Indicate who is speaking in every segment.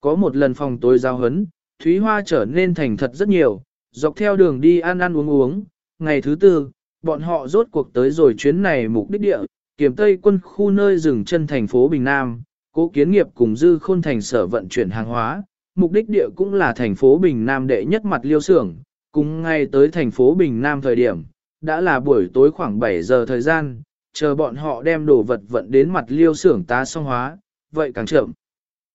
Speaker 1: Có một lần phòng tối giao hấn, Thúy Hoa trở nên thành thật rất nhiều, dọc theo đường đi ăn ăn uống uống. Ngày thứ tư, bọn họ rốt cuộc tới rồi chuyến này mục đích địa, kiểm tây quân khu nơi rừng chân thành phố Bình Nam, cố kiến nghiệp cùng dư khôn thành sở vận chuyển hàng hóa, mục đích địa cũng là thành phố Bình Nam đệ nhất mặt liêu xưởng, cùng ngay tới thành phố Bình Nam thời điểm, đã là buổi tối khoảng 7 giờ thời gian, chờ bọn họ đem đồ vật vận đến mặt liêu xưởng tá xong hóa, vậy càng chậm.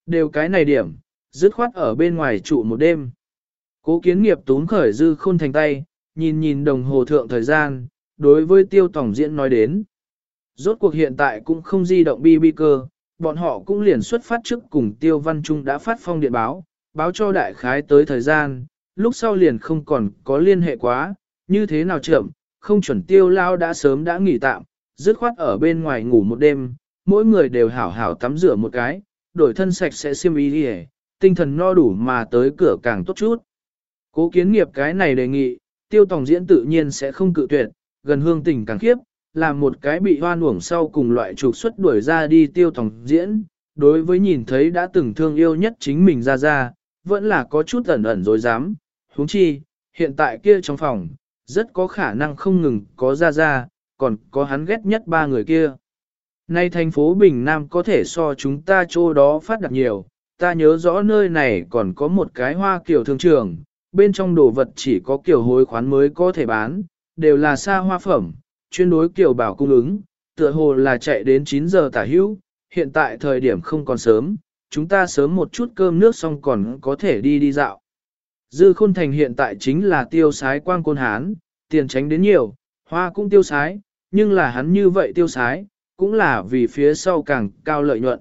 Speaker 1: Đều cái này điểm, dứt khoát ở bên ngoài trụ một đêm. Cố kiến nghiệp túm khởi dư khôn thành tay, nhìn nhìn đồng hồ thượng thời gian, đối với tiêu tổng diễn nói đến. Rốt cuộc hiện tại cũng không di động bi bi cơ, bọn họ cũng liền xuất phát trước cùng tiêu văn trung đã phát phong điện báo, báo cho đại khái tới thời gian, lúc sau liền không còn có liên hệ quá, như thế nào chậm, không chuẩn tiêu lao đã sớm đã nghỉ tạm, dứt khoát ở bên ngoài ngủ một đêm, mỗi người đều hảo hảo tắm rửa một cái, đổi thân sạch sẽ xiêm y đi tinh thần no đủ mà tới cửa càng tốt chút. Cố kiến nghiệp cái này đề nghị, tiêu tòng diễn tự nhiên sẽ không cự tuyệt, gần hương tình càng khiếp, làm một cái bị hoan uổng sau cùng loại trục xuất đuổi ra đi tiêu tòng diễn, đối với nhìn thấy đã từng thương yêu nhất chính mình ra ra, vẫn là có chút ẩn ẩn dối dám, huống chi, hiện tại kia trong phòng, rất có khả năng không ngừng có ra ra, còn có hắn ghét nhất ba người kia. Nay thành phố Bình Nam có thể so chúng ta chỗ đó phát đạt nhiều, ta nhớ rõ nơi này còn có một cái hoa kiểu thương trường, bên trong đồ vật chỉ có kiểu hối khoán mới có thể bán, đều là xa hoa phẩm, chuyên đối kiểu bảo cung ứng, tựa hồ là chạy đến 9 giờ tả hữu, hiện tại thời điểm không còn sớm, chúng ta sớm một chút cơm nước xong còn có thể đi đi dạo. Dư Khôn Thành hiện tại chính là tiêu sái quang côn hán, tiền tránh đến nhiều, hoa cũng tiêu sái, nhưng là hắn như vậy tiêu sái, cũng là vì phía sau càng cao lợi nhuận.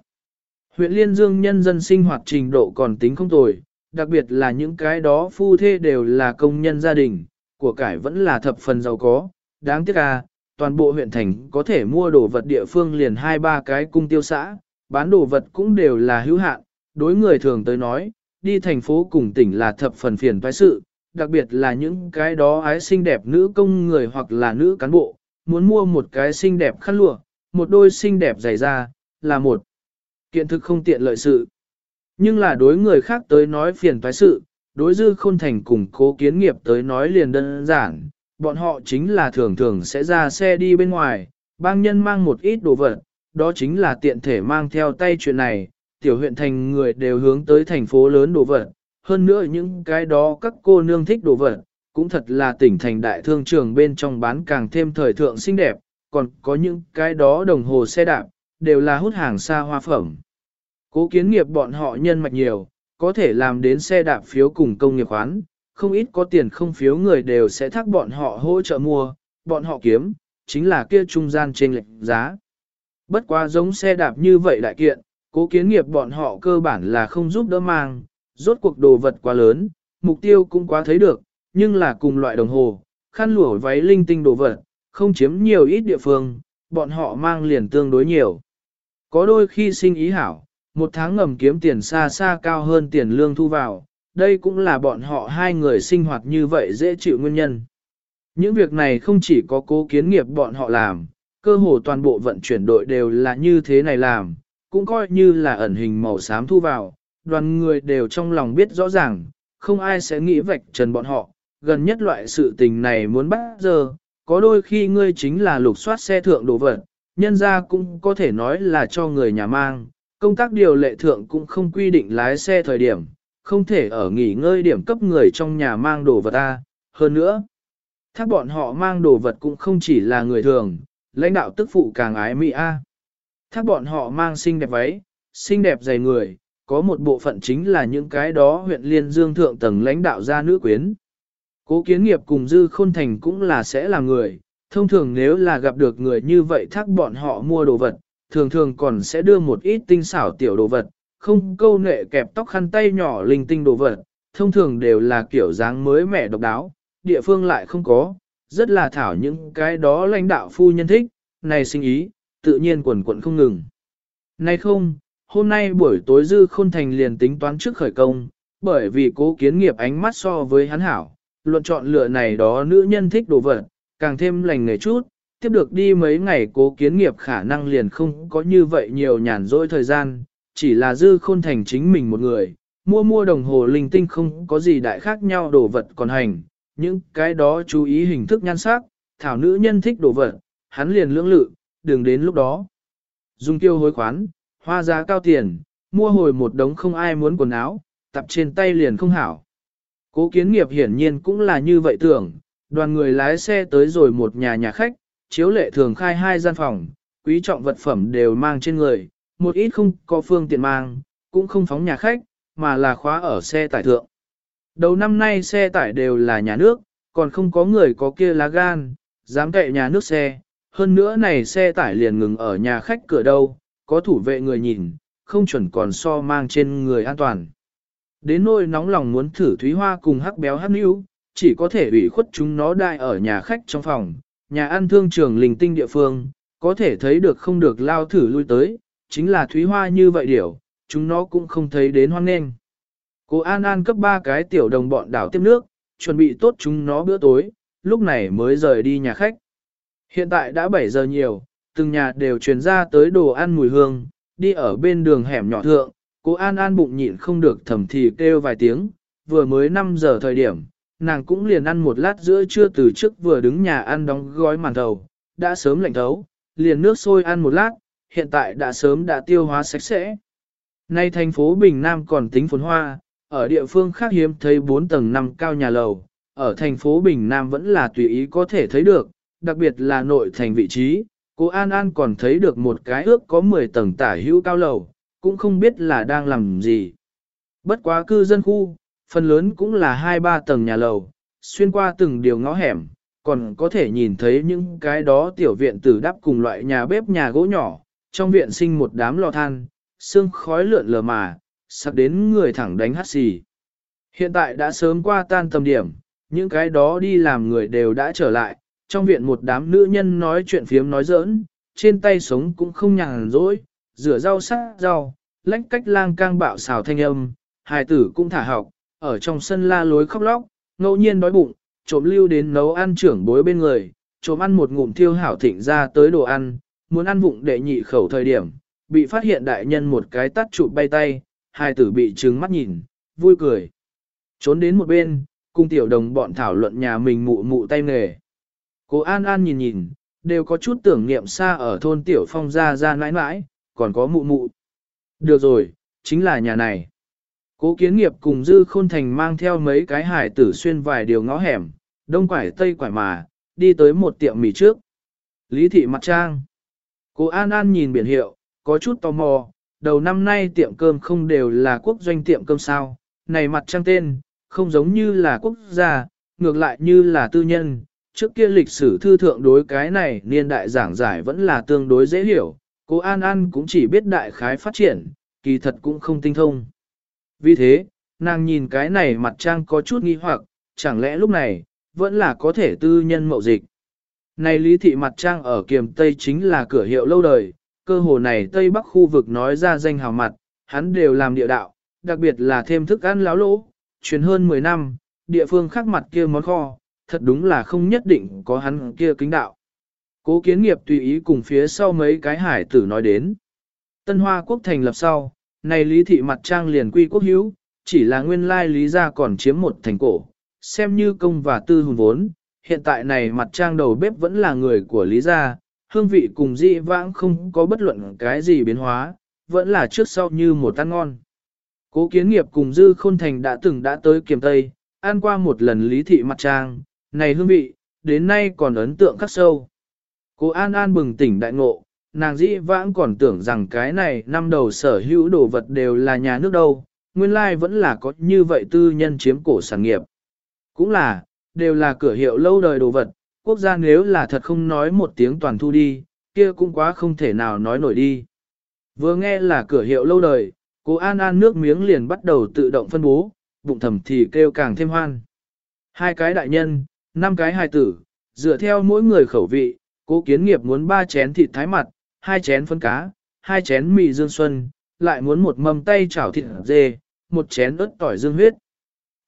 Speaker 1: Huyện Liên Dương nhân dân sinh hoạt trình độ còn tính không tồi, đặc biệt là những cái đó phu thê đều là công nhân gia đình, của cải vẫn là thập phần giàu có, đáng tiếc à, toàn bộ huyện thành có thể mua đồ vật địa phương liền hai ba cái cung tiêu xã, bán đồ vật cũng đều là hữu hạn, đối người thường tới nói, đi thành phố cùng tỉnh là thập phần phiền toái sự, đặc biệt là những cái đó ái xinh đẹp nữ công người hoặc là nữ cán bộ, muốn mua một cái xinh đẹp khăn lụa, một đôi xinh đẹp dày ra, là một. Kiện thực không tiện lợi sự. Nhưng là đối người khác tới nói phiền toái sự, đối dư khôn thành cùng cố kiến nghiệp tới nói liền đơn giản, bọn họ chính là thường thường sẽ ra xe đi bên ngoài, bang nhân mang một ít đồ vật, đó chính là tiện thể mang theo tay chuyện này, tiểu huyện thành người đều hướng tới thành phố lớn đồ vật, hơn nữa những cái đó các cô nương thích đồ vật, cũng thật là tỉnh thành đại thương trường bên trong bán càng thêm thời thượng xinh đẹp, còn có những cái đó đồng hồ xe đạp, đều là hút hàng xa hoa phẩm. Cố kiến nghiệp bọn họ nhân mạch nhiều, có thể làm đến xe đạp phiếu cùng công nghiệp khoán, không ít có tiền không phiếu người đều sẽ thắc bọn họ hỗ trợ mua, bọn họ kiếm, chính là kia trung gian trên lệnh giá. Bất quá giống xe đạp như vậy đại kiện, cố kiến nghiệp bọn họ cơ bản là không giúp đỡ mang, rốt cuộc đồ vật quá lớn, mục tiêu cũng quá thấy được, nhưng là cùng loại đồng hồ, khăn lụa váy linh tinh đồ vật, không chiếm nhiều ít địa phương, bọn họ mang liền tương đối nhiều. Có đôi khi sinh ý hảo, một tháng ngầm kiếm tiền xa xa cao hơn tiền lương thu vào, đây cũng là bọn họ hai người sinh hoạt như vậy dễ chịu nguyên nhân. Những việc này không chỉ có cố kiến nghiệp bọn họ làm, cơ hồ toàn bộ vận chuyển đội đều là như thế này làm, cũng coi như là ẩn hình màu xám thu vào, đoàn người đều trong lòng biết rõ ràng, không ai sẽ nghĩ vạch trần bọn họ, gần nhất loại sự tình này muốn bắt giờ, có đôi khi ngươi chính là lục soát xe thượng đồ vật, nhân ra cũng có thể nói là cho người nhà mang, công tác điều lệ thượng cũng không quy định lái xe thời điểm, không thể ở nghỉ ngơi điểm cấp người trong nhà mang đồ vật ta, hơn nữa. Thác bọn họ mang đồ vật cũng không chỉ là người thường, lãnh đạo tức phụ càng ái mỹ A. Thác bọn họ mang xinh đẹp váy, xinh đẹp dày người, có một bộ phận chính là những cái đó huyện liên dương thượng tầng lãnh đạo gia nữ quyến. Cố kiến nghiệp cùng dư khôn thành cũng là sẽ là người, thông thường nếu là gặp được người như vậy thác bọn họ mua đồ vật, thường thường còn sẽ đưa một ít tinh xảo tiểu đồ vật, không câu nệ kẹp tóc khăn tay nhỏ linh tinh đồ vật, thông thường đều là kiểu dáng mới mẻ độc đáo, địa phương lại không có, rất là thảo những cái đó lãnh đạo phu nhân thích, này sinh ý, tự nhiên quần quận không ngừng. Này không, hôm nay buổi tối dư khôn thành liền tính toán trước khởi công, bởi vì cố kiến nghiệp ánh mắt so với hắn hảo, luận chọn lựa này đó nữ nhân thích đồ vật, càng thêm lành nghề chút, tiếp được đi mấy ngày cố kiến nghiệp khả năng liền không có như vậy nhiều nhàn rỗi thời gian, chỉ là dư khôn thành chính mình một người, mua mua đồng hồ linh tinh không có gì đại khác nhau đồ vật còn hành, những cái đó chú ý hình thức nhan sắc, thảo nữ nhân thích đồ vật, hắn liền lưỡng lự, đừng đến lúc đó. Dùng tiêu hối khoán, hoa giá cao tiền, mua hồi một đống không ai muốn quần áo, tập trên tay liền không hảo. Cố kiến nghiệp hiển nhiên cũng là như vậy tưởng, đoàn người lái xe tới rồi một nhà nhà khách, chiếu lệ thường khai hai gian phòng, quý trọng vật phẩm đều mang trên người, một ít không có phương tiện mang, cũng không phóng nhà khách, mà là khóa ở xe tải thượng. Đầu năm nay xe tải đều là nhà nước, còn không có người có kia lá gan, dám cậy nhà nước xe, hơn nữa này xe tải liền ngừng ở nhà khách cửa đâu, có thủ vệ người nhìn, không chuẩn còn so mang trên người an toàn. Đến nỗi nóng lòng muốn thử thúy hoa cùng hắc béo hắc níu, chỉ có thể ủy khuất chúng nó đại ở nhà khách trong phòng, nhà ăn thương trường linh tinh địa phương, có thể thấy được không được lao thử lui tới, chính là thúy hoa như vậy điểu, chúng nó cũng không thấy đến hoan nghênh. Cô An An cấp ba cái tiểu đồng bọn đảo tiếp nước, chuẩn bị tốt chúng nó bữa tối, lúc này mới rời đi nhà khách. Hiện tại đã 7 giờ nhiều, từng nhà đều truyền ra tới đồ ăn mùi hương, đi ở bên đường hẻm nhỏ thượng, cô An An bụng nhịn không được thầm thì kêu vài tiếng, vừa mới 5 giờ thời điểm, nàng cũng liền ăn một lát giữa trưa từ trước vừa đứng nhà ăn đóng gói màn thầu, đã sớm lạnh thấu, liền nước sôi ăn một lát, hiện tại đã sớm đã tiêu hóa sạch sẽ. Nay thành phố Bình Nam còn tính phồn hoa, ở địa phương khác hiếm thấy 4 tầng 5 cao nhà lầu, ở thành phố Bình Nam vẫn là tùy ý có thể thấy được, đặc biệt là nội thành vị trí, cô An An còn thấy được một cái ước có 10 tầng tả hữu cao lầu, cũng không biết là đang làm gì. Bất quá cư dân khu, phần lớn cũng là 2-3 tầng nhà lầu, xuyên qua từng điều ngõ hẻm, còn có thể nhìn thấy những cái đó tiểu viện tử đắp cùng loại nhà bếp nhà gỗ nhỏ, trong viện sinh một đám lò than, sương khói lượn lờ mà, sắp đến người thẳng đánh hát xì. Hiện tại đã sớm qua tan tầm điểm, những cái đó đi làm người đều đã trở lại, trong viện một đám nữ nhân nói chuyện phiếm nói giỡn, trên tay sống cũng không nhàn rỗi, rửa rau sắc rau, lách cách lang cang bạo xào thanh âm, hài tử cũng thả học, ở trong sân la lối khóc lóc, ngẫu nhiên đói bụng, trộm lưu đến nấu ăn trưởng bối bên người, trộm ăn một ngụm thiêu hảo thịnh ra tới đồ ăn, muốn ăn vụng đệ nhị khẩu thời điểm, bị phát hiện đại nhân một cái tắt chụp bay tay, hai tử bị trừng mắt nhìn, vui cười. Trốn đến một bên, cùng tiểu đồng bọn thảo luận nhà mình mụ mụ tay nghề. Cô An An nhìn nhìn, đều có chút tưởng niệm xa ở thôn tiểu phong ra ra nãi nãi, còn có mụ mụ. Được rồi, chính là nhà này. Cố kiến nghiệp cùng dư khôn thành mang theo mấy cái hải tử xuyên vài điều ngõ hẻm, đông quải tây quải mà, đi tới một tiệm mì trước. Lý thị mặt trang. Cô An An nhìn biển hiệu, có chút tò mò, đầu năm nay tiệm cơm không đều là quốc doanh tiệm cơm sao, này mặt trang tên, không giống như là quốc gia, ngược lại như là tư nhân. Trước kia lịch sử thư thượng đối cái này niên đại giảng giải vẫn là tương đối dễ hiểu, cô An An cũng chỉ biết đại khái phát triển, kỳ thật cũng không tinh thông. Vì thế, nàng nhìn cái này mặt trang có chút nghi hoặc, chẳng lẽ lúc này, vẫn là có thể tư nhân mậu dịch. Này lý thị mặt trang ở kiềm Tây chính là cửa hiệu lâu đời, cơ hồ này Tây Bắc khu vực nói ra danh hào mặt, hắn đều làm địa đạo, đặc biệt là thêm thức ăn láo lỗ, truyền hơn 10 năm, địa phương khác mặt kia món kho, thật đúng là không nhất định có hắn kia kính đạo. Cố kiến nghiệp tùy ý cùng phía sau mấy cái hải tử nói đến. Tân Hoa Quốc thành lập sau, này lý thị mặt trang liền quy quốc hữu, chỉ là nguyên lai lý gia còn chiếm một thành cổ, xem như công và tư hùng vốn. Hiện tại này mặt trang đầu bếp vẫn là người của lý gia, hương vị cùng dị vãng không có bất luận cái gì biến hóa, vẫn là trước sau như một ăn ngon. Cố kiến nghiệp cùng dư khôn thành đã từng đã tới kiềm tây, ăn qua một lần lý thị mặt trang, này hương vị, đến nay còn ấn tượng khắc sâu. Cố An An bừng tỉnh đại ngộ, nàng dĩ vãng còn tưởng rằng cái này năm đầu sở hữu đồ vật đều là nhà nước đâu, nguyên lai vẫn là có như vậy tư nhân chiếm cổ sản nghiệp. Cũng là, đều là cửa hiệu lâu đời đồ vật, quốc gia nếu là thật không nói một tiếng toàn thu đi, kia cũng quá không thể nào nói nổi đi. Vừa nghe là cửa hiệu lâu đời, cô An An nước miếng liền bắt đầu tự động phân bố, bụng thầm thì kêu càng thêm hoan. Hai cái đại nhân, năm cái hài tử, dựa theo mỗi người khẩu vị, cố kiến nghiệp muốn ba chén thịt thái mặt, hai chén phân cá, hai chén mì dương xuân, lại muốn một mâm tay chảo thịt dê, một chén ớt tỏi dương huyết.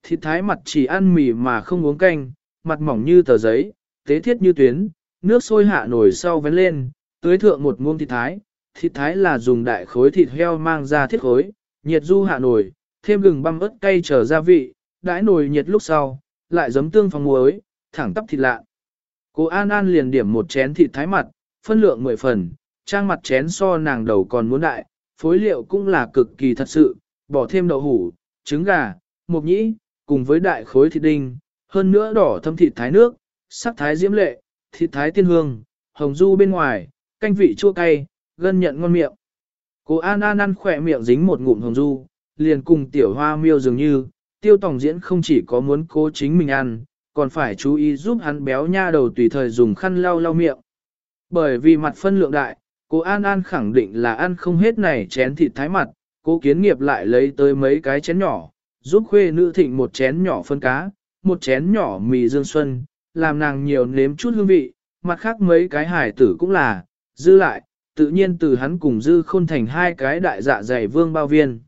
Speaker 1: Thịt thái mặt chỉ ăn mì mà không uống canh, mặt mỏng như tờ giấy, tế thiết như tuyến, nước sôi hạ nổi sau vén lên, tưới thượng một muông thịt thái. Thịt thái là dùng đại khối thịt heo mang ra thiết khối, nhiệt du hạ nổi, thêm gừng băm ớt cay trở gia vị, đãi nồi nhiệt lúc sau, lại giấm tương phong muối, thẳng tắp thịt lạ. Cô An An liền điểm một chén thịt thái mặt, phân lượng 10 phần, trang mặt chén so nàng đầu còn muốn đại, phối liệu cũng là cực kỳ thật sự, bỏ thêm đậu hủ, trứng gà, mộc nhĩ, cùng với đại khối thịt đinh, hơn nữa đỏ thâm thịt thái nước, sắc thái diễm lệ, thịt thái tiên hương, hồng du bên ngoài, canh vị chua cay, gân nhận ngon miệng. Cô An An ăn khỏe miệng dính một ngụm hồng du, liền cùng tiểu hoa miêu dường như, tiêu tổng diễn không chỉ có muốn cố chính mình ăn, còn phải chú ý giúp hắn béo nha đầu tùy thời dùng khăn lau lau miệng. Bởi vì mặt phân lượng đại, cô An An khẳng định là ăn không hết này chén thịt thái mặt, cô kiến nghiệp lại lấy tới mấy cái chén nhỏ, giúp khuê nữ thịnh một chén nhỏ phân cá, một chén nhỏ mì dương xuân, làm nàng nhiều nếm chút hương vị, mặt khác mấy cái hải tử cũng là, dư lại, tự nhiên từ hắn cùng dư khôn thành hai cái đại dạ dày vương bao viên.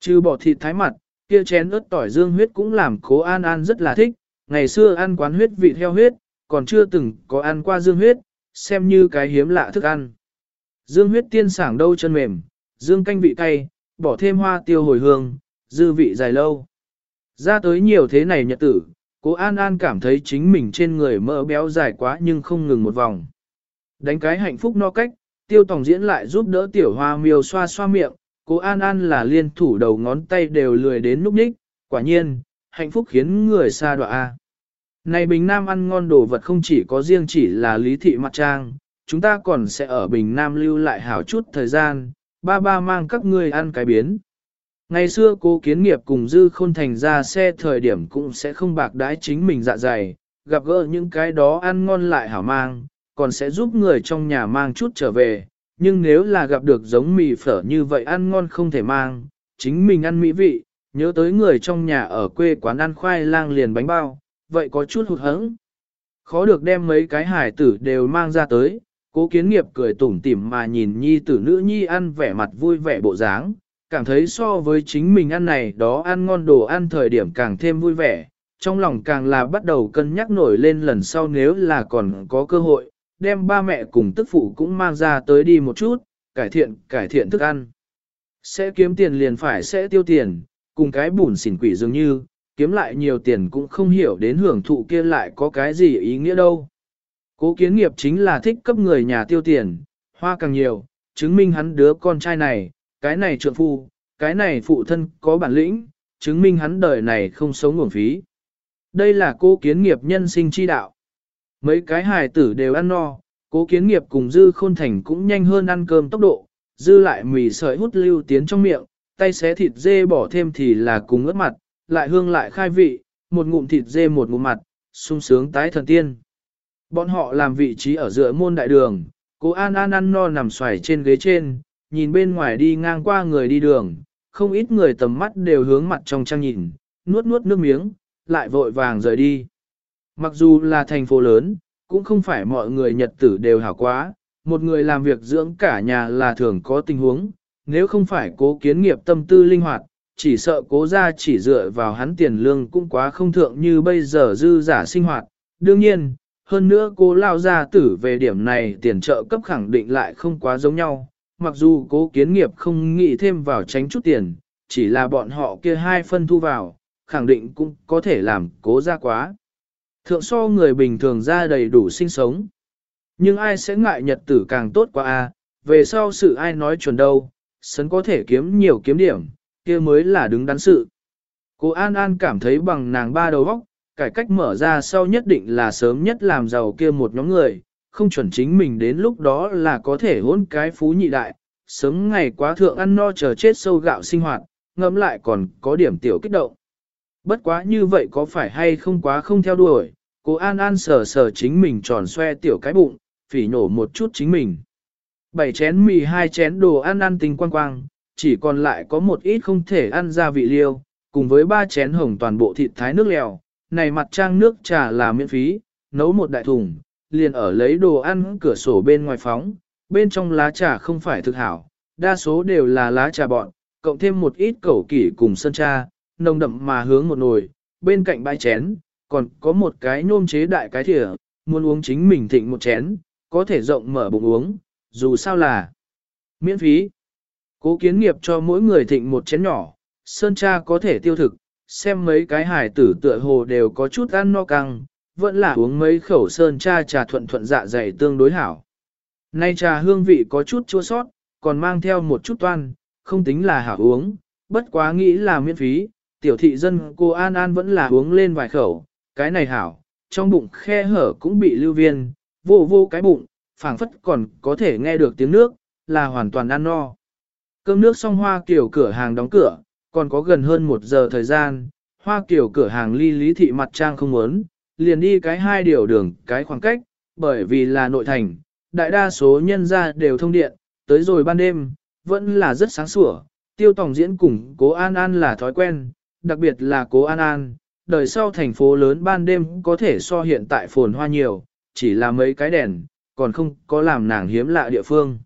Speaker 1: Trừ bỏ thịt thái mặt, kia chén ớt tỏi dương huyết cũng làm cố an an rất là thích, ngày xưa ăn quán huyết vị theo huyết, còn chưa từng có ăn qua dương huyết, xem như cái hiếm lạ thức ăn. Dương huyết tiên sảng đâu chân mềm, dương canh vị cay, bỏ thêm hoa tiêu hồi hương, dư vị dài lâu. Ra tới nhiều thế này nhật tử, cố An An cảm thấy chính mình trên người mỡ béo dài quá nhưng không ngừng một vòng. Đánh cái hạnh phúc no cách, tiêu tổng diễn lại giúp đỡ tiểu hoa miêu xoa xoa miệng, cố An An là liên thủ đầu ngón tay đều lười đến núp ních, quả nhiên, hạnh phúc khiến người xa đọa a. Này Bình Nam ăn ngon đồ vật không chỉ có riêng chỉ là lý thị mặt trang, chúng ta còn sẽ ở Bình Nam lưu lại hảo chút thời gian, ba ba mang các ngươi ăn cái biến. Ngày xưa cô kiến nghiệp cùng dư khôn thành ra xe thời điểm cũng sẽ không bạc đái chính mình dạ dày, gặp gỡ những cái đó ăn ngon lại hảo mang, còn sẽ giúp người trong nhà mang chút trở về, nhưng nếu là gặp được giống mì phở như vậy ăn ngon không thể mang, chính mình ăn mỹ vị, nhớ tới người trong nhà ở quê quán ăn khoai lang liền bánh bao, vậy có chút hụt hẫng. Khó được đem mấy cái hải tử đều mang ra tới, cố kiến nghiệp cười tủm tỉm mà nhìn nhi tử nữ nhi ăn vẻ mặt vui vẻ bộ dáng, cảm thấy so với chính mình ăn này đó ăn ngon đồ ăn thời điểm càng thêm vui vẻ, trong lòng càng là bắt đầu cân nhắc nổi lên lần sau nếu là còn có cơ hội, đem ba mẹ cùng tức phụ cũng mang ra tới đi một chút, cải thiện, cải thiện thức ăn. Sẽ kiếm tiền liền phải sẽ tiêu tiền, cùng cái bùn xỉn quỷ dường như, kiếm lại nhiều tiền cũng không hiểu đến hưởng thụ kia lại có cái gì ý nghĩa đâu. Cố kiến nghiệp chính là thích cấp người nhà tiêu tiền, hoa càng nhiều, chứng minh hắn đứa con trai này, cái này trượng phu, cái này phụ thân có bản lĩnh, chứng minh hắn đời này không sống nguồn phí. Đây là cô kiến nghiệp nhân sinh chi đạo. Mấy cái hài tử đều ăn no, cố kiến nghiệp cùng dư khôn thành cũng nhanh hơn ăn cơm tốc độ, dư lại mì sợi hút lưu tiến trong miệng, tay xé thịt dê bỏ thêm thì là cùng ướt mặt, lại hương lại khai vị, một ngụm thịt dê một ngụm mặt, sung sướng tái thần tiên. Bọn họ làm vị trí ở giữa môn đại đường, cố An An ăn no nằm xoài trên ghế trên, nhìn bên ngoài đi ngang qua người đi đường, không ít người tầm mắt đều hướng mặt trong trang nhìn, nuốt nuốt nước miếng, lại vội vàng rời đi. Mặc dù là thành phố lớn, cũng không phải mọi người nhật tử đều hảo quá, một người làm việc dưỡng cả nhà là thường có tình huống, nếu không phải cố kiến nghiệp tâm tư linh hoạt, chỉ sợ cố ra chỉ dựa vào hắn tiền lương cũng quá không thượng như bây giờ dư giả sinh hoạt. Đương nhiên, hơn nữa cố lao ra tử về điểm này tiền trợ cấp khẳng định lại không quá giống nhau, mặc dù cố kiến nghiệp không nghĩ thêm vào tránh chút tiền, chỉ là bọn họ kia hai phân thu vào, khẳng định cũng có thể làm cố ra quá. Thượng so người bình thường ra đầy đủ sinh sống. Nhưng ai sẽ ngại nhật tử càng tốt quá a về sau sự ai nói chuẩn đâu, sấn có thể kiếm nhiều kiếm điểm, kia mới là đứng đắn sự. Cô An An cảm thấy bằng nàng ba đầu óc, cải cách mở ra sau nhất định là sớm nhất làm giàu kia một nhóm người, không chuẩn chính mình đến lúc đó là có thể hôn cái phú nhị đại, sớm ngày quá thượng ăn no chờ chết sâu gạo sinh hoạt, ngẫm lại còn có điểm tiểu kích động. Bất quá như vậy có phải hay không quá không theo đuổi, cô An An sờ sờ chính mình tròn xoe tiểu cái bụng, phỉ nổ một chút chính mình. Bảy chén mì hai chén đồ ăn ăn tình quang quang, chỉ còn lại có một ít không thể ăn ra vị liêu, cùng với ba chén hồng toàn bộ thịt thái nước lèo, này mặt trang nước trà là miễn phí, nấu một đại thùng, liền ở lấy đồ ăn cửa sổ bên ngoài phóng, bên trong lá trà không phải thực hảo, đa số đều là lá trà bọn, cộng thêm một ít cẩu kỷ cùng sơn trà, nồng đậm mà hướng một nồi, bên cạnh bãi chén, còn có một cái nhôm chế đại cái thìa, muốn uống chính mình thịnh một chén, có thể rộng mở bụng uống, dù sao là miễn phí. Cố kiến nghiệp cho mỗi người thịnh một chén nhỏ, sơn cha có thể tiêu thực, xem mấy cái hải tử tựa hồ đều có chút ăn no căng, vẫn là uống mấy khẩu sơn cha trà thuận thuận dạ dày tương đối hảo. Nay trà hương vị có chút chua sót, còn mang theo một chút toan, không tính là hảo uống, bất quá nghĩ là miễn phí, tiểu thị dân cô An An vẫn là uống lên vài khẩu, cái này hảo, trong bụng khe hở cũng bị lưu viên, vô vô cái bụng, phảng phất còn có thể nghe được tiếng nước, là hoàn toàn ăn no. Cơm nước xong hoa kiểu cửa hàng đóng cửa, còn có gần hơn một giờ thời gian, hoa kiểu cửa hàng ly lý thị mặt trang không muốn, liền đi cái hai điều đường cái khoảng cách, bởi vì là nội thành, đại đa số nhân gia đều thông điện, tới rồi ban đêm, vẫn là rất sáng sủa, tiêu tổng diễn cùng cố An An là thói quen, đặc biệt là cố An An, đời sau thành phố lớn ban đêm có thể so hiện tại phồn hoa nhiều, chỉ là mấy cái đèn, còn không có làm nàng hiếm lạ địa phương.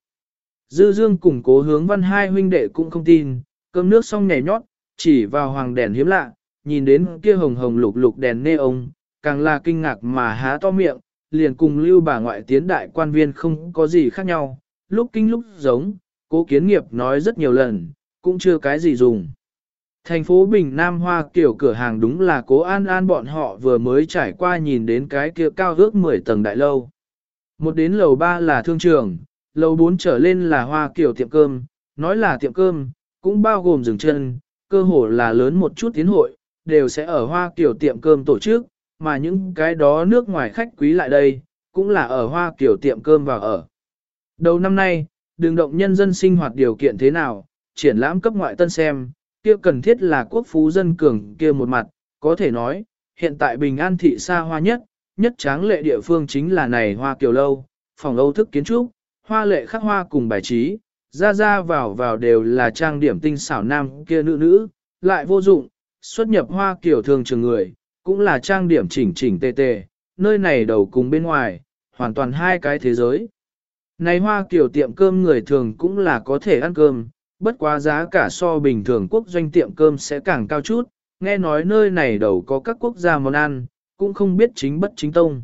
Speaker 1: Dư Dương cùng cố hướng văn hai huynh đệ cũng không tin, cơm nước xong nhảy nhót, chỉ vào hoàng đèn hiếm lạ, nhìn đến kia hồng hồng lục lục đèn nê ông, càng là kinh ngạc mà há to miệng, liền cùng lưu bà ngoại tiến đại quan viên không có gì khác nhau, lúc kinh lúc giống, cố kiến nghiệp nói rất nhiều lần, cũng chưa cái gì dùng. Thành phố Bình Nam Hoa kiểu cửa hàng đúng là cố an an bọn họ vừa mới trải qua nhìn đến cái kia cao ước 10 tầng đại lâu. Một đến lầu 3 là thương trường, lầu 4 trở lên là hoa kiểu tiệm cơm, nói là tiệm cơm, cũng bao gồm dừng chân, cơ hồ là lớn một chút tiến hội, đều sẽ ở hoa kiểu tiệm cơm tổ chức, mà những cái đó nước ngoài khách quý lại đây, cũng là ở hoa kiểu tiệm cơm vào ở. Đầu năm nay, đường động nhân dân sinh hoạt điều kiện thế nào, triển lãm cấp ngoại tân xem, kia cần thiết là quốc phú dân cường kia một mặt, có thể nói, hiện tại bình an thị xa hoa nhất, nhất tráng lệ địa phương chính là này hoa kiều lâu, phòng âu thức kiến trúc, hoa lệ khắc hoa cùng bài trí, ra ra vào vào đều là trang điểm tinh xảo nam kia nữ nữ, lại vô dụng, xuất nhập hoa kiểu thường trường người, cũng là trang điểm chỉnh chỉnh tề tề, nơi này đầu cùng bên ngoài, hoàn toàn hai cái thế giới. Này hoa kiểu tiệm cơm người thường cũng là có thể ăn cơm, bất quá giá cả so bình thường quốc doanh tiệm cơm sẽ càng cao chút, nghe nói nơi này đầu có các quốc gia món ăn, cũng không biết chính bất chính tông.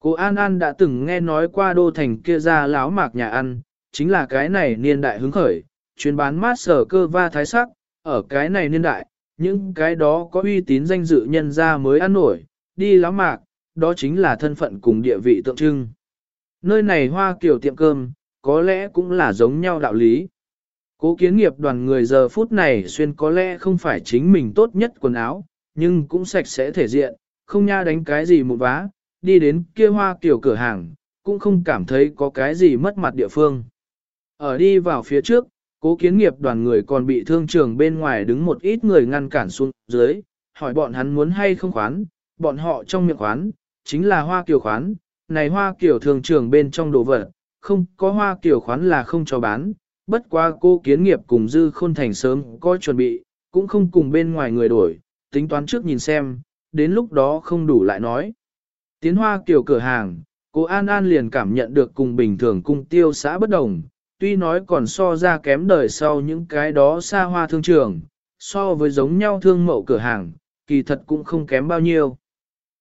Speaker 1: Cô An An đã từng nghe nói qua đô thành kia ra láo mạc nhà ăn, chính là cái này niên đại hứng khởi, chuyên bán mát sở cơ va thái sắc, ở cái này niên đại, những cái đó có uy tín danh dự nhân ra mới ăn nổi, đi láo mạc, đó chính là thân phận cùng địa vị tượng trưng. Nơi này hoa kiểu tiệm cơm, có lẽ cũng là giống nhau đạo lý. Cố kiến nghiệp đoàn người giờ phút này xuyên có lẽ không phải chính mình tốt nhất quần áo, nhưng cũng sạch sẽ thể diện, không nha đánh cái gì một vá, đi đến kia hoa kiểu cửa hàng, cũng không cảm thấy có cái gì mất mặt địa phương. Ở đi vào phía trước, cố kiến nghiệp đoàn người còn bị thương trường bên ngoài đứng một ít người ngăn cản xuống dưới, hỏi bọn hắn muốn hay không khoán, bọn họ trong miệng khoán, chính là hoa kiểu khoán, này hoa kiểu thương trường bên trong đồ vật, không có hoa kiểu khoán là không cho bán, bất qua cô kiến nghiệp cùng dư khôn thành sớm có chuẩn bị, cũng không cùng bên ngoài người đổi, tính toán trước nhìn xem, đến lúc đó không đủ lại nói. Tiến hoa kiểu cửa hàng, cô An An liền cảm nhận được cùng bình thường cung tiêu xã bất đồng, tuy nói còn so ra kém đời sau những cái đó xa hoa thương trường, so với giống nhau thương mậu cửa hàng, kỳ thật cũng không kém bao nhiêu.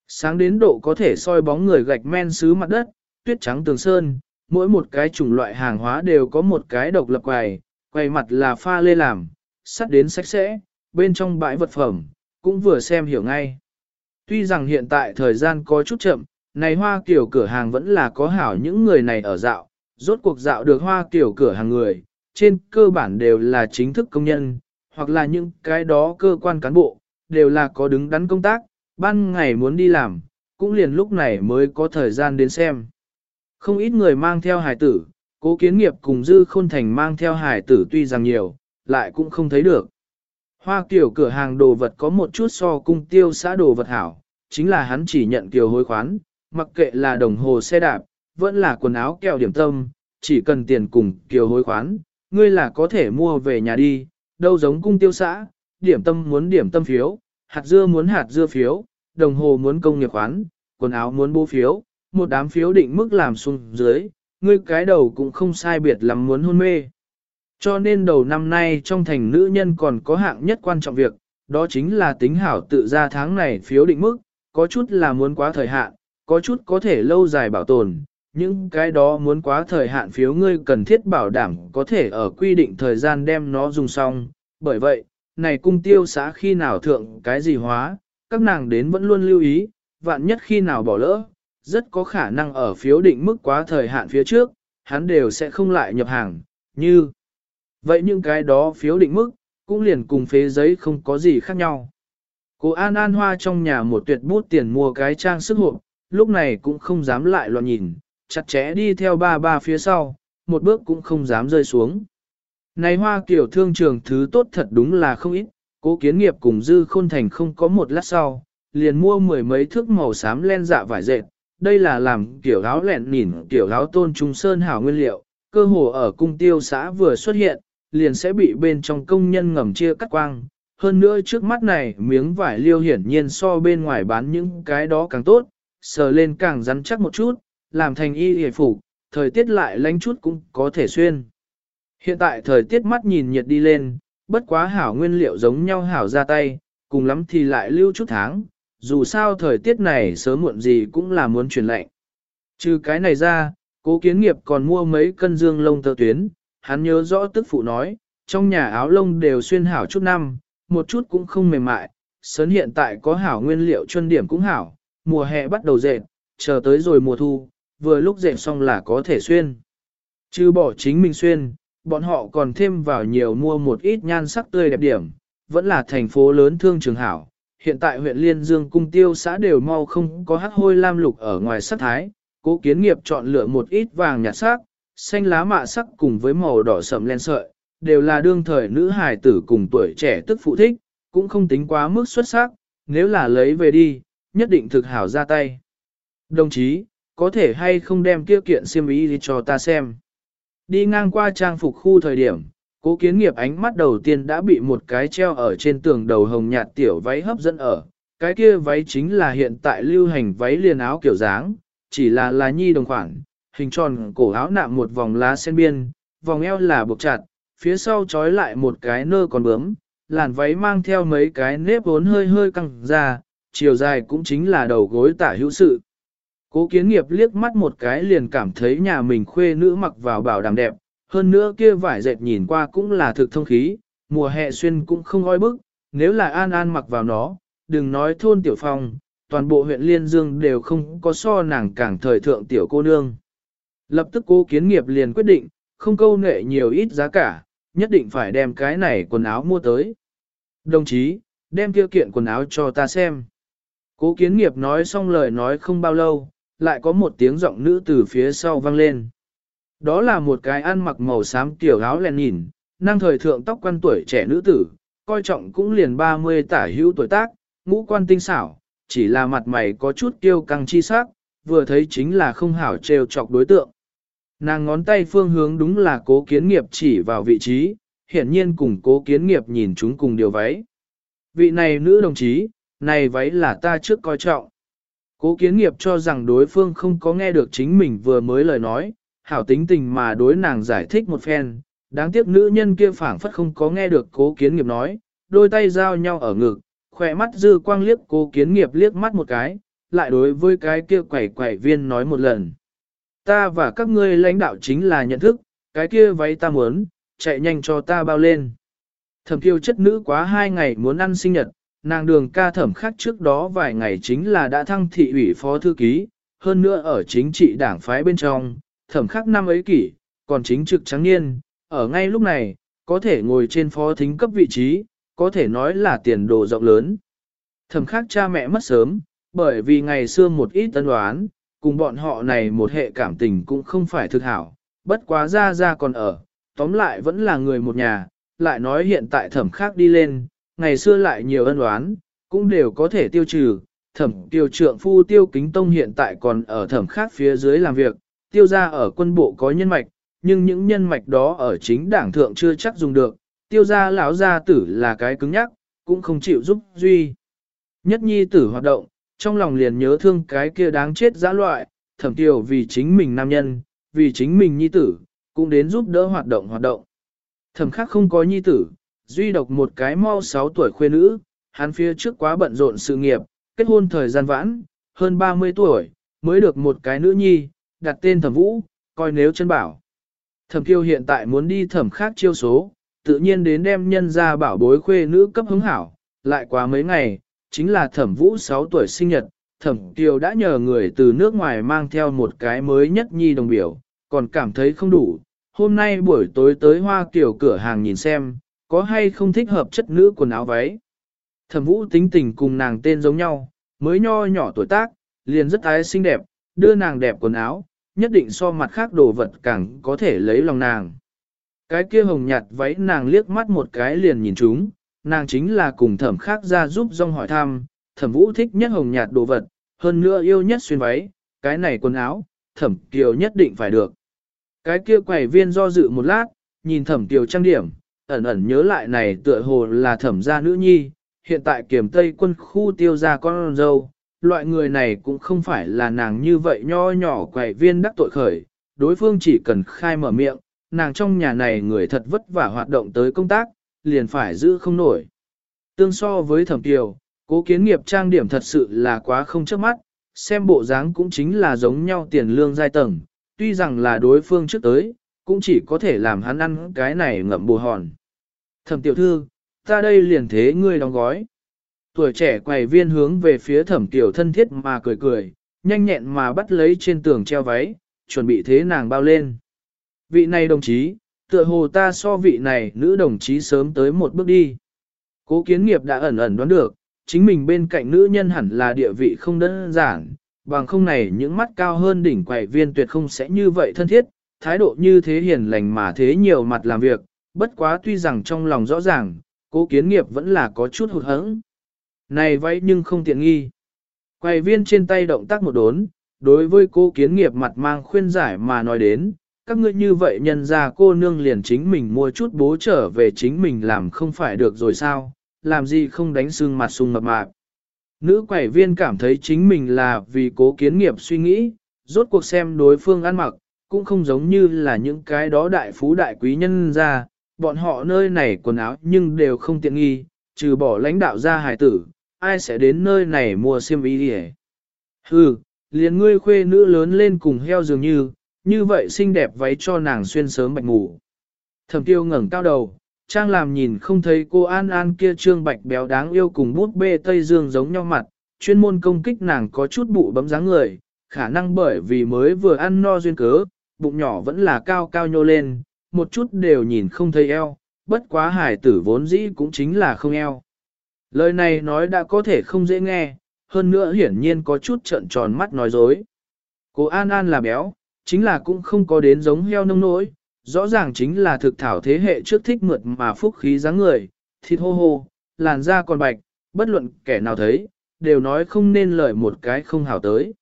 Speaker 1: Sáng đến độ có thể soi bóng người gạch men xứ mặt đất, tuyết trắng tường sơn, mỗi một cái chủng loại hàng hóa đều có một cái độc lập quầy, quầy mặt là pha lê làm, sắt đến sạch sẽ, bên trong bãi vật phẩm, cũng vừa xem hiểu ngay. Tuy rằng hiện tại thời gian có chút chậm, này hoa kiểu cửa hàng vẫn là có hảo những người này ở dạo, rốt cuộc dạo được hoa kiểu cửa hàng người, trên cơ bản đều là chính thức công nhân, hoặc là những cái đó cơ quan cán bộ, đều là có đứng đắn công tác, ban ngày muốn đi làm, cũng liền lúc này mới có thời gian đến xem. Không ít người mang theo hải tử, cố kiến nghiệp cùng dư khôn thành mang theo hải tử tuy rằng nhiều, lại cũng không thấy được. Hoa kiểu cửa hàng đồ vật có một chút so cung tiêu xã đồ vật hảo, chính là hắn chỉ nhận kiều hối khoán, mặc kệ là đồng hồ xe đạp, vẫn là quần áo kẹo điểm tâm, chỉ cần tiền cùng kiều hối khoán, ngươi là có thể mua về nhà đi, đâu giống cung tiêu xã, điểm tâm muốn điểm tâm phiếu, hạt dưa muốn hạt dưa phiếu, đồng hồ muốn công nghiệp khoán, quần áo muốn bố phiếu, một đám phiếu định mức làm xuống dưới, ngươi cái đầu cũng không sai biệt lắm muốn hôn mê. Cho nên đầu năm nay trong thành nữ nhân còn có hạng nhất quan trọng việc, đó chính là tính hảo tự ra tháng này phiếu định mức, có chút là muốn quá thời hạn, có chút có thể lâu dài bảo tồn, những cái đó muốn quá thời hạn phiếu ngươi cần thiết bảo đảm có thể ở quy định thời gian đem nó dùng xong, bởi vậy, này cung tiêu xã khi nào thượng cái gì hóa, các nàng đến vẫn luôn lưu ý, vạn nhất khi nào bỏ lỡ, rất có khả năng ở phiếu định mức quá thời hạn phía trước, hắn đều sẽ không lại nhập hàng, như vậy những cái đó phiếu định mức, cũng liền cùng phế giấy không có gì khác nhau. Cô An An Hoa trong nhà một tuyệt bút tiền mua cái trang sức hộp, lúc này cũng không dám lại loạn nhìn, chặt chẽ đi theo ba ba phía sau, một bước cũng không dám rơi xuống. Này hoa kiểu thương trường thứ tốt thật đúng là không ít, cố kiến nghiệp cùng dư khôn thành không có một lát sau, liền mua mười mấy thước màu xám len dạ vải dệt, đây là làm kiểu áo lẹn nỉn kiểu áo tôn trung sơn hảo nguyên liệu, cơ hồ ở cung tiêu xã vừa xuất hiện, liền sẽ bị bên trong công nhân ngầm chia cắt quang. Hơn nữa trước mắt này miếng vải liêu hiển nhiên so bên ngoài bán những cái đó càng tốt, sờ lên càng rắn chắc một chút, làm thành y hề phục, thời tiết lại lánh chút cũng có thể xuyên. Hiện tại thời tiết mắt nhìn nhiệt đi lên, bất quá hảo nguyên liệu giống nhau hảo ra tay, cùng lắm thì lại lưu chút tháng, dù sao thời tiết này sớm muộn gì cũng là muốn chuyển lạnh. Trừ cái này ra, cố kiến nghiệp còn mua mấy cân dương lông tơ tuyến, hắn nhớ rõ tức phụ nói, trong nhà áo lông đều xuyên hảo chút năm, một chút cũng không mềm mại, sớn hiện tại có hảo nguyên liệu chuyên điểm cũng hảo, mùa hè bắt đầu dệt, chờ tới rồi mùa thu, vừa lúc dệt xong là có thể xuyên. Chứ bỏ chính mình xuyên, bọn họ còn thêm vào nhiều mua một ít nhan sắc tươi đẹp điểm, vẫn là thành phố lớn thương trường hảo. Hiện tại huyện Liên Dương cung tiêu xã đều mau không có hắc hôi lam lục ở ngoài sắc thái, cố kiến nghiệp chọn lựa một ít vàng nhạt sắc, xanh lá mạ sắc cùng với màu đỏ sậm len sợi, đều là đương thời nữ hài tử cùng tuổi trẻ tức phụ thích, cũng không tính quá mức xuất sắc, nếu là lấy về đi, nhất định thực hảo ra tay. Đồng chí, có thể hay không đem kia kiện xiêm y cho ta xem. Đi ngang qua trang phục khu thời điểm, cố kiến nghiệp ánh mắt đầu tiên đã bị một cái treo ở trên tường đầu hồng nhạt tiểu váy hấp dẫn ở. Cái kia váy chính là hiện tại lưu hành váy liền áo kiểu dáng, chỉ là là nhi đồng khoản, hình tròn cổ áo nạm một vòng lá sen biên, vòng eo là buộc chặt, phía sau trói lại một cái nơ còn bướm, làn váy mang theo mấy cái nếp vốn hơi hơi căng ra, chiều dài cũng chính là đầu gối tả hữu sự. Cố kiến nghiệp liếc mắt một cái liền cảm thấy nhà mình khuê nữ mặc vào bảo đảm đẹp, hơn nữa kia vải dệt nhìn qua cũng là thực thông khí, mùa hè xuyên cũng không oi bức, nếu là an an mặc vào nó, đừng nói thôn tiểu phong, toàn bộ huyện Liên Dương đều không có so nàng càng thời thượng tiểu cô nương. Lập tức cố kiến nghiệp liền quyết định, không câu nệ nhiều ít giá cả, nhất định phải đem cái này quần áo mua tới. Đồng chí, đem kia kiện quần áo cho ta xem. Cố kiến nghiệp nói xong lời nói không bao lâu, lại có một tiếng giọng nữ từ phía sau vang lên. Đó là một cái ăn mặc màu xám tiểu áo len nhìn, năng thời thượng tóc quan tuổi trẻ nữ tử, coi trọng cũng liền 30 tả hữu tuổi tác, ngũ quan tinh xảo, chỉ là mặt mày có chút kiêu căng chi sắc, vừa thấy chính là không hảo trêu chọc đối tượng. Nàng ngón tay phương hướng đúng là cố kiến nghiệp chỉ vào vị trí, hiển nhiên cùng cố kiến nghiệp nhìn chúng cùng điều váy. Vị này nữ đồng chí, này váy là ta trước coi trọng. Cố kiến nghiệp cho rằng đối phương không có nghe được chính mình vừa mới lời nói, hảo tính tình mà đối nàng giải thích một phen, đáng tiếc nữ nhân kia phảng phất không có nghe được cố kiến nghiệp nói, đôi tay giao nhau ở ngực, khỏe mắt dư quang liếc cố kiến nghiệp liếc mắt một cái, lại đối với cái kia quẩy quẩy viên nói một lần. Ta và các ngươi lãnh đạo chính là nhận thức, cái kia váy ta muốn, chạy nhanh cho ta bao lên. Thẩm kiêu chất nữ quá hai ngày muốn ăn sinh nhật, nàng đường ca thẩm khác trước đó vài ngày chính là đã thăng thị ủy phó thư ký, hơn nữa ở chính trị đảng phái bên trong, thẩm khác năm ấy kỷ, còn chính trực trắng niên, ở ngay lúc này, có thể ngồi trên phó thính cấp vị trí, có thể nói là tiền đồ rộng lớn. Thẩm khác cha mẹ mất sớm, bởi vì ngày xưa một ít tân đoán, cùng bọn họ này một hệ cảm tình cũng không phải thực hảo, bất quá ra ra còn ở, tóm lại vẫn là người một nhà, lại nói hiện tại thẩm khác đi lên, ngày xưa lại nhiều ân oán, cũng đều có thể tiêu trừ. Thẩm tiêu trượng phu tiêu kính tông hiện tại còn ở thẩm khác phía dưới làm việc, tiêu ra ở quân bộ có nhân mạch, nhưng những nhân mạch đó ở chính đảng thượng chưa chắc dùng được, tiêu ra lão gia tử là cái cứng nhắc, cũng không chịu giúp duy. Nhất nhi tử hoạt động, trong lòng liền nhớ thương cái kia đáng chết dã loại, thẩm tiểu vì chính mình nam nhân, vì chính mình nhi tử, cũng đến giúp đỡ hoạt động hoạt động. Thẩm khác không có nhi tử, duy độc một cái mau 6 tuổi khuê nữ, hắn phía trước quá bận rộn sự nghiệp, kết hôn thời gian vãn, hơn 30 tuổi, mới được một cái nữ nhi, đặt tên thẩm vũ, coi nếu chân bảo. Thẩm kiêu hiện tại muốn đi thẩm khác chiêu số, tự nhiên đến đem nhân ra bảo bối khuê nữ cấp hứng hảo, lại quá mấy ngày, chính là thẩm vũ 6 tuổi sinh nhật, thẩm kiều đã nhờ người từ nước ngoài mang theo một cái mới nhất nhi đồng biểu, còn cảm thấy không đủ, hôm nay buổi tối tới hoa kiều cửa hàng nhìn xem, có hay không thích hợp chất nữ quần áo váy. Thẩm vũ tính tình cùng nàng tên giống nhau, mới nho nhỏ tuổi tác, liền rất ái xinh đẹp, đưa nàng đẹp quần áo, nhất định so mặt khác đồ vật càng có thể lấy lòng nàng. Cái kia hồng nhạt váy nàng liếc mắt một cái liền nhìn chúng, nàng chính là cùng thẩm khác ra giúp rong hỏi thăm, thẩm vũ thích nhất hồng nhạt đồ vật, hơn nữa yêu nhất xuyên váy, cái này quần áo, thẩm kiều nhất định phải được. Cái kia quầy viên do dự một lát, nhìn thẩm kiều trang điểm, ẩn ẩn nhớ lại này tựa hồ là thẩm gia nữ nhi, hiện tại kiểm tây quân khu tiêu ra con dâu, loại người này cũng không phải là nàng như vậy nho nhỏ quầy viên đắc tội khởi, đối phương chỉ cần khai mở miệng, nàng trong nhà này người thật vất vả hoạt động tới công tác, liền phải giữ không nổi. Tương so với thẩm tiểu, cố kiến nghiệp trang điểm thật sự là quá không trước mắt, xem bộ dáng cũng chính là giống nhau tiền lương giai tầng, tuy rằng là đối phương trước tới, cũng chỉ có thể làm hắn ăn cái này ngậm bù hòn. Thẩm tiểu thư, ta đây liền thế ngươi đóng gói. Tuổi trẻ quầy viên hướng về phía thẩm tiểu thân thiết mà cười cười, nhanh nhẹn mà bắt lấy trên tường treo váy, chuẩn bị thế nàng bao lên. Vị này đồng chí, tựa hồ ta so vị này nữ đồng chí sớm tới một bước đi. Cố kiến nghiệp đã ẩn ẩn đoán được, chính mình bên cạnh nữ nhân hẳn là địa vị không đơn giản, bằng không này những mắt cao hơn đỉnh quầy viên tuyệt không sẽ như vậy thân thiết, thái độ như thế hiền lành mà thế nhiều mặt làm việc, bất quá tuy rằng trong lòng rõ ràng, cố kiến nghiệp vẫn là có chút hụt hẫng. Này vậy nhưng không tiện nghi. Quầy viên trên tay động tác một đốn, đối với cố kiến nghiệp mặt mang khuyên giải mà nói đến, các ngươi như vậy nhân ra cô nương liền chính mình mua chút bố trở về chính mình làm không phải được rồi sao, làm gì không đánh xương mặt sung mập mạp. Nữ quẩy viên cảm thấy chính mình là vì cố kiến nghiệp suy nghĩ, rốt cuộc xem đối phương ăn mặc, cũng không giống như là những cái đó đại phú đại quý nhân ra, bọn họ nơi này quần áo nhưng đều không tiện nghi, trừ bỏ lãnh đạo ra hài tử, ai sẽ đến nơi này mua xiêm y đi Hừ, liền ngươi khuê nữ lớn lên cùng heo dường như, như vậy xinh đẹp váy cho nàng xuyên sớm bạch ngủ. Thẩm tiêu ngẩng cao đầu, trang làm nhìn không thấy cô An An kia trương bạch béo đáng yêu cùng bút bê Tây Dương giống nhau mặt, chuyên môn công kích nàng có chút bụ bấm dáng người, khả năng bởi vì mới vừa ăn no duyên cớ, bụng nhỏ vẫn là cao cao nhô lên, một chút đều nhìn không thấy eo, bất quá hải tử vốn dĩ cũng chính là không eo. Lời này nói đã có thể không dễ nghe, hơn nữa hiển nhiên có chút trợn tròn mắt nói dối. Cô An An là béo, chính là cũng không có đến giống heo nông nỗi, rõ ràng chính là thực thảo thế hệ trước thích mượt mà phúc khí dáng người, thịt hô hô, làn da còn bạch, bất luận kẻ nào thấy, đều nói không nên lời một cái không hảo tới.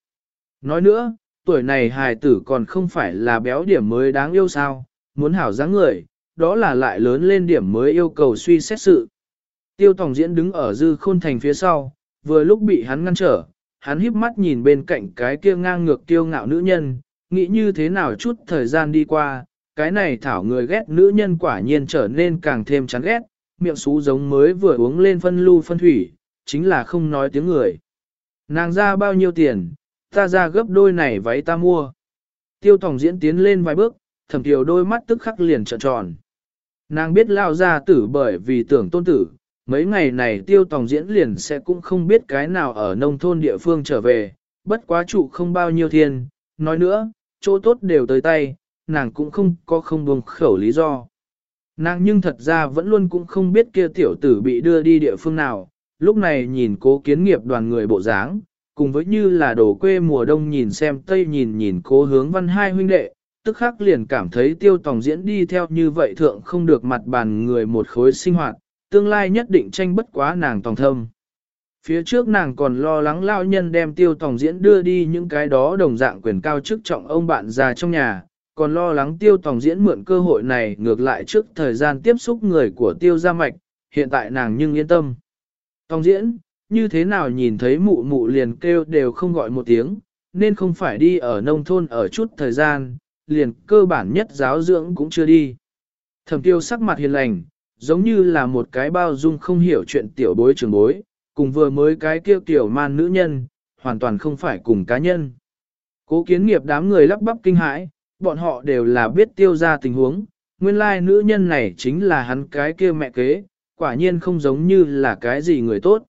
Speaker 1: Nói nữa, tuổi này hài tử còn không phải là béo điểm mới đáng yêu sao, muốn hảo dáng người, đó là lại lớn lên điểm mới yêu cầu suy xét sự. Tiêu Tòng Diễn đứng ở dư khôn thành phía sau, vừa lúc bị hắn ngăn trở, hắn híp mắt nhìn bên cạnh cái kia ngang ngược tiêu ngạo nữ nhân, nghĩ như thế nào chút thời gian đi qua, cái này thảo người ghét nữ nhân quả nhiên trở nên càng thêm chán ghét, miệng xú giống mới vừa uống lên phân lưu phân thủy, chính là không nói tiếng người. Nàng ra bao nhiêu tiền, ta ra gấp đôi này váy ta mua. Tiêu Tòng diễn tiến lên vài bước, thẩm tiểu đôi mắt tức khắc liền trợn tròn. Nàng biết lao ra tử bởi vì tưởng tôn tử, mấy ngày này tiêu tòng diễn liền sẽ cũng không biết cái nào ở nông thôn địa phương trở về, bất quá trụ không bao nhiêu thiên, nói nữa, chỗ tốt đều tới tay, nàng cũng không có không buông khẩu lý do. Nàng nhưng thật ra vẫn luôn cũng không biết kia tiểu tử bị đưa đi địa phương nào, lúc này nhìn cố kiến nghiệp đoàn người bộ dáng, cùng với như là đổ quê mùa đông nhìn xem tây nhìn nhìn cố hướng văn hai huynh đệ, tức khắc liền cảm thấy tiêu tòng diễn đi theo như vậy thượng không được mặt bàn người một khối sinh hoạt, tương lai nhất định tranh bất quá nàng tòng thâm. Phía trước nàng còn lo lắng lao nhân đem tiêu tòng diễn đưa đi những cái đó đồng dạng quyền cao chức trọng ông bạn già trong nhà, còn lo lắng tiêu tòng diễn mượn cơ hội này ngược lại trước thời gian tiếp xúc người của tiêu gia mạch, hiện tại nàng nhưng yên tâm. Tòng diễn, như thế nào nhìn thấy mụ mụ liền kêu đều không gọi một tiếng, nên không phải đi ở nông thôn ở chút thời gian, liền cơ bản nhất giáo dưỡng cũng chưa đi. Thẩm tiêu sắc mặt hiền lành, giống như là một cái bao dung không hiểu chuyện tiểu bối trường bối, cùng vừa mới cái kia tiểu man nữ nhân, hoàn toàn không phải cùng cá nhân. Cố kiến nghiệp đám người lắp bắp kinh hãi, bọn họ đều là biết tiêu ra tình huống, nguyên lai nữ nhân này chính là hắn cái kia mẹ kế, quả nhiên không giống như là cái gì người tốt.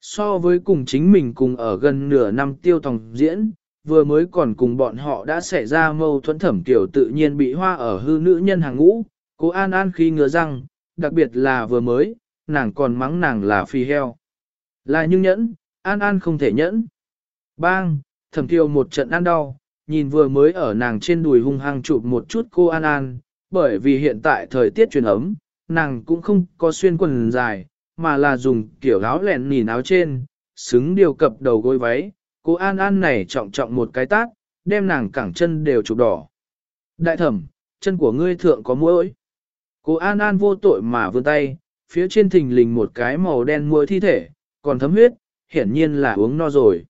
Speaker 1: So với cùng chính mình cùng ở gần nửa năm tiêu tòng diễn, vừa mới còn cùng bọn họ đã xảy ra mâu thuẫn thẩm tiểu tự nhiên bị hoa ở hư nữ nhân hàng ngũ, cố an an khi ngứa răng, đặc biệt là vừa mới, nàng còn mắng nàng là phi heo. Là nhưng nhẫn, an an không thể nhẫn. Bang, thẩm tiêu một trận ăn đau, nhìn vừa mới ở nàng trên đùi hung hăng chụp một chút cô an an, bởi vì hiện tại thời tiết chuyển ấm, nàng cũng không có xuyên quần dài, mà là dùng kiểu áo lẹn nỉ áo trên, xứng điều cập đầu gối váy, cô An An này trọng trọng một cái tát, đem nàng cẳng chân đều chụp đỏ. Đại thẩm, chân của ngươi thượng có mũi. Cô An An vô tội mà vươn tay, phía trên thình lình một cái màu đen mũi thi thể, còn thấm huyết, hiển nhiên là uống no rồi.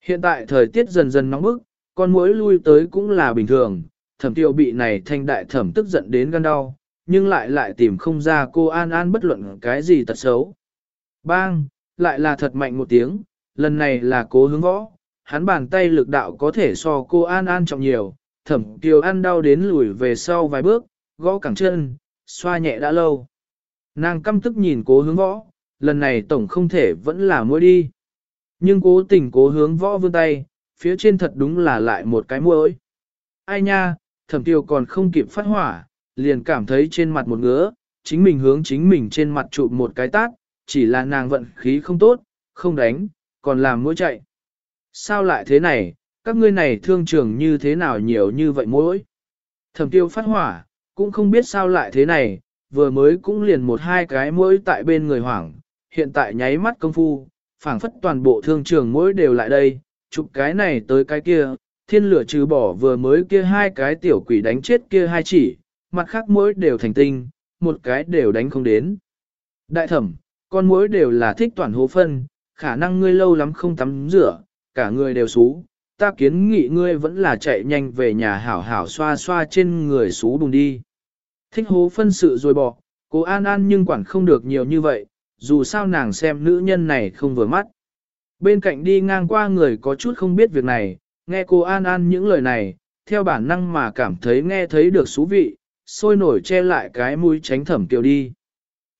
Speaker 1: Hiện tại thời tiết dần dần nóng bức, con mũi lui tới cũng là bình thường, thẩm tiêu bị này thanh đại thẩm tức giận đến gan đau, nhưng lại lại tìm không ra cô An An bất luận cái gì tật xấu. Bang, lại là thật mạnh một tiếng, lần này là cố hướng võ, hắn bàn tay lực đạo có thể so cô An An trọng nhiều, thẩm tiêu ăn đau đến lùi về sau vài bước, gõ cẳng chân, xoa nhẹ đã lâu. Nàng căm tức nhìn cố hướng võ, lần này tổng không thể vẫn là muối đi. Nhưng cố tình cố hướng võ vươn tay, phía trên thật đúng là lại một cái muối. Ai nha, thẩm tiêu còn không kịp phát hỏa, liền cảm thấy trên mặt một ngứa, chính mình hướng chính mình trên mặt trụ một cái tát, chỉ là nàng vận khí không tốt, không đánh, còn làm mũi chạy. Sao lại thế này, các ngươi này thương trường như thế nào nhiều như vậy mỗi? Thẩm tiêu phát hỏa, cũng không biết sao lại thế này, vừa mới cũng liền một hai cái mũi tại bên người hoảng, hiện tại nháy mắt công phu, phảng phất toàn bộ thương trường mỗi đều lại đây, chụp cái này tới cái kia, thiên lửa trừ bỏ vừa mới kia hai cái tiểu quỷ đánh chết kia hai chỉ, mặt khác mỗi đều thành tinh, một cái đều đánh không đến. Đại thẩm, con mỗi đều là thích toàn hố phân, khả năng ngươi lâu lắm không tắm rửa, cả người đều xú, ta kiến nghị ngươi vẫn là chạy nhanh về nhà hảo hảo xoa xoa trên người xú đùng đi. Thích hố phân sự rồi bỏ, cô An An nhưng quản không được nhiều như vậy, dù sao nàng xem nữ nhân này không vừa mắt. Bên cạnh đi ngang qua người có chút không biết việc này, nghe cô An An những lời này, theo bản năng mà cảm thấy nghe thấy được xú vị, sôi nổi che lại cái mũi tránh thẩm tiểu đi.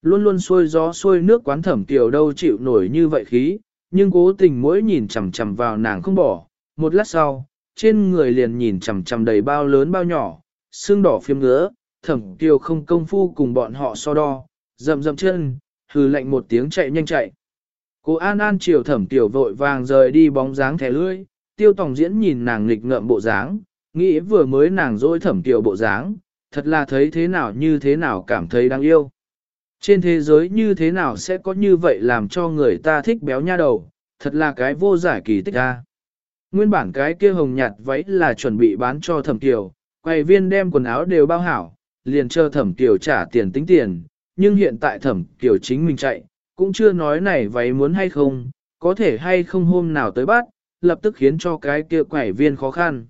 Speaker 1: Luôn luôn xôi gió xôi nước quán thẩm tiểu đâu chịu nổi như vậy khí, nhưng cố tình mỗi nhìn chằm chằm vào nàng không bỏ. Một lát sau, trên người liền nhìn chằm chằm đầy bao lớn bao nhỏ, xương đỏ phiêm ngứa, thẩm tiểu không công phu cùng bọn họ so đo, dậm dậm chân, hừ lạnh một tiếng chạy nhanh chạy. Cô An An chiều thẩm tiểu vội vàng rời đi bóng dáng thẻ lưỡi, tiêu tòng diễn nhìn nàng nghịch ngợm bộ dáng, nghĩ vừa mới nàng dối thẩm tiểu bộ dáng, thật là thấy thế nào như thế nào cảm thấy đáng yêu. Trên thế giới như thế nào sẽ có như vậy làm cho người ta thích béo nha đầu, thật là cái vô giải kỳ tích a. Nguyên bản cái kia hồng nhạt váy là chuẩn bị bán cho thẩm tiểu, quầy viên đem quần áo đều bao hảo, liền chờ thẩm tiểu trả tiền tính tiền, nhưng hiện tại thẩm tiểu chính mình chạy, cũng chưa nói này váy muốn hay không, có thể hay không hôm nào tới bắt, lập tức khiến cho cái kia quẩy viên khó khăn.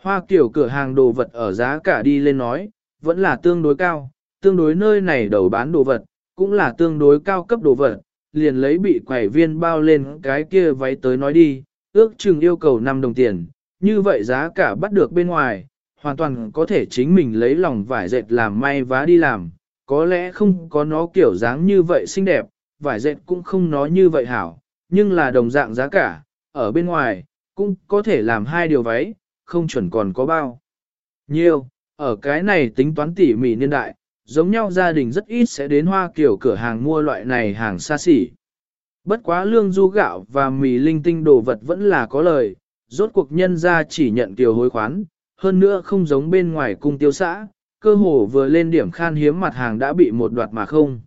Speaker 1: Hoa kiểu cửa hàng đồ vật ở giá cả đi lên nói, vẫn là tương đối cao, tương đối nơi này đầu bán đồ vật, cũng là tương đối cao cấp đồ vật, liền lấy bị quẩy viên bao lên cái kia váy tới nói đi, ước chừng yêu cầu 5 đồng tiền, như vậy giá cả bắt được bên ngoài, hoàn toàn có thể chính mình lấy lòng vải dệt làm may vá đi làm, có lẽ không có nó kiểu dáng như vậy xinh đẹp, vải dệt cũng không nó như vậy hảo, nhưng là đồng dạng giá cả, ở bên ngoài, cũng có thể làm hai điều váy, không chuẩn còn có bao. Nhiều, ở cái này tính toán tỉ mỉ niên đại, giống nhau gia đình rất ít sẽ đến hoa kiểu cửa hàng mua loại này hàng xa xỉ. Bất quá lương du gạo và mì linh tinh đồ vật vẫn là có lời, rốt cuộc nhân ra chỉ nhận tiểu hối khoán, hơn nữa không giống bên ngoài cung tiêu xã, cơ hồ vừa lên điểm khan hiếm mặt hàng đã bị một đoạt mà không.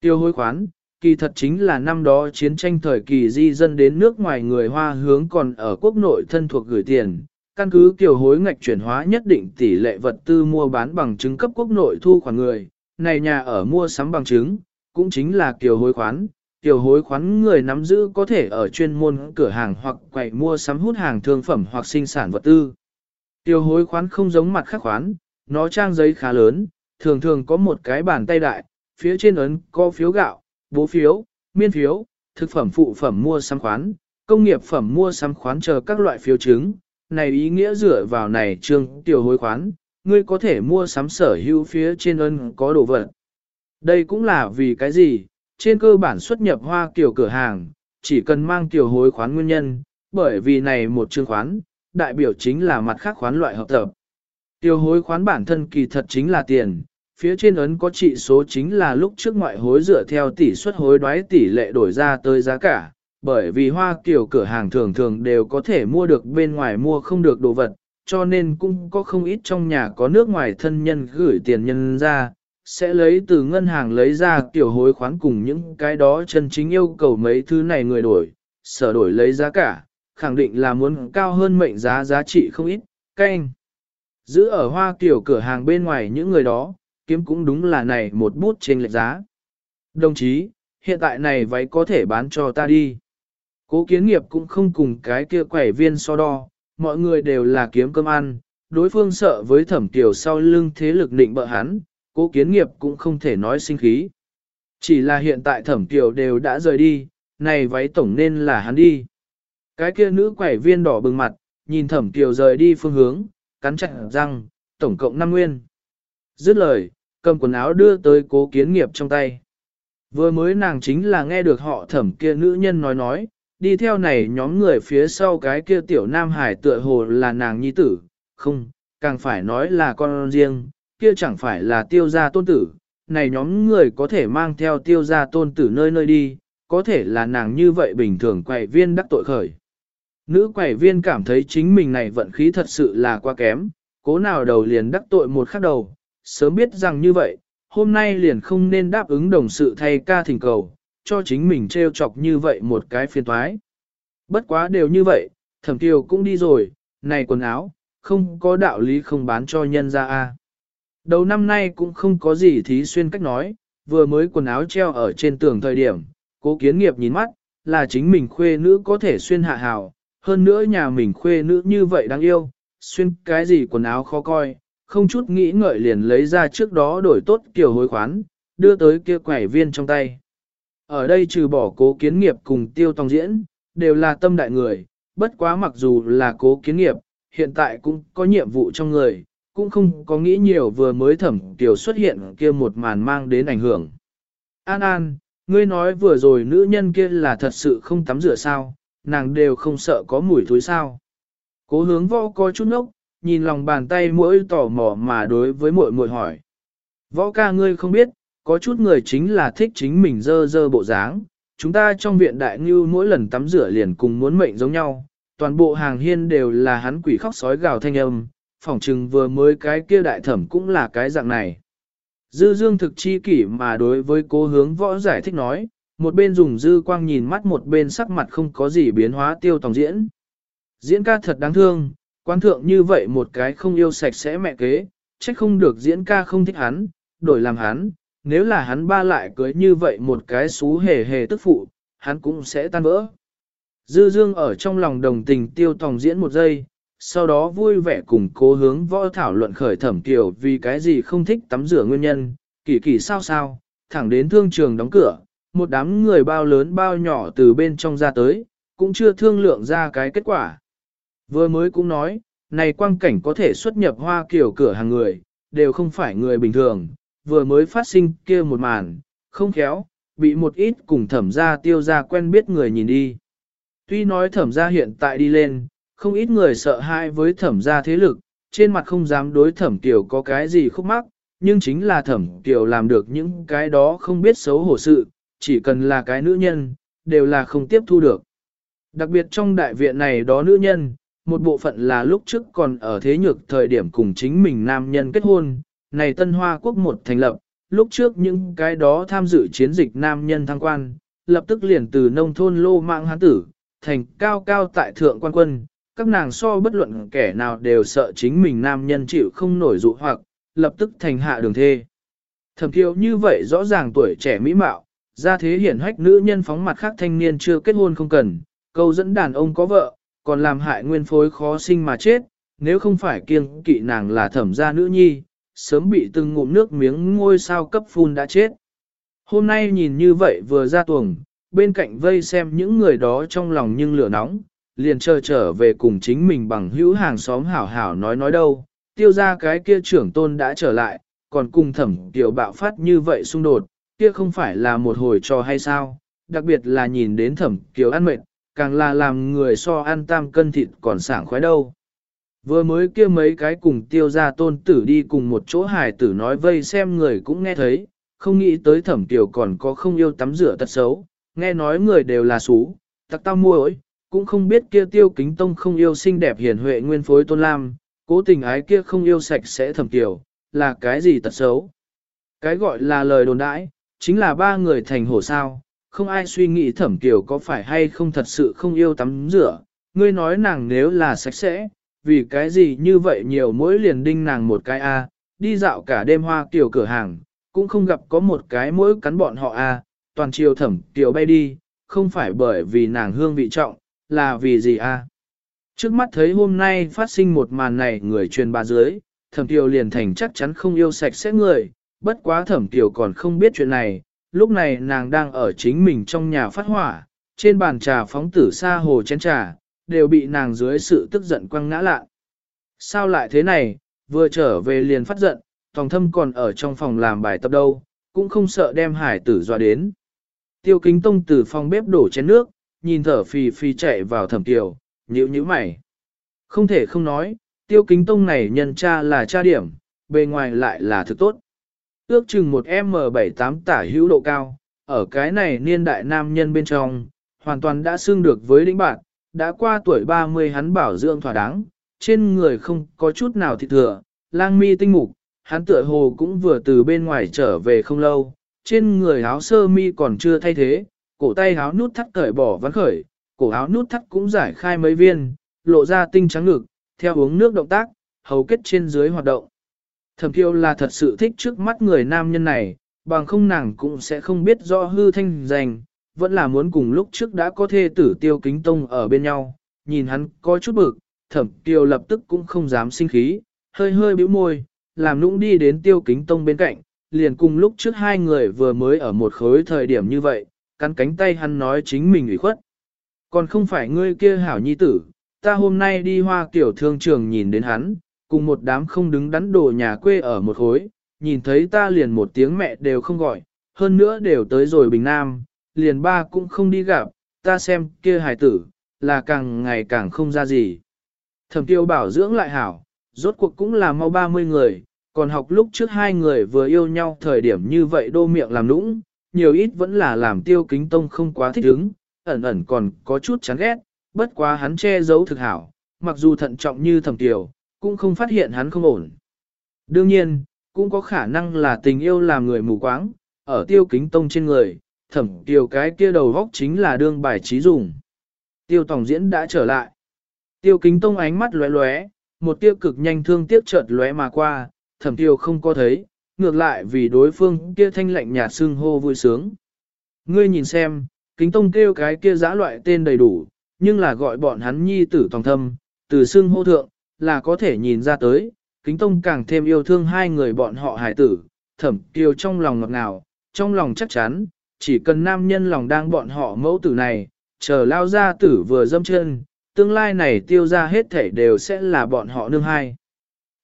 Speaker 1: Tiêu hối khoán, kỳ thật chính là năm đó chiến tranh thời kỳ di dân đến nước ngoài người Hoa hướng còn ở quốc nội thân thuộc gửi tiền, căn cứ kiểu hối ngạch chuyển hóa nhất định tỷ lệ vật tư mua bán bằng chứng cấp quốc nội thu khoản người, này nhà ở mua sắm bằng chứng, cũng chính là kiểu hối khoán. Kiểu hối khoán người nắm giữ có thể ở chuyên môn cửa hàng hoặc quầy mua sắm hút hàng thương phẩm hoặc sinh sản vật tư. Tiêu hối khoán không giống mặt khác khoán, nó trang giấy khá lớn, thường thường có một cái bàn tay đại, phía trên ấn có phiếu gạo, bố phiếu, miên phiếu, thực phẩm phụ phẩm mua sắm khoán, công nghiệp phẩm mua sắm khoán chờ các loại phiếu chứng. Này ý nghĩa dựa vào này trương tiểu hối khoán, ngươi có thể mua sắm sở hữu phía trên ân có đồ vật. Đây cũng là vì cái gì, trên cơ bản xuất nhập hoa kiểu cửa hàng, chỉ cần mang tiểu hối khoán nguyên nhân, bởi vì này một chương khoán, đại biểu chính là mặt khác khoán loại hợp tập. Tiêu hối khoán bản thân kỳ thật chính là tiền, phía trên ấn có trị số chính là lúc trước ngoại hối dựa theo tỷ suất hối đoái tỷ lệ đổi ra tới giá cả, bởi vì hoa kiểu cửa hàng thường thường đều có thể mua được bên ngoài mua không được đồ vật, cho nên cũng có không ít trong nhà có nước ngoài thân nhân gửi tiền nhân ra, sẽ lấy từ ngân hàng lấy ra kiểu hối khoán cùng những cái đó chân chính yêu cầu mấy thứ này người đổi, sở đổi lấy giá cả, khẳng định là muốn cao hơn mệnh giá giá trị không ít, canh. Giữ ở hoa kiểu cửa hàng bên ngoài những người đó, kiếm cũng đúng là này một bút trên lệch giá. Đồng chí, hiện tại này váy có thể bán cho ta đi. Cố kiến nghiệp cũng không cùng cái kia quẻ viên so đo, mọi người đều là kiếm cơm ăn, đối phương sợ với thẩm tiểu sau lưng thế lực định bợ hắn, cố kiến nghiệp cũng không thể nói sinh khí. Chỉ là hiện tại thẩm tiểu đều đã rời đi, này váy tổng nên là hắn đi. Cái kia nữ quẻ viên đỏ bừng mặt, nhìn thẩm tiểu rời đi phương hướng, cắn chặt răng, tổng cộng 5 nguyên. Dứt lời, cầm quần áo đưa tới cố kiến nghiệp trong tay. Vừa mới nàng chính là nghe được họ thẩm kia nữ nhân nói nói, đi theo này nhóm người phía sau cái kia tiểu nam hải tựa hồ là nàng nhi tử, không, càng phải nói là con riêng, kia chẳng phải là tiêu gia tôn tử, này nhóm người có thể mang theo tiêu gia tôn tử nơi nơi đi, có thể là nàng như vậy bình thường quậy viên đắc tội khởi. Nữ quầy viên cảm thấy chính mình này vận khí thật sự là quá kém, cố nào đầu liền đắc tội một khắc đầu, sớm biết rằng như vậy, hôm nay liền không nên đáp ứng đồng sự thay ca thỉnh cầu, cho chính mình treo chọc như vậy một cái phiền toái. Bất quá đều như vậy, thẩm tiêu cũng đi rồi, này quần áo, không có đạo lý không bán cho nhân ra a. Đầu năm nay cũng không có gì thí xuyên cách nói, vừa mới quần áo treo ở trên tường thời điểm, cố kiến nghiệp nhìn mắt, là chính mình khuê nữ có thể xuyên hạ hào, hơn nữa nhà mình khuê nữ như vậy đáng yêu, xuyên cái gì quần áo khó coi, không chút nghĩ ngợi liền lấy ra trước đó đổi tốt kiểu hối khoán, đưa tới kia quẻ viên trong tay. Ở đây trừ bỏ cố kiến nghiệp cùng tiêu tòng diễn, đều là tâm đại người, bất quá mặc dù là cố kiến nghiệp, hiện tại cũng có nhiệm vụ trong người, cũng không có nghĩ nhiều vừa mới thẩm tiểu xuất hiện kia một màn mang đến ảnh hưởng. An An, ngươi nói vừa rồi nữ nhân kia là thật sự không tắm rửa sao, nàng đều không sợ có mùi thối sao. Cố hướng võ có chút nốc, nhìn lòng bàn tay mỗi tò mò mà đối với muội muội hỏi. Võ ca ngươi không biết, có chút người chính là thích chính mình dơ dơ bộ dáng. Chúng ta trong viện đại ngưu mỗi lần tắm rửa liền cùng muốn mệnh giống nhau, toàn bộ hàng hiên đều là hắn quỷ khóc sói gào thanh âm, phỏng chừng vừa mới cái kia đại thẩm cũng là cái dạng này. Dư dương thực chi kỷ mà đối với cố hướng võ giải thích nói, một bên dùng dư quang nhìn mắt một bên sắc mặt không có gì biến hóa tiêu tòng diễn. Diễn ca thật đáng thương, quan thượng như vậy một cái không yêu sạch sẽ mẹ kế, trách không được diễn ca không thích hắn, đổi làm hắn, nếu là hắn ba lại cưới như vậy một cái xú hề hề tức phụ, hắn cũng sẽ tan vỡ. Dư dương ở trong lòng đồng tình tiêu tòng diễn một giây, sau đó vui vẻ cùng cố hướng võ thảo luận khởi thẩm kiểu vì cái gì không thích tắm rửa nguyên nhân, kỳ kỳ sao sao, thẳng đến thương trường đóng cửa, một đám người bao lớn bao nhỏ từ bên trong ra tới, cũng chưa thương lượng ra cái kết quả. Vừa mới cũng nói, này quang cảnh có thể xuất nhập hoa kiểu cửa hàng người, đều không phải người bình thường, vừa mới phát sinh kia một màn, không khéo, bị một ít cùng thẩm gia tiêu gia quen biết người nhìn đi. Tuy nói thẩm gia hiện tại đi lên, không ít người sợ hãi với thẩm gia thế lực, trên mặt không dám đối thẩm tiểu có cái gì khúc mắc, nhưng chính là thẩm tiểu làm được những cái đó không biết xấu hổ sự, chỉ cần là cái nữ nhân, đều là không tiếp thu được. Đặc biệt trong đại viện này đó nữ nhân, một bộ phận là lúc trước còn ở thế nhược thời điểm cùng chính mình nam nhân kết hôn, này Tân Hoa Quốc một thành lập, lúc trước những cái đó tham dự chiến dịch nam nhân thăng quan, lập tức liền từ nông thôn lô mạng hán tử, thành cao cao tại thượng quan quân, các nàng so bất luận kẻ nào đều sợ chính mình nam nhân chịu không nổi dụ hoặc, lập tức thành hạ đường thê. Thẩm thiếu như vậy rõ ràng tuổi trẻ mỹ mạo, ra thế hiển hách nữ nhân phóng mặt khác thanh niên chưa kết hôn không cần, câu dẫn đàn ông có vợ, còn làm hại nguyên phối khó sinh mà chết, nếu không phải kiêng kỵ nàng là thẩm gia nữ nhi, sớm bị từng ngụm nước miếng ngôi sao cấp phun đã chết. Hôm nay nhìn như vậy vừa ra tuồng, bên cạnh vây xem những người đó trong lòng nhưng lửa nóng, liền chờ trở về cùng chính mình bằng hữu hàng xóm hảo hảo nói nói đâu, tiêu ra cái kia trưởng tôn đã trở lại, còn cùng thẩm tiểu bạo phát như vậy xung đột, kia không phải là một hồi trò hay sao, đặc biệt là nhìn đến thẩm kiều ăn mệt, càng là làm người so ăn tam cân thịt còn sảng khoái đâu. Vừa mới kia mấy cái cùng tiêu ra tôn tử đi cùng một chỗ hài tử nói vây xem người cũng nghe thấy, không nghĩ tới thẩm kiều còn có không yêu tắm rửa tật xấu, nghe nói người đều là xú, tặc tao mua ối, cũng không biết kia tiêu kính tông không yêu xinh đẹp hiền huệ nguyên phối tôn lam, cố tình ái kia không yêu sạch sẽ thẩm kiều, là cái gì tật xấu. Cái gọi là lời đồn đãi, chính là ba người thành hổ sao, không ai suy nghĩ thẩm kiều có phải hay không thật sự không yêu tắm rửa, ngươi nói nàng nếu là sạch sẽ, vì cái gì như vậy nhiều mỗi liền đinh nàng một cái A, đi dạo cả đêm hoa kiều cửa hàng, cũng không gặp có một cái mỗi cắn bọn họ A, toàn chiều thẩm kiều bay đi, không phải bởi vì nàng hương vị trọng, là vì gì A. Trước mắt thấy hôm nay phát sinh một màn này người truyền bà dưới, thẩm tiểu liền thành chắc chắn không yêu sạch sẽ người, bất quá thẩm tiểu còn không biết chuyện này, lúc này nàng đang ở chính mình trong nhà phát hỏa, trên bàn trà phóng tử xa hồ chén trà, đều bị nàng dưới sự tức giận quăng ngã lạ. Sao lại thế này, vừa trở về liền phát giận, Tòng Thâm còn ở trong phòng làm bài tập đâu, cũng không sợ đem hải tử dọa đến. Tiêu kính tông từ phòng bếp đổ chén nước, nhìn thở phì phì chạy vào thẩm tiểu, nhíu nhíu mày. Không thể không nói, tiêu kính tông này nhân cha là cha điểm, bề ngoài lại là thực tốt. Ước chừng một M78 tả hữu độ cao, ở cái này niên đại nam nhân bên trong, hoàn toàn đã xương được với đỉnh bạn, đã qua tuổi 30 hắn bảo dưỡng thỏa đáng, trên người không có chút nào thịt thừa, lang mi tinh mục, hắn tựa hồ cũng vừa từ bên ngoài trở về không lâu, trên người áo sơ mi còn chưa thay thế, cổ tay áo nút thắt cởi bỏ vắn khởi, cổ áo nút thắt cũng giải khai mấy viên, lộ ra tinh trắng ngực, theo uống nước động tác, hầu kết trên dưới hoạt động. Thẩm Kiêu là thật sự thích trước mắt người nam nhân này, bằng không nàng cũng sẽ không biết rõ hư thanh danh, vẫn là muốn cùng lúc trước đã có thê tử tiêu kính tông ở bên nhau, nhìn hắn có chút bực, thẩm tiêu lập tức cũng không dám sinh khí, hơi hơi bĩu môi, làm nũng đi đến tiêu kính tông bên cạnh, liền cùng lúc trước hai người vừa mới ở một khối thời điểm như vậy, cắn cánh tay hắn nói chính mình ủy khuất. Còn không phải ngươi kia hảo nhi tử, ta hôm nay đi hoa kiểu thương trường nhìn đến hắn, cùng một đám không đứng đắn đồ nhà quê ở một khối, nhìn thấy ta liền một tiếng mẹ đều không gọi, hơn nữa đều tới rồi Bình Nam, liền ba cũng không đi gặp, ta xem kia hài tử, là càng ngày càng không ra gì. Thẩm tiêu bảo dưỡng lại hảo, rốt cuộc cũng là mau 30 người, còn học lúc trước hai người vừa yêu nhau thời điểm như vậy đô miệng làm nũng, nhiều ít vẫn là làm tiêu kính tông không quá thích ứng, ẩn ẩn còn có chút chán ghét, bất quá hắn che giấu thực hảo, mặc dù thận trọng như thẩm tiêu, cũng không phát hiện hắn không ổn. Đương nhiên, cũng có khả năng là tình yêu làm người mù quáng, ở tiêu kính tông trên người, thẩm tiêu cái kia đầu góc chính là đương bài trí dùng. Tiêu tổng diễn đã trở lại. Tiêu kính tông ánh mắt lóe lóe, một tiêu cực nhanh thương tiếc chợt lóe mà qua, thẩm tiêu không có thấy, ngược lại vì đối phương kia thanh lạnh nhạt xương hô vui sướng. Ngươi nhìn xem, kính tông kêu cái kia giã loại tên đầy đủ, nhưng là gọi bọn hắn nhi tử tòng thâm, từ xương hô thượng, là có thể nhìn ra tới, kính tông càng thêm yêu thương hai người bọn họ hải tử, thẩm kiều trong lòng ngọt ngào, trong lòng chắc chắn, chỉ cần nam nhân lòng đang bọn họ mẫu tử này, chờ lao ra tử vừa dâm chân, tương lai này tiêu ra hết thể đều sẽ là bọn họ nương hai.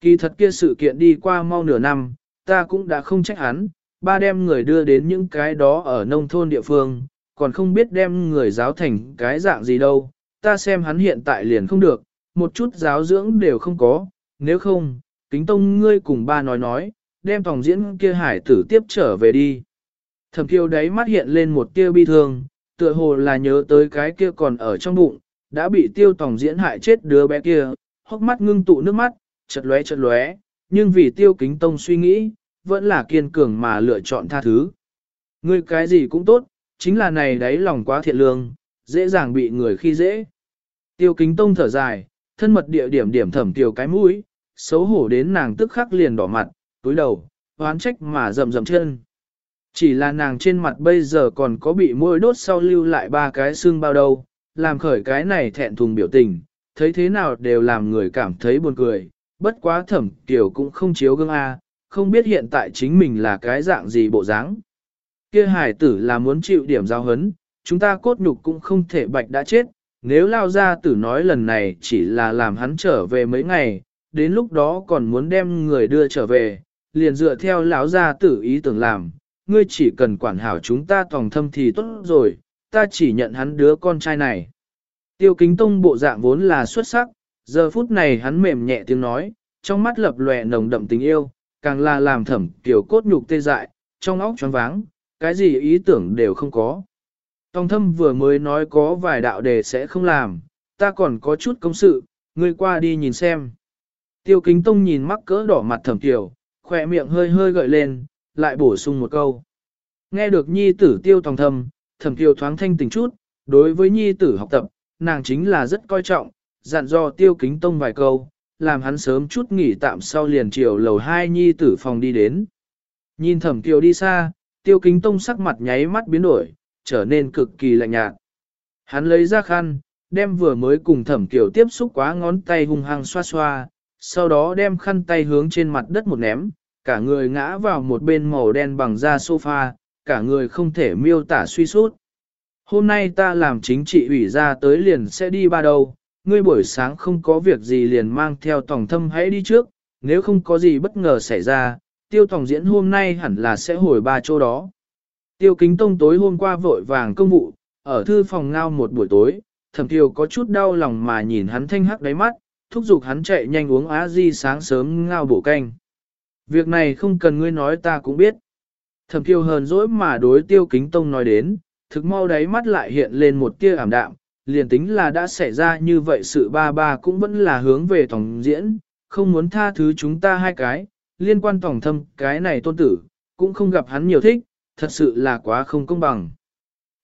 Speaker 1: Kỳ thật kia sự kiện đi qua mau nửa năm, ta cũng đã không trách hắn, ba đem người đưa đến những cái đó ở nông thôn địa phương, còn không biết đem người giáo thành cái dạng gì đâu, ta xem hắn hiện tại liền không được, một chút giáo dưỡng đều không có, nếu không, kính tông ngươi cùng ba nói nói, đem phòng diễn kia hải tử tiếp trở về đi. Thẩm kiều đấy mắt hiện lên một tia bi thương, tựa hồ là nhớ tới cái kia còn ở trong bụng, đã bị tiêu tòng diễn hại chết đứa bé kia, hốc mắt ngưng tụ nước mắt, chật lóe chật lóe, nhưng vì tiêu kính tông suy nghĩ, vẫn là kiên cường mà lựa chọn tha thứ. Ngươi cái gì cũng tốt, chính là này đấy lòng quá thiện lương, dễ dàng bị người khi dễ. Tiêu kính tông thở dài, thân mật địa điểm điểm thẩm tiểu cái mũi, xấu hổ đến nàng tức khắc liền đỏ mặt, túi đầu, oán trách mà rầm rầm chân. Chỉ là nàng trên mặt bây giờ còn có bị môi đốt sau lưu lại ba cái xương bao đâu, làm khởi cái này thẹn thùng biểu tình, thấy thế nào đều làm người cảm thấy buồn cười, bất quá thẩm tiểu cũng không chiếu gương A, không biết hiện tại chính mình là cái dạng gì bộ dáng. Kia hải tử là muốn chịu điểm giao hấn, chúng ta cốt nhục cũng không thể bạch đã chết, nếu lao ra tử nói lần này chỉ là làm hắn trở về mấy ngày, đến lúc đó còn muốn đem người đưa trở về, liền dựa theo lão gia tử ý tưởng làm, ngươi chỉ cần quản hảo chúng ta tòng thâm thì tốt rồi, ta chỉ nhận hắn đứa con trai này. Tiêu kính tông bộ dạng vốn là xuất sắc, giờ phút này hắn mềm nhẹ tiếng nói, trong mắt lập lòe nồng đậm tình yêu, càng là làm thẩm tiểu cốt nhục tê dại, trong óc choáng váng, cái gì ý tưởng đều không có. Tòng thâm vừa mới nói có vài đạo đề sẽ không làm, ta còn có chút công sự, ngươi qua đi nhìn xem. Tiêu kính tông nhìn mắc cỡ đỏ mặt thẩm tiểu, khỏe miệng hơi hơi gợi lên, lại bổ sung một câu. Nghe được nhi tử tiêu tòng thâm, thẩm tiểu thoáng thanh tỉnh chút, đối với nhi tử học tập, nàng chính là rất coi trọng, dặn dò tiêu kính tông vài câu, làm hắn sớm chút nghỉ tạm sau liền chiều lầu hai nhi tử phòng đi đến. Nhìn thẩm tiểu đi xa, tiêu kính tông sắc mặt nháy mắt biến đổi, trở nên cực kỳ lạnh nhạt. Hắn lấy ra khăn, đem vừa mới cùng thẩm kiểu tiếp xúc quá ngón tay hung hăng xoa xoa, sau đó đem khăn tay hướng trên mặt đất một ném, cả người ngã vào một bên màu đen bằng da sofa, cả người không thể miêu tả suy sút. Hôm nay ta làm chính trị ủy ra tới liền sẽ đi ba đâu, ngươi buổi sáng không có việc gì liền mang theo tổng thâm hãy đi trước, nếu không có gì bất ngờ xảy ra, tiêu tổng diễn hôm nay hẳn là sẽ hồi ba chỗ đó. Tiêu kính tông tối hôm qua vội vàng công vụ, ở thư phòng ngao một buổi tối, thẩm tiêu có chút đau lòng mà nhìn hắn thanh hắc đáy mắt, thúc giục hắn chạy nhanh uống á di sáng sớm ngao bổ canh. Việc này không cần ngươi nói ta cũng biết. Thẩm tiêu hờn dỗi mà đối tiêu kính tông nói đến, thực mau đáy mắt lại hiện lên một tia ảm đạm, liền tính là đã xảy ra như vậy sự ba ba cũng vẫn là hướng về tổng diễn, không muốn tha thứ chúng ta hai cái, liên quan tổng thâm cái này tôn tử, cũng không gặp hắn nhiều thích, thật sự là quá không công bằng.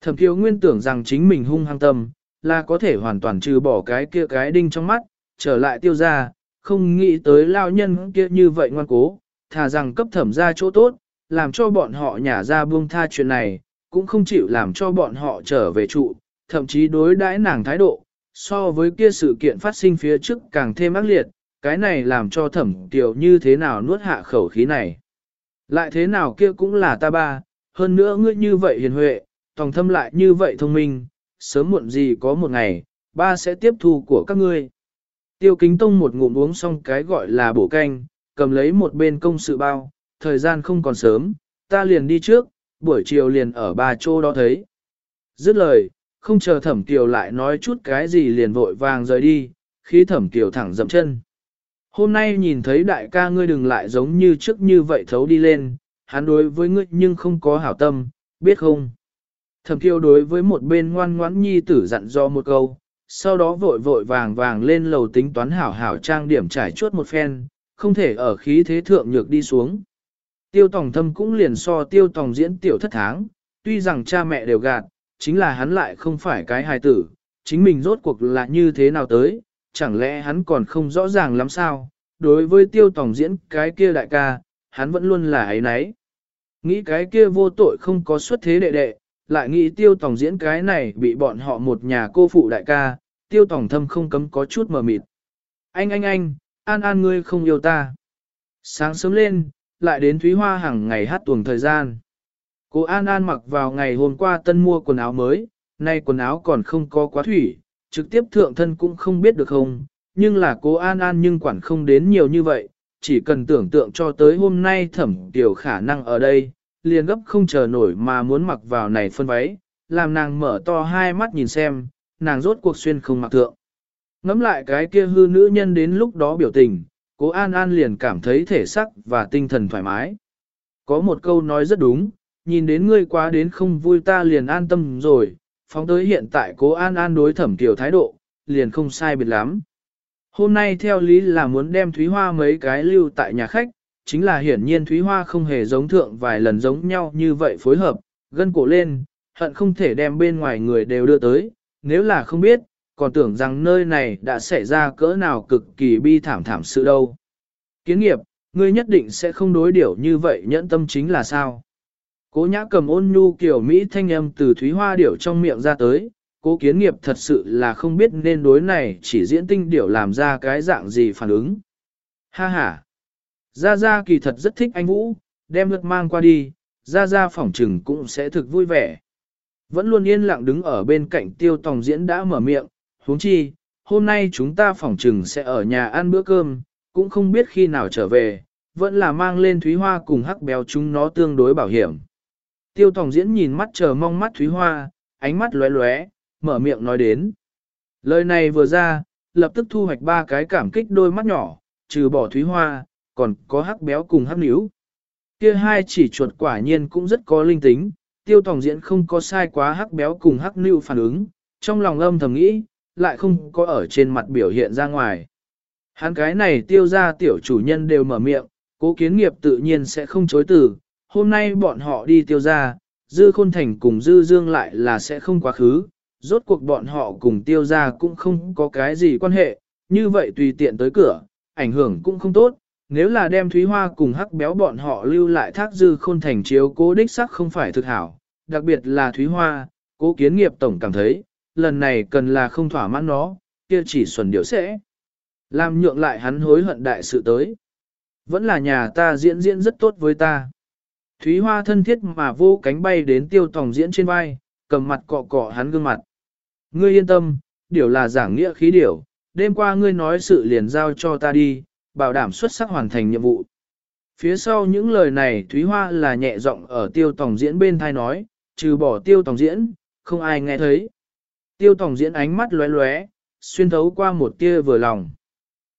Speaker 1: Thẩm Kiều nguyên tưởng rằng chính mình hung hăng tâm, là có thể hoàn toàn trừ bỏ cái kia cái đinh trong mắt, trở lại tiêu ra, không nghĩ tới lao nhân kia như vậy ngoan cố, thà rằng cấp thẩm ra chỗ tốt, làm cho bọn họ nhả ra buông tha chuyện này, cũng không chịu làm cho bọn họ trở về trụ, thậm chí đối đãi nàng thái độ, so với kia sự kiện phát sinh phía trước càng thêm ác liệt, cái này làm cho thẩm tiểu như thế nào nuốt hạ khẩu khí này. Lại thế nào kia cũng là ta ba, hơn nữa ngươi như vậy hiền huệ, tòng thâm lại như vậy thông minh, sớm muộn gì có một ngày, ba sẽ tiếp thu của các ngươi. Tiêu kính tông một ngụm uống xong cái gọi là bổ canh, cầm lấy một bên công sự bao, thời gian không còn sớm, ta liền đi trước, buổi chiều liền ở ba chỗ đó thấy. Dứt lời, không chờ thẩm kiều lại nói chút cái gì liền vội vàng rời đi, khi thẩm kiều thẳng dậm chân. Hôm nay nhìn thấy đại ca ngươi đừng lại giống như trước như vậy thấu đi lên, hắn đối với ngươi nhưng không có hảo tâm, biết không? Thẩm kiều đối với một bên ngoan ngoãn nhi tử dặn do một câu, sau đó vội vội vàng vàng lên lầu tính toán hảo hảo trang điểm trải chuốt một phen, không thể ở khí thế thượng nhược đi xuống. Tiêu tòng thâm cũng liền so tiêu tòng diễn tiểu thất tháng, tuy rằng cha mẹ đều gạt, chính là hắn lại không phải cái hài tử, chính mình rốt cuộc là như thế nào tới, chẳng lẽ hắn còn không rõ ràng lắm sao, đối với tiêu tòng diễn cái kia đại ca, hắn vẫn luôn là ấy nấy. Nghĩ cái kia vô tội không có xuất thế đệ đệ, lại nghĩ tiêu tổng diễn cái này bị bọn họ một nhà cô phụ đại ca, tiêu tổng thâm không cấm có chút mờ mịt. Anh anh anh, an an ngươi không yêu ta. Sáng sớm lên, lại đến Thúy Hoa hàng ngày hát tuồng thời gian. Cô An An mặc vào ngày hôm qua tân mua quần áo mới, nay quần áo còn không có quá thủy, trực tiếp thượng thân cũng không biết được không, nhưng là cô An An nhưng quản không đến nhiều như vậy, chỉ cần tưởng tượng cho tới hôm nay thẩm tiểu khả năng ở đây, liền gấp không chờ nổi mà muốn mặc vào này phân váy, làm nàng mở to hai mắt nhìn xem, nàng rốt cuộc xuyên không mặc thượng. Ngắm lại cái kia hư nữ nhân đến lúc đó biểu tình, cố An An liền cảm thấy thể sắc và tinh thần thoải mái. Có một câu nói rất đúng, nhìn đến ngươi quá đến không vui ta liền an tâm rồi, phóng tới hiện tại cố An An đối thẩm tiểu thái độ, liền không sai biệt lắm. Hôm nay theo lý là muốn đem Thúy Hoa mấy cái lưu tại nhà khách, chính là hiển nhiên Thúy Hoa không hề giống thượng vài lần giống nhau như vậy phối hợp, gân cổ lên, hận không thể đem bên ngoài người đều đưa tới, nếu là không biết, còn tưởng rằng nơi này đã xảy ra cỡ nào cực kỳ bi thảm thảm sự đâu. Kiến nghiệp, ngươi nhất định sẽ không đối điểu như vậy nhẫn tâm chính là sao? Cố nhã cầm ôn nhu kiểu Mỹ thanh âm từ thúy hoa điểu trong miệng ra tới, cố kiến nghiệp thật sự là không biết nên đối này chỉ diễn tinh điểu làm ra cái dạng gì phản ứng. Ha ha! Gia Gia kỳ thật rất thích anh Vũ, đem lượt mang qua đi, Gia Gia phỏng trừng cũng sẽ thực vui vẻ. Vẫn luôn yên lặng đứng ở bên cạnh tiêu tòng diễn đã mở miệng, huống chi, hôm nay chúng ta phỏng trừng sẽ ở nhà ăn bữa cơm, cũng không biết khi nào trở về, vẫn là mang lên Thúy Hoa cùng hắc béo chúng nó tương đối bảo hiểm. Tiêu Tòng Diễn nhìn mắt chờ mong mắt Thúy Hoa, ánh mắt lóe lóe, mở miệng nói đến. Lời này vừa ra, lập tức thu hoạch ba cái cảm kích đôi mắt nhỏ, trừ bỏ Thúy Hoa, còn có hắc béo cùng hắc níu. Kia hai chỉ chuột quả nhiên cũng rất có linh tính, tiêu tòng diễn không có sai quá hắc béo cùng hắc níu phản ứng, trong lòng âm thầm nghĩ, lại không có ở trên mặt biểu hiện ra ngoài. Hắn cái này tiêu ra tiểu chủ nhân đều mở miệng, cố kiến nghiệp tự nhiên sẽ không chối từ, hôm nay bọn họ đi tiêu ra, dư khôn thành cùng dư dương lại là sẽ không quá khứ, rốt cuộc bọn họ cùng tiêu ra cũng không có cái gì quan hệ, như vậy tùy tiện tới cửa, ảnh hưởng cũng không tốt, nếu là đem Thúy Hoa cùng hắc béo bọn họ lưu lại thác dư khôn thành chiếu cố đích sắc không phải thực hảo, đặc biệt là Thúy Hoa, cố kiến nghiệp tổng cảm thấy, lần này cần là không thỏa mãn nó, kia chỉ xuẩn điệu sẽ. Làm nhượng lại hắn hối hận đại sự tới. Vẫn là nhà ta diễn diễn rất tốt với ta. Thúy Hoa thân thiết mà vô cánh bay đến tiêu tòng diễn trên vai, cầm mặt cọ cọ hắn gương mặt. Ngươi yên tâm, điều là giảng nghĩa khí điều. đêm qua ngươi nói sự liền giao cho ta đi, bảo đảm xuất sắc hoàn thành nhiệm vụ. Phía sau những lời này Thúy Hoa là nhẹ giọng ở tiêu tòng diễn bên thai nói, trừ bỏ tiêu tòng diễn, không ai nghe thấy. Tiêu tòng diễn ánh mắt lóe lóe, xuyên thấu qua một tia vừa lòng.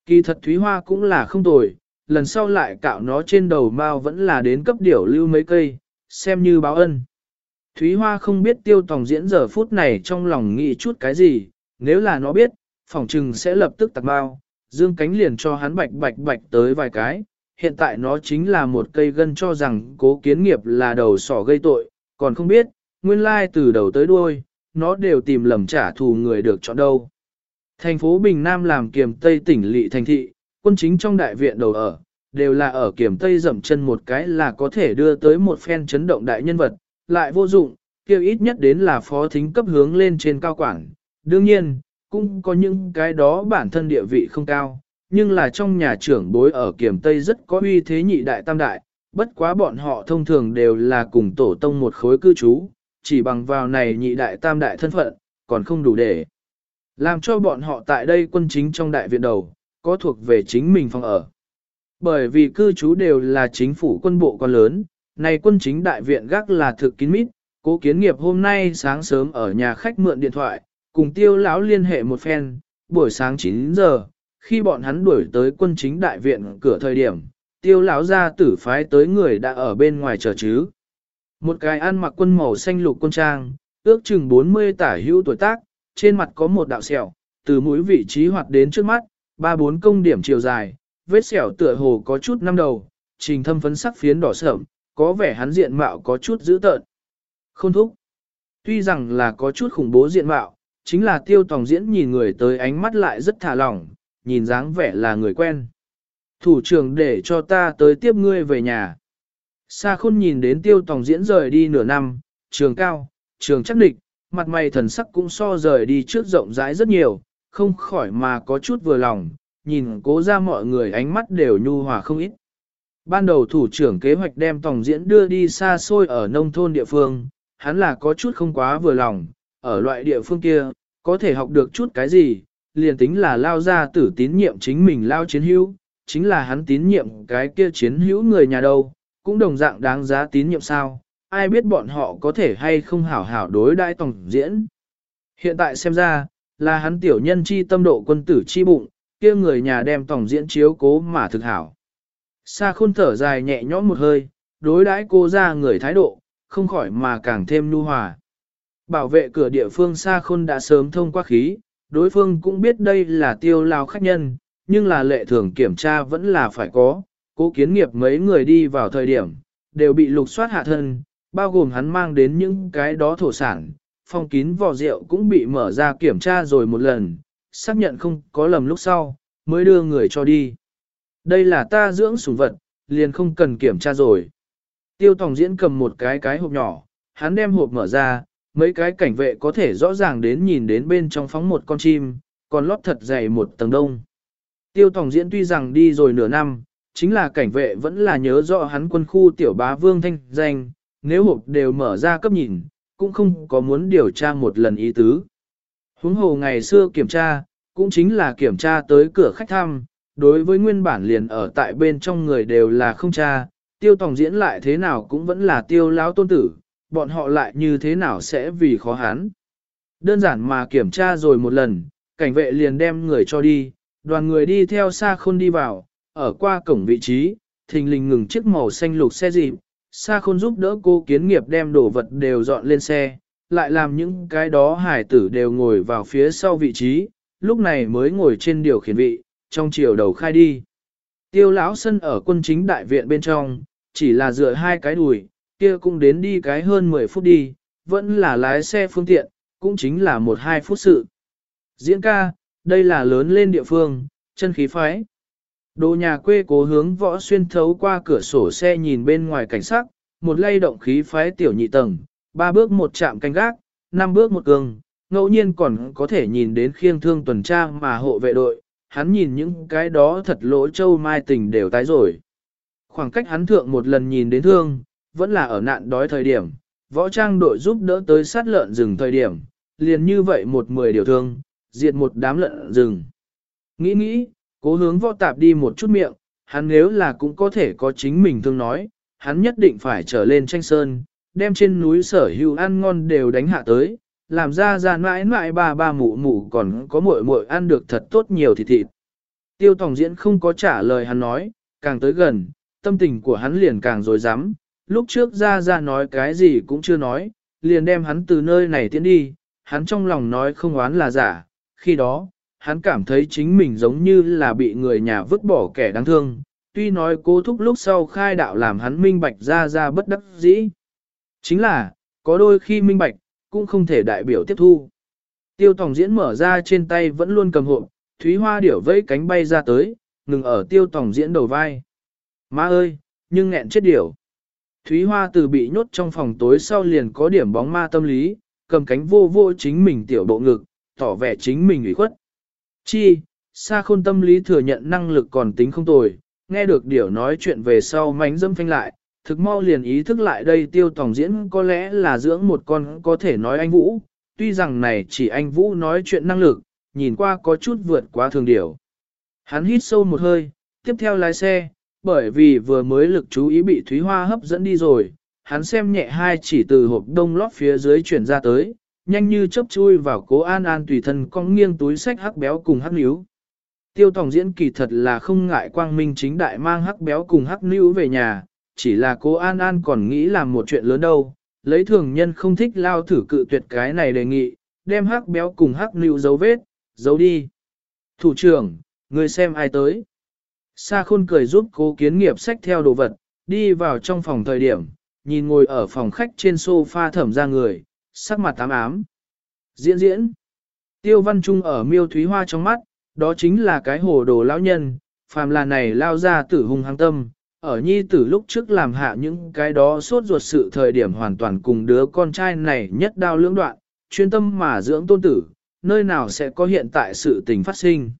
Speaker 1: Kỳ thật Thúy Hoa cũng là không tồi, lần sau lại cạo nó trên đầu mao vẫn là đến cấp điểu lưu mấy cây, xem như báo ân. Thúy Hoa không biết tiêu tòng diễn giờ phút này trong lòng nghĩ chút cái gì, nếu là nó biết, phỏng trừng sẽ lập tức tạc bao, dương cánh liền cho hắn bạch bạch bạch tới vài cái. Hiện tại nó chính là một cây gân cho rằng cố kiến nghiệp là đầu sỏ gây tội, còn không biết, nguyên lai từ đầu tới đuôi, nó đều tìm lầm trả thù người được chọn đâu. Thành phố Bình Nam làm kiềm Tây tỉnh lỵ thành thị, quân chính trong đại viện đầu ở, đều là ở kiềm Tây dậm chân một cái là có thể đưa tới một phen chấn động đại nhân vật, lại vô dụng, kêu ít nhất đến là phó thính cấp hướng lên trên cao quản. Đương nhiên, cũng có những cái đó bản thân địa vị không cao, nhưng là trong nhà trưởng bối ở Kiểm Tây rất có uy thế nhị đại tam đại, bất quá bọn họ thông thường đều là cùng tổ tông một khối cư trú, chỉ bằng vào này nhị đại tam đại thân phận, còn không đủ để làm cho bọn họ tại đây quân chính trong đại viện đầu, có thuộc về chính mình phòng ở. Bởi vì cư trú đều là chính phủ quân bộ con lớn, này quân chính đại viện gác là thực kín mít, cố kiến nghiệp hôm nay sáng sớm ở nhà khách mượn điện thoại, cùng tiêu lão liên hệ một phen, buổi sáng 9 giờ, khi bọn hắn đuổi tới quân chính đại viện cửa thời điểm, tiêu lão ra tử phái tới người đã ở bên ngoài chờ chứ. Một cái ăn mặc quân màu xanh lục quân trang, ước chừng 40 tả hữu tuổi tác, trên mặt có một đạo sẹo, từ mũi vị trí hoạt đến trước mắt, ba bốn công điểm chiều dài, vết sẹo tựa hồ có chút năm đầu, trình thâm phấn sắc phiến đỏ sợm, có vẻ hắn diện mạo có chút dữ tợn. Không thúc. Tuy rằng là có chút khủng bố diện mạo, chính là tiêu tòng diễn nhìn người tới ánh mắt lại rất thả lỏng, nhìn dáng vẻ là người quen. Thủ trưởng để cho ta tới tiếp ngươi về nhà. Sa khôn nhìn đến tiêu tòng diễn rời đi nửa năm, trường cao, trường chắc địch, mặt mày thần sắc cũng so rời đi trước rộng rãi rất nhiều, không khỏi mà có chút vừa lòng, nhìn cố ra mọi người ánh mắt đều nhu hòa không ít. Ban đầu thủ trưởng kế hoạch đem tổng diễn đưa đi xa xôi ở nông thôn địa phương, hắn là có chút không quá vừa lòng, ở loại địa phương kia, có thể học được chút cái gì, liền tính là lao ra tử tín nhiệm chính mình lao chiến hữu, chính là hắn tín nhiệm cái kia chiến hữu người nhà đâu, cũng đồng dạng đáng giá tín nhiệm sao, ai biết bọn họ có thể hay không hảo hảo đối đãi tổng diễn. Hiện tại xem ra, là hắn tiểu nhân chi tâm độ quân tử chi bụng, kia người nhà đem tổng diễn chiếu cố mà thực hảo. Sa khôn thở dài nhẹ nhõm một hơi, đối đãi cô ra người thái độ, không khỏi mà càng thêm nhu hòa. Bảo vệ cửa địa phương Sa khôn đã sớm thông qua khí, đối phương cũng biết đây là tiêu lao khách nhân, nhưng là lệ thường kiểm tra vẫn là phải có. Cố kiến nghiệp mấy người đi vào thời điểm, đều bị lục soát hạ thân, bao gồm hắn mang đến những cái đó thổ sản, phong kín vò rượu cũng bị mở ra kiểm tra rồi một lần, xác nhận không có lầm lúc sau, mới đưa người cho đi. Đây là ta dưỡng sủng vật, liền không cần kiểm tra rồi. Tiêu Tòng Diễn cầm một cái cái hộp nhỏ, hắn đem hộp mở ra, mấy cái cảnh vệ có thể rõ ràng đến nhìn đến bên trong phóng một con chim, còn lót thật dày một tầng đông. Tiêu Tòng Diễn tuy rằng đi rồi nửa năm, chính là cảnh vệ vẫn là nhớ rõ hắn quân khu tiểu bá vương thanh danh, nếu hộp đều mở ra cấp nhìn, cũng không có muốn điều tra một lần ý tứ. Huống hồ ngày xưa kiểm tra, cũng chính là kiểm tra tới cửa khách thăm, đối với nguyên bản liền ở tại bên trong người đều là không cha, tiêu tòng diễn lại thế nào cũng vẫn là tiêu lão tôn tử, bọn họ lại như thế nào sẽ vì khó hán, Đơn giản mà kiểm tra rồi một lần, cảnh vệ liền đem người cho đi, đoàn người đi theo xa khôn đi vào, ở qua cổng vị trí, thình lình ngừng chiếc màu xanh lục xe dịp, xa khôn giúp đỡ cô kiến nghiệp đem đồ vật đều dọn lên xe, lại làm những cái đó hải tử đều ngồi vào phía sau vị trí, lúc này mới ngồi trên điều khiển vị, trong chiều đầu khai đi. Tiêu lão sân ở quân chính đại viện bên trong, chỉ là dựa hai cái đùi, kia cũng đến đi cái hơn 10 phút đi, vẫn là lái xe phương tiện, cũng chính là một hai phút sự. Diễn ca, đây là lớn lên địa phương, chân khí phái. Đồ nhà quê cố hướng võ xuyên thấu qua cửa sổ xe nhìn bên ngoài cảnh sắc, một lay động khí phái tiểu nhị tầng, ba bước một chạm canh gác, năm bước một cường, ngẫu nhiên còn có thể nhìn đến khiêng thương tuần tra mà hộ vệ đội, hắn nhìn những cái đó thật lỗ châu mai tình đều tái rồi. Khoảng cách hắn thượng một lần nhìn đến thương, vẫn là ở nạn đói thời điểm, võ trang đội giúp đỡ tới sát lợn rừng thời điểm, liền như vậy một mười điều thương, diệt một đám lợn rừng. Nghĩ nghĩ, cố hướng võ tạp đi một chút miệng, hắn nếu là cũng có thể có chính mình thương nói, hắn nhất định phải trở lên tranh sơn, đem trên núi sở hữu ăn ngon đều đánh hạ tới, làm ra ra mãi mãi ba ba mụ mụ còn có muội muội ăn được thật tốt nhiều thịt thịt. Tiêu Tòng Diễn không có trả lời hắn nói, càng tới gần, tâm tình của hắn liền càng dối rắm lúc trước ra ra nói cái gì cũng chưa nói, liền đem hắn từ nơi này tiến đi, hắn trong lòng nói không oán là giả, khi đó, hắn cảm thấy chính mình giống như là bị người nhà vứt bỏ kẻ đáng thương, tuy nói cố thúc lúc sau khai đạo làm hắn minh bạch ra ra bất đắc dĩ. Chính là, có đôi khi minh bạch, cũng không thể đại biểu tiếp thu. Tiêu tòng diễn mở ra trên tay vẫn luôn cầm hộp, thúy hoa điểu vẫy cánh bay ra tới, ngừng ở tiêu tòng diễn đầu vai. Má ơi, nhưng nghẹn chết điểu. Thúy hoa từ bị nhốt trong phòng tối sau liền có điểm bóng ma tâm lý, cầm cánh vô vô chính mình tiểu bộ ngực, tỏ vẻ chính mình ủy khuất. Chi, xa khôn tâm lý thừa nhận năng lực còn tính không tồi, nghe được điểu nói chuyện về sau mánh dâm phanh lại, thực mau liền ý thức lại đây tiêu tòng diễn có lẽ là dưỡng một con có thể nói anh Vũ, tuy rằng này chỉ anh Vũ nói chuyện năng lực, nhìn qua có chút vượt quá thường điều. Hắn hít sâu một hơi, tiếp theo lái xe, bởi vì vừa mới lực chú ý bị Thúy Hoa hấp dẫn đi rồi, hắn xem nhẹ hai chỉ từ hộp đông lót phía dưới chuyển ra tới, nhanh như chớp chui vào cố an an tùy thân con nghiêng túi sách hắc béo cùng hắc níu. Tiêu tòng diễn kỳ thật là không ngại quang minh chính đại mang hắc béo cùng hắc níu về nhà, chỉ là cô An An còn nghĩ làm một chuyện lớn đâu, lấy thường nhân không thích lao thử cự tuyệt cái này đề nghị, đem hắc béo cùng hắc níu dấu vết, giấu đi. Thủ trưởng, người xem ai tới. Sa khôn cười giúp cố kiến nghiệp sách theo đồ vật, đi vào trong phòng thời điểm, nhìn ngồi ở phòng khách trên sofa thẩm ra người, sắc mặt tám ám. Diễn diễn. Tiêu văn trung ở miêu thúy hoa trong mắt, đó chính là cái hồ đồ lão nhân, phàm là này lao ra tử hung hăng tâm, ở nhi tử lúc trước làm hạ những cái đó suốt ruột sự thời điểm hoàn toàn cùng đứa con trai này nhất đao lưỡng đoạn, chuyên tâm mà dưỡng tôn tử, nơi nào sẽ có hiện tại sự tình phát sinh.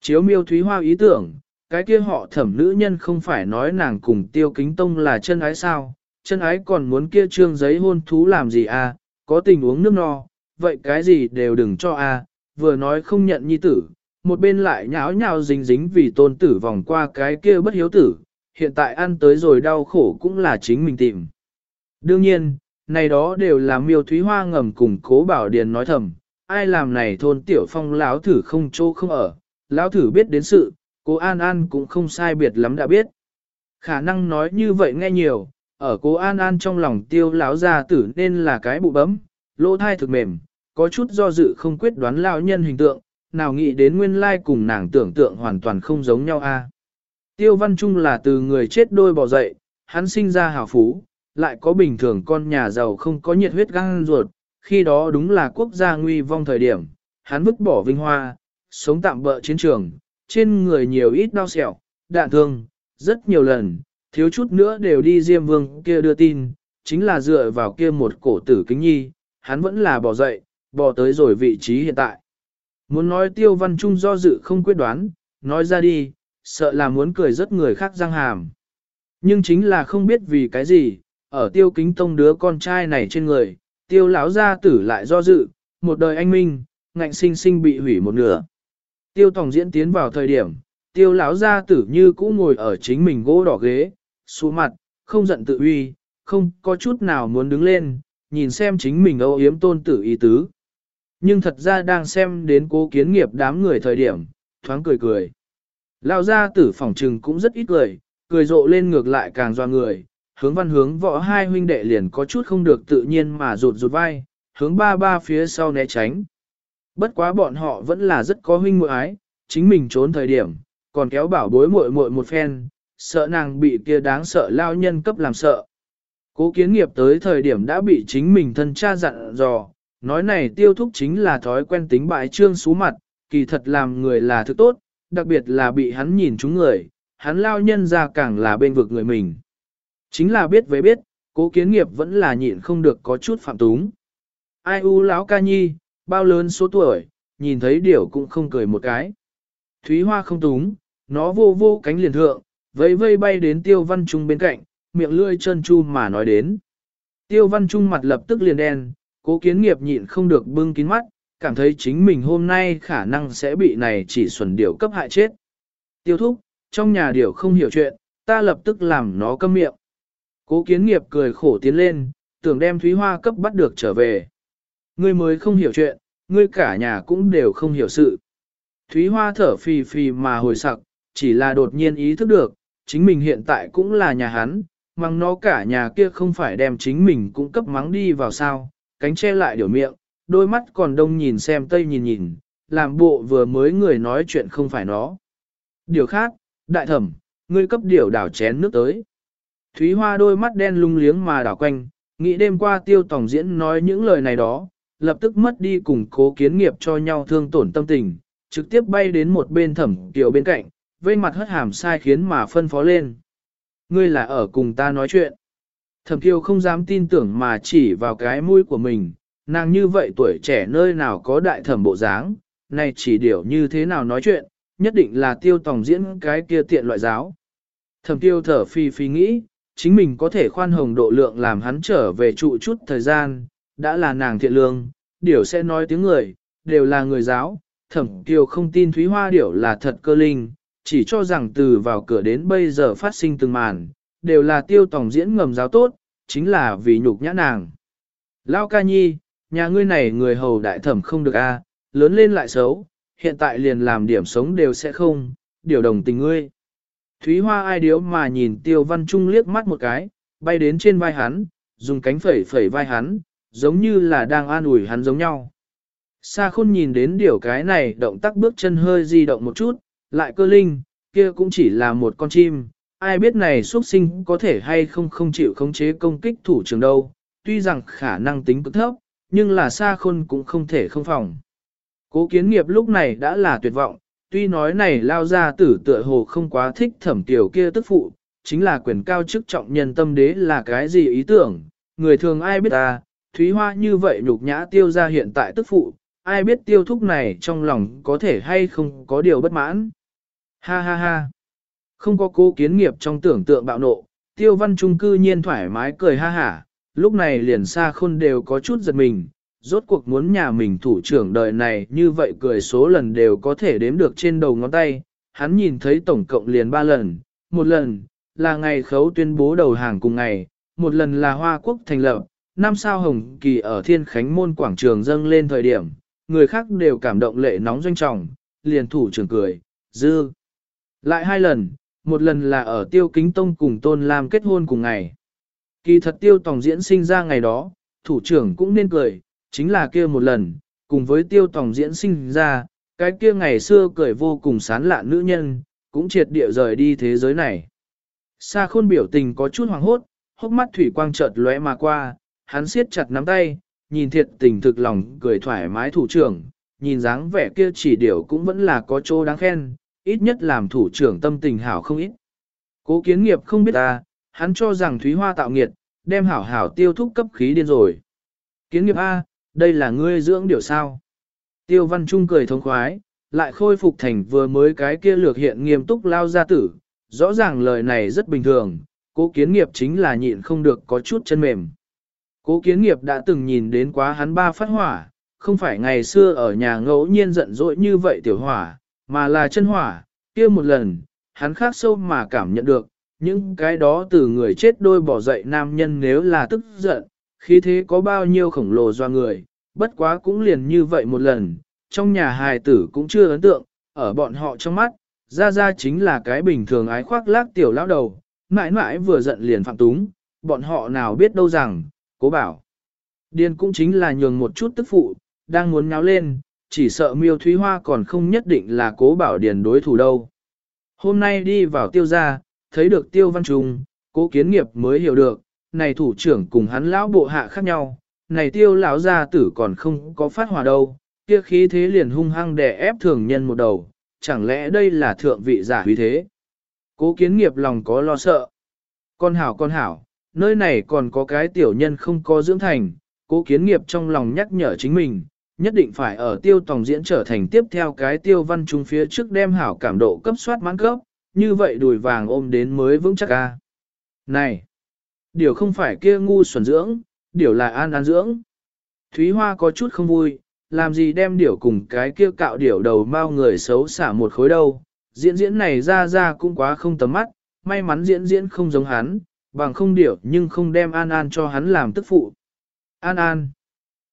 Speaker 1: Chiếu miêu thúy hoa ý tưởng, cái kia họ thẩm nữ nhân không phải nói nàng cùng tiêu kính tông là chân ái sao, chân ái còn muốn kia trương giấy hôn thú làm gì à, có tình uống nước no, vậy cái gì đều đừng cho à, vừa nói không nhận nhi tử, một bên lại nháo nhào dính dính vì tôn tử vòng qua cái kia bất hiếu tử, hiện tại ăn tới rồi đau khổ cũng là chính mình tìm. Đương nhiên, này đó đều là miêu thúy hoa ngầm cùng cố bảo điền nói thầm, ai làm này thôn tiểu phong lão thử không chỗ không ở, lão thử biết đến sự, cố An An cũng không sai biệt lắm đã biết. Khả năng nói như vậy nghe nhiều, ở cố An An trong lòng tiêu lão gia tử nên là cái bụ bấm, lỗ thai thực mềm, có chút do dự không quyết đoán lão nhân hình tượng, nào nghĩ đến nguyên lai cùng nàng tưởng tượng hoàn toàn không giống nhau a. Tiêu Văn Trung là từ người chết đôi bỏ dậy, hắn sinh ra hào phú, lại có bình thường con nhà giàu không có nhiệt huyết gan ruột, khi đó đúng là quốc gia nguy vong thời điểm, hắn vứt bỏ vinh hoa, sống tạm bỡ chiến trường, trên người nhiều ít đau sẹo, đạn thương, rất nhiều lần, thiếu chút nữa đều đi Diêm Vương kia đưa tin, chính là dựa vào kia một cổ tử kính nhi, hắn vẫn là bỏ dậy, bỏ tới rồi vị trí hiện tại. Muốn nói tiêu văn trung do dự không quyết đoán, nói ra đi, sợ là muốn cười rất người khác răng hàm. Nhưng chính là không biết vì cái gì, ở tiêu kính tông đứa con trai này trên người, tiêu lão gia tử lại do dự, một đời anh minh, ngạnh sinh sinh bị hủy một nửa. Tiêu tổng diễn tiến vào thời điểm, tiêu lão gia tử như cũ ngồi ở chính mình gỗ đỏ ghế, xuống mặt, không giận tự uy, không có chút nào muốn đứng lên, nhìn xem chính mình âu yếm tôn tử ý tứ. Nhưng thật ra đang xem đến cố kiến nghiệp đám người thời điểm, thoáng cười cười. Lao ra tử phỏng trừng cũng rất ít cười, cười rộ lên ngược lại càng doa người, hướng văn hướng võ hai huynh đệ liền có chút không được tự nhiên mà rụt rụt vai, hướng ba ba phía sau né tránh. Bất quá bọn họ vẫn là rất có huynh muội ái, chính mình trốn thời điểm, còn kéo bảo bối muội muội một phen, sợ nàng bị kia đáng sợ lao nhân cấp làm sợ. Cố kiến nghiệp tới thời điểm đã bị chính mình thân cha dặn dò, nói này tiêu thúc chính là thói quen tính bại trương xú mặt, kỳ thật làm người là thứ tốt, đặc biệt là bị hắn nhìn chúng người, hắn lao nhân ra càng là bên vực người mình. Chính là biết với biết, cố kiến nghiệp vẫn là nhịn không được có chút phạm túng. Ai u lão ca nhi, bao lớn số tuổi, nhìn thấy điều cũng không cười một cái. Thúy hoa không túng, nó vô vô cánh liền thượng, vẫy vây bay đến tiêu văn trung bên cạnh, miệng lươi chân chu mà nói đến. Tiêu văn trung mặt lập tức liền đen, cố kiến nghiệp nhịn không được bưng kín mắt, cảm thấy chính mình hôm nay khả năng sẽ bị này chỉ xuẩn điểu cấp hại chết. Tiêu thúc, trong nhà điểu không hiểu chuyện, ta lập tức làm nó câm miệng. Cố kiến nghiệp cười khổ tiến lên, tưởng đem Thúy Hoa cấp bắt được trở về. Ngươi mới không hiểu chuyện, ngươi cả nhà cũng đều không hiểu sự. Thúy Hoa thở phì phì mà hồi sặc, chỉ là đột nhiên ý thức được, chính mình hiện tại cũng là nhà hắn, mắng nó cả nhà kia không phải đem chính mình cũng cấp mắng đi vào sao, cánh che lại điều miệng, đôi mắt còn đông nhìn xem tây nhìn nhìn, làm bộ vừa mới người nói chuyện không phải nó. Điều khác, đại thẩm, ngươi cấp điều đảo chén nước tới. Thúy Hoa đôi mắt đen lung liếng mà đảo quanh, nghĩ đêm qua tiêu tổng diễn nói những lời này đó, lập tức mất đi cùng cố kiến nghiệp cho nhau thương tổn tâm tình, trực tiếp bay đến một bên thẩm tiểu bên cạnh, vây mặt hất hàm sai khiến mà phân phó lên. Ngươi là ở cùng ta nói chuyện. Thẩm kiều không dám tin tưởng mà chỉ vào cái mũi của mình, nàng như vậy tuổi trẻ nơi nào có đại thẩm bộ dáng, này chỉ điều như thế nào nói chuyện, nhất định là tiêu tòng diễn cái kia tiện loại giáo. Thẩm tiêu thở phi phi nghĩ, chính mình có thể khoan hồng độ lượng làm hắn trở về trụ chút thời gian, đã là nàng thiện lương, điều sẽ nói tiếng người, đều là người giáo, thẩm tiêu không tin Thúy Hoa điểu là thật cơ linh, chỉ cho rằng từ vào cửa đến bây giờ phát sinh từng màn, đều là tiêu tổng diễn ngầm giáo tốt, chính là vì nhục nhã nàng. Lao ca nhi, nhà ngươi này người hầu đại thẩm không được a, lớn lên lại xấu, hiện tại liền làm điểm sống đều sẽ không, điều đồng tình ngươi. Thúy Hoa ai điếu mà nhìn Tiêu Văn Trung liếc mắt một cái, bay đến trên vai hắn, dùng cánh phẩy phẩy vai hắn, giống như là đang an ủi hắn giống nhau. Sa khôn nhìn đến điều cái này động tác bước chân hơi di động một chút, lại cơ linh, kia cũng chỉ là một con chim, ai biết này xuất sinh có thể hay không không chịu khống chế công kích thủ trường đâu, tuy rằng khả năng tính cực thấp, nhưng là Sa khôn cũng không thể không phòng. Cố kiến nghiệp lúc này đã là tuyệt vọng, tuy nói này lao ra tử tựa hồ không quá thích thẩm tiểu kia tức phụ, chính là quyền cao chức trọng nhân tâm đế là cái gì ý tưởng, người thường ai biết ta, Thúy Hoa như vậy nhục nhã tiêu ra hiện tại tức phụ, ai biết tiêu thúc này trong lòng có thể hay không có điều bất mãn. Ha ha ha. Không có cố kiến nghiệp trong tưởng tượng bạo nộ, tiêu văn trung cư nhiên thoải mái cười ha hả, lúc này liền xa khôn đều có chút giật mình, rốt cuộc muốn nhà mình thủ trưởng đời này như vậy cười số lần đều có thể đếm được trên đầu ngón tay, hắn nhìn thấy tổng cộng liền ba lần, một lần là ngày khấu tuyên bố đầu hàng cùng ngày, một lần là Hoa Quốc thành lập, năm sao hồng kỳ ở Thiên Khánh Môn Quảng Trường dâng lên thời điểm, người khác đều cảm động lệ nóng doanh trọng, liền thủ trưởng cười, dư. Lại hai lần, một lần là ở Tiêu Kính Tông cùng Tôn Lam kết hôn cùng ngày. Kỳ thật Tiêu Tòng diễn sinh ra ngày đó, thủ trưởng cũng nên cười, chính là kia một lần, cùng với Tiêu Tòng diễn sinh ra, cái kia ngày xưa cười vô cùng sán lạ nữ nhân, cũng triệt địa rời đi thế giới này. Sa khôn biểu tình có chút hoàng hốt, hốc mắt thủy quang chợt lóe mà qua, hắn siết chặt nắm tay, nhìn thiệt tình thực lòng cười thoải mái thủ trưởng, nhìn dáng vẻ kia chỉ điều cũng vẫn là có chỗ đáng khen, ít nhất làm thủ trưởng tâm tình hảo không ít. Cố kiến nghiệp không biết ta, hắn cho rằng Thúy Hoa tạo nghiệt, đem hảo hảo tiêu thúc cấp khí điên rồi. Kiến nghiệp A, đây là ngươi dưỡng điều sao. Tiêu văn trung cười thống khoái, lại khôi phục thành vừa mới cái kia lược hiện nghiêm túc lao ra tử, rõ ràng lời này rất bình thường, cố kiến nghiệp chính là nhịn không được có chút chân mềm. Cố kiến nghiệp đã từng nhìn đến quá hắn ba phát hỏa, không phải ngày xưa ở nhà ngẫu nhiên giận dỗi như vậy tiểu hỏa, mà là chân hỏa, kia một lần, hắn khác sâu mà cảm nhận được, những cái đó từ người chết đôi bỏ dậy nam nhân nếu là tức giận, khí thế có bao nhiêu khổng lồ do người, bất quá cũng liền như vậy một lần, trong nhà hài tử cũng chưa ấn tượng, ở bọn họ trong mắt, ra ra chính là cái bình thường ái khoác lác tiểu lão đầu, mãi mãi vừa giận liền phạm túng, bọn họ nào biết đâu rằng, cố bảo. Điền cũng chính là nhường một chút tức phụ, đang muốn nháo lên, chỉ sợ miêu thúy hoa còn không nhất định là cố bảo điền đối thủ đâu. Hôm nay đi vào tiêu gia, thấy được tiêu văn trung, cố kiến nghiệp mới hiểu được, này thủ trưởng cùng hắn lão bộ hạ khác nhau, này tiêu lão gia tử còn không có phát hòa đâu, kia khí thế liền hung hăng đè ép thường nhân một đầu, chẳng lẽ đây là thượng vị giả huy thế. Cố kiến nghiệp lòng có lo sợ. Con hảo con hảo, nơi này còn có cái tiểu nhân không có dưỡng thành, cố kiến nghiệp trong lòng nhắc nhở chính mình, nhất định phải ở tiêu tòng diễn trở thành tiếp theo cái tiêu văn trung phía trước đem hảo cảm độ cấp soát mãn cấp, như vậy đùi vàng ôm đến mới vững chắc ca. Này, điều không phải kia ngu xuẩn dưỡng, điều là an an dưỡng. Thúy Hoa có chút không vui, làm gì đem điểu cùng cái kia cạo điểu đầu bao người xấu xả một khối đâu. Diễn diễn này ra ra cũng quá không tầm mắt, may mắn diễn diễn không giống hắn, bằng không điểu nhưng không đem An An cho hắn làm tức phụ. An An.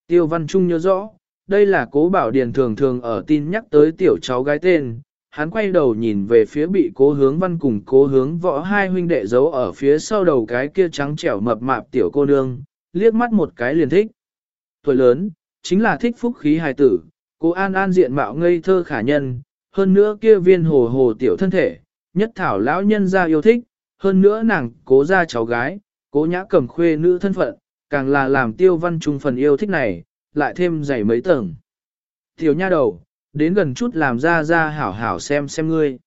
Speaker 1: Tiêu Văn Trung nhớ rõ, đây là cố bảo điền thường thường ở tin nhắc tới tiểu cháu gái tên. Hắn quay đầu nhìn về phía bị cố hướng văn cùng cố hướng võ hai huynh đệ giấu ở phía sau đầu cái kia trắng trẻo mập mạp tiểu cô nương, liếc mắt một cái liền thích. Tuổi lớn, chính là thích phúc khí hài tử, cố an an diện mạo ngây thơ khả nhân, hơn nữa kia viên hồ hồ tiểu thân thể, nhất thảo lão nhân ra yêu thích, hơn nữa nàng cố ra cháu gái, cố nhã cầm khuê nữ thân phận, càng là làm tiêu văn trung phần yêu thích này, lại thêm dày mấy tầng. Tiểu nha đầu, đến gần chút làm ra ra hảo hảo xem xem ngươi.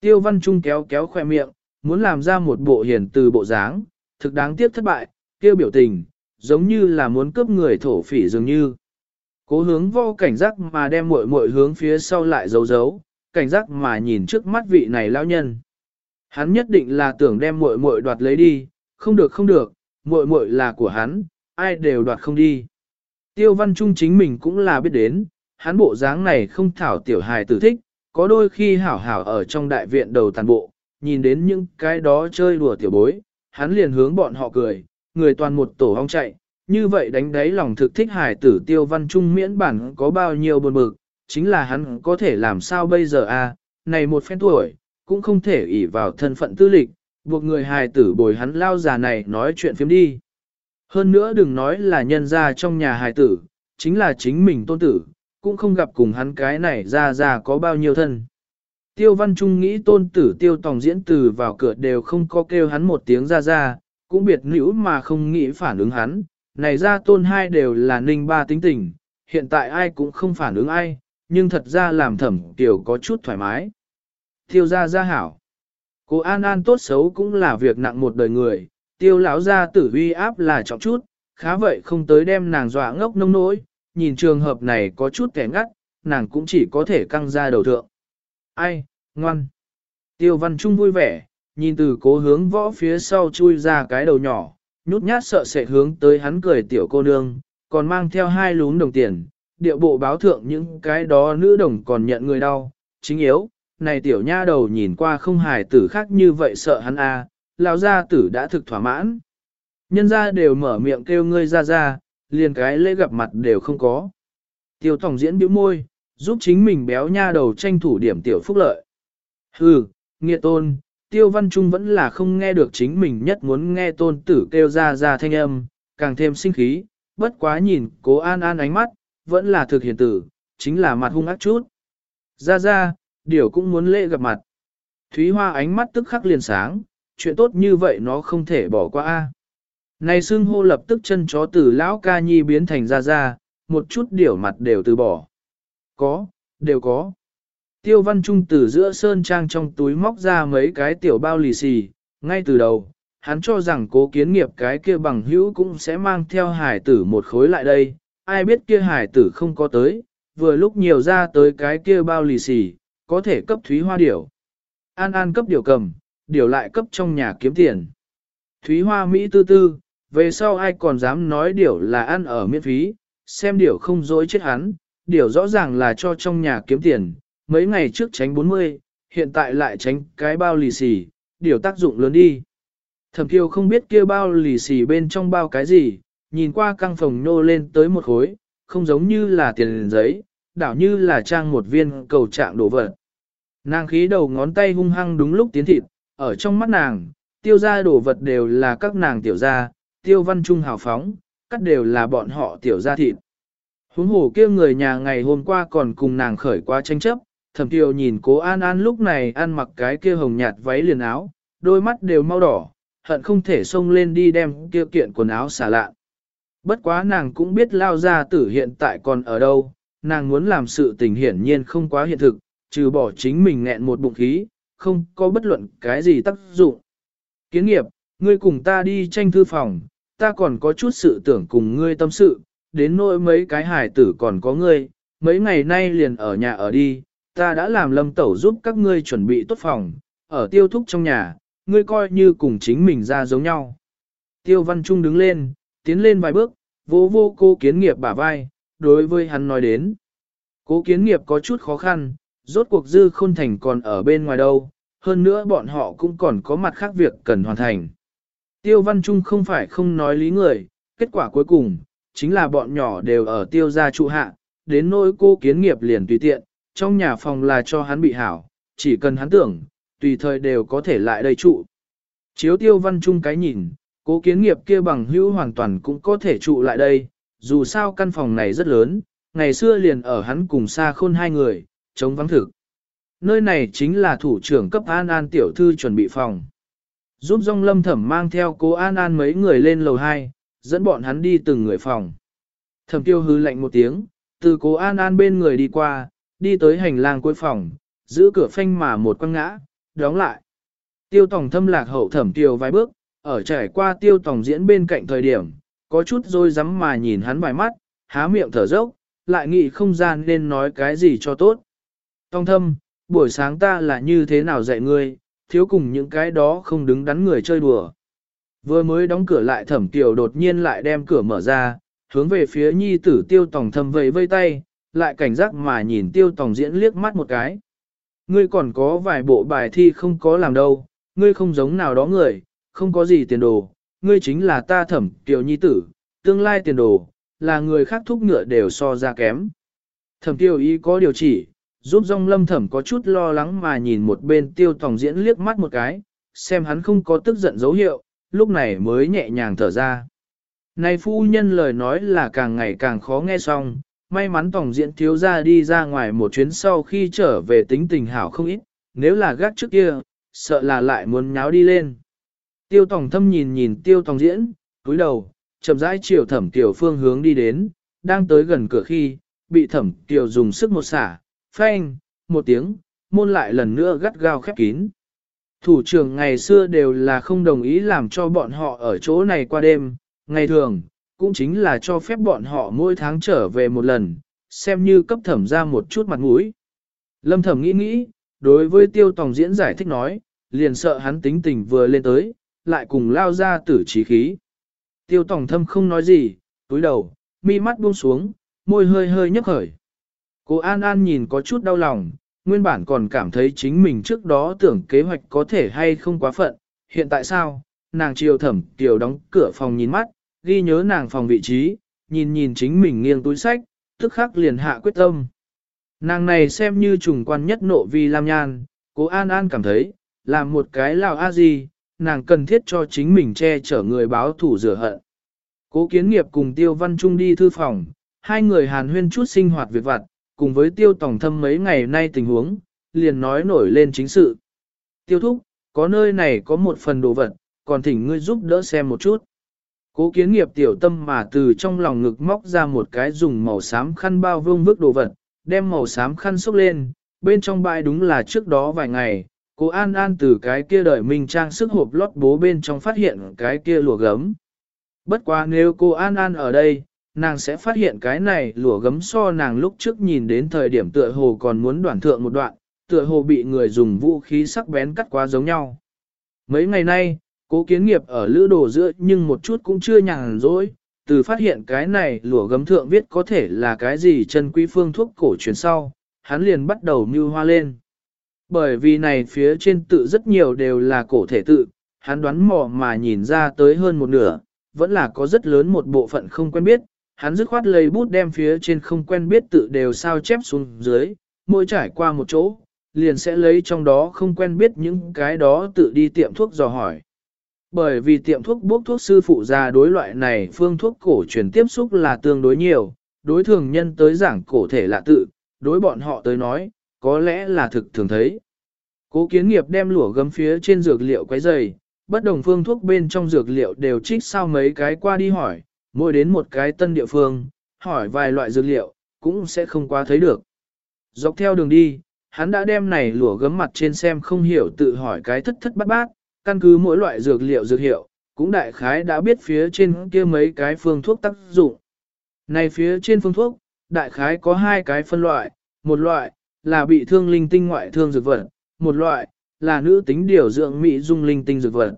Speaker 1: Tiêu văn trung kéo kéo khoe miệng, muốn làm ra một bộ hiền từ bộ dáng, thực đáng tiếc thất bại, kêu biểu tình, giống như là muốn cướp người thổ phỉ dường như. Cố hướng vô cảnh giác mà đem muội muội hướng phía sau lại giấu giấu, cảnh giác mà nhìn trước mắt vị này lão nhân. Hắn nhất định là tưởng đem muội muội đoạt lấy đi, không được không được, muội muội là của hắn, ai đều đoạt không đi. Tiêu văn trung chính mình cũng là biết đến, hắn bộ dáng này không thảo tiểu hài tử thích, có đôi khi hảo hảo ở trong đại viện đầu tàn bộ, nhìn đến những cái đó chơi đùa tiểu bối, hắn liền hướng bọn họ cười, người toàn một tổ hong chạy, như vậy đánh đáy lòng thực thích hài tử tiêu văn trung miễn bản có bao nhiêu buồn bực, chính là hắn có thể làm sao bây giờ à, này một phen tuổi, cũng không thể ỷ vào thân phận tư lịch, buộc người hài tử bồi hắn lao già này nói chuyện phiếm đi. Hơn nữa đừng nói là nhân ra trong nhà hài tử, chính là chính mình tôn tử, cũng không gặp cùng hắn cái này ra ra có bao nhiêu thân. Tiêu văn trung nghĩ tôn tử tiêu tòng diễn từ vào cửa đều không có kêu hắn một tiếng ra ra, cũng biệt nữ mà không nghĩ phản ứng hắn, này ra tôn hai đều là ninh ba tính tình, hiện tại ai cũng không phản ứng ai, nhưng thật ra làm thẩm tiểu có chút thoải mái. Tiêu ra ra hảo. Cô An An tốt xấu cũng là việc nặng một đời người, tiêu lão ra tử uy áp là trọng chút, khá vậy không tới đem nàng dọa ngốc nông nỗi, nhìn trường hợp này có chút kẻ ngắt, nàng cũng chỉ có thể căng ra đầu thượng. Ai, ngoan. Tiêu văn trung vui vẻ, nhìn từ cố hướng võ phía sau chui ra cái đầu nhỏ, nhút nhát sợ sẽ hướng tới hắn cười tiểu cô nương, còn mang theo hai lún đồng tiền, điệu bộ báo thượng những cái đó nữ đồng còn nhận người đau, chính yếu, này tiểu nha đầu nhìn qua không hài tử khác như vậy sợ hắn a, à, lão gia tử đã thực thỏa mãn. Nhân gia đều mở miệng kêu ngươi ra ra, liền cái lễ gặp mặt đều không có. Tiêu tổng diễn bĩu môi, giúp chính mình béo nha đầu tranh thủ điểm tiểu phúc lợi. Hừ, nghiệt tôn, tiêu văn trung vẫn là không nghe được chính mình nhất muốn nghe tôn tử kêu ra ra thanh âm, càng thêm sinh khí, bất quá nhìn cố an an ánh mắt, vẫn là thực hiện tử, chính là mặt hung ác chút. Ra ra, điều cũng muốn lễ gặp mặt. Thúy Hoa ánh mắt tức khắc liền sáng, chuyện tốt như vậy nó không thể bỏ qua. a. Này xưng hô lập tức chân chó từ lão ca nhi biến thành ra ra, một chút điểu mặt đều từ bỏ. Có, đều có. Tiêu văn trung từ giữa sơn trang trong túi móc ra mấy cái tiểu bao lì xì, ngay từ đầu, hắn cho rằng cố kiến nghiệp cái kia bằng hữu cũng sẽ mang theo hải tử một khối lại đây, ai biết kia hải tử không có tới, vừa lúc nhiều ra tới cái kia bao lì xì, có thể cấp thúy hoa điểu. An an cấp điểu cầm, điểu lại cấp trong nhà kiếm tiền. Thúy hoa Mỹ tư tư, về sau ai còn dám nói điểu là ăn ở miễn phí, xem điểu không dối chết hắn, điểu rõ ràng là cho trong nhà kiếm tiền, mấy ngày trước tránh 40, hiện tại lại tránh cái bao lì xì, điều tác dụng lớn đi. Thẩm kiều không biết kia bao lì xì bên trong bao cái gì, nhìn qua căng phòng nô lên tới một khối, không giống như là tiền giấy, đảo như là trang một viên cầu trạng đổ vật. Nàng khí đầu ngón tay hung hăng đúng lúc tiến thịt, ở trong mắt nàng, tiêu ra đổ vật đều là các nàng tiểu gia, tiêu văn trung hào phóng, cắt đều là bọn họ tiểu gia thịt. Huống hồ kia người nhà ngày hôm qua còn cùng nàng khởi qua tranh chấp, thẩm tiêu nhìn cố an an lúc này ăn mặc cái kia hồng nhạt váy liền áo, đôi mắt đều mau đỏ, hận không thể xông lên đi đem kia kiện quần áo xả lạ. Bất quá nàng cũng biết lao gia tử hiện tại còn ở đâu, nàng muốn làm sự tình hiển nhiên không quá hiện thực, trừ bỏ chính mình nghẹn một bụng khí, không có bất luận cái gì tác dụng. Kiến nghiệp, ngươi cùng ta đi tranh thư phòng, ta còn có chút sự tưởng cùng ngươi tâm sự, đến nỗi mấy cái hải tử còn có ngươi, mấy ngày nay liền ở nhà ở đi, ta đã làm lâm tẩu giúp các ngươi chuẩn bị tốt phòng, ở tiêu thúc trong nhà, ngươi coi như cùng chính mình ra giống nhau. Tiêu văn trung đứng lên, tiến lên vài bước, vô vô cô kiến nghiệp bả vai, đối với hắn nói đến. Cố kiến nghiệp có chút khó khăn, rốt cuộc dư khôn thành còn ở bên ngoài đâu, hơn nữa bọn họ cũng còn có mặt khác việc cần hoàn thành. Tiêu văn trung không phải không nói lý người, kết quả cuối cùng, chính là bọn nhỏ đều ở tiêu gia trụ hạ, đến nỗi cô kiến nghiệp liền tùy tiện, trong nhà phòng là cho hắn bị hảo, chỉ cần hắn tưởng, tùy thời đều có thể lại đây trụ. Chiếu tiêu văn trung cái nhìn, cố kiến nghiệp kia bằng hữu hoàn toàn cũng có thể trụ lại đây, dù sao căn phòng này rất lớn, ngày xưa liền ở hắn cùng xa khôn hai người, chống vắng thực. Nơi này chính là thủ trưởng cấp An An tiểu thư chuẩn bị phòng. Giúp dòng lâm thẩm mang theo cố An An mấy người lên lầu 2, dẫn bọn hắn đi từng người phòng. Thẩm tiêu hư lạnh một tiếng, từ cố An An bên người đi qua, đi tới hành lang cuối phòng, giữ cửa phanh mà một quăng ngã, đóng lại. Tiêu tòng thâm lạc hậu thẩm tiêu vài bước, ở trải qua tiêu tòng diễn bên cạnh thời điểm, có chút rồi rắm mà nhìn hắn vài mắt, há miệng thở dốc, lại nghĩ không gian nên nói cái gì cho tốt. Tông thâm, buổi sáng ta là như thế nào dạy ngươi, thiếu cùng những cái đó không đứng đắn người chơi đùa. Vừa mới đóng cửa lại thẩm tiểu đột nhiên lại đem cửa mở ra, hướng về phía nhi tử tiêu tòng thâm vẫy vây tay, lại cảnh giác mà nhìn tiêu tòng diễn liếc mắt một cái. Ngươi còn có vài bộ bài thi không có làm đâu, ngươi không giống nào đó người, không có gì tiền đồ, ngươi chính là ta thẩm tiểu nhi tử, tương lai tiền đồ, là người khác thúc ngựa đều so ra kém. Thẩm tiêu ý có điều chỉ, giúp dòng lâm thẩm có chút lo lắng mà nhìn một bên tiêu tòng diễn liếc mắt một cái, xem hắn không có tức giận dấu hiệu, lúc này mới nhẹ nhàng thở ra. Này phu nhân lời nói là càng ngày càng khó nghe xong, may mắn tổng diễn thiếu ra đi ra ngoài một chuyến sau khi trở về tính tình hảo không ít, nếu là gác trước kia, sợ là lại muốn nháo đi lên. Tiêu tổng thâm nhìn nhìn tiêu tổng diễn, cúi đầu, chậm rãi chiều thẩm tiểu phương hướng đi đến, đang tới gần cửa khi, bị thẩm tiểu dùng sức một xả, phanh, một tiếng, môn lại lần nữa gắt gao khép kín. Thủ trưởng ngày xưa đều là không đồng ý làm cho bọn họ ở chỗ này qua đêm, ngày thường, cũng chính là cho phép bọn họ mỗi tháng trở về một lần, xem như cấp thẩm ra một chút mặt mũi. Lâm thẩm nghĩ nghĩ, đối với tiêu tòng diễn giải thích nói, liền sợ hắn tính tình vừa lên tới, lại cùng lao ra tử trí khí. Tiêu tòng thâm không nói gì, túi đầu, mi mắt buông xuống, môi hơi hơi nhấp khởi. Cô An An nhìn có chút đau lòng, nguyên bản còn cảm thấy chính mình trước đó tưởng kế hoạch có thể hay không quá phận, hiện tại sao, nàng chiều thẩm tiểu đóng cửa phòng nhìn mắt, ghi nhớ nàng phòng vị trí, nhìn nhìn chính mình nghiêng túi sách, tức khắc liền hạ quyết tâm. Nàng này xem như trùng quan nhất nộ vì lam nhan, cố An An cảm thấy, làm một cái lào a gì, nàng cần thiết cho chính mình che chở người báo thủ rửa hận. Cố kiến nghiệp cùng tiêu văn trung đi thư phòng, hai người hàn huyên chút sinh hoạt việc vặt, cùng với tiêu tổng thâm mấy ngày nay tình huống, liền nói nổi lên chính sự. Tiêu thúc, có nơi này có một phần đồ vật, còn thỉnh ngươi giúp đỡ xem một chút. Cố kiến nghiệp tiểu tâm mà từ trong lòng ngực móc ra một cái dùng màu xám khăn bao vương vức đồ vật, đem màu xám khăn xúc lên, bên trong bãi đúng là trước đó vài ngày, cô An An từ cái kia đợi mình trang sức hộp lót bố bên trong phát hiện cái kia lùa gấm. Bất quá nếu cô An An ở đây, nàng sẽ phát hiện cái này lụa gấm so nàng lúc trước nhìn đến thời điểm tựa hồ còn muốn đoạn thượng một đoạn, tựa hồ bị người dùng vũ khí sắc bén cắt quá giống nhau. Mấy ngày nay, cố kiến nghiệp ở lữ đồ giữa nhưng một chút cũng chưa nhàn rỗi, từ phát hiện cái này lụa gấm thượng viết có thể là cái gì chân quý phương thuốc cổ truyền sau, hắn liền bắt đầu mưu hoa lên. Bởi vì này phía trên tự rất nhiều đều là cổ thể tự, hắn đoán mò mà nhìn ra tới hơn một nửa, vẫn là có rất lớn một bộ phận không quen biết, hắn dứt khoát lấy bút đem phía trên không quen biết tự đều sao chép xuống dưới, mỗi trải qua một chỗ, liền sẽ lấy trong đó không quen biết những cái đó tự đi tiệm thuốc dò hỏi. Bởi vì tiệm thuốc bốc thuốc sư phụ ra đối loại này phương thuốc cổ truyền tiếp xúc là tương đối nhiều, đối thường nhân tới giảng cổ thể lạ tự, đối bọn họ tới nói, có lẽ là thực thường thấy. Cố kiến nghiệp đem lửa gấm phía trên dược liệu quấy dày, bất đồng phương thuốc bên trong dược liệu đều trích sao mấy cái qua đi hỏi, mỗi đến một cái tân địa phương, hỏi vài loại dược liệu, cũng sẽ không quá thấy được. Dọc theo đường đi, hắn đã đem này lũa gấm mặt trên xem không hiểu tự hỏi cái thất thất bát bát, căn cứ mỗi loại dược liệu dược hiệu, cũng đại khái đã biết phía trên kia mấy cái phương thuốc tác dụng. Này phía trên phương thuốc, đại khái có hai cái phân loại, một loại là bị thương linh tinh ngoại thương dược vật, một loại là nữ tính điều dưỡng mỹ dung linh tinh dược vật.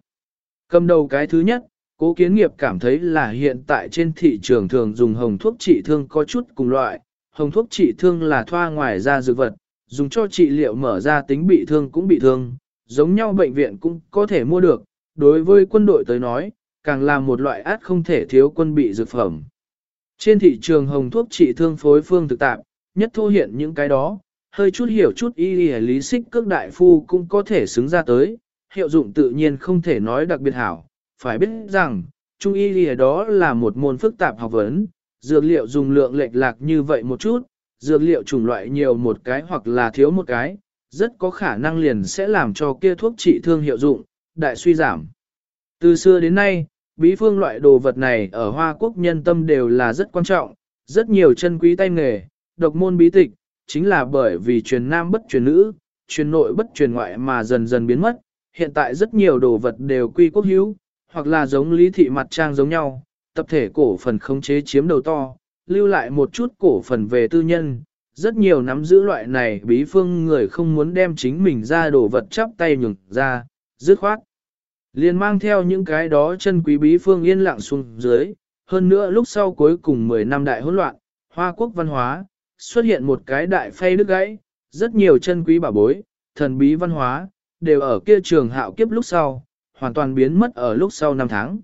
Speaker 1: Cầm đầu cái thứ nhất, cố kiến nghiệp cảm thấy là hiện tại trên thị trường thường dùng hồng thuốc trị thương có chút cùng loại, hồng thuốc trị thương là thoa ngoài ra dược vật, dùng cho trị liệu mở ra tính bị thương cũng bị thương, giống nhau bệnh viện cũng có thể mua được, đối với quân đội tới nói, càng là một loại át không thể thiếu quân bị dược phẩm. Trên thị trường hồng thuốc trị thương phối phương thực tạp, nhất thu hiện những cái đó, hơi chút hiểu chút y lý, lý xích cước đại phu cũng có thể xứng ra tới, hiệu dụng tự nhiên không thể nói đặc biệt hảo, phải biết rằng, trung y lìa đó là một môn phức tạp học vấn, dược liệu dùng lượng lệch lạc như vậy một chút, dược liệu chủng loại nhiều một cái hoặc là thiếu một cái, rất có khả năng liền sẽ làm cho kia thuốc trị thương hiệu dụng, đại suy giảm. Từ xưa đến nay, bí phương loại đồ vật này ở Hoa Quốc nhân tâm đều là rất quan trọng, rất nhiều chân quý tay nghề, độc môn bí tịch, chính là bởi vì truyền nam bất truyền nữ, truyền nội bất truyền ngoại mà dần dần biến mất. Hiện tại rất nhiều đồ vật đều quy quốc hữu, hoặc là giống lý thị mặt trang giống nhau, tập thể cổ phần khống chế chiếm đầu to, lưu lại một chút cổ phần về tư nhân. Rất nhiều nắm giữ loại này bí phương người không muốn đem chính mình ra đồ vật chắp tay nhường ra, dứt khoát. Liền mang theo những cái đó chân quý bí phương yên lặng xuống dưới, hơn nữa lúc sau cuối cùng 10 năm đại hỗn loạn, Hoa quốc văn hóa, xuất hiện một cái đại phay đứt gãy, rất nhiều chân quý bảo bối, thần bí văn hóa, đều ở kia trường hạo kiếp lúc sau, hoàn toàn biến mất ở lúc sau năm tháng.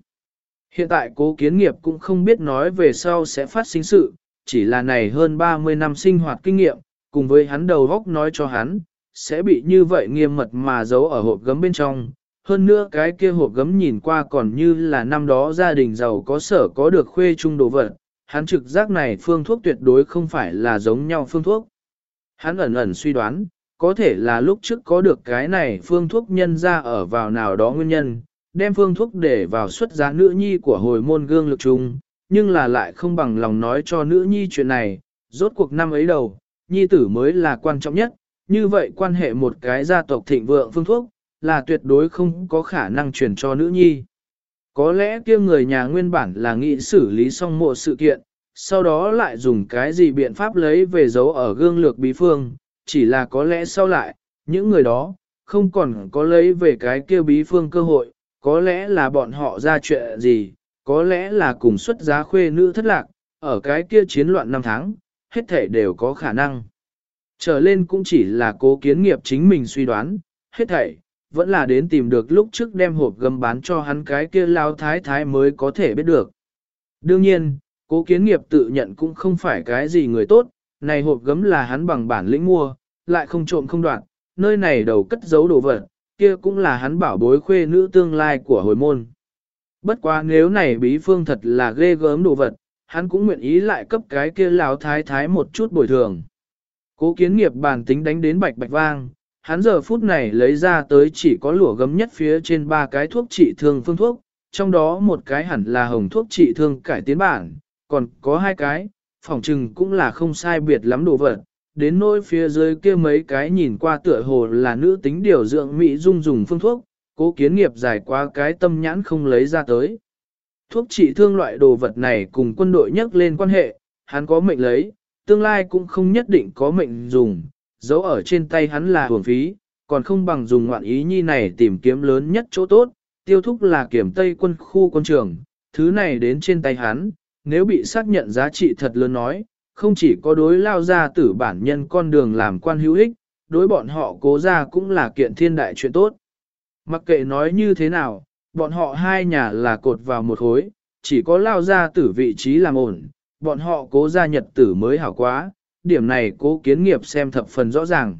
Speaker 1: Hiện tại cố kiến nghiệp cũng không biết nói về sau sẽ phát sinh sự, chỉ là này hơn 30 năm sinh hoạt kinh nghiệm, cùng với hắn đầu góc nói cho hắn, sẽ bị như vậy nghiêm mật mà giấu ở hộp gấm bên trong. Hơn nữa cái kia hộp gấm nhìn qua còn như là năm đó gia đình giàu có sở có được khuê chung đồ vật, hắn trực giác này phương thuốc tuyệt đối không phải là giống nhau phương thuốc. Hắn ẩn ẩn suy đoán, có thể là lúc trước có được cái này phương thuốc nhân ra ở vào nào đó nguyên nhân, đem phương thuốc để vào xuất giá nữ nhi của hồi môn gương lực chung, nhưng là lại không bằng lòng nói cho nữ nhi chuyện này, rốt cuộc năm ấy đầu, nhi tử mới là quan trọng nhất, như vậy quan hệ một cái gia tộc thịnh vượng phương thuốc, là tuyệt đối không có khả năng truyền cho nữ nhi. Có lẽ kia người nhà nguyên bản là nghĩ xử lý xong mộ sự kiện, sau đó lại dùng cái gì biện pháp lấy về dấu ở gương lược bí phương, chỉ là có lẽ sau lại, những người đó, không còn có lấy về cái kia bí phương cơ hội, có lẽ là bọn họ ra chuyện gì, có lẽ là cùng xuất giá khuê nữ thất lạc, ở cái kia chiến loạn năm tháng, hết thể đều có khả năng. Trở lên cũng chỉ là cố kiến nghiệp chính mình suy đoán, hết thảy, vẫn là đến tìm được lúc trước đem hộp gầm bán cho hắn cái kia lao thái thái mới có thể biết được. Đương nhiên, cố kiến nghiệp tự nhận cũng không phải cái gì người tốt, này hộp gấm là hắn bằng bản lĩnh mua, lại không trộm không đoạn, nơi này đầu cất giấu đồ vật, kia cũng là hắn bảo bối khuê nữ tương lai của hồi môn. Bất quá nếu này bí phương thật là ghê gớm đồ vật, hắn cũng nguyện ý lại cấp cái kia lão thái thái một chút bồi thường. Cố kiến nghiệp bản tính đánh đến bạch bạch vang, Hắn giờ phút này lấy ra tới chỉ có lụa gấm nhất phía trên ba cái thuốc trị thương phương thuốc, trong đó một cái hẳn là hồng thuốc trị thương cải tiến bản, còn có hai cái, phỏng trừng cũng là không sai biệt lắm đồ vật. Đến nỗi phía dưới kia mấy cái nhìn qua tựa hồ là nữ tính điều dưỡng Mỹ dung dùng phương thuốc, cố kiến nghiệp giải qua cái tâm nhãn không lấy ra tới. Thuốc trị thương loại đồ vật này cùng quân đội nhắc lên quan hệ, hắn có mệnh lấy, tương lai cũng không nhất định có mệnh dùng, giấu ở trên tay hắn là hưởng phí, còn không bằng dùng ngoạn ý nhi này tìm kiếm lớn nhất chỗ tốt, tiêu thúc là kiểm tây quân khu quân trường, thứ này đến trên tay hắn, nếu bị xác nhận giá trị thật lớn nói, không chỉ có đối lao ra tử bản nhân con đường làm quan hữu ích, đối bọn họ cố ra cũng là kiện thiên đại chuyện tốt. Mặc kệ nói như thế nào, bọn họ hai nhà là cột vào một hối, chỉ có lao ra tử vị trí làm ổn, bọn họ cố ra nhật tử mới hảo quá, điểm này cố kiến nghiệp xem thập phần rõ ràng.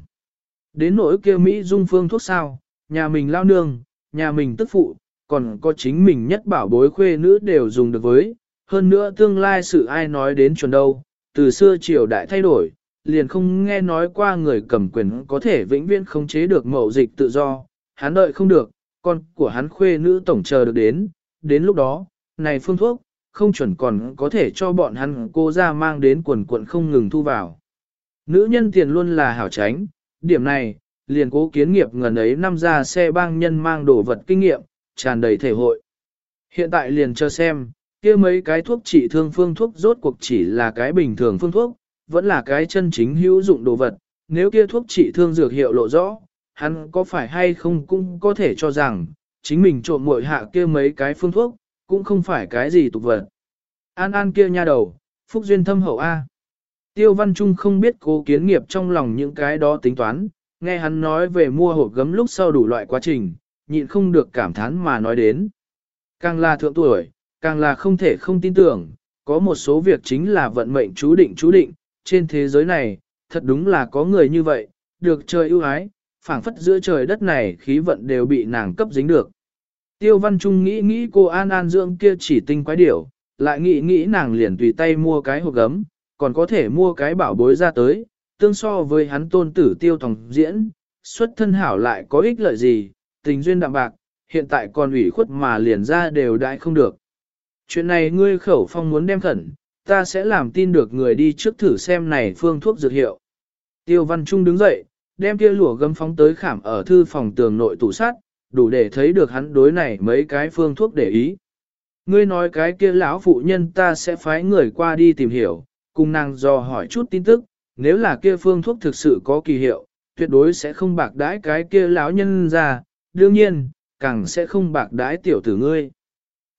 Speaker 1: Đến nỗi kia Mỹ dung phương thuốc sao, nhà mình lao nương, nhà mình tức phụ, còn có chính mình nhất bảo bối khuê nữ đều dùng được với, hơn nữa tương lai sự ai nói đến chuẩn đâu, từ xưa triều đại thay đổi, liền không nghe nói qua người cầm quyền có thể vĩnh viễn khống chế được mậu dịch tự do, hắn đợi không được, con của hắn khuê nữ tổng chờ được đến, đến lúc đó, này phương thuốc, không chuẩn còn có thể cho bọn hắn cô ra mang đến quần quận không ngừng thu vào. Nữ nhân tiền luôn là hảo tránh, điểm này, liền cố kiến nghiệp ngần ấy năm ra xe bang nhân mang đồ vật kinh nghiệm, tràn đầy thể hội. Hiện tại liền cho xem, kia mấy cái thuốc trị thương phương thuốc rốt cuộc chỉ là cái bình thường phương thuốc, vẫn là cái chân chính hữu dụng đồ vật, nếu kia thuốc trị thương dược hiệu lộ rõ, hắn có phải hay không cũng có thể cho rằng, chính mình trộm muội hạ kia mấy cái phương thuốc, cũng không phải cái gì tục vật. An an kia nha đầu, phúc duyên thâm hậu A. Tiêu Văn Trung không biết cố kiến nghiệp trong lòng những cái đó tính toán, nghe hắn nói về mua hộp gấm lúc sau đủ loại quá trình, nhịn không được cảm thán mà nói đến. Càng là thượng tuổi, càng là không thể không tin tưởng, có một số việc chính là vận mệnh chú định chú định, trên thế giới này, thật đúng là có người như vậy, được trời ưu ái, phảng phất giữa trời đất này khí vận đều bị nàng cấp dính được. Tiêu Văn Trung nghĩ nghĩ cô An An dưỡng kia chỉ tinh quái điểu, lại nghĩ nghĩ nàng liền tùy tay mua cái hộp gấm, còn có thể mua cái bảo bối ra tới, tương so với hắn tôn tử tiêu thòng diễn, xuất thân hảo lại có ích lợi gì, tình duyên đạm bạc, hiện tại còn ủy khuất mà liền ra đều đại không được. Chuyện này ngươi khẩu phong muốn đem khẩn, ta sẽ làm tin được người đi trước thử xem này phương thuốc dược hiệu. Tiêu Văn Trung đứng dậy, đem kia lụa gấm phóng tới khảm ở thư phòng tường nội tủ sắt, đủ để thấy được hắn đối này mấy cái phương thuốc để ý. Ngươi nói cái kia lão phụ nhân ta sẽ phái người qua đi tìm hiểu, cùng nàng dò hỏi chút tin tức, nếu là kia phương thuốc thực sự có kỳ hiệu, tuyệt đối sẽ không bạc đãi cái kia lão nhân ra, đương nhiên, càng sẽ không bạc đãi tiểu tử ngươi.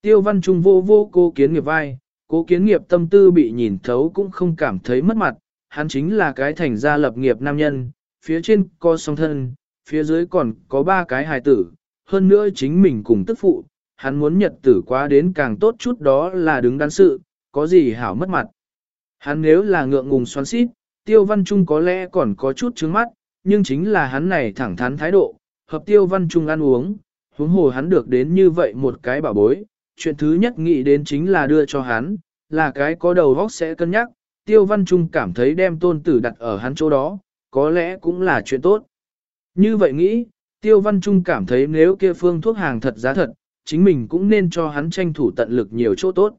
Speaker 1: Tiêu văn trung vô vô cố kiến nghiệp vai, cố kiến nghiệp tâm tư bị nhìn thấu cũng không cảm thấy mất mặt, hắn chính là cái thành gia lập nghiệp nam nhân, phía trên có song thân, phía dưới còn có ba cái hài tử, hơn nữa chính mình cùng tức phụ, hắn muốn nhật tử quá đến càng tốt chút đó là đứng đắn sự, có gì hảo mất mặt. Hắn nếu là ngượng ngùng xoắn xít, tiêu văn trung có lẽ còn có chút trứng mắt, nhưng chính là hắn này thẳng thắn thái độ, hợp tiêu văn trung ăn uống, huống hồ hắn được đến như vậy một cái bảo bối, chuyện thứ nhất nghĩ đến chính là đưa cho hắn, là cái có đầu óc sẽ cân nhắc, tiêu văn trung cảm thấy đem tôn tử đặt ở hắn chỗ đó, có lẽ cũng là chuyện tốt. Như vậy nghĩ, tiêu văn trung cảm thấy nếu kia phương thuốc hàng thật giá thật, chính mình cũng nên cho hắn tranh thủ tận lực nhiều chỗ tốt.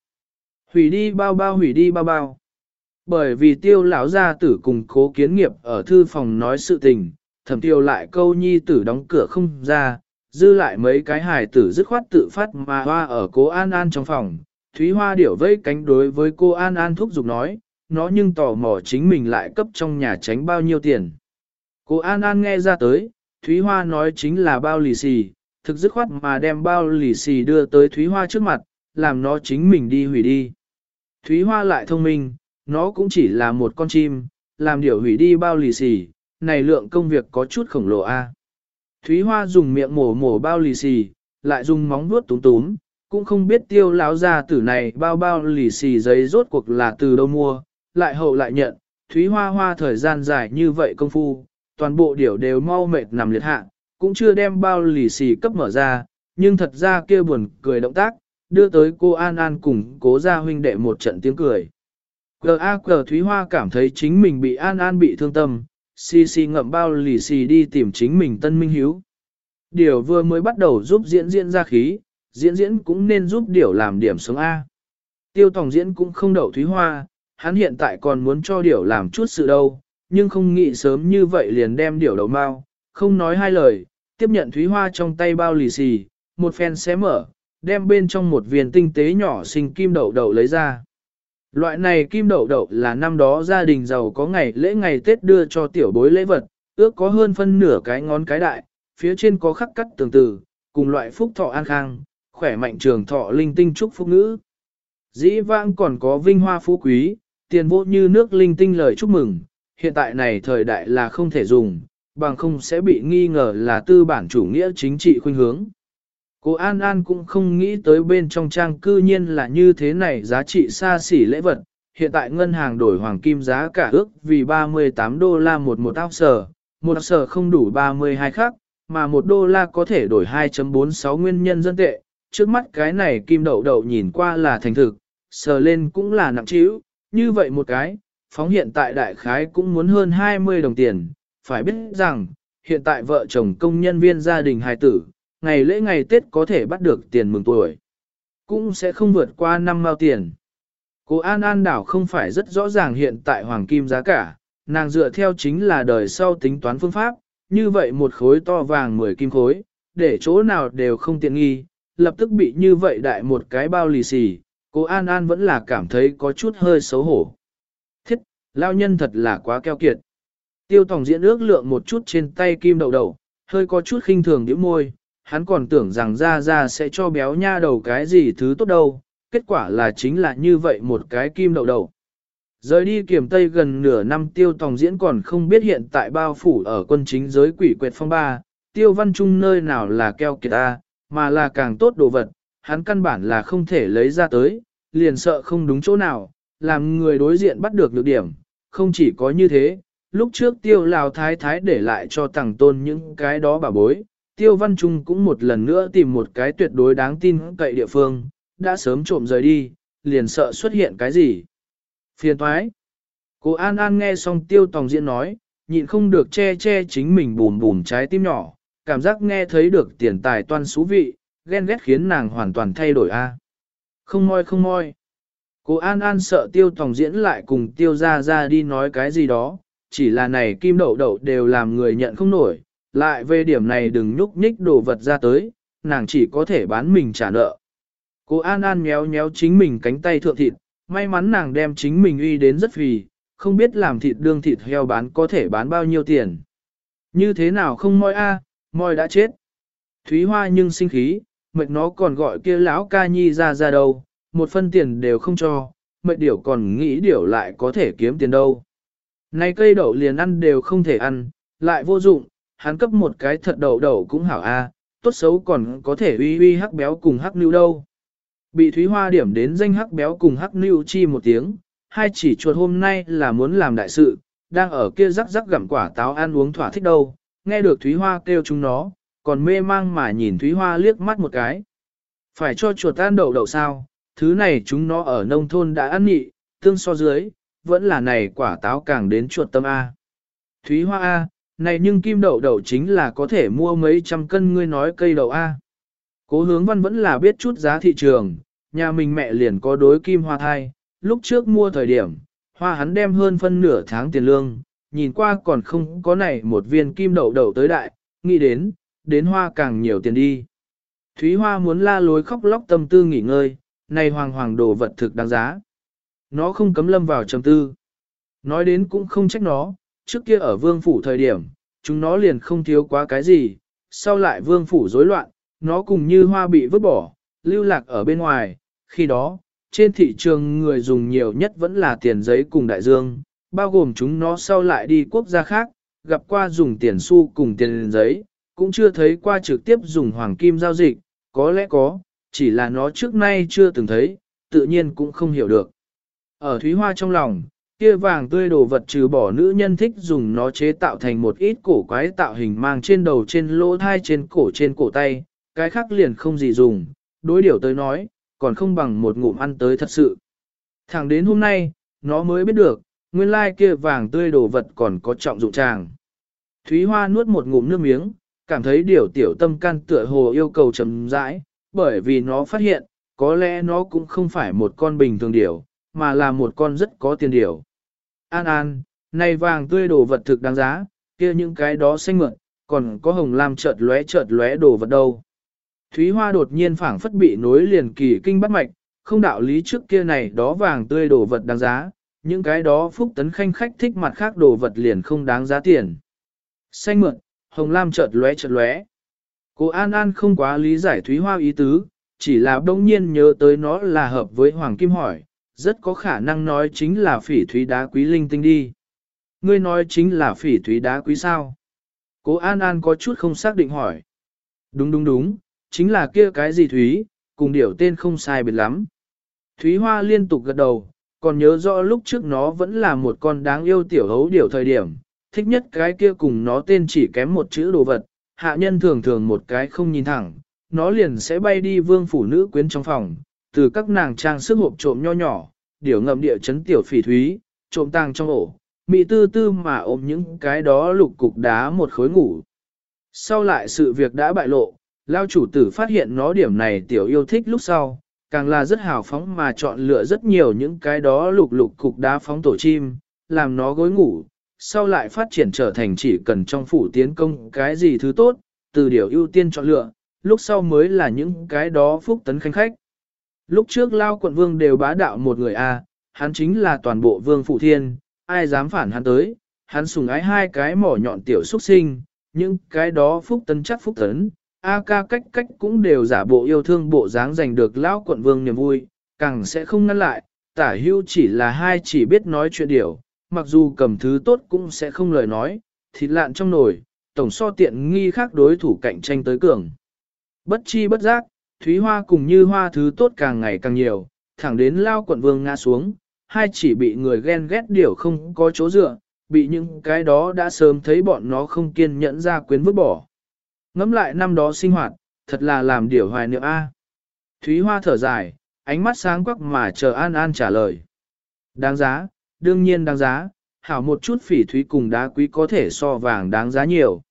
Speaker 1: Hủy đi bao bao hủy đi bao bao. Bởi vì tiêu lão gia tử cùng cố kiến nghiệp ở thư phòng nói sự tình, thẩm tiêu lại câu nhi tử đóng cửa không ra, dư lại mấy cái hài tử dứt khoát tự phát mà hoa ở cố An An trong phòng. Thúy Hoa điểu vây cánh đối với cô An An thúc giục nói, nó nhưng tò mò chính mình lại cấp trong nhà tránh bao nhiêu tiền. Cô An An nghe ra tới, Thúy Hoa nói chính là bao lì xì, thực dứt khoát mà đem bao lì xì đưa tới Thúy Hoa trước mặt, làm nó chính mình đi hủy đi. Thúy Hoa lại thông minh, nó cũng chỉ là một con chim, làm điều hủy đi bao lì xì, này lượng công việc có chút khổng lồ a. Thúy Hoa dùng miệng mổ mổ bao lì xì, lại dùng móng vuốt túm túm, cũng không biết tiêu láo ra tử này bao bao lì xì giấy rốt cuộc là từ đâu mua, lại hậu lại nhận, Thúy Hoa Hoa thời gian dài như vậy công phu, toàn bộ điểu đều mau mệt nằm liệt hạ, cũng chưa đem bao lì xì cấp mở ra, nhưng thật ra kia buồn cười động tác, đưa tới cô An An cùng cố gia huynh đệ một trận tiếng cười. G.A.G. Thúy Hoa cảm thấy chính mình bị An An bị thương tâm, xì xì ngậm bao lì xì đi tìm chính mình tân minh hiếu. Điều vừa mới bắt đầu giúp diễn diễn ra khí, diễn diễn cũng nên giúp điều làm điểm sống A. Tiêu Tòng diễn cũng không đậu Thúy Hoa, hắn hiện tại còn muốn cho điều làm chút sự đâu, nhưng không nghĩ sớm như vậy liền đem điều đầu mau, không nói hai lời, tiếp nhận Thúy Hoa trong tay bao lì xì, một phen xé mở, đem bên trong một viên tinh tế nhỏ xinh kim đậu đậu lấy ra. Loại này kim đậu đậu là năm đó gia đình giàu có ngày lễ ngày Tết đưa cho tiểu bối lễ vật, ước có hơn phân nửa cái ngón cái đại, phía trên có khắc cắt tường từ, cùng loại phúc thọ an khang, khỏe mạnh trường thọ linh tinh trúc phúc ngữ. Dĩ vãng còn có vinh hoa phú quý, tiền vô như nước linh tinh lời chúc mừng, hiện tại này thời đại là không thể dùng, bằng không sẽ bị nghi ngờ là tư bản chủ nghĩa chính trị khuynh hướng. Cô An An cũng không nghĩ tới bên trong trang cư nhiên là như thế này giá trị xa xỉ lễ vật. Hiện tại ngân hàng đổi hoàng kim giá cả ước vì 38 đô la một một ao sở, một sở không đủ 32 khác, mà một đô la có thể đổi 2.46 nguyên nhân dân tệ. Trước mắt cái này kim đậu đậu nhìn qua là thành thực, sờ lên cũng là nặng trĩu, như vậy một cái, phóng hiện tại đại khái cũng muốn hơn 20 đồng tiền. Phải biết rằng, hiện tại vợ chồng công nhân viên gia đình hài tử, ngày lễ ngày Tết có thể bắt được tiền mừng tuổi. Cũng sẽ không vượt qua năm mao tiền. Cô An An đảo không phải rất rõ ràng hiện tại hoàng kim giá cả, nàng dựa theo chính là đời sau tính toán phương pháp, như vậy một khối to vàng 10 kim khối, để chỗ nào đều không tiện nghi, lập tức bị như vậy đại một cái bao lì xì, cô An An vẫn là cảm thấy có chút hơi xấu hổ. Thiết, lao nhân thật là quá keo kiệt. Tiêu tổng diễn ước lượng một chút trên tay kim đầu đầu, hơi có chút khinh thường điểm môi, hắn còn tưởng rằng ra ra sẽ cho béo nha đầu cái gì thứ tốt đâu, kết quả là chính là như vậy một cái kim đậu đầu. Rời đi kiểm tây gần nửa năm tiêu tòng diễn còn không biết hiện tại bao phủ ở quân chính giới quỷ quyệt phong ba, tiêu văn trung nơi nào là keo kiệt ta, mà là càng tốt đồ vật, hắn căn bản là không thể lấy ra tới, liền sợ không đúng chỗ nào, làm người đối diện bắt được được điểm, không chỉ có như thế, lúc trước tiêu lào thái thái để lại cho tàng tôn những cái đó bà bối, Tiêu Văn Trung cũng một lần nữa tìm một cái tuyệt đối đáng tin cậy địa phương, đã sớm trộm rời đi, liền sợ xuất hiện cái gì. Phiền thoái. Cô An An nghe xong Tiêu Tòng Diễn nói, nhịn không được che che chính mình bùm bùm trái tim nhỏ, cảm giác nghe thấy được tiền tài toan xú vị, ghen ghét khiến nàng hoàn toàn thay đổi a. Không moi không moi. Cô An An sợ Tiêu Tòng Diễn lại cùng Tiêu ra ra đi nói cái gì đó, chỉ là này kim đậu đậu đều làm người nhận không nổi, lại về điểm này đừng nhúc nhích đồ vật ra tới, nàng chỉ có thể bán mình trả nợ. Cô An An nhéo nhéo chính mình cánh tay thượng thịt, may mắn nàng đem chính mình uy đến rất phì, không biết làm thịt đương thịt heo bán có thể bán bao nhiêu tiền. Như thế nào không moi a, moi đã chết. Thúy Hoa nhưng sinh khí, mệt nó còn gọi kia lão ca nhi ra ra đâu, một phân tiền đều không cho, mệt điểu còn nghĩ điểu lại có thể kiếm tiền đâu. Này cây đậu liền ăn đều không thể ăn, lại vô dụng, hắn cấp một cái thật đầu đầu cũng hảo a, tốt xấu còn có thể uy uy hắc béo cùng hắc nưu đâu. Bị Thúy Hoa điểm đến danh hắc béo cùng hắc nưu chi một tiếng, hai chỉ chuột hôm nay là muốn làm đại sự, đang ở kia rắc rắc gặm quả táo ăn uống thỏa thích đâu, nghe được Thúy Hoa kêu chúng nó, còn mê mang mà nhìn Thúy Hoa liếc mắt một cái. Phải cho chuột ăn đậu đậu sao, thứ này chúng nó ở nông thôn đã ăn nhị, tương so dưới, vẫn là này quả táo càng đến chuột tâm A. Thúy Hoa A, này nhưng kim đậu đậu chính là có thể mua mấy trăm cân ngươi nói cây đậu A. Cố hướng văn vẫn là biết chút giá thị trường, nhà mình mẹ liền có đối kim hoa thai, lúc trước mua thời điểm, hoa hắn đem hơn phân nửa tháng tiền lương, nhìn qua còn không có này một viên kim đậu đậu tới đại, nghĩ đến, đến hoa càng nhiều tiền đi. Thúy Hoa muốn la lối khóc lóc tâm tư nghỉ ngơi, này hoàng hoàng đồ vật thực đáng giá. Nó không cấm lâm vào trầm tư. Nói đến cũng không trách nó, trước kia ở vương phủ thời điểm, chúng nó liền không thiếu quá cái gì, sau lại vương phủ rối loạn, nó cùng như hoa bị vứt bỏ, lưu lạc ở bên ngoài, khi đó, trên thị trường người dùng nhiều nhất vẫn là tiền giấy cùng đại dương, bao gồm chúng nó sau lại đi quốc gia khác, gặp qua dùng tiền xu cùng tiền giấy, cũng chưa thấy qua trực tiếp dùng hoàng kim giao dịch, có lẽ có, chỉ là nó trước nay chưa từng thấy, tự nhiên cũng không hiểu được. Ở Thúy Hoa trong lòng, kia vàng tươi đồ vật trừ bỏ nữ nhân thích dùng nó chế tạo thành một ít cổ quái tạo hình mang trên đầu trên lỗ thai trên cổ trên cổ tay, cái khác liền không gì dùng, đối điều tới nói, còn không bằng một ngụm ăn tới thật sự. Thẳng đến hôm nay, nó mới biết được, nguyên lai kia vàng tươi đồ vật còn có trọng dụng tràng. Thúy Hoa nuốt một ngụm nước miếng, cảm thấy điều tiểu tâm can tựa hồ yêu cầu chấm rãi, bởi vì nó phát hiện, có lẽ nó cũng không phải một con bình thường điểu, mà là một con rất có tiền điểu. An An, này vàng tươi đồ vật thực đáng giá, kia những cái đó xanh mượn, còn có hồng lam chợt lóe chợt lóe đồ vật đâu. Thúy Hoa đột nhiên phảng phất bị nối liền kỳ kinh bắt mạch, không đạo lý trước kia này đó vàng tươi đồ vật đáng giá, những cái đó phúc tấn khanh khách thích mặt khác đồ vật liền không đáng giá tiền. Xanh mượn, hồng lam chợt lóe chợt lóe. Cô An An không quá lý giải Thúy Hoa ý tứ, chỉ là đông nhiên nhớ tới nó là hợp với Hoàng Kim hỏi, rất có khả năng nói chính là phỉ thúy đá quý linh tinh đi. Ngươi nói chính là phỉ thúy đá quý sao? Cố An An có chút không xác định hỏi. Đúng đúng đúng, chính là kia cái gì Thúy, cùng điểu tên không sai biệt lắm. Thúy Hoa liên tục gật đầu, còn nhớ rõ lúc trước nó vẫn là một con đáng yêu tiểu hấu điểu thời điểm, thích nhất cái kia cùng nó tên chỉ kém một chữ đồ vật, hạ nhân thường thường một cái không nhìn thẳng, nó liền sẽ bay đi vương phủ nữ quyến trong phòng, từ các nàng trang sức hộp trộm nho nhỏ, điểu ngậm địa chấn tiểu phỉ thúy, trộm tàng trong ổ, mị tư tư mà ôm những cái đó lục cục đá một khối ngủ. Sau lại sự việc đã bại lộ, lao chủ tử phát hiện nó điểm này tiểu yêu thích lúc sau, càng là rất hào phóng mà chọn lựa rất nhiều những cái đó lục lục cục đá phóng tổ chim, làm nó gối ngủ, sau lại phát triển trở thành chỉ cần trong phủ tiến công cái gì thứ tốt, từ điều ưu tiên chọn lựa, lúc sau mới là những cái đó phúc tấn khanh khách. Lúc trước Lao quận vương đều bá đạo một người A, hắn chính là toàn bộ vương phụ thiên, ai dám phản hắn tới, hắn sùng ái hai cái mỏ nhọn tiểu xuất sinh, những cái đó phúc tấn chắc phúc tấn, A ca cách cách cũng đều giả bộ yêu thương bộ dáng giành được Lao quận vương niềm vui, càng sẽ không ngăn lại, tả hưu chỉ là hai chỉ biết nói chuyện điều, mặc dù cầm thứ tốt cũng sẽ không lời nói, thịt lạn trong nồi, tổng so tiện nghi khác đối thủ cạnh tranh tới cường. Bất chi bất giác, Thúy Hoa cùng như hoa thứ tốt càng ngày càng nhiều, thẳng đến lao quận vương ngã xuống, hai chỉ bị người ghen ghét điều không có chỗ dựa, bị những cái đó đã sớm thấy bọn nó không kiên nhẫn ra quyến vứt bỏ. Ngắm lại năm đó sinh hoạt, thật là làm điều hoài niệm A. Thúy Hoa thở dài, ánh mắt sáng quắc mà chờ An An trả lời. Đáng giá, đương nhiên đáng giá, hảo một chút phỉ thúy cùng đá quý có thể so vàng đáng giá nhiều.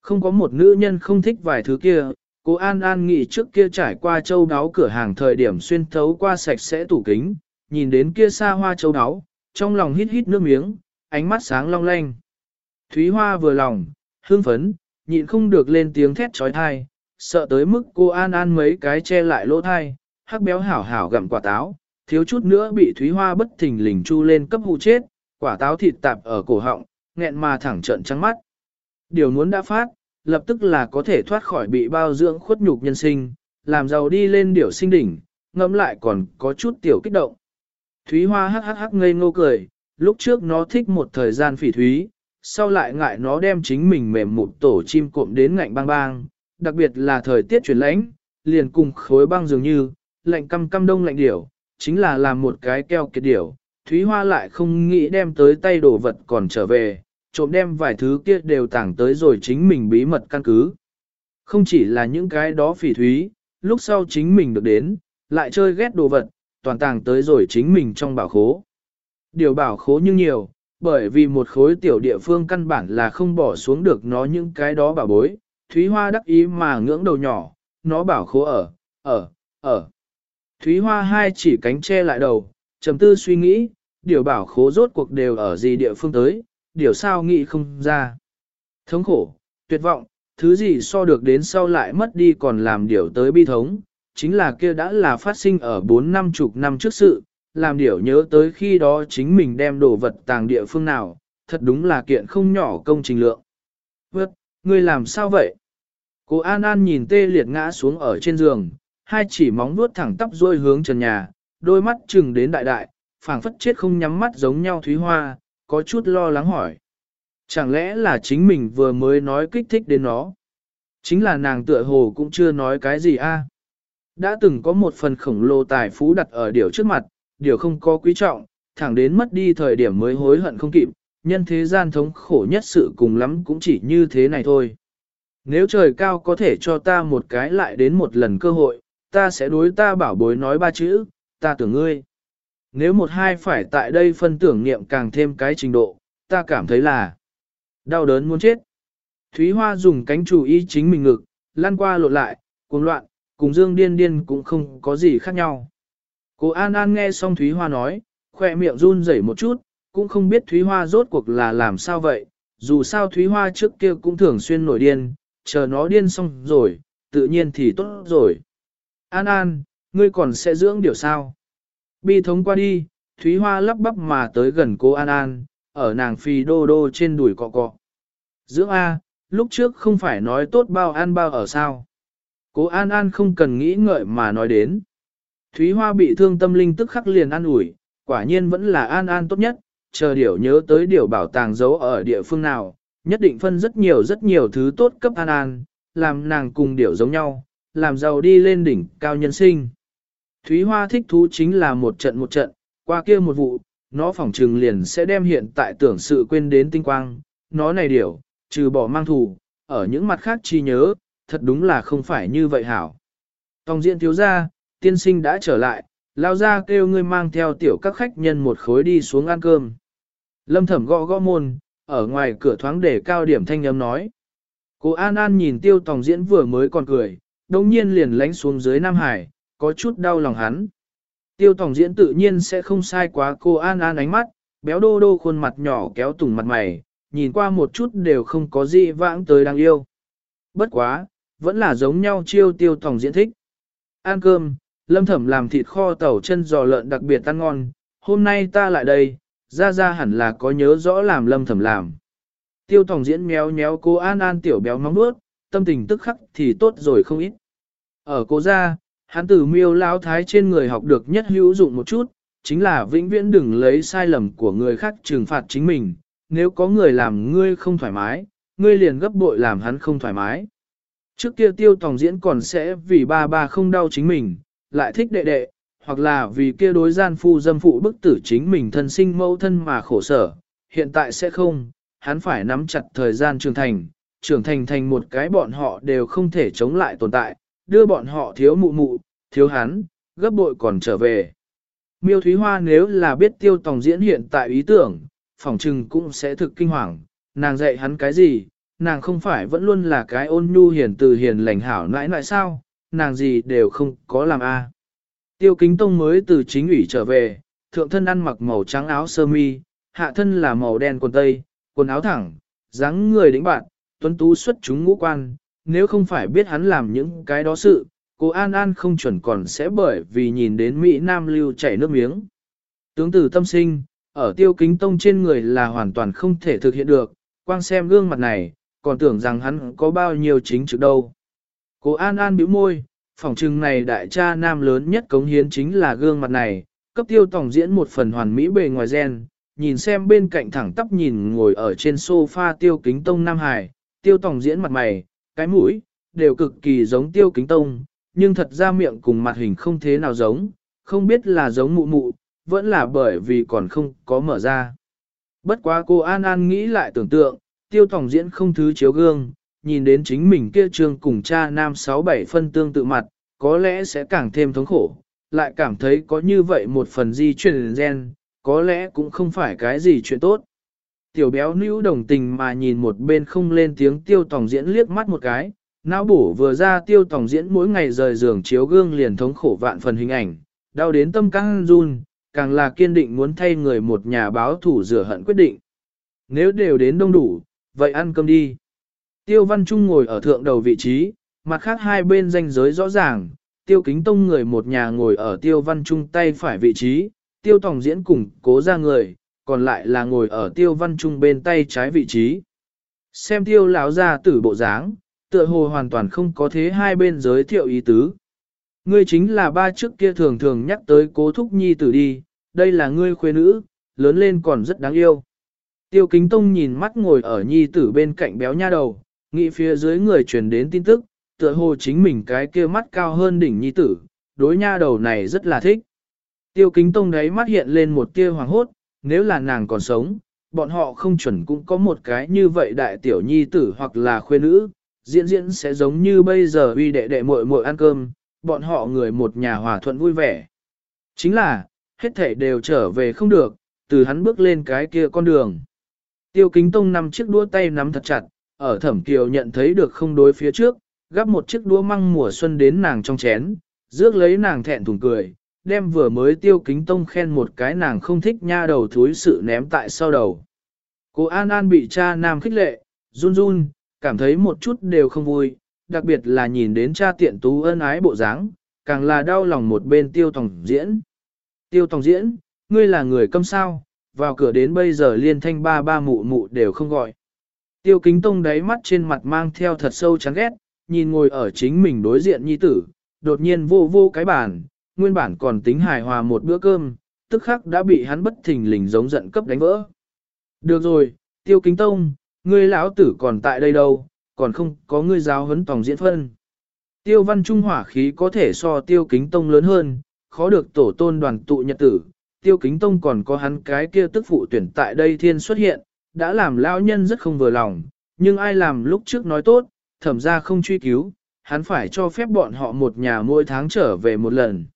Speaker 1: Không có một nữ nhân không thích vài thứ kia, cô An An nghĩ trước kia trải qua châu đáo cửa hàng thời điểm xuyên thấu qua sạch sẽ tủ kính, nhìn đến kia xa hoa châu đáo, trong lòng hít hít nước miếng, ánh mắt sáng long lanh. Thúy Hoa vừa lòng, hương phấn, nhịn không được lên tiếng thét trói thai, sợ tới mức cô An An mấy cái che lại lỗ thai, hắc béo hảo hảo gặm quả táo, thiếu chút nữa bị Thúy Hoa bất thình lình chu lên cấp hụ chết, quả táo thịt tạp ở cổ họng, nghẹn mà thẳng trận trắng mắt. Điều muốn đã phát, lập tức là có thể thoát khỏi bị bao dưỡng khuất nhục nhân sinh, làm giàu đi lên điểu sinh đỉnh, ngẫm lại còn có chút tiểu kích động. Thúy Hoa hắc hắc hắc ngây ngô cười, lúc trước nó thích một thời gian phỉ thúy, sau lại ngại nó đem chính mình mềm một tổ chim cộm đến ngạnh bang bang, đặc biệt là thời tiết chuyển lãnh, liền cùng khối băng dường như, lạnh căm căm đông lạnh điểu, chính là làm một cái keo kiệt điểu, Thúy Hoa lại không nghĩ đem tới tay đồ vật còn trở về, trộm đem vài thứ kia đều tảng tới rồi chính mình bí mật căn cứ. Không chỉ là những cái đó phỉ thúy, lúc sau chính mình được đến, lại chơi ghét đồ vật, toàn tàng tới rồi chính mình trong bảo khố. Điều bảo khố như nhiều, bởi vì một khối tiểu địa phương căn bản là không bỏ xuống được nó những cái đó bảo bối, Thúy Hoa đắc ý mà ngưỡng đầu nhỏ, nó bảo khố ở, ở, ở. Thúy Hoa hai chỉ cánh che lại đầu, trầm tư suy nghĩ, điều bảo khố rốt cuộc đều ở gì địa phương tới, điều sao nghĩ không ra. Thống khổ, tuyệt vọng, thứ gì so được đến sau lại mất đi còn làm điều tới bi thống, chính là kia đã là phát sinh ở 4 năm chục năm trước sự, làm điều nhớ tới khi đó chính mình đem đồ vật tàng địa phương nào, thật đúng là kiện không nhỏ công trình lượng. Vất, ngươi làm sao vậy? Cô An An nhìn tê liệt ngã xuống ở trên giường, hai chỉ móng vuốt thẳng tắp rôi hướng trần nhà, đôi mắt chừng đến đại đại, phảng phất chết không nhắm mắt giống nhau Thúy Hoa, có chút lo lắng hỏi. Chẳng lẽ là chính mình vừa mới nói kích thích đến nó? Chính là nàng tựa hồ cũng chưa nói cái gì a. Đã từng có một phần khổng lồ tài phú đặt ở điều trước mặt, điều không có quý trọng, thẳng đến mất đi thời điểm mới hối hận không kịp, nhân thế gian thống khổ nhất sự cùng lắm cũng chỉ như thế này thôi. Nếu trời cao có thể cho ta một cái lại đến một lần cơ hội, ta sẽ đối ta bảo bối nói ba chữ, ta tưởng ngươi. Nếu một hai phải tại đây phân tưởng niệm càng thêm cái trình độ, ta cảm thấy là đau đớn muốn chết. Thúy Hoa dùng cánh chủ y chính mình ngực, lăn qua lộn lại, cuồng loạn, cùng Dương Điên Điên cũng không có gì khác nhau. Cô An An nghe xong Thúy Hoa nói, khỏe miệng run rẩy một chút, cũng không biết Thúy Hoa rốt cuộc là làm sao vậy, dù sao Thúy Hoa trước kia cũng thường xuyên nổi điên, chờ nó điên xong rồi, tự nhiên thì tốt rồi. An An, ngươi còn sẽ dưỡng điều sao? Bi thống qua đi, Thúy Hoa lắp bắp mà tới gần cô An An, ở nàng phi đô đô trên đùi cọ cọ. Dưỡng A, lúc trước không phải nói tốt bao ăn bao ở sao. Cố An An không cần nghĩ ngợi mà nói đến. Thúy Hoa bị thương tâm linh tức khắc liền an ủi, quả nhiên vẫn là An An tốt nhất, chờ điểu nhớ tới điều bảo tàng giấu ở địa phương nào, nhất định phân rất nhiều rất nhiều thứ tốt cấp An An, làm nàng cùng điểu giống nhau, làm giàu đi lên đỉnh cao nhân sinh. Thúy Hoa thích thú chính là một trận một trận, qua kia một vụ, nó phỏng trừng liền sẽ đem hiện tại tưởng sự quên đến tinh quang, nó này điểu, trừ bỏ mang thù, ở những mặt khác chi nhớ, thật đúng là không phải như vậy hảo. Tòng diện thiếu ra, tiên sinh đã trở lại, lao ra kêu ngươi mang theo tiểu các khách nhân một khối đi xuống ăn cơm. Lâm thẩm gõ gõ môn, ở ngoài cửa thoáng để cao điểm thanh âm nói. Cô An An nhìn tiêu tòng diễn vừa mới còn cười, đồng nhiên liền lánh xuống dưới Nam Hải, có chút đau lòng hắn. Tiêu Thỏng diễn tự nhiên sẽ không sai quá cô An An ánh mắt, béo đô đô khuôn mặt nhỏ kéo tùng mặt mày, nhìn qua một chút đều không có gì vãng tới đáng yêu. Bất quá, vẫn là giống nhau chiêu tiêu Thỏng diễn thích. Ăn cơm, lâm thẩm làm thịt kho tẩu chân giò lợn đặc biệt ăn ngon, hôm nay ta lại đây, ra ra hẳn là có nhớ rõ làm lâm thẩm làm. Tiêu Thỏng diễn méo méo cô An An tiểu béo nóng bước, tâm tình tức khắc thì tốt rồi không ít. Ở cô ra, hắn từ miêu lao thái trên người học được nhất hữu dụng một chút, chính là vĩnh viễn đừng lấy sai lầm của người khác trừng phạt chính mình, nếu có người làm ngươi không thoải mái, ngươi liền gấp bội làm hắn không thoải mái. Trước kia tiêu tòng diễn còn sẽ vì ba ba không đau chính mình, lại thích đệ đệ, hoặc là vì kia đối gian phu dâm phụ bức tử chính mình thân sinh mẫu thân mà khổ sở, hiện tại sẽ không, hắn phải nắm chặt thời gian trưởng thành, trưởng thành thành một cái bọn họ đều không thể chống lại tồn tại, đưa bọn họ thiếu mụ mụ, thiếu hắn, gấp bội còn trở về. Miêu Thúy Hoa nếu là biết tiêu tòng diễn hiện tại ý tưởng, phỏng trừng cũng sẽ thực kinh hoàng, nàng dạy hắn cái gì, nàng không phải vẫn luôn là cái ôn nhu hiền từ hiền lành hảo nãi nãi sao, nàng gì đều không có làm a. Tiêu kính tông mới từ chính ủy trở về, thượng thân ăn mặc màu trắng áo sơ mi, hạ thân là màu đen quần tây, quần áo thẳng, dáng người đĩnh bạn, tuấn tú xuất chúng ngũ quan, nếu không phải biết hắn làm những cái đó sự, cô An An không chuẩn còn sẽ bởi vì nhìn đến Mỹ Nam lưu chảy nước miếng. Tướng tử tâm sinh, ở tiêu kính tông trên người là hoàn toàn không thể thực hiện được, quang xem gương mặt này, còn tưởng rằng hắn có bao nhiêu chính trực đâu. Cô An An bĩu môi, phỏng trừng này đại cha nam lớn nhất cống hiến chính là gương mặt này, cấp tiêu tổng diễn một phần hoàn mỹ bề ngoài gen, nhìn xem bên cạnh thẳng tắp nhìn ngồi ở trên sofa tiêu kính tông Nam Hải, tiêu tổng diễn mặt mày, cái mũi, đều cực kỳ giống tiêu kính tông, nhưng thật ra miệng cùng mặt hình không thế nào giống, không biết là giống mụ mụ, vẫn là bởi vì còn không có mở ra. Bất quá cô An An nghĩ lại tưởng tượng, tiêu tổng diễn không thứ chiếu gương, nhìn đến chính mình kia trương cùng cha nam 6-7 phân tương tự mặt, có lẽ sẽ càng thêm thống khổ, lại cảm thấy có như vậy một phần di truyền gen, có lẽ cũng không phải cái gì chuyện tốt. Tiểu béo nữ đồng tình mà nhìn một bên không lên tiếng tiêu tổng diễn liếc mắt một cái, não bổ vừa ra tiêu tổng diễn mỗi ngày rời giường chiếu gương liền thống khổ vạn phần hình ảnh, đau đến tâm căng run, càng là kiên định muốn thay người một nhà báo thủ rửa hận quyết định. Nếu đều đến đông đủ, vậy ăn cơm đi. Tiêu Văn Trung ngồi ở thượng đầu vị trí, mặt khác hai bên danh giới rõ ràng, Tiêu Kính Tông người một nhà ngồi ở Tiêu Văn Trung tay phải vị trí, Tiêu Tòng Diễn cùng cố ra người, còn lại là ngồi ở Tiêu Văn Trung bên tay trái vị trí. Xem Tiêu lão ra tử bộ dáng, tựa hồ hoàn toàn không có thế hai bên giới thiệu ý tứ. Ngươi chính là ba trước kia thường thường nhắc tới cố thúc nhi tử đi, đây là ngươi khuê nữ, lớn lên còn rất đáng yêu. Tiêu kính tông nhìn mắt ngồi ở nhi tử bên cạnh béo nha đầu, nghĩ phía dưới người truyền đến tin tức, tựa hồ chính mình cái kia mắt cao hơn đỉnh nhi tử, đối nha đầu này rất là thích. Tiêu kính tông đấy mắt hiện lên một tia hoàng hốt, nếu là nàng còn sống, bọn họ không chuẩn cũng có một cái như vậy đại tiểu nhi tử hoặc là khuê nữ, diễn diễn sẽ giống như bây giờ uy đệ đệ muội muội ăn cơm, bọn họ người một nhà hòa thuận vui vẻ. Chính là, hết thể đều trở về không được, từ hắn bước lên cái kia con đường. Tiêu kính tông nằm chiếc đũa tay nắm thật chặt, ở thẩm kiều nhận thấy được không đối phía trước, gắp một chiếc đũa măng mùa xuân đến nàng trong chén, rước lấy nàng thẹn thùng cười, đem vừa mới tiêu kính tông khen một cái nàng không thích nha đầu thúi sự ném tại sau đầu. Cô An An bị cha nam khích lệ, run run, cảm thấy một chút đều không vui, đặc biệt là nhìn đến cha tiện tú ân ái bộ dáng, càng là đau lòng một bên tiêu tòng diễn. Tiêu tòng diễn, ngươi là người câm sao, vào cửa đến bây giờ liên thanh ba ba mụ mụ đều không gọi. Tiêu kính tông đáy mắt trên mặt mang theo thật sâu chán ghét, nhìn ngồi ở chính mình đối diện nhi tử, đột nhiên vô vô cái bàn, nguyên bản còn tính hài hòa một bữa cơm, tức khắc đã bị hắn bất thình lình giống giận cấp đánh vỡ. Được rồi, tiêu kính tông, ngươi lão tử còn tại đây đâu, còn không có ngươi giáo huấn tòng diễn phân. Tiêu văn trung hỏa khí có thể so tiêu kính tông lớn hơn, khó được tổ tôn đoàn tụ nhật tử, tiêu kính tông còn có hắn cái kia tức phụ tuyển tại đây thiên xuất hiện, đã làm lão nhân rất không vừa lòng, nhưng ai làm lúc trước nói tốt, thẩm ra không truy cứu, hắn phải cho phép bọn họ một nhà mỗi tháng trở về một lần.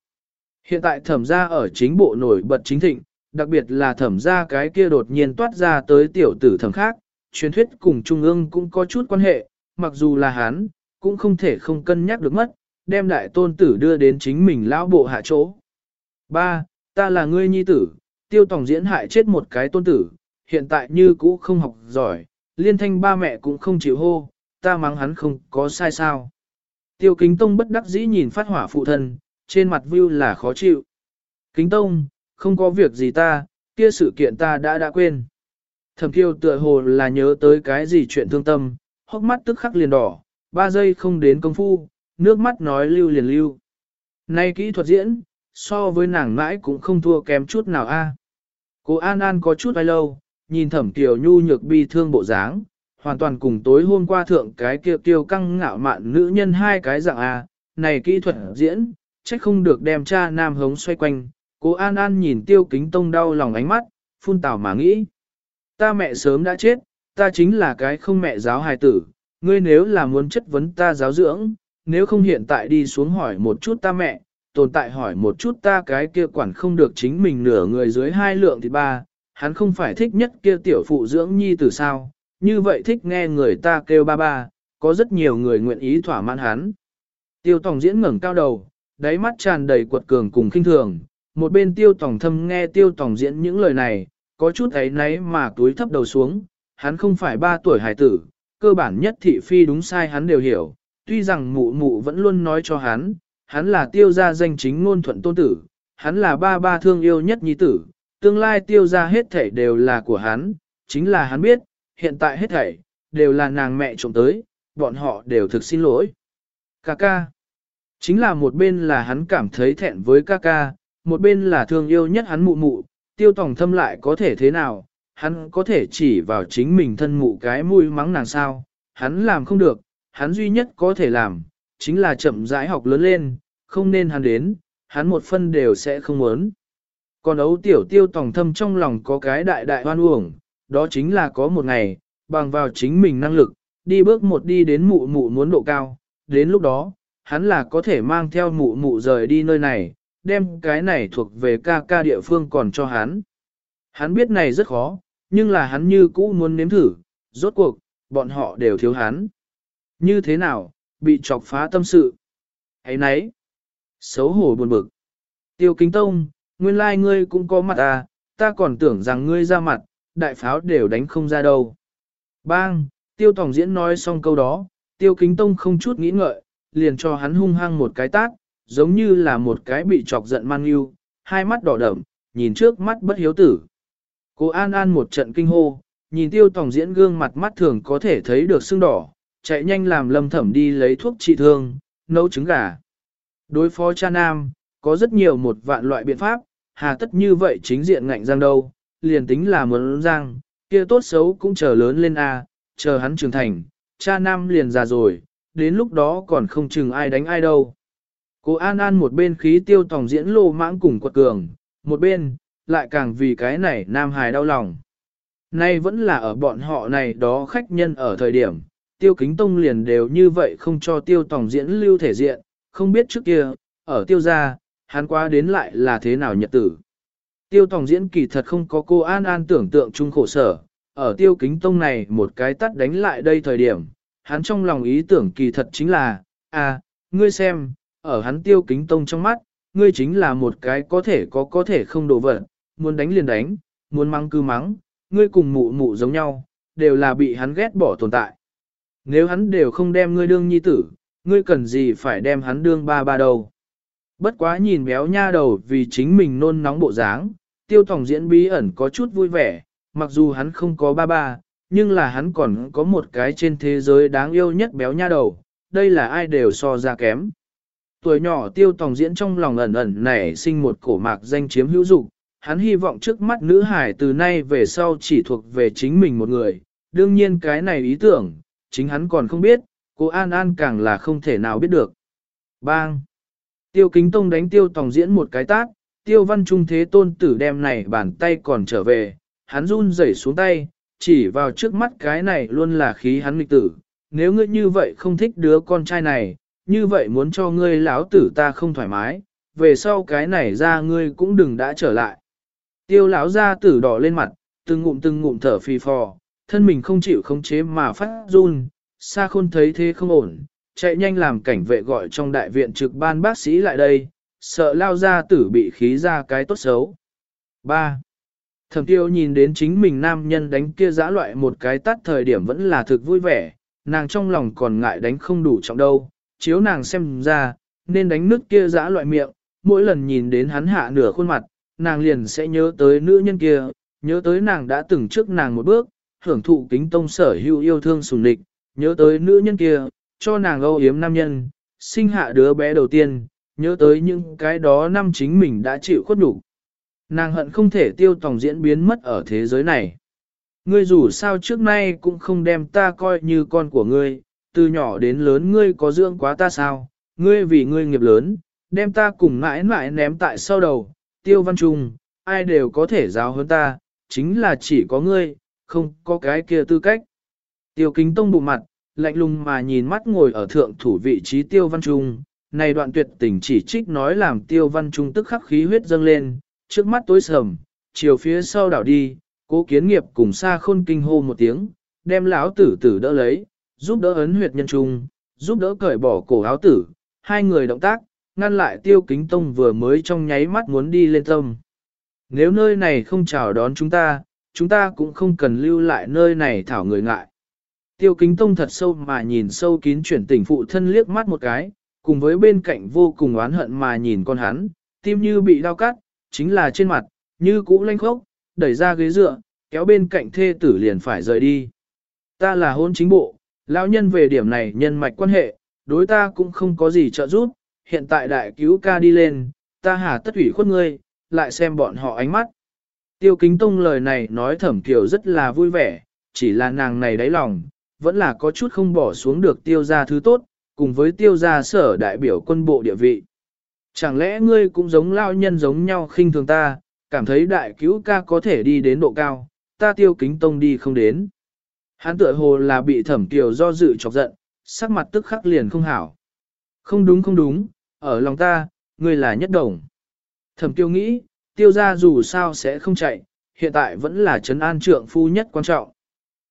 Speaker 1: Hiện tại thẩm gia ở chính bộ nổi bật chính thịnh, đặc biệt là thẩm gia cái kia đột nhiên toát ra tới tiểu tử thẩm khác, truyền thuyết cùng Trung ương cũng có chút quan hệ, mặc dù là hắn, cũng không thể không cân nhắc được mất, đem đại tôn tử đưa đến chính mình lão bộ hạ chỗ. Ba, ta là ngươi nhi tử, tiêu tổng diễn hại chết một cái tôn tử, hiện tại như cũ không học giỏi, liên thanh ba mẹ cũng không chịu hô, ta mắng hắn không có sai sao. Tiêu kính tông bất đắc dĩ nhìn phát hỏa phụ thân, trên mặt view là khó chịu. Kính tông, không có việc gì ta, kia sự kiện ta đã đã quên. Thẩm kiêu tựa hồ là nhớ tới cái gì chuyện thương tâm, hốc mắt tức khắc liền đỏ, ba giây không đến công phu, nước mắt nói lưu liền lưu. Nay kỹ thuật diễn, so với nàng mãi cũng không thua kém chút nào a. Cô An An có chút ai lâu, nhìn thẩm kiều nhu nhược bi thương bộ dáng, hoàn toàn cùng tối hôm qua thượng cái kia tiêu căng ngạo mạn nữ nhân hai cái dạng a. Này kỹ thuật diễn, trách không được đem cha nam hống xoay quanh, cố An An nhìn tiêu kính tông đau lòng ánh mắt, phun tào mà nghĩ. Ta mẹ sớm đã chết, ta chính là cái không mẹ giáo hài tử, ngươi nếu là muốn chất vấn ta giáo dưỡng, nếu không hiện tại đi xuống hỏi một chút ta mẹ, tồn tại hỏi một chút ta cái kia quản không được chính mình nửa người dưới hai lượng thì ba, hắn không phải thích nhất kia tiểu phụ dưỡng nhi tử sao, như vậy thích nghe người ta kêu ba ba, có rất nhiều người nguyện ý thỏa mãn hắn. Tiêu Tòng diễn ngẩng cao đầu, đáy mắt tràn đầy quật cường cùng khinh thường, một bên Tiêu Tòng thâm nghe Tiêu Tòng diễn những lời này, có chút ấy nấy mà túi thấp đầu xuống, hắn không phải ba tuổi hải tử, cơ bản nhất thị phi đúng sai hắn đều hiểu, tuy rằng mụ mụ vẫn luôn nói cho hắn, hắn là tiêu gia danh chính ngôn thuận tôn tử, hắn là ba ba thương yêu nhất nhi tử, tương lai tiêu gia hết thảy đều là của hắn, chính là hắn biết, hiện tại hết thảy, đều là nàng mẹ trộm tới, bọn họ đều thực xin lỗi. Ca ca. Chính là một bên là hắn cảm thấy thẹn với ca ca, một bên là thương yêu nhất hắn mụ mụ, tiêu tòng thâm lại có thể thế nào, hắn có thể chỉ vào chính mình thân mụ cái mũi mắng nàng sao, hắn làm không được, hắn duy nhất có thể làm, chính là chậm rãi học lớn lên, không nên hắn đến, hắn một phân đều sẽ không muốn. Còn ấu tiểu tiêu tòng thâm trong lòng có cái đại đại hoan uổng, đó chính là có một ngày, bằng vào chính mình năng lực, đi bước một đi đến mụ mụ muốn độ cao, đến lúc đó, hắn là có thể mang theo mụ mụ rời đi nơi này, đem cái này thuộc về ca ca địa phương còn cho hắn. Hắn biết này rất khó, nhưng là hắn như cũ muốn nếm thử, rốt cuộc, bọn họ đều thiếu hắn. Như thế nào, bị chọc phá tâm sự. ấy nấy, xấu hổ buồn bực. Tiêu kính tông, nguyên lai like ngươi cũng có mặt à, ta còn tưởng rằng ngươi ra mặt, đại pháo đều đánh không ra đâu. Bang, tiêu tổng diễn nói xong câu đó, tiêu kính tông không chút nghĩ ngợi, liền cho hắn hung hăng một cái tát, giống như là một cái bị chọc giận mang yêu, hai mắt đỏ đậm, nhìn trước mắt bất hiếu tử. Cô An An một trận kinh hô, nhìn tiêu tổng diễn gương mặt mắt thường có thể thấy được sưng đỏ, chạy nhanh làm lâm thẩm đi lấy thuốc trị thương, nấu trứng gà. Đối phó cha nam, có rất nhiều một vạn loại biện pháp, hà tất như vậy chính diện ngạnh giang đâu, liền tính là muốn giang, kia tốt xấu cũng chờ lớn lên A, chờ hắn trưởng thành, cha nam liền già rồi, đến lúc đó còn không chừng ai đánh ai đâu. Cô An An một bên khí tiêu tòng diễn lô mãng cùng quật cường, một bên, lại càng vì cái này nam hài đau lòng. Nay vẫn là ở bọn họ này đó khách nhân ở thời điểm, tiêu kính tông liền đều như vậy không cho tiêu tòng diễn lưu thể diện, không biết trước kia, ở tiêu gia, hắn qua đến lại là thế nào nhật tử. Tiêu tòng diễn kỳ thật không có cô An An tưởng tượng chung khổ sở, ở tiêu kính tông này một cái tắt đánh lại đây thời điểm, hắn trong lòng ý tưởng kỳ thật chính là, à, ngươi xem, ở hắn tiêu kính tông trong mắt, ngươi chính là một cái có thể có có thể không đổ vật, muốn đánh liền đánh, muốn mắng cứ mắng, ngươi cùng mụ mụ giống nhau, đều là bị hắn ghét bỏ tồn tại. Nếu hắn đều không đem ngươi đương nhi tử, ngươi cần gì phải đem hắn đương ba ba đầu. Bất quá nhìn béo nha đầu vì chính mình nôn nóng bộ dáng, tiêu tổng diễn bí ẩn có chút vui vẻ, mặc dù hắn không có ba ba, nhưng là hắn còn có một cái trên thế giới đáng yêu nhất béo nha đầu, đây là ai đều so ra kém. Tuổi nhỏ tiêu tòng diễn trong lòng ẩn ẩn nảy sinh một cổ mạc danh chiếm hữu dục hắn hy vọng trước mắt nữ hải từ nay về sau chỉ thuộc về chính mình một người, đương nhiên cái này ý tưởng, chính hắn còn không biết, cô An An càng là không thể nào biết được. Bang! Tiêu kính tông đánh tiêu tòng diễn một cái tát, tiêu văn trung thế tôn tử đem này bàn tay còn trở về, hắn run rẩy xuống tay, chỉ vào trước mắt cái này luôn là khí hắn nghịch tử. Nếu ngươi như vậy không thích đứa con trai này, như vậy muốn cho ngươi lão tử ta không thoải mái, về sau cái này ra ngươi cũng đừng đã trở lại. Tiêu lão ra tử đỏ lên mặt, từng ngụm từng ngụm thở phì phò, thân mình không chịu khống chế mà phát run, xa khôn thấy thế không ổn, chạy nhanh làm cảnh vệ gọi trong đại viện trực ban bác sĩ lại đây, sợ lao ra tử bị khí ra cái tốt xấu. 3. Thẩm tiêu nhìn đến chính mình nam nhân đánh kia giã loại một cái tắt thời điểm vẫn là thực vui vẻ, nàng trong lòng còn ngại đánh không đủ trọng đâu, chiếu nàng xem ra, nên đánh nước kia giã loại miệng, mỗi lần nhìn đến hắn hạ nửa khuôn mặt, nàng liền sẽ nhớ tới nữ nhân kia, nhớ tới nàng đã từng trước nàng một bước, hưởng thụ kính tông sở hữu yêu thương sùng địch, nhớ tới nữ nhân kia, cho nàng âu yếm nam nhân, sinh hạ đứa bé đầu tiên, nhớ tới những cái đó năm chính mình đã chịu khuất nhục. Nàng hận không thể tiêu tòng diễn biến mất ở thế giới này. Ngươi dù sao trước nay cũng không đem ta coi như con của ngươi, từ nhỏ đến lớn ngươi có dưỡng quá ta sao, ngươi vì ngươi nghiệp lớn, đem ta cùng mãi mãi ném tại sau đầu, tiêu văn trung, ai đều có thể giáo hơn ta, chính là chỉ có ngươi, không có cái kia tư cách. Tiêu kính tông bụng mặt, lạnh lùng mà nhìn mắt ngồi ở thượng thủ vị trí tiêu văn trung, này đoạn tuyệt tình chỉ trích nói làm tiêu văn trung tức khắc khí huyết dâng lên, trước mắt tối sầm, chiều phía sau đảo đi, cố kiến nghiệp cùng xa khôn kinh hô một tiếng, đem lão tử tử đỡ lấy, giúp đỡ ấn huyệt nhân trung, giúp đỡ cởi bỏ cổ áo tử, hai người động tác, ngăn lại tiêu kính tông vừa mới trong nháy mắt muốn đi lên tâm. Nếu nơi này không chào đón chúng ta, chúng ta cũng không cần lưu lại nơi này thảo người ngại. Tiêu kính tông thật sâu mà nhìn sâu kín chuyển tình phụ thân liếc mắt một cái, cùng với bên cạnh vô cùng oán hận mà nhìn con hắn, tim như bị đau cắt, chính là trên mặt, như cũ lanh khốc, đẩy ra ghế dựa, kéo bên cạnh thê tử liền phải rời đi. Ta là hôn chính bộ, lão nhân về điểm này nhân mạch quan hệ, đối ta cũng không có gì trợ giúp, hiện tại đại cứu ca đi lên, ta hà tất ủy khuất ngươi, lại xem bọn họ ánh mắt. Tiêu kính tông lời này nói thẩm kiều rất là vui vẻ, chỉ là nàng này đáy lòng, vẫn là có chút không bỏ xuống được tiêu ra thứ tốt, cùng với tiêu gia sở đại biểu quân bộ địa vị. Chẳng lẽ ngươi cũng giống lao nhân giống nhau khinh thường ta, cảm thấy đại cứu ca có thể đi đến độ cao, ta tiêu kính tông đi không đến. Hắn tựa hồ là bị thẩm tiểu do dự chọc giận, sắc mặt tức khắc liền không hảo. Không đúng không đúng, ở lòng ta, ngươi là nhất đồng. Thẩm tiêu nghĩ, tiêu gia dù sao sẽ không chạy, hiện tại vẫn là trấn an trượng phu nhất quan trọng.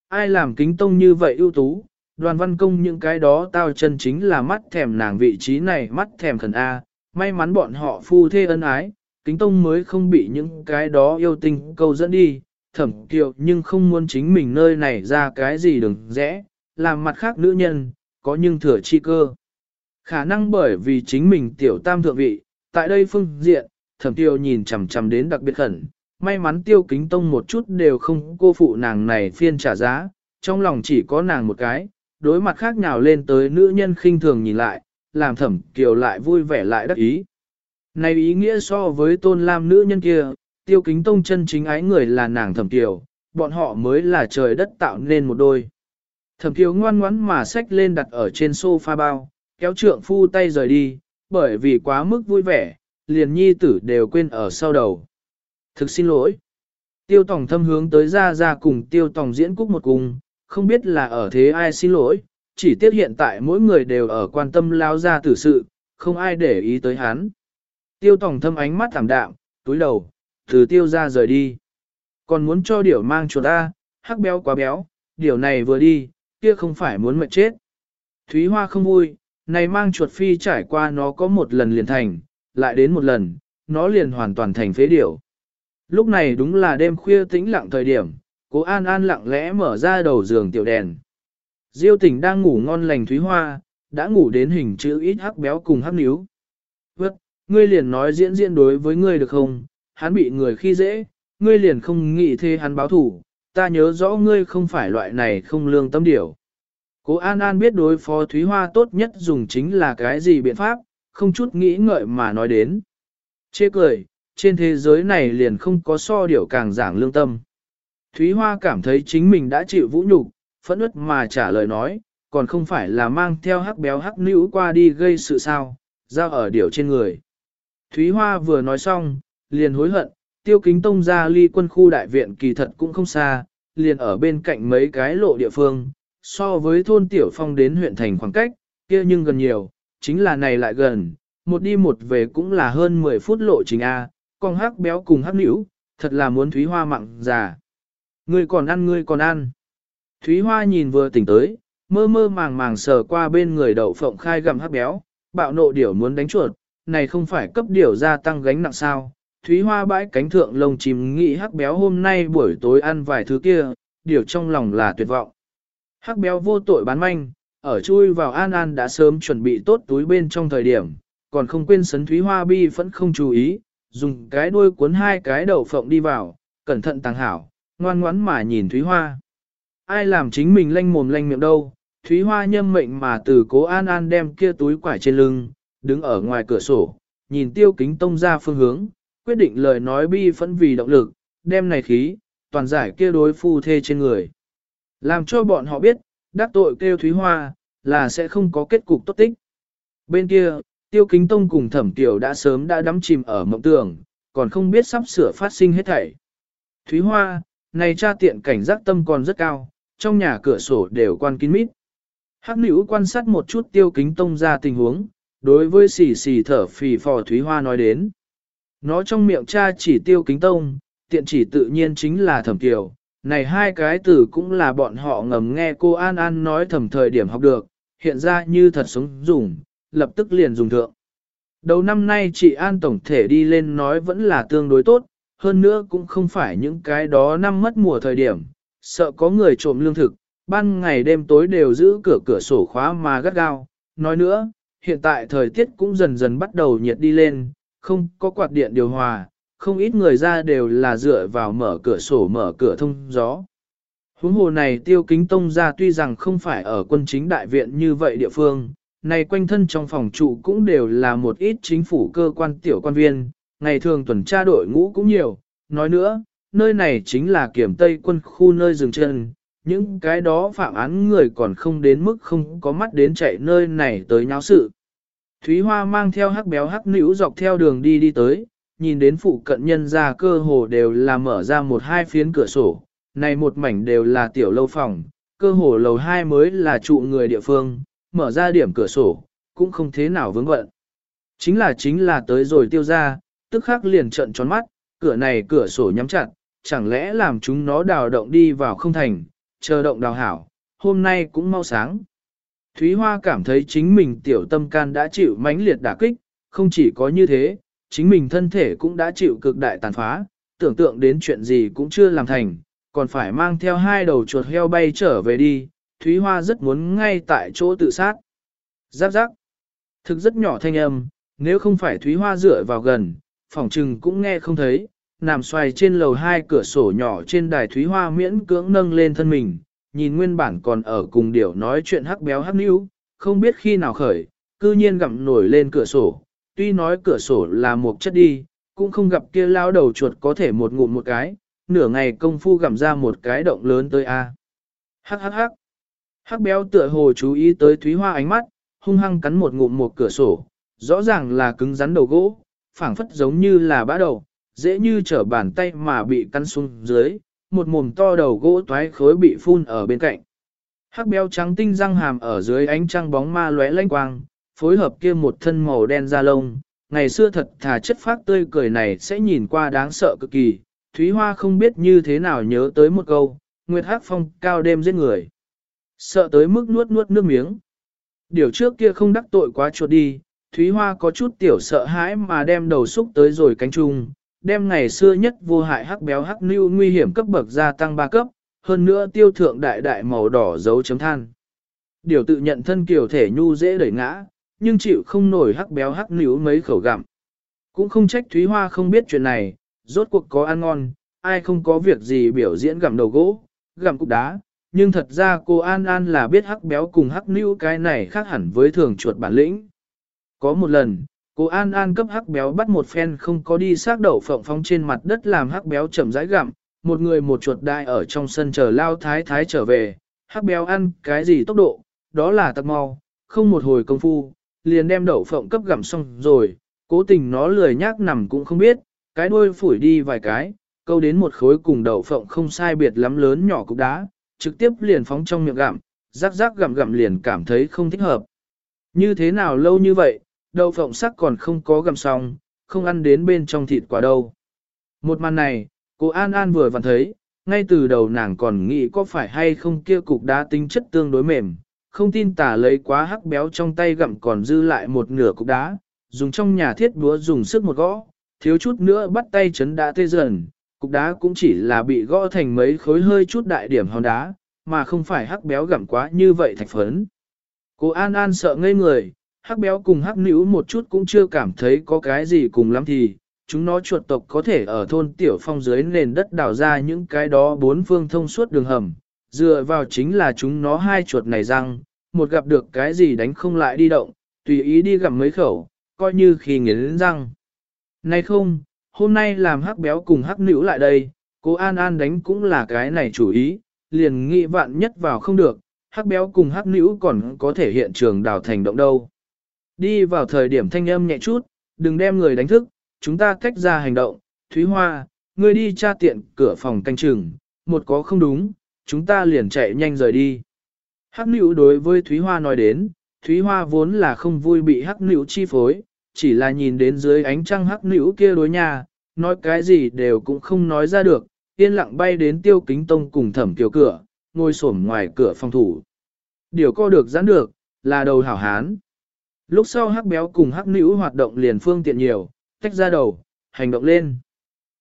Speaker 1: Ai làm kính tông như vậy ưu tú, đoàn văn công những cái đó tao chân chính là mắt thèm nàng vị trí này mắt thèm thần A, may mắn bọn họ phu thê ân ái, kính tông mới không bị những cái đó yêu tình câu dẫn đi, thẩm kiều nhưng không muốn chính mình nơi này ra cái gì đừng rẽ, làm mặt khác nữ nhân, có nhưng thừa chi cơ. Khả năng bởi vì chính mình tiểu tam thượng vị, tại đây phương diện, thẩm tiêu nhìn chằm chằm đến đặc biệt khẩn, may mắn tiêu kính tông một chút đều không cô phụ nàng này phiên trả giá, trong lòng chỉ có nàng một cái, đối mặt khác nào lên tới nữ nhân khinh thường nhìn lại, làm thẩm kiều lại vui vẻ lại đắc ý. Này ý nghĩa so với tôn lam nữ nhân kia, tiêu kính tông chân chính ái người là nàng thẩm kiều, bọn họ mới là trời đất tạo nên một đôi. Thẩm kiều ngoan ngoãn mà xách lên đặt ở trên sofa bao, kéo trượng phu tay rời đi, bởi vì quá mức vui vẻ, liền nhi tử đều quên ở sau đầu. Thực xin lỗi. Tiêu tổng thâm hướng tới ra ra cùng tiêu tổng diễn cúc một cùng, không biết là ở thế ai xin lỗi, chỉ tiếc hiện tại mỗi người đều ở quan tâm lao ra tử sự, không ai để ý tới hắn. Tiêu tổng thâm ánh mắt thảm đạm, túi đầu, từ tiêu ra rời đi. Còn muốn cho điểu mang chuột ta, hắc béo quá béo, điều này vừa đi, kia không phải muốn mệt chết. Thúy Hoa không vui, này mang chuột phi trải qua nó có một lần liền thành, lại đến một lần, nó liền hoàn toàn thành phế điểu. Lúc này đúng là đêm khuya tĩnh lặng thời điểm, cố An An lặng lẽ mở ra đầu giường tiểu đèn. Diêu tỉnh đang ngủ ngon lành Thúy Hoa, đã ngủ đến hình chữ ít hắc béo cùng hắc níu. Vất, ngươi liền nói diễn diễn đối với ngươi được không, hắn bị người khi dễ, ngươi liền không nghĩ thế hắn báo thủ, ta nhớ rõ ngươi không phải loại này không lương tâm điểu. Cố An An biết đối phó Thúy Hoa tốt nhất dùng chính là cái gì biện pháp, không chút nghĩ ngợi mà nói đến. Chê cười, trên thế giới này liền không có so điểu càng giảng lương tâm. Thúy Hoa cảm thấy chính mình đã chịu vũ nhục, phẫn ức mà trả lời nói, còn không phải là mang theo hắc béo hắc nữ qua đi gây sự sao, giao ở điều trên người. Thúy Hoa vừa nói xong, liền hối hận, tiêu kính tông ra ly quân khu đại viện kỳ thật cũng không xa, liền ở bên cạnh mấy cái lộ địa phương, so với thôn Tiểu Phong đến huyện thành khoảng cách, kia nhưng gần nhiều, chính là này lại gần, một đi một về cũng là hơn 10 phút lộ trình A, con hắc béo cùng hắc nữ, thật là muốn Thúy Hoa mặn già. Ngươi còn ăn ngươi còn ăn. Thúy Hoa nhìn vừa tỉnh tới, mơ mơ màng màng sờ qua bên người đậu phộng khai gặm hắc béo, bạo nộ điểu muốn đánh chuột, này không phải cấp điểu gia tăng gánh nặng sao. Thúy Hoa bãi cánh thượng lông chìm nghĩ hắc béo hôm nay buổi tối ăn vài thứ kia, điều trong lòng là tuyệt vọng. Hắc béo vô tội bán manh, ở chui vào An An đã sớm chuẩn bị tốt túi bên trong thời điểm, còn không quên sấn Thúy Hoa bi vẫn không chú ý, dùng cái đuôi cuốn hai cái đầu phộng đi vào, cẩn thận tàng hảo, ngoan ngoãn mà nhìn Thúy Hoa. Ai làm chính mình lanh mồm lanh miệng đâu, Thúy Hoa nhâm mệnh mà từ cố An An đem kia túi quải trên lưng, đứng ở ngoài cửa sổ, nhìn tiêu kính tông ra phương hướng, quyết định lời nói bi phẫn vì động lực, đem này khí, toàn giải kia đối phu thê trên người. Làm cho bọn họ biết, đắc tội kêu Thúy Hoa, là sẽ không có kết cục tốt tích. Bên kia, tiêu kính tông cùng thẩm tiểu đã sớm đã đắm chìm ở mộng tưởng, còn không biết sắp sửa phát sinh hết thảy. Thúy Hoa, này cha tiện cảnh giác tâm còn rất cao, trong nhà cửa sổ đều quan kín mít. Hắc nữ quan sát một chút tiêu kính tông ra tình huống, đối với xì xì thở phì phò Thúy Hoa nói đến. Nó trong miệng cha chỉ tiêu kính tông, tiện chỉ tự nhiên chính là thẩm tiểu. Này hai cái từ cũng là bọn họ ngầm nghe cô An An nói thầm thời điểm học được, hiện ra như thật sống dùng, lập tức liền dùng thượng. Đầu năm nay chị An tổng thể đi lên nói vẫn là tương đối tốt, hơn nữa cũng không phải những cái đó năm mất mùa thời điểm, sợ có người trộm lương thực, ban ngày đêm tối đều giữ cửa cửa sổ khóa mà gắt gao. Nói nữa, hiện tại thời tiết cũng dần dần bắt đầu nhiệt đi lên, không có quạt điện điều hòa, không ít người ra đều là dựa vào mở cửa sổ mở cửa thông gió. Huống hồ này tiêu kính tông ra tuy rằng không phải ở quân chính đại viện như vậy địa phương, này quanh thân trong phòng trụ cũng đều là một ít chính phủ cơ quan tiểu quan viên, ngày thường tuần tra đội ngũ cũng nhiều, nói nữa, nơi này chính là kiểm tây quân khu nơi dừng chân, những cái đó phạm án người còn không đến mức không có mắt đến chạy nơi này tới nháo sự. Thúy Hoa mang theo hắc béo hắc nữ dọc theo đường đi đi tới, nhìn đến phụ cận nhân ra cơ hồ đều là mở ra một hai phiến cửa sổ, này một mảnh đều là tiểu lâu phòng, cơ hồ lầu hai mới là trụ người địa phương, mở ra điểm cửa sổ, cũng không thế nào vướng bận. Chính là chính là tới rồi tiêu ra, tức khắc liền trận tròn mắt, cửa này cửa sổ nhắm chặt, chẳng lẽ làm chúng nó đào động đi vào không thành, chờ động đào hảo, hôm nay cũng mau sáng. Thúy Hoa cảm thấy chính mình tiểu tâm can đã chịu mãnh liệt đả kích, không chỉ có như thế, chính mình thân thể cũng đã chịu cực đại tàn phá, tưởng tượng đến chuyện gì cũng chưa làm thành, còn phải mang theo hai đầu chuột heo bay trở về đi, Thúy Hoa rất muốn ngay tại chỗ tự sát. Giáp giáp. Thực rất nhỏ thanh âm, nếu không phải Thúy Hoa dựa vào gần, phỏng trừng cũng nghe không thấy, nằm xoay trên lầu hai cửa sổ nhỏ trên đài Thúy Hoa miễn cưỡng nâng lên thân mình, nhìn nguyên bản còn ở cùng điểu nói chuyện hắc béo hắc níu, không biết khi nào khởi, cư nhiên gặm nổi lên cửa sổ, tuy nói cửa sổ là một chất đi, cũng không gặp kia lao đầu chuột có thể một ngụm một cái, nửa ngày công phu gặm ra một cái động lớn tới A. Hắc hắc hắc. Hắc béo tựa hồ chú ý tới Thúy Hoa ánh mắt, hung hăng cắn một ngụm một cửa sổ, rõ ràng là cứng rắn đầu gỗ, phảng phất giống như là bã đầu, dễ như trở bàn tay mà bị cắn xuống dưới, một mồm to đầu gỗ toái khối bị phun ở bên cạnh. Hắc béo trắng tinh răng hàm ở dưới ánh trăng bóng ma lóe lanh quang, phối hợp kia một thân màu đen da lông, ngày xưa thật thà chất phát tươi cười này sẽ nhìn qua đáng sợ cực kỳ. Thúy Hoa không biết như thế nào nhớ tới một câu, Nguyệt Hắc Phong cao đêm giết người. Sợ tới mức nuốt nuốt nước miếng. Điều trước kia không đắc tội quá chuột đi, Thúy Hoa có chút tiểu sợ hãi mà đem đầu xúc tới rồi cánh trung, đem ngày xưa nhất vô hại hắc béo hắc nưu nguy hiểm cấp bậc gia tăng 3 cấp, hơn nữa tiêu thượng đại đại màu đỏ dấu chấm than. Điều tự nhận thân kiểu thể nhu dễ đẩy ngã, nhưng chịu không nổi hắc béo hắc lưu mấy khẩu gặm. Cũng không trách Thúy Hoa không biết chuyện này, rốt cuộc có ăn ngon, ai không có việc gì biểu diễn gặm đầu gỗ, gặm cục đá, nhưng thật ra cô An An là biết hắc béo cùng hắc lưu cái này khác hẳn với thường chuột bản lĩnh. Có một lần, cô An An cấp hắc béo bắt một phen không có đi xác đậu phộng phóng trên mặt đất làm hắc béo chậm rãi gặm, một người một chuột đại ở trong sân chờ lao thái thái trở về, hắc béo ăn cái gì tốc độ, đó là tặc mau, không một hồi công phu, liền đem đậu phộng cấp gặm xong rồi, cố tình nó lười nhác nằm cũng không biết, cái đuôi phủi đi vài cái, câu đến một khối cùng đậu phộng không sai biệt lắm lớn nhỏ cục đá, trực tiếp liền phóng trong miệng gặm, rắc rắc gặm gặm liền cảm thấy không thích hợp. Như thế nào lâu như vậy, đậu phộng sắc còn không có gặm xong, không ăn đến bên trong thịt quả đâu. Một màn này, cô An An vừa vặn thấy, ngay từ đầu nàng còn nghĩ có phải hay không kia cục đá tính chất tương đối mềm, không tin tả lấy quá hắc béo trong tay gặm còn dư lại một nửa cục đá, dùng trong nhà thiết búa dùng sức một gõ, thiếu chút nữa bắt tay chấn đã tê dần, cục đá cũng chỉ là bị gõ thành mấy khối hơi chút đại điểm hòn đá, mà không phải hắc béo gặm quá như vậy thạch phấn. Cô An An sợ ngây người, hắc béo cùng hắc nữ một chút cũng chưa cảm thấy có cái gì cùng lắm thì, chúng nó chuột tộc có thể ở thôn tiểu phong dưới nền đất đào ra những cái đó bốn phương thông suốt đường hầm, dựa vào chính là chúng nó hai chuột này răng, một gặp được cái gì đánh không lại đi động, tùy ý đi gặm mấy khẩu, coi như khi nghiến răng. Này không, hôm nay làm hắc béo cùng hắc nữ lại đây, cô An An đánh cũng là cái này chủ ý, liền nghĩ vạn nhất vào không được, hắc béo cùng hắc nữ còn có thể hiện trường đào thành động đâu. Đi vào thời điểm thanh âm nhẹ chút, đừng đem người đánh thức, chúng ta tách ra hành động, Thúy Hoa, ngươi đi tra tiện cửa phòng canh chừng, một có không đúng, chúng ta liền chạy nhanh rời đi. Hắc nữ đối với Thúy Hoa nói đến, Thúy Hoa vốn là không vui bị hắc nữ chi phối, chỉ là nhìn đến dưới ánh trăng hắc nữ kia đối nhà, nói cái gì đều cũng không nói ra được, yên lặng bay đến tiêu kính tông cùng thẩm kiều cửa, ngồi xổm ngoài cửa phòng thủ. Điều co được giãn được, là đầu hảo hán. Lúc sau hắc béo cùng hắc nữ hoạt động liền phương tiện nhiều, tách ra đầu, hành động lên.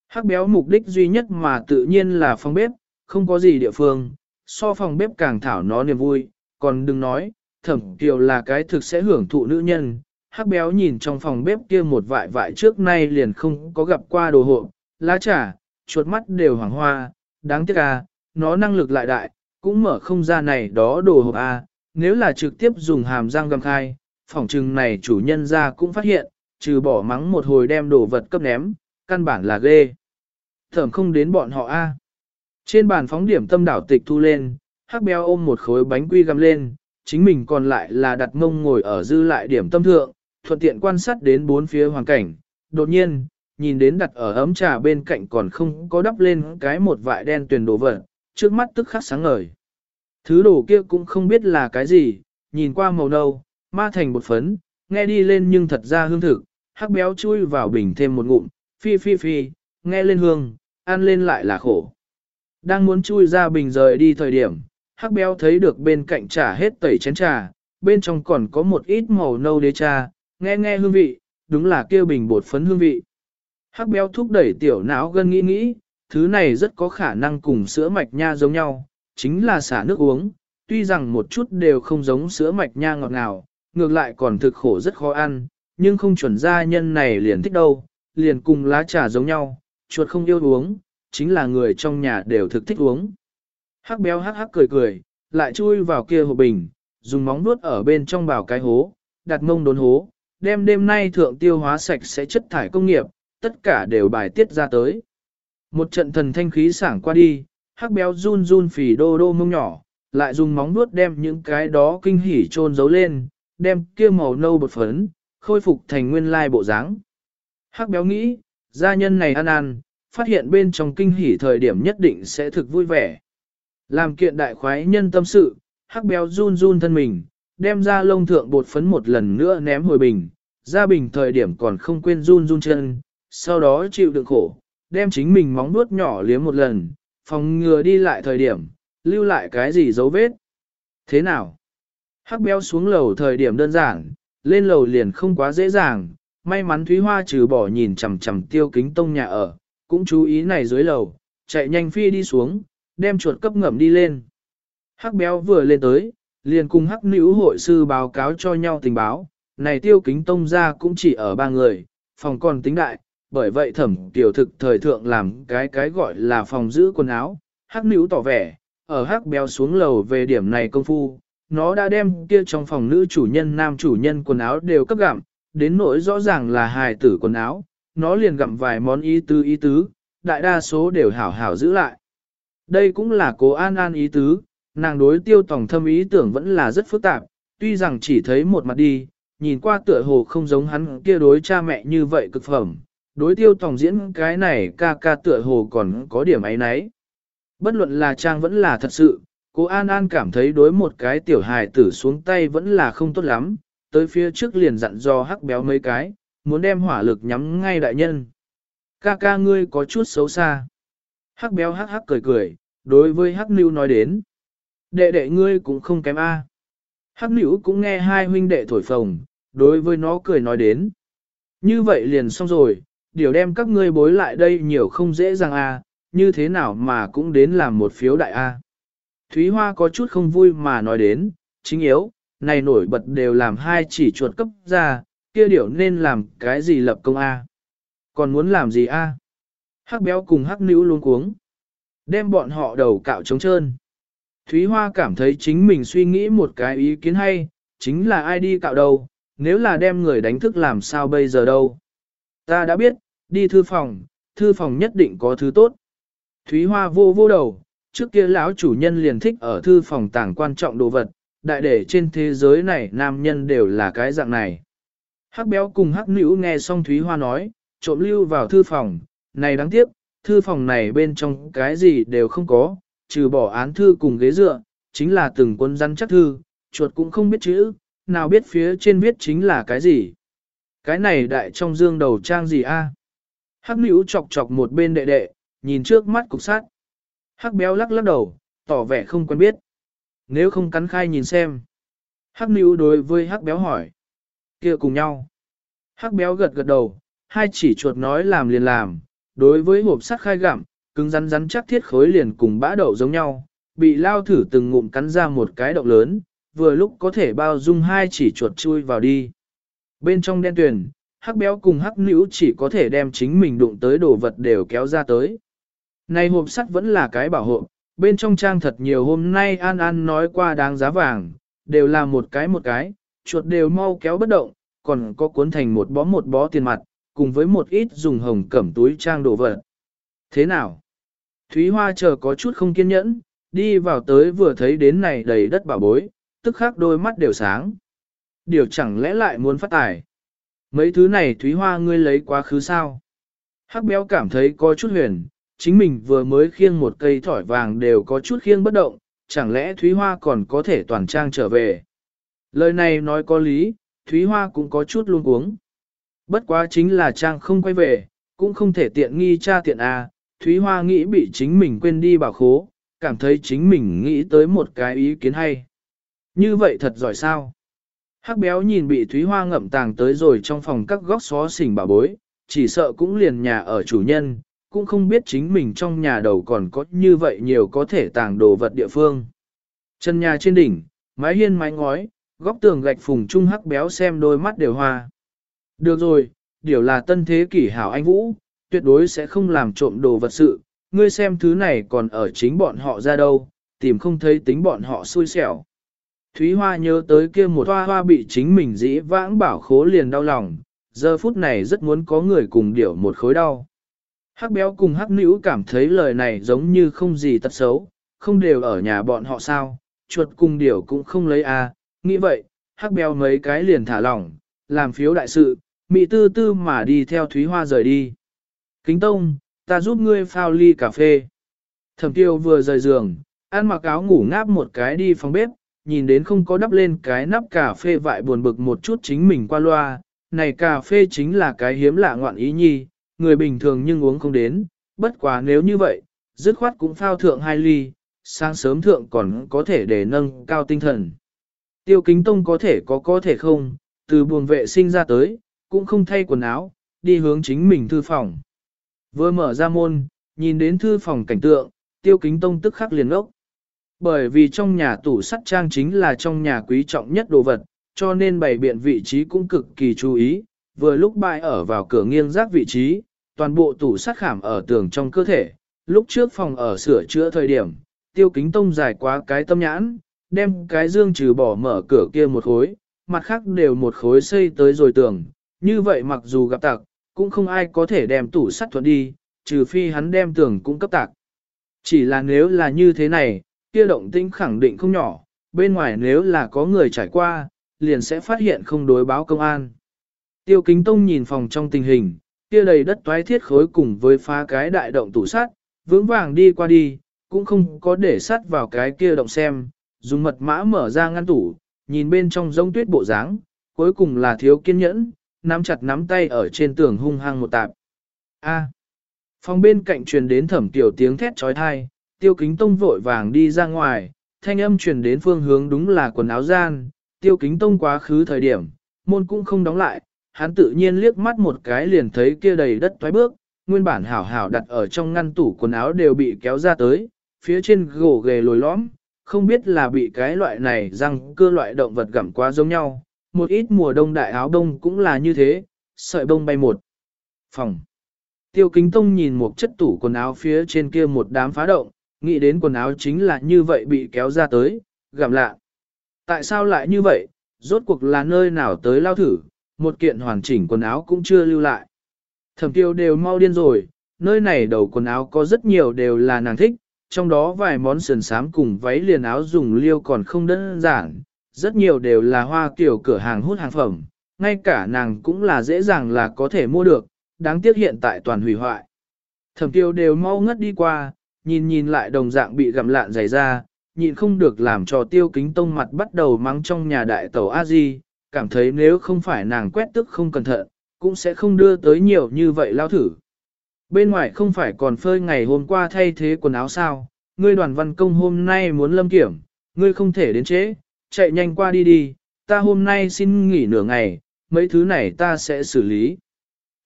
Speaker 1: Hắc béo mục đích duy nhất mà tự nhiên là phòng bếp, không có gì địa phương, so phòng bếp càng thảo nó niềm vui, còn đừng nói, thẩm kiều là cái thực sẽ hưởng thụ nữ nhân. Hắc béo nhìn trong phòng bếp kia một vại vại trước nay liền không có gặp qua đồ hộ, lá trà, chuột mắt đều hoàng hoa, đáng tiếc à, nó năng lực lại đại, cũng mở không ra này đó đồ hộp à, nếu là trực tiếp dùng hàm răng găm khai, phỏng chừng này chủ nhân ra cũng phát hiện, trừ bỏ mắng một hồi đem đồ vật cấp ném, căn bản là ghê. Thẩm không đến bọn họ a. Trên bàn phóng điểm tâm đảo tịch thu lên, hắc béo ôm một khối bánh quy găm lên, chính mình còn lại là đặt mông ngồi ở dư lại điểm tâm thượng, thuận tiện quan sát đến bốn phía hoàn cảnh. Đột nhiên, nhìn đến đặt ở ấm trà bên cạnh còn không có đắp lên cái một vại đen tuyền đồ vật, trước mắt tức khắc sáng ngời. Thứ đồ kia cũng không biết là cái gì, nhìn qua màu nâu, ma thành bột phấn, nghe đi lên nhưng thật ra hương thực, hắc béo chui vào bình thêm một ngụm, phi phi phi, nghe lên hương, ăn lên lại là khổ. Đang muốn chui ra bình rời đi thời điểm, hắc béo thấy được bên cạnh trà hết tẩy chén trà, bên trong còn có một ít màu nâu đế trà, nghe nghe hương vị, đúng là kêu bình bột phấn hương vị. Hắc béo thúc đẩy tiểu não gân nghĩ nghĩ, thứ này rất có khả năng cùng sữa mạch nha giống nhau, chính là xả nước uống, tuy rằng một chút đều không giống sữa mạch nha ngọt ngào, ngược lại còn thực khổ rất khó ăn, nhưng không chuẩn gia nhân này liền thích đâu, liền cùng lá trà giống nhau, chuột không yêu uống, chính là người trong nhà đều thực thích uống. Hắc béo hắc hắc cười cười, lại chui vào kia hộp bình, dùng móng vuốt ở bên trong bảo cái hố, đặt mông đốn hố, đem đêm nay thượng tiêu hóa sạch sẽ chất thải công nghiệp, tất cả đều bài tiết ra tới. Một trận thần thanh khí sảng qua đi, hắc béo run run phì đô đô mông nhỏ, lại dùng móng vuốt đem những cái đó kinh hỉ trôn giấu lên, đem kia màu nâu bột phấn, khôi phục thành nguyên lai bộ dáng. Hắc béo nghĩ, gia nhân này ăn ăn, phát hiện bên trong kinh hỉ thời điểm nhất định sẽ thực vui vẻ. Làm kiện đại khoái nhân tâm sự, hắc béo run run thân mình, đem ra lông thượng bột phấn một lần nữa ném hồi bình, ra bình thời điểm còn không quên run run chân, sau đó chịu đựng khổ, đem chính mình móng nuốt nhỏ liếm một lần, phòng ngừa đi lại thời điểm, lưu lại cái gì dấu vết. Thế nào? Hắc béo xuống lầu thời điểm đơn giản, lên lầu liền không quá dễ dàng, may mắn Thúy Hoa trừ bỏ nhìn chằm chằm tiêu kính tông nhà ở, cũng chú ý này dưới lầu, chạy nhanh phi đi xuống, đem chuột cấp ngậm đi lên. Hắc béo vừa lên tới, liền cùng hắc nữ hội sư báo cáo cho nhau tình báo, này tiêu kính tông ra cũng chỉ ở ba người, phòng còn tính đại, bởi vậy thẩm tiểu thực thời thượng làm cái cái gọi là phòng giữ quần áo, hắc nữ tỏ vẻ, ở hắc béo xuống lầu về điểm này công phu, nó đã đem kia trong phòng nữ chủ nhân nam chủ nhân quần áo đều cấp gặm, đến nỗi rõ ràng là hài tử quần áo, nó liền gặm vài món ý tứ ý tứ, đại đa số đều hảo hảo giữ lại. Đây cũng là cố an an ý tứ, nàng đối tiêu tổng thâm ý tưởng vẫn là rất phức tạp, tuy rằng chỉ thấy một mặt đi, nhìn qua tựa hồ không giống hắn kia đối cha mẹ như vậy cực phẩm, đối tiêu tổng diễn cái này ca ca tựa hồ còn có điểm ấy nấy. Bất luận là trang vẫn là thật sự, cô An An cảm thấy đối một cái tiểu hài tử xuống tay vẫn là không tốt lắm, tới phía trước liền dặn do hắc béo mấy cái, muốn đem hỏa lực nhắm ngay đại nhân. Ca ca ngươi có chút xấu xa. Hắc béo hắc hắc cười cười, đối với hắc nưu nói đến. Đệ đệ ngươi cũng không kém a. Hắc nữu cũng nghe hai huynh đệ thổi phồng, đối với nó cười nói đến. Như vậy liền xong rồi, điều đem các ngươi bối lại đây nhiều không dễ dàng a, như thế nào mà cũng đến làm một phiếu đại a. Thúy Hoa có chút không vui mà nói đến, chính yếu, này nổi bật đều làm hai chỉ chuột cấp ra, kia điểu nên làm cái gì lập công a? Còn muốn làm gì a? Hắc béo cùng hắc nữ luôn cuống. Đem bọn họ đầu cạo trống trơn. Thúy Hoa cảm thấy chính mình suy nghĩ một cái ý kiến hay, chính là ai đi cạo đầu? nếu là đem người đánh thức làm sao bây giờ đâu. Ta đã biết, đi thư phòng, thư phòng nhất định có thứ tốt. Thúy Hoa vô vô đầu, trước kia lão chủ nhân liền thích ở thư phòng tàng quan trọng đồ vật, đại để trên thế giới này nam nhân đều là cái dạng này. Hắc béo cùng hắc nữ nghe xong Thúy Hoa nói, trộm lưu vào thư phòng, này đáng tiếc, thư phòng này bên trong cái gì đều không có, trừ bỏ án thư cùng ghế dựa, chính là từng quân rắn chắc thư, chuột cũng không biết chữ, nào biết phía trên viết chính là cái gì. Cái này đại trong dương đầu trang gì a? Hắc nữ chọc chọc một bên đệ đệ, nhìn trước mắt cục sát. Hắc béo lắc lắc đầu, tỏ vẻ không quen biết. Nếu không cắn khai nhìn xem. Hắc níu đối với hắc béo hỏi. kia cùng nhau. Hắc béo gật gật đầu, hai chỉ chuột nói làm liền làm. Đối với hộp sắt khai gặm, cứng rắn rắn chắc thiết khối liền cùng bã đậu giống nhau. Bị lao thử từng ngụm cắn ra một cái động lớn, vừa lúc có thể bao dung hai chỉ chuột chui vào đi. Bên trong đen tuyền, hắc béo cùng hắc nữ chỉ có thể đem chính mình đụng tới đồ vật đều kéo ra tới. Này hộp sắt vẫn là cái bảo hộ, bên trong trang thật nhiều hôm nay An An nói qua đáng giá vàng, đều là một cái một cái, chuột đều mau kéo bất động, còn có cuốn thành một bó một bó tiền mặt, cùng với một ít dùng hồng cẩm túi trang đồ vật. Thế nào? Thúy Hoa chờ có chút không kiên nhẫn, đi vào tới vừa thấy đến này đầy đất bảo bối, tức khắc đôi mắt đều sáng. Điều chẳng lẽ lại muốn phát tài? Mấy thứ này Thúy Hoa ngươi lấy quá khứ sao? Hắc béo cảm thấy có chút huyền, chính mình vừa mới khiêng một cây thỏi vàng đều có chút khiêng bất động, chẳng lẽ Thúy Hoa còn có thể toàn trang trở về. Lời này nói có lý, Thúy Hoa cũng có chút luôn uống. Bất quá chính là trang không quay về, cũng không thể tiện nghi cha tiện A, Thúy Hoa nghĩ bị chính mình quên đi bảo khố, cảm thấy chính mình nghĩ tới một cái ý kiến hay. Như vậy thật giỏi sao? Hắc béo nhìn bị Thúy Hoa ngậm tàng tới rồi trong phòng các góc xó xỉnh bà bối, chỉ sợ cũng liền nhà ở chủ nhân, cũng không biết chính mình trong nhà đầu còn có như vậy nhiều có thể tàng đồ vật địa phương. Chân nhà trên đỉnh, mái hiên mái ngói, góc tường gạch phùng trung hắc béo xem đôi mắt đều hoa. Được rồi, điều là tân thế kỷ hảo anh Vũ, tuyệt đối sẽ không làm trộm đồ vật sự, ngươi xem thứ này còn ở chính bọn họ ra đâu, tìm không thấy tính bọn họ xui xẻo. Thúy Hoa nhớ tới kia một hoa hoa bị chính mình dĩ vãng bảo khố liền đau lòng, giờ phút này rất muốn có người cùng điểu một khối đau. Hắc béo cùng hắc nữ cảm thấy lời này giống như không gì tật xấu, không đều ở nhà bọn họ sao, chuột cùng điểu cũng không lấy a. À. nghĩ vậy, hắc béo mấy cái liền thả lỏng, làm phiếu đại sự, mị tư tư mà đi theo Thúy Hoa rời đi. Kính Tông, ta giúp ngươi phao ly cà phê. Thẩm tiêu vừa rời giường, ăn mặc áo ngủ ngáp một cái đi phòng bếp, nhìn đến không có đắp lên cái nắp cà phê vại buồn bực một chút chính mình qua loa, này cà phê chính là cái hiếm lạ ngoạn ý nhi, người bình thường nhưng uống không đến, bất quá nếu như vậy, dứt khoát cũng phao thượng hai ly, sáng sớm thượng còn có thể để nâng cao tinh thần. Tiêu kính tông có thể có có thể không, từ buồng vệ sinh ra tới, cũng không thay quần áo, đi hướng chính mình thư phòng. Vừa mở ra môn, nhìn đến thư phòng cảnh tượng, tiêu kính tông tức khắc liền ốc. Bởi vì trong nhà tủ sắt trang chính là trong nhà quý trọng nhất đồ vật, cho nên bày biện vị trí cũng cực kỳ chú ý, vừa lúc bại ở vào cửa nghiêng rác vị trí, toàn bộ tủ sắt khảm ở tường trong cơ thể. Lúc trước phòng ở sửa chữa thời điểm, tiêu kính tông dài quá cái tâm nhãn, đem cái dương trừ bỏ mở cửa kia một khối, mặt khác đều một khối xây tới rồi tường. Như vậy mặc dù gặp tặc, cũng không ai có thể đem tủ sắt thuận đi, trừ phi hắn đem tường cũng cấp tạc. Chỉ là nếu là như thế này, kia động tĩnh khẳng định không nhỏ, bên ngoài nếu là có người trải qua, liền sẽ phát hiện không đối báo công an. Tiêu kính tông nhìn phòng trong tình hình, kia đầy đất toái thiết khối cùng với phá cái đại động tủ sắt, vững vàng đi qua đi, cũng không có để sắt vào cái kia động xem, dùng mật mã mở ra ngăn tủ, nhìn bên trong giống tuyết bộ dáng, cuối cùng là thiếu kiên nhẫn, nắm chặt nắm tay ở trên tường hung hăng một tạp. A. À. Phòng bên cạnh truyền đến thẩm tiểu tiếng thét trói thai, tiêu kính tông vội vàng đi ra ngoài, thanh âm truyền đến phương hướng đúng là quần áo gian, tiêu kính tông quá khứ thời điểm, môn cũng không đóng lại, hắn tự nhiên liếc mắt một cái liền thấy kia đầy đất toái bước, nguyên bản hảo hảo đặt ở trong ngăn tủ quần áo đều bị kéo ra tới, phía trên gỗ ghề lồi lõm, không biết là bị cái loại này răng cơ loại động vật gặm quá giống nhau, một ít mùa đông đại áo đông cũng là như thế, sợi bông bay một. Phòng. Tiêu kính tông nhìn một chất tủ quần áo phía trên kia một đám phá động, nghĩ đến quần áo chính là như vậy bị kéo ra tới, gặm lạ. Tại sao lại như vậy, rốt cuộc là nơi nào tới lao thử, một kiện hoàn chỉnh quần áo cũng chưa lưu lại. Thẩm tiêu đều mau điên rồi, nơi này đầu quần áo có rất nhiều đều là nàng thích, trong đó vài món sườn sám cùng váy liền áo dùng liêu còn không đơn giản, rất nhiều đều là hoa kiểu cửa hàng hút hàng phẩm, ngay cả nàng cũng là dễ dàng là có thể mua được, đáng tiếc hiện tại toàn hủy hoại. Thẩm tiêu đều mau ngất đi qua, nhìn nhìn lại đồng dạng bị gặm lạn dày ra, nhịn không được làm cho tiêu kính tông mặt bắt đầu mắng trong nhà đại tàu a di cảm thấy nếu không phải nàng quét tức không cẩn thận, cũng sẽ không đưa tới nhiều như vậy lao thử. Bên ngoài không phải còn phơi ngày hôm qua thay thế quần áo sao, ngươi đoàn văn công hôm nay muốn lâm kiểm, ngươi không thể đến trễ, chạy nhanh qua đi đi, ta hôm nay xin nghỉ nửa ngày, mấy thứ này ta sẽ xử lý.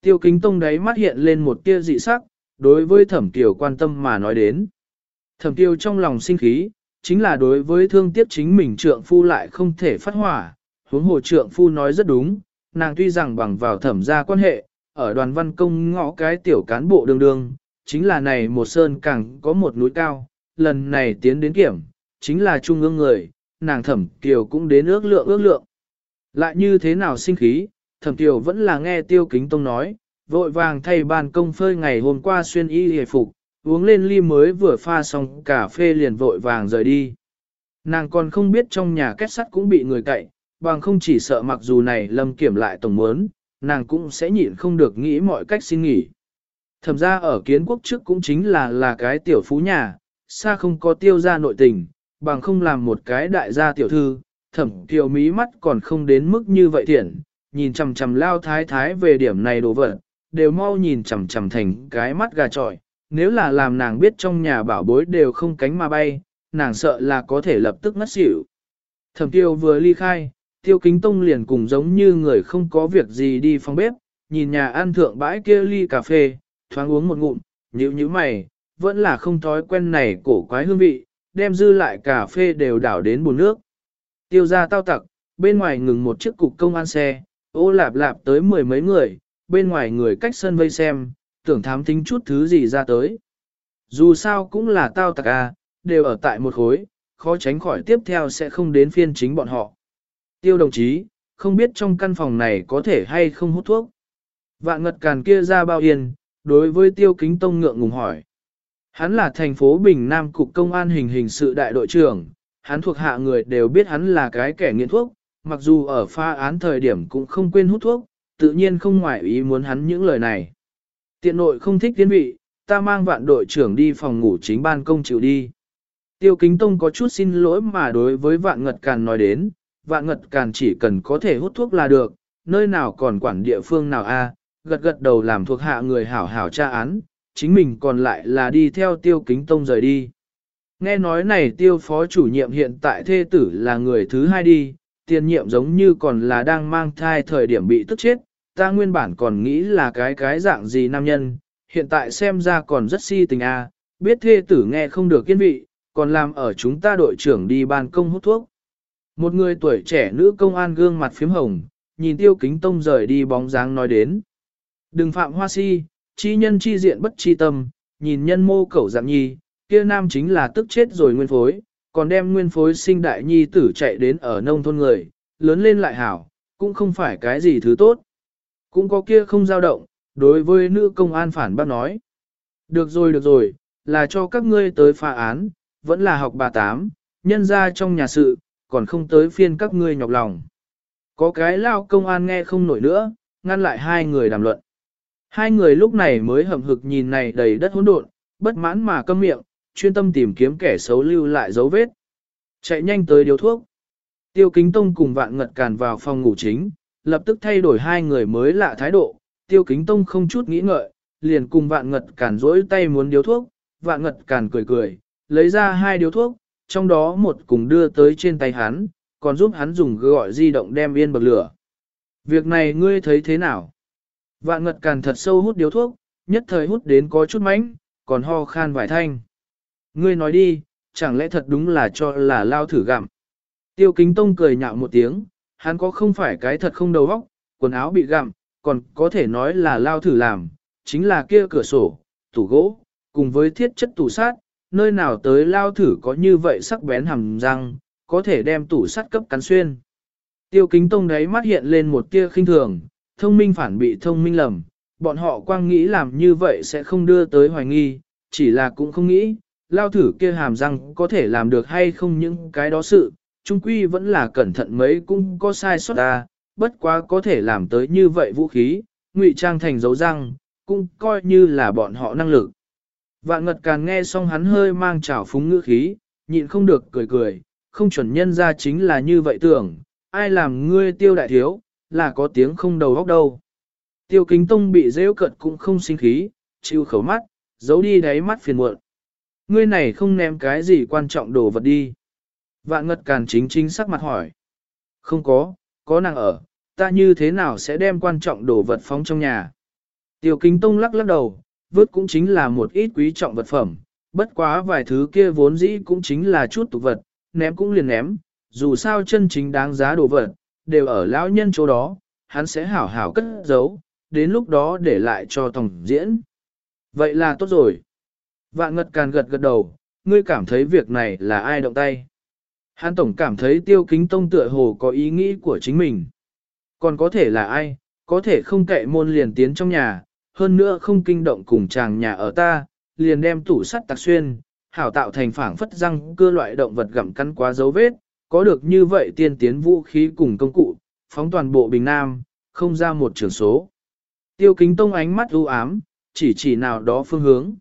Speaker 1: Tiêu kính tông đấy mắt hiện lên một tia dị sắc, đối với thẩm tiểu quan tâm mà nói đến. Thẩm tiêu trong lòng sinh khí, chính là đối với thương tiếc chính mình trượng phu lại không thể phát hỏa, huống hồ trượng phu nói rất đúng, nàng tuy rằng bằng vào thẩm gia quan hệ, ở đoàn văn công ngõ cái tiểu cán bộ đường đường, chính là này một sơn càng có một núi cao, lần này tiến đến kiểm, chính là trung ương người, nàng thẩm kiều cũng đến ước lượng ước lượng. Lại như thế nào sinh khí, thẩm kiều vẫn là nghe tiêu kính tông nói, vội vàng thay ban công phơi ngày hôm qua xuyên y hề phục, uống lên ly mới vừa pha xong cà phê liền vội vàng rời đi. Nàng còn không biết trong nhà kết sắt cũng bị người cậy, bằng không chỉ sợ mặc dù này lâm kiểm lại tổng muốn, nàng cũng sẽ nhịn không được nghĩ mọi cách xin nghỉ. Thẩm ra ở kiến quốc trước cũng chính là là cái tiểu phú nhà, xa không có tiêu ra nội tình, bằng không làm một cái đại gia tiểu thư, thẩm tiểu mí mắt còn không đến mức như vậy thiện, nhìn chằm chằm lao thái thái về điểm này đồ vật, đều mau nhìn chằm chằm thành cái mắt gà trọi, nếu là làm nàng biết trong nhà bảo bối đều không cánh mà bay, nàng sợ là có thể lập tức ngất xỉu. Thẩm tiêu vừa ly khai, tiêu kính tông liền cùng giống như người không có việc gì đi phòng bếp, nhìn nhà ăn thượng bãi kia ly cà phê, thoáng uống một ngụm, nhíu nhíu mày, vẫn là không thói quen này cổ quái hương vị, đem dư lại cà phê đều đảo đến bùn nước. Tiêu ra tao tặc, bên ngoài ngừng một chiếc cục công an xe, ô lạp lạp tới mười mấy người, bên ngoài người cách sân vây xem, tưởng thám tính chút thứ gì ra tới. Dù sao cũng là tao tặc à, đều ở tại một khối, khó tránh khỏi tiếp theo sẽ không đến phiên chính bọn họ. Tiêu đồng chí, không biết trong căn phòng này có thể hay không hút thuốc. Vạn ngật càn kia ra bao yên, đối với tiêu kính tông ngượng ngùng hỏi. Hắn là thành phố Bình Nam Cục Công an hình hình sự đại đội trưởng, hắn thuộc hạ người đều biết hắn là cái kẻ nghiện thuốc, mặc dù ở pha án thời điểm cũng không quên hút thuốc, tự nhiên không ngoại ý muốn hắn những lời này. Tiện nội không thích tiến vị, ta mang vạn đội trưởng đi phòng ngủ chính ban công chịu đi. Tiêu Kính Tông có chút xin lỗi mà đối với vạn ngật càn nói đến, vạn ngật càn chỉ cần có thể hút thuốc là được, nơi nào còn quản địa phương nào a gật gật đầu làm thuộc hạ người hảo hảo tra án, chính mình còn lại là đi theo tiêu kính tông rời đi. Nghe nói này tiêu phó chủ nhiệm hiện tại thê tử là người thứ hai đi, tiền nhiệm giống như còn là đang mang thai thời điểm bị tức chết, ta nguyên bản còn nghĩ là cái cái dạng gì nam nhân, hiện tại xem ra còn rất si tình a, biết thê tử nghe không được kiên vị, còn làm ở chúng ta đội trưởng đi ban công hút thuốc. Một người tuổi trẻ nữ công an gương mặt phím hồng, nhìn tiêu kính tông rời đi bóng dáng nói đến. Đừng phạm hoa si, chi nhân chi diện bất chi tâm, nhìn nhân mô cẩu dạng nhi, kia nam chính là tức chết rồi nguyên phối, còn đem nguyên phối sinh đại nhi tử chạy đến ở nông thôn người, lớn lên lại hảo, cũng không phải cái gì thứ tốt. Cũng có kia không dao động, đối với nữ công an phản bác nói. Được rồi được rồi, là cho các ngươi tới phá án, vẫn là học bà tám, nhân ra trong nhà sự, còn không tới phiên các ngươi nhọc lòng. Có cái lao công an nghe không nổi nữa, ngăn lại hai người đàm luận. Hai người lúc này mới hậm hực nhìn này đầy đất hỗn độn, bất mãn mà câm miệng, chuyên tâm tìm kiếm kẻ xấu lưu lại dấu vết. Chạy nhanh tới điếu thuốc. Tiêu Kính Tông cùng vạn ngật càn vào phòng ngủ chính, lập tức thay đổi hai người mới lạ thái độ. Tiêu Kính Tông không chút nghĩ ngợi, liền cùng vạn ngật càn rỗi tay muốn điếu thuốc, vạn ngật càn cười cười, lấy ra hai điếu thuốc, trong đó một cùng đưa tới trên tay hắn, còn giúp hắn dùng gọi di động đem yên bậc lửa. Việc này ngươi thấy thế nào? Vạn ngật càn thật sâu hút điếu thuốc, nhất thời hút đến có chút mánh, còn ho khan vài thanh. Ngươi nói đi, chẳng lẽ thật đúng là cho là lao thử gặm. Tiêu kính tông cười nhạo một tiếng, hắn có không phải cái thật không đầu óc, quần áo bị gặm, còn có thể nói là lao thử làm, chính là kia cửa sổ, tủ gỗ, cùng với thiết chất tủ sát, nơi nào tới lao thử có như vậy sắc bén hầm răng, có thể đem tủ sắt cấp cắn xuyên. Tiêu kính tông đấy mắt hiện lên một tia khinh thường, thông minh phản bị thông minh lầm, bọn họ quang nghĩ làm như vậy sẽ không đưa tới hoài nghi, chỉ là cũng không nghĩ, lao thử kia hàm răng có thể làm được hay không những cái đó sự, trung quy vẫn là cẩn thận mấy cũng có sai sót ra, bất quá có thể làm tới như vậy vũ khí, ngụy trang thành dấu răng, cũng coi như là bọn họ năng lực. Vạn ngật càng nghe xong hắn hơi mang trào phúng ngữ khí, nhịn không được cười cười, không chuẩn nhân ra chính là như vậy tưởng, ai làm ngươi tiêu đại thiếu, là có tiếng không đầu óc đâu. Tiêu kính tông bị rêu cận cũng không sinh khí, chịu khẩu mắt, giấu đi đáy mắt phiền muộn. Ngươi này không ném cái gì quan trọng đồ vật đi. Vạn ngật càn chính chính sắc mặt hỏi. Không có, có nàng ở, ta như thế nào sẽ đem quan trọng đồ vật phóng trong nhà. Tiêu kính tông lắc lắc đầu, vứt cũng chính là một ít quý trọng vật phẩm, bất quá vài thứ kia vốn dĩ cũng chính là chút tục vật, ném cũng liền ném, dù sao chân chính đáng giá đồ vật, đều ở lão nhân chỗ đó, hắn sẽ hảo hảo cất giấu, đến lúc đó để lại cho tổng diễn. Vậy là tốt rồi. Vạn ngật càn gật gật đầu, ngươi cảm thấy việc này là ai động tay. Hắn tổng cảm thấy tiêu kính tông tựa hồ có ý nghĩ của chính mình. Còn có thể là ai, có thể không kệ môn liền tiến trong nhà, hơn nữa không kinh động cùng chàng nhà ở ta, liền đem tủ sắt tạc xuyên, hảo tạo thành phảng phất răng cưa loại động vật gặm cắn quá dấu vết, có được như vậy tiên tiến vũ khí cùng công cụ, phóng toàn bộ Bình Nam, không ra một trường số. Tiêu kính tông ánh mắt u ám, chỉ chỉ nào đó phương hướng.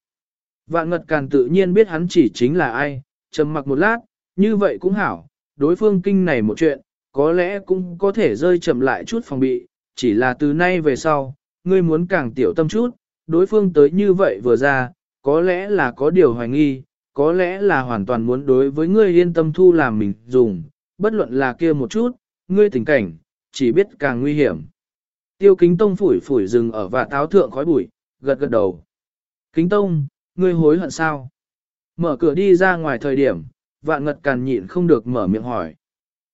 Speaker 1: Vạn ngật càn tự nhiên biết hắn chỉ chính là ai, trầm mặc một lát, như vậy cũng hảo, đối phương kinh này một chuyện, có lẽ cũng có thể rơi chậm lại chút phòng bị, chỉ là từ nay về sau, ngươi muốn càng tiểu tâm chút, đối phương tới như vậy vừa ra, có lẽ là có điều hoài nghi, có lẽ là hoàn toàn muốn đối với ngươi yên tâm thu làm mình dùng, bất luận là kia một chút, ngươi tình cảnh, chỉ biết càng nguy hiểm. Tiêu kính tông phủi phủi rừng ở và táo thượng khói bụi, gật gật đầu. Kính tông, ngươi hối hận sao? Mở cửa đi ra ngoài thời điểm, vạn ngật càn nhịn không được mở miệng hỏi.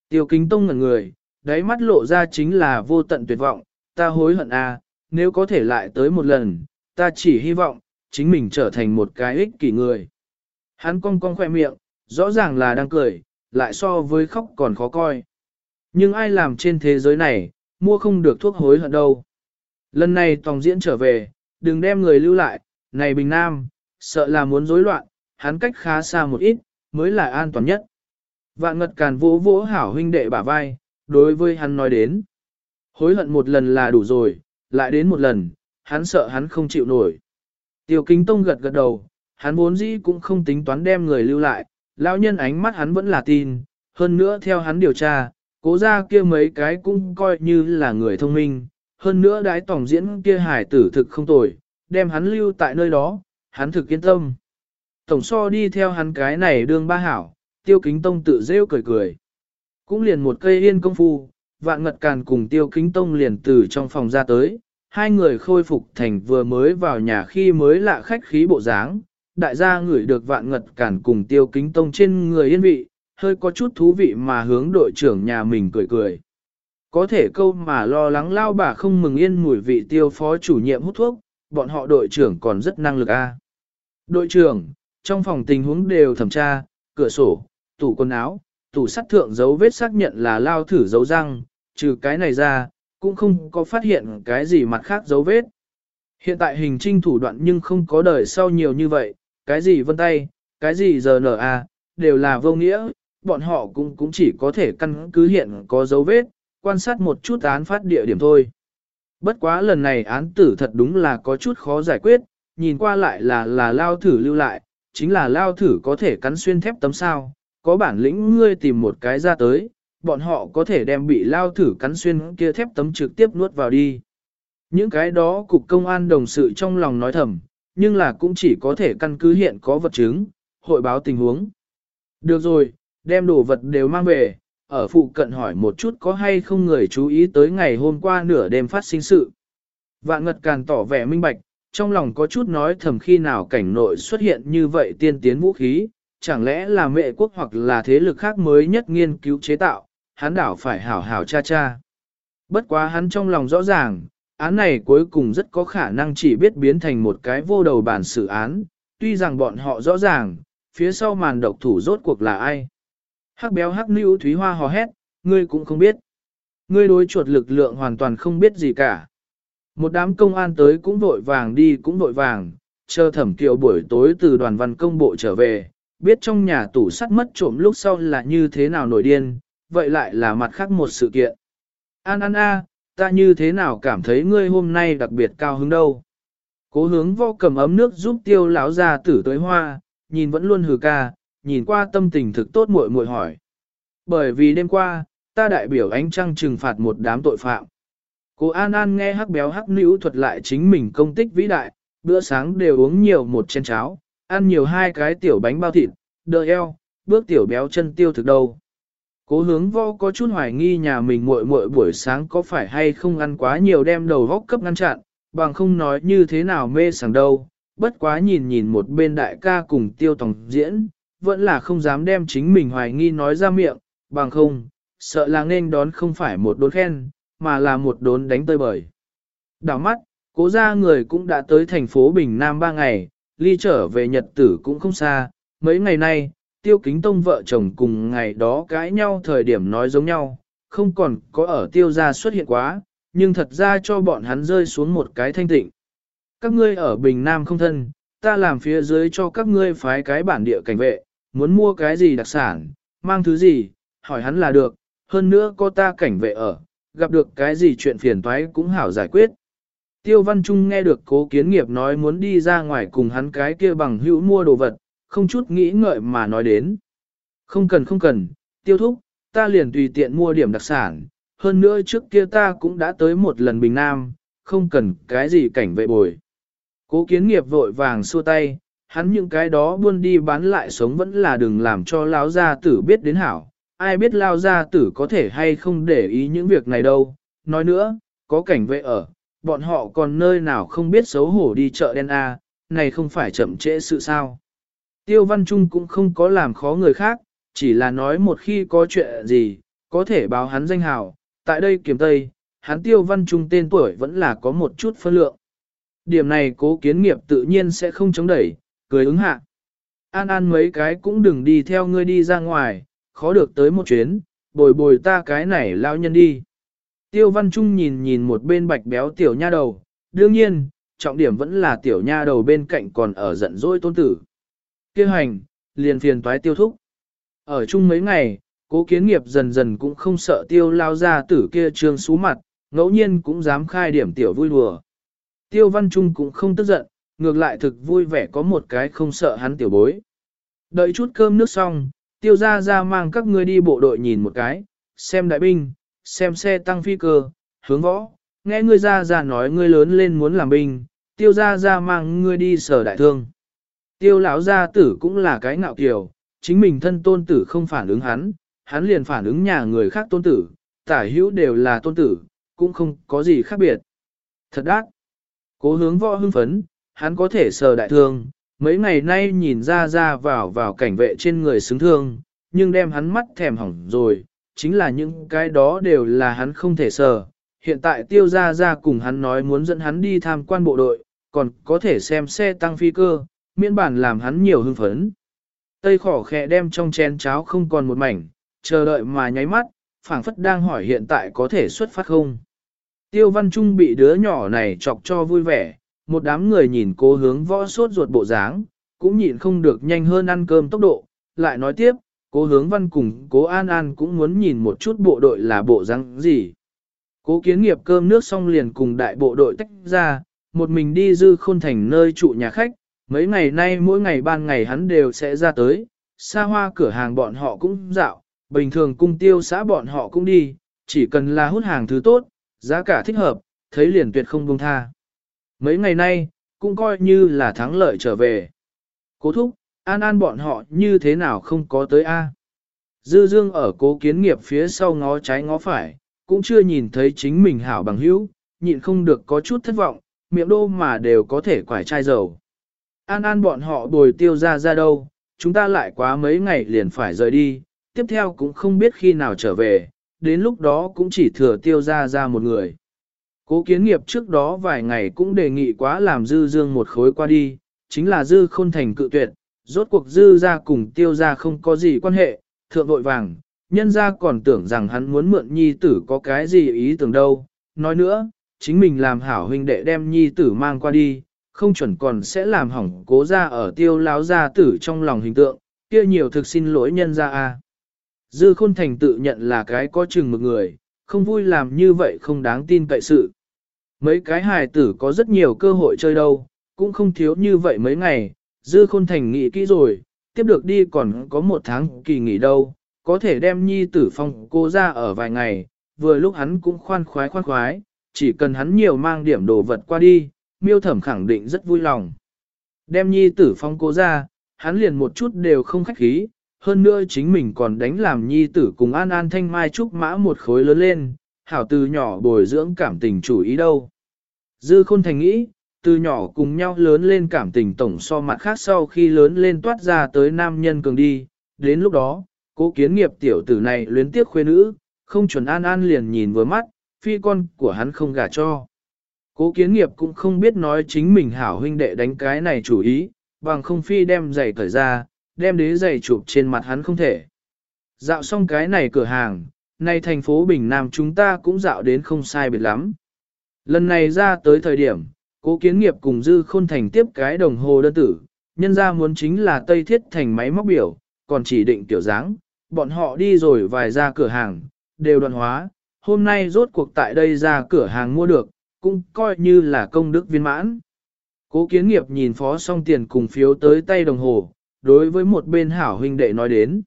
Speaker 1: Tiêu kính tông ngẩn người, đáy mắt lộ ra chính là vô tận tuyệt vọng, ta hối hận à, nếu có thể lại tới một lần, ta chỉ hy vọng, chính mình trở thành một cái ích kỷ người. Hắn cong cong khoe miệng, rõ ràng là đang cười, lại so với khóc còn khó coi. Nhưng ai làm trên thế giới này, mua không được thuốc hối hận đâu. Lần này tòng diễn trở về, đừng đem người lưu lại, này Bình Nam, sợ là muốn rối loạn, hắn cách khá xa một ít, mới là an toàn nhất. Vạn ngật càn vỗ vỗ hảo huynh đệ bả vai, đối với hắn nói đến. Hối hận một lần là đủ rồi, lại đến một lần, hắn sợ hắn không chịu nổi. Tiêu kính tông gật gật đầu, hắn vốn dĩ cũng không tính toán đem người lưu lại, lão nhân ánh mắt hắn vẫn là tin, hơn nữa theo hắn điều tra, cố ra kia mấy cái cũng coi như là người thông minh, hơn nữa đái tổng diễn kia hải tử thực không tồi, đem hắn lưu tại nơi đó, hắn thực kiên tâm. Tổng so đi theo hắn cái này đương ba hảo, tiêu kính tông tự rêu cười cười. Cũng liền một cây yên công phu, vạn ngật càn cùng tiêu kính tông liền từ trong phòng ra tới, hai người khôi phục thành vừa mới vào nhà khi mới lạ khách khí bộ dáng. Đại gia ngửi được vạn ngật càn cùng tiêu kính tông trên người yên vị, hơi có chút thú vị mà hướng đội trưởng nhà mình cười cười. Có thể câu mà lo lắng lao bà không mừng yên mùi vị tiêu phó chủ nhiệm hút thuốc, bọn họ đội trưởng còn rất năng lực a. Đội trưởng, trong phòng tình huống đều thẩm tra, cửa sổ, tủ quần áo, tủ sắt thượng dấu vết xác nhận là lao thử dấu răng, trừ cái này ra, cũng không có phát hiện cái gì mặt khác dấu vết. Hiện tại hình trinh thủ đoạn nhưng không có đời sau nhiều như vậy, cái gì vân tay, cái gì giờ nở à, đều là vô nghĩa, bọn họ cũng cũng chỉ có thể căn cứ hiện có dấu vết, quan sát một chút án phát địa điểm thôi. Bất quá lần này án tử thật đúng là có chút khó giải quyết, nhìn qua lại là là lao thử lưu lại, chính là lao thử có thể cắn xuyên thép tấm sao, có bản lĩnh ngươi tìm một cái ra tới, bọn họ có thể đem bị lao thử cắn xuyên kia thép tấm trực tiếp nuốt vào đi. Những cái đó cục công an đồng sự trong lòng nói thầm, nhưng là cũng chỉ có thể căn cứ hiện có vật chứng, hội báo tình huống. Được rồi, đem đồ vật đều mang về, ở phụ cận hỏi một chút có hay không người chú ý tới ngày hôm qua nửa đêm phát sinh sự. Vạn ngật càng tỏ vẻ minh bạch, trong lòng có chút nói thầm khi nào cảnh nội xuất hiện như vậy tiên tiến vũ khí, chẳng lẽ là mệ quốc hoặc là thế lực khác mới nhất nghiên cứu chế tạo, hắn đảo phải hảo hảo cha cha. Bất quá hắn trong lòng rõ ràng, án này cuối cùng rất có khả năng chỉ biết biến thành một cái vô đầu bản xử án, tuy rằng bọn họ rõ ràng, phía sau màn độc thủ rốt cuộc là ai. Hắc béo hắc nữ Thúy Hoa hò hét, ngươi cũng không biết. Ngươi đối chuột lực lượng hoàn toàn không biết gì cả. Một đám công an tới cũng vội vàng đi cũng vội vàng, chờ thẩm kiều buổi tối từ đoàn văn công bộ trở về, biết trong nhà tủ sắt mất trộm lúc sau là như thế nào nổi điên, vậy lại là mặt khác một sự kiện. An An A, ta như thế nào cảm thấy ngươi hôm nay đặc biệt cao hứng đâu. Cố hướng vô cầm ấm nước giúp tiêu lão ra tử tới hoa, nhìn vẫn luôn hừ ca, nhìn qua tâm tình thực tốt muội muội hỏi. Bởi vì đêm qua, ta đại biểu ánh trăng trừng phạt một đám tội phạm. Cô An An nghe hắc béo hắc nữ thuật lại chính mình công tích vĩ đại, bữa sáng đều uống nhiều một chén cháo, ăn nhiều hai cái tiểu bánh bao thịt, đợi eo, bước tiểu béo chân tiêu thực đầu Cố hướng vô có chút hoài nghi nhà mình muội muội buổi sáng có phải hay không ăn quá nhiều đem đầu góc cấp ngăn chặn, bằng không nói như thế nào mê sảng đâu, bất quá nhìn nhìn một bên đại ca cùng tiêu tổng diễn, vẫn là không dám đem chính mình hoài nghi nói ra miệng, bằng không, sợ là nên đón không phải một đốn khen, mà là một đốn đánh tơi bời. Đảo mắt, cố ra người cũng đã tới thành phố Bình Nam ba ngày, ly trở về Nhật tử cũng không xa, mấy ngày nay, tiêu kính tông vợ chồng cùng ngày đó cãi nhau thời điểm nói giống nhau, không còn có ở tiêu gia xuất hiện quá, nhưng thật ra cho bọn hắn rơi xuống một cái thanh tịnh. Các ngươi ở Bình Nam không thân, ta làm phía dưới cho các ngươi phái cái bản địa cảnh vệ, muốn mua cái gì đặc sản, mang thứ gì, hỏi hắn là được, hơn nữa có ta cảnh vệ ở, gặp được cái gì chuyện phiền toái cũng hảo giải quyết. Tiêu Văn Trung nghe được cố kiến nghiệp nói muốn đi ra ngoài cùng hắn cái kia bằng hữu mua đồ vật, không chút nghĩ ngợi mà nói đến. Không cần không cần, tiêu thúc, ta liền tùy tiện mua điểm đặc sản, hơn nữa trước kia ta cũng đã tới một lần Bình Nam, không cần cái gì cảnh vệ bồi. Cố kiến nghiệp vội vàng xua tay, hắn những cái đó buôn đi bán lại sống vẫn là đừng làm cho lão gia tử biết đến hảo, ai biết lao gia tử có thể hay không để ý những việc này đâu. Nói nữa, có cảnh vệ ở, bọn họ còn nơi nào không biết xấu hổ đi chợ đen A, này không phải chậm trễ sự sao. Tiêu Văn Trung cũng không có làm khó người khác, chỉ là nói một khi có chuyện gì, có thể báo hắn danh hào. Tại đây kiểm tây, hắn Tiêu Văn Trung tên tuổi vẫn là có một chút phân lượng. Điểm này cố kiến nghiệp tự nhiên sẽ không chống đẩy, cười ứng hạ. An an mấy cái cũng đừng đi theo ngươi đi ra ngoài, khó được tới một chuyến, bồi bồi ta cái này lao nhân đi. Tiêu Văn Trung nhìn nhìn một bên bạch béo tiểu nha đầu, đương nhiên, trọng điểm vẫn là tiểu nha đầu bên cạnh còn ở giận dỗi tôn tử. Kêu hành, liền phiền toái tiêu thúc. Ở chung mấy ngày, cố kiến nghiệp dần dần cũng không sợ tiêu lao ra tử kia trương xú mặt, ngẫu nhiên cũng dám khai điểm tiểu vui đùa. Tiêu văn trung cũng không tức giận, ngược lại thực vui vẻ có một cái không sợ hắn tiểu bối. Đợi chút cơm nước xong, tiêu ra ra mang các ngươi đi bộ đội nhìn một cái, xem đại binh, xem xe tăng phi cơ, hướng võ, nghe ngươi ra ra nói ngươi lớn lên muốn làm binh, tiêu ra ra mang ngươi đi sở đại thương. Tiêu lão gia tử cũng là cái ngạo kiều, chính mình thân tôn tử không phản ứng hắn, hắn liền phản ứng nhà người khác tôn tử, tả hữu đều là tôn tử, cũng không có gì khác biệt. Thật đắc. Cố hướng võ hưng phấn, hắn có thể sờ đại thương, mấy ngày nay nhìn ra ra vào vào cảnh vệ trên người xứng thương, nhưng đem hắn mắt thèm hỏng rồi, chính là những cái đó đều là hắn không thể sờ. Hiện tại tiêu ra ra cùng hắn nói muốn dẫn hắn đi tham quan bộ đội, còn có thể xem xe tăng phi cơ, miễn bản làm hắn nhiều hưng phấn. Tây khỏ khẽ đem trong chén cháo không còn một mảnh, chờ đợi mà nháy mắt, phảng phất đang hỏi hiện tại có thể xuất phát không. Tiêu văn trung bị đứa nhỏ này chọc cho vui vẻ, một đám người nhìn cố hướng võ sốt ruột bộ dáng, cũng nhịn không được nhanh hơn ăn cơm tốc độ, lại nói tiếp, cố hướng văn cùng cố an an cũng muốn nhìn một chút bộ đội là bộ dáng gì. Cố kiến nghiệp cơm nước xong liền cùng đại bộ đội tách ra, một mình đi dư khôn thành nơi trụ nhà khách, mấy ngày nay mỗi ngày ban ngày hắn đều sẽ ra tới, xa hoa cửa hàng bọn họ cũng dạo, bình thường cung tiêu xã bọn họ cũng đi, chỉ cần là hút hàng thứ tốt, giá cả thích hợp, thấy liền tuyệt không buông tha. Mấy ngày nay, cũng coi như là thắng lợi trở về. Cố thúc, an an bọn họ như thế nào không có tới A. Dư dương ở cố kiến nghiệp phía sau ngó trái ngó phải, cũng chưa nhìn thấy chính mình hảo bằng hữu, nhịn không được có chút thất vọng, miệng đô mà đều có thể quải chai dầu. An an bọn họ bồi tiêu ra ra đâu, chúng ta lại quá mấy ngày liền phải rời đi, tiếp theo cũng không biết khi nào trở về, đến lúc đó cũng chỉ thừa tiêu ra ra một người. Cố kiến nghiệp trước đó vài ngày cũng đề nghị quá làm dư dương một khối qua đi, chính là dư khôn thành cự tuyệt, rốt cuộc dư ra cùng tiêu ra không có gì quan hệ, thượng vội vàng, nhân ra còn tưởng rằng hắn muốn mượn nhi tử có cái gì ý tưởng đâu. Nói nữa, chính mình làm hảo huynh đệ đem nhi tử mang qua đi, không chuẩn còn sẽ làm hỏng cố ra ở tiêu láo gia tử trong lòng hình tượng, kia nhiều thực xin lỗi nhân ra a. Dư khôn thành tự nhận là cái có chừng một người, không vui làm như vậy không đáng tin cậy sự. Mấy cái hài tử có rất nhiều cơ hội chơi đâu, cũng không thiếu như vậy mấy ngày, dư khôn thành nghĩ kỹ rồi, tiếp được đi còn có một tháng kỳ nghỉ đâu, có thể đem nhi tử phong cô ra ở vài ngày, vừa lúc hắn cũng khoan khoái khoan khoái, chỉ cần hắn nhiều mang điểm đồ vật qua đi, miêu thẩm khẳng định rất vui lòng. Đem nhi tử phong cô ra, hắn liền một chút đều không khách khí, hơn nữa chính mình còn đánh làm nhi tử cùng an an thanh mai trúc mã một khối lớn lên, hảo từ nhỏ bồi dưỡng cảm tình chủ ý đâu. Dư khôn thành nghĩ, từ nhỏ cùng nhau lớn lên cảm tình tổng so mặt khác sau khi lớn lên toát ra tới nam nhân cường đi, đến lúc đó, cố kiến nghiệp tiểu tử này luyến tiếc khuê nữ, không chuẩn an an liền nhìn vừa mắt, phi con của hắn không gả cho. Cố kiến nghiệp cũng không biết nói chính mình hảo huynh đệ đánh cái này chủ ý, bằng không phi đem giày cởi ra, đem đế giày chụp trên mặt hắn không thể. Dạo xong cái này cửa hàng, nay thành phố Bình Nam chúng ta cũng dạo đến không sai biệt lắm. Lần này ra tới thời điểm, cố kiến nghiệp cùng dư khôn thành tiếp cái đồng hồ đơn tử, nhân ra muốn chính là Tây Thiết thành máy móc biểu, còn chỉ định tiểu dáng, bọn họ đi rồi vài ra cửa hàng, đều đoạn hóa, hôm nay rốt cuộc tại đây ra cửa hàng mua được, cũng coi như là công đức viên mãn. Cố kiến nghiệp nhìn phó xong tiền cùng phiếu tới tay đồng hồ, đối với một bên hảo huynh đệ nói đến.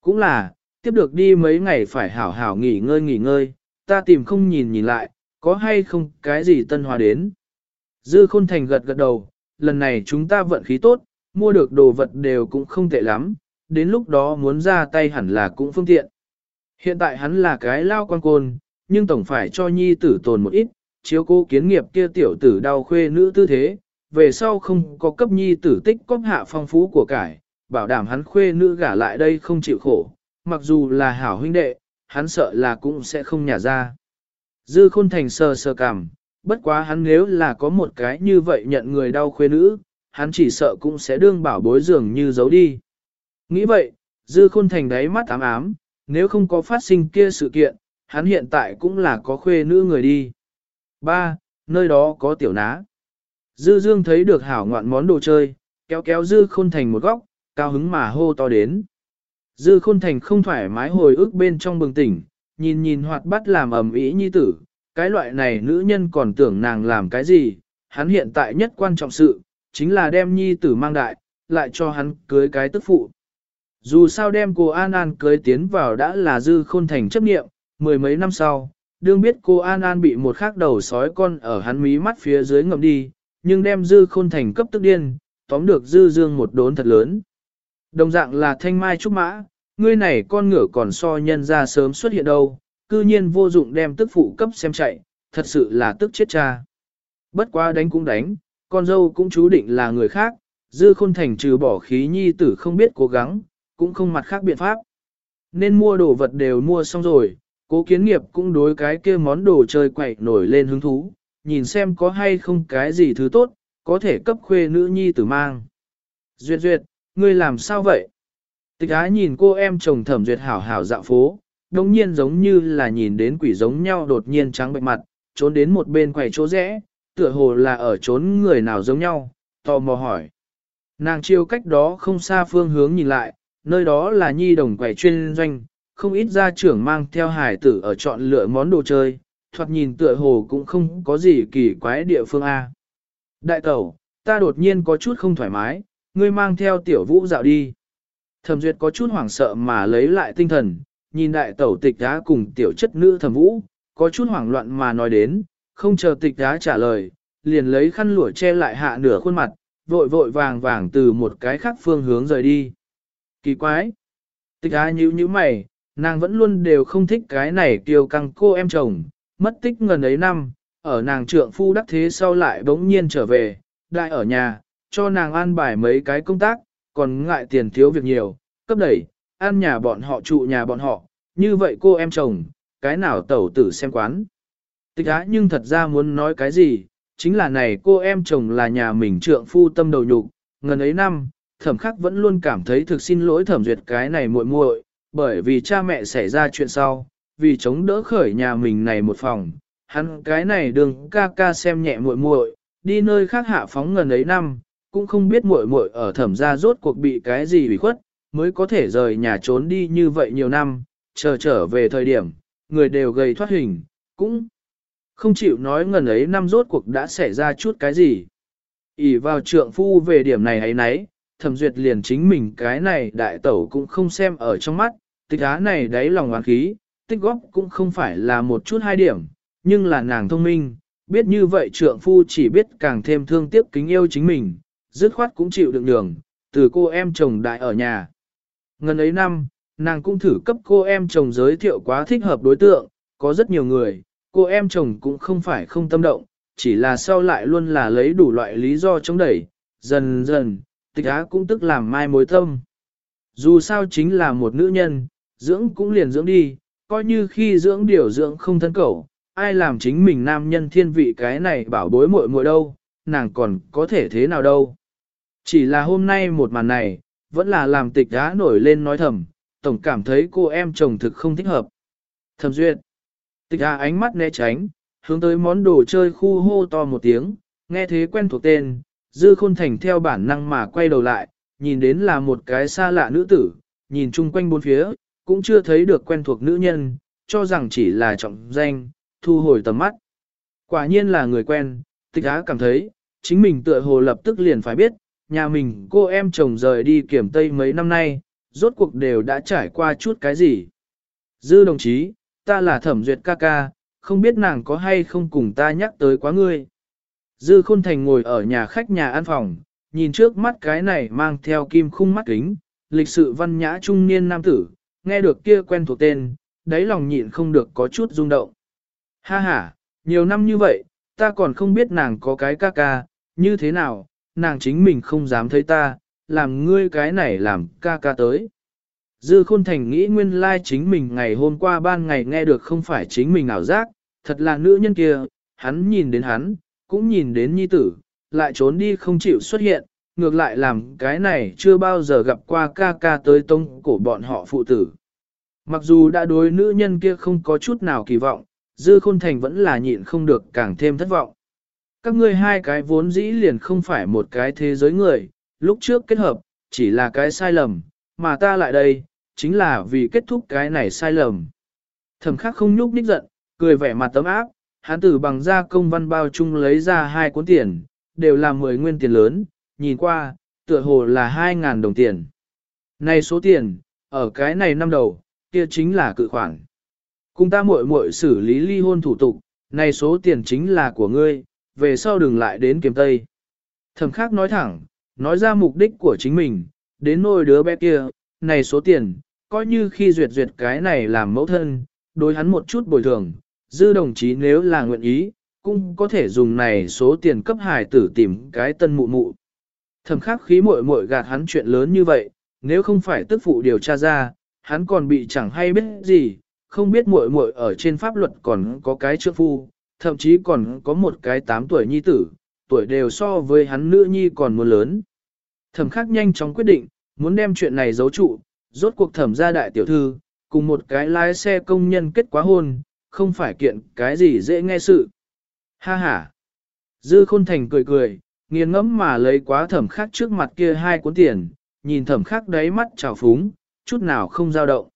Speaker 1: Cũng là, tiếp được đi mấy ngày phải hảo hảo nghỉ ngơi nghỉ ngơi, ta tìm không nhìn nhìn lại, có hay không cái gì tân hòa đến. Dư khôn thành gật gật đầu, lần này chúng ta vận khí tốt, mua được đồ vật đều cũng không tệ lắm, đến lúc đó muốn ra tay hẳn là cũng phương tiện. Hiện tại hắn là cái lao quan côn, nhưng tổng phải cho nhi tử tồn một ít, chiếu cố kiến nghiệp kia tiểu tử đau khuê nữ tư thế, về sau không có cấp nhi tử tích cóp hạ phong phú của cải, bảo đảm hắn khuê nữ gả lại đây không chịu khổ, mặc dù là hảo huynh đệ, hắn sợ là cũng sẽ không nhả ra. Dư khôn thành sơ sơ cảm, bất quá hắn nếu là có một cái như vậy nhận người đau khuê nữ, hắn chỉ sợ cũng sẽ đương bảo bối dường như giấu đi. Nghĩ vậy, dư khôn thành đáy mắt ám ám, nếu không có phát sinh kia sự kiện, hắn hiện tại cũng là có khuê nữ người đi. Ba, Nơi đó có tiểu ná. Dư dương thấy được hảo ngoạn món đồ chơi, kéo kéo dư khôn thành một góc, cao hứng mà hô to đến. Dư khôn thành không thoải mái hồi ức bên trong bừng tỉnh, nhìn nhìn hoạt bắt làm ầm ĩ nhi tử, cái loại này nữ nhân còn tưởng nàng làm cái gì, hắn hiện tại nhất quan trọng sự, chính là đem nhi tử mang đại, lại cho hắn cưới cái tức phụ. Dù sao đem cô An An cưới tiến vào đã là dư khôn thành chấp nghiệm, mười mấy năm sau, đương biết cô An An bị một khắc đầu sói con ở hắn mí mắt phía dưới ngậm đi, nhưng đem dư khôn thành cấp tức điên, tóm được dư dương một đốn thật lớn. Đồng dạng là thanh mai trúc mã, ngươi này con ngựa còn so nhân ra sớm xuất hiện đâu, cư nhiên vô dụng đem tức phụ cấp xem chạy, thật sự là tức chết cha. Bất quá đánh cũng đánh, con dâu cũng chú định là người khác, dư khôn thành trừ bỏ khí nhi tử không biết cố gắng, cũng không mặt khác biện pháp. Nên mua đồ vật đều mua xong rồi, cố kiến nghiệp cũng đối cái kia món đồ chơi quậy nổi lên hứng thú, nhìn xem có hay không cái gì thứ tốt, có thể cấp khuê nữ nhi tử mang. Duyệt duyệt, ngươi làm sao vậy? Tịch ái nhìn cô em chồng thẩm duyệt hảo hảo dạo phố, đồng nhiên giống như là nhìn đến quỷ giống nhau đột nhiên trắng bệnh mặt, trốn đến một bên quầy chỗ rẽ, tựa hồ là ở trốn người nào giống nhau, tò mò hỏi. Nàng chiêu cách đó không xa phương hướng nhìn lại, nơi đó là nhi đồng quầy chuyên doanh, không ít gia trưởng mang theo hải tử ở chọn lựa món đồ chơi, thoạt nhìn tựa hồ cũng không có gì kỳ quái địa phương A. Đại tẩu, ta đột nhiên có chút không thoải mái, ngươi mang theo tiểu vũ dạo đi. Thẩm duyệt có chút hoảng sợ mà lấy lại tinh thần, nhìn đại tẩu tịch đá cùng tiểu chất nữ thẩm vũ, có chút hoảng loạn mà nói đến, không chờ tịch đá trả lời, liền lấy khăn lụa che lại hạ nửa khuôn mặt, vội vội vàng vàng từ một cái khác phương hướng rời đi. Kỳ quái! Tịch đá nhíu nhíu mày, nàng vẫn luôn đều không thích cái này kiều căng cô em chồng, mất tích ngần ấy năm, ở nàng trượng phu đắc thế sau lại bỗng nhiên trở về, đại ở nhà, cho nàng an bài mấy cái công tác, còn ngại tiền thiếu việc nhiều, cấp đẩy, ăn nhà bọn họ trụ nhà bọn họ, như vậy cô em chồng, cái nào tẩu tử xem quán. Tịch á nhưng thật ra muốn nói cái gì, chính là này cô em chồng là nhà mình trượng phu tâm đầu nhục, ngần ấy năm, thẩm khắc vẫn luôn cảm thấy thực xin lỗi thẩm duyệt cái này muội muội, bởi vì cha mẹ xảy ra chuyện sau, vì chống đỡ khởi nhà mình này một phòng, hắn cái này đừng ca ca xem nhẹ muội muội, đi nơi khác hạ phóng ngần ấy năm, cũng không biết muội muội ở thẩm gia rốt cuộc bị cái gì bị khuất, mới có thể rời nhà trốn đi như vậy nhiều năm, chờ trở về thời điểm, người đều gầy thoát hình, cũng không chịu nói ngần ấy năm rốt cuộc đã xảy ra chút cái gì. ỉ vào trượng phu về điểm này ấy nấy, thẩm duyệt liền chính mình cái này đại tẩu cũng không xem ở trong mắt, tịch á này đáy lòng oán khí, tích góp cũng không phải là một chút hai điểm, nhưng là nàng thông minh, biết như vậy trượng phu chỉ biết càng thêm thương tiếc kính yêu chính mình, dứt khoát cũng chịu đựng đường, từ cô em chồng đại ở nhà. Ngần ấy năm, nàng cũng thử cấp cô em chồng giới thiệu quá thích hợp đối tượng, có rất nhiều người, cô em chồng cũng không phải không tâm động, chỉ là sau lại luôn là lấy đủ loại lý do chống đẩy, dần dần, tịch á cũng tức làm mai mối tâm. Dù sao chính là một nữ nhân, dưỡng cũng liền dưỡng đi, coi như khi dưỡng điều dưỡng không thân cầu, ai làm chính mình nam nhân thiên vị cái này bảo bối muội muội đâu, nàng còn có thể thế nào đâu. Chỉ là hôm nay một màn này, vẫn là làm tịch Á nổi lên nói thầm, tổng cảm thấy cô em chồng thực không thích hợp. Thầm duyệt, tịch Á ánh mắt né tránh, hướng tới món đồ chơi khu hô to một tiếng, nghe thế quen thuộc tên, dư khôn thành theo bản năng mà quay đầu lại, nhìn đến là một cái xa lạ nữ tử, nhìn chung quanh bốn phía, cũng chưa thấy được quen thuộc nữ nhân, cho rằng chỉ là trọng danh, thu hồi tầm mắt. Quả nhiên là người quen, tịch á cảm thấy, chính mình tựa hồ lập tức liền phải biết, nhà mình cô em chồng rời đi kiểm tây mấy năm nay, rốt cuộc đều đã trải qua chút cái gì. Dư đồng chí, ta là thẩm duyệt ca ca, không biết nàng có hay không cùng ta nhắc tới quá ngươi. Dư khôn thành ngồi ở nhà khách nhà ăn phòng, nhìn trước mắt cái này mang theo kim khung mắt kính, lịch sự văn nhã trung niên nam tử, nghe được kia quen thuộc tên, đáy lòng nhịn không được có chút rung động. Ha ha, nhiều năm như vậy, ta còn không biết nàng có cái ca ca, như thế nào, nàng chính mình không dám thấy ta, làm ngươi cái này làm ca ca tới. Dư khôn thành nghĩ nguyên lai chính mình ngày hôm qua ban ngày nghe được không phải chính mình ảo giác, thật là nữ nhân kia, hắn nhìn đến hắn, cũng nhìn đến nhi tử, lại trốn đi không chịu xuất hiện, ngược lại làm cái này chưa bao giờ gặp qua ca ca tới tông của bọn họ phụ tử. Mặc dù đã đối nữ nhân kia không có chút nào kỳ vọng, Dư Khôn Thành vẫn là nhịn không được càng thêm thất vọng. Các ngươi hai cái vốn dĩ liền không phải một cái thế giới người, lúc trước kết hợp, chỉ là cái sai lầm, mà ta lại đây, chính là vì kết thúc cái này sai lầm. Thẩm khắc không nhúc nhích giận, cười vẻ mặt tấm áp, hắn tử bằng ra công văn bao chung lấy ra hai cuốn tiền, đều là 10 nguyên tiền lớn, nhìn qua, tựa hồ là 2.000 đồng tiền. Này số tiền, ở cái này năm đầu, kia chính là cự khoản. Cùng ta muội muội xử lý ly hôn thủ tục, này số tiền chính là của ngươi, về sau đừng lại đến kiếm tây. Thẩm khác nói thẳng, nói ra mục đích của chính mình, đến nôi đứa bé kia, này số tiền, coi như khi duyệt duyệt cái này làm mẫu thân, đối hắn một chút bồi thường, dư đồng chí nếu là nguyện ý, cũng có thể dùng này số tiền cấp hải tử tìm cái tân mụ mụ. Thẩm khắc khí muội muội gạt hắn chuyện lớn như vậy, nếu không phải tức phụ điều tra ra, hắn còn bị chẳng hay biết gì, không biết muội muội ở trên pháp luật còn có cái trượng phu, thậm chí còn có một cái 8 tuổi nhi tử, tuổi đều so với hắn nữ nhi còn muốn lớn. Thẩm khắc nhanh chóng quyết định, muốn đem chuyện này giấu trụ, rốt cuộc thẩm gia đại tiểu thư, cùng một cái lái xe công nhân kết quá hôn, không phải kiện cái gì dễ nghe sự. Ha ha! Dư khôn thành cười cười, nghiền ngẫm mà lấy quá thẩm khắc trước mặt kia hai cuốn tiền, nhìn thẩm khắc đáy mắt trào phúng, chút nào không dao động.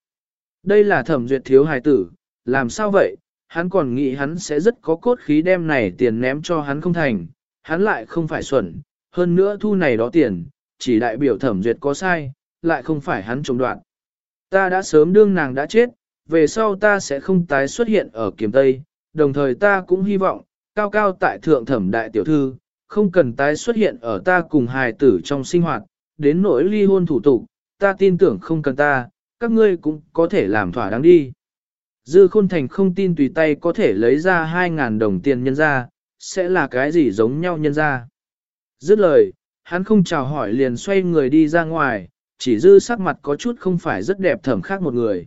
Speaker 1: Đây là thẩm duyệt thiếu hài tử, làm sao vậy, hắn còn nghĩ hắn sẽ rất có cốt khí đem này tiền ném cho hắn không thành, hắn lại không phải xuẩn, hơn nữa thu này đó tiền, chỉ đại biểu thẩm duyệt có sai, lại không phải hắn trồng đoạn. Ta đã sớm đương nàng đã chết, về sau ta sẽ không tái xuất hiện ở kiếm Tây, đồng thời ta cũng hy vọng, cao cao tại thượng thẩm đại tiểu thư, không cần tái xuất hiện ở ta cùng hài tử trong sinh hoạt, đến nỗi ly hôn thủ tục, ta tin tưởng không cần ta, các ngươi cũng có thể làm thỏa đáng đi. Dư Khôn Thành không tin tùy tay có thể lấy ra 2.000 đồng tiền nhân ra, sẽ là cái gì giống nhau nhân ra. Dứt lời, hắn không chào hỏi liền xoay người đi ra ngoài, chỉ dư sắc mặt có chút không phải rất đẹp thẩm khác một người.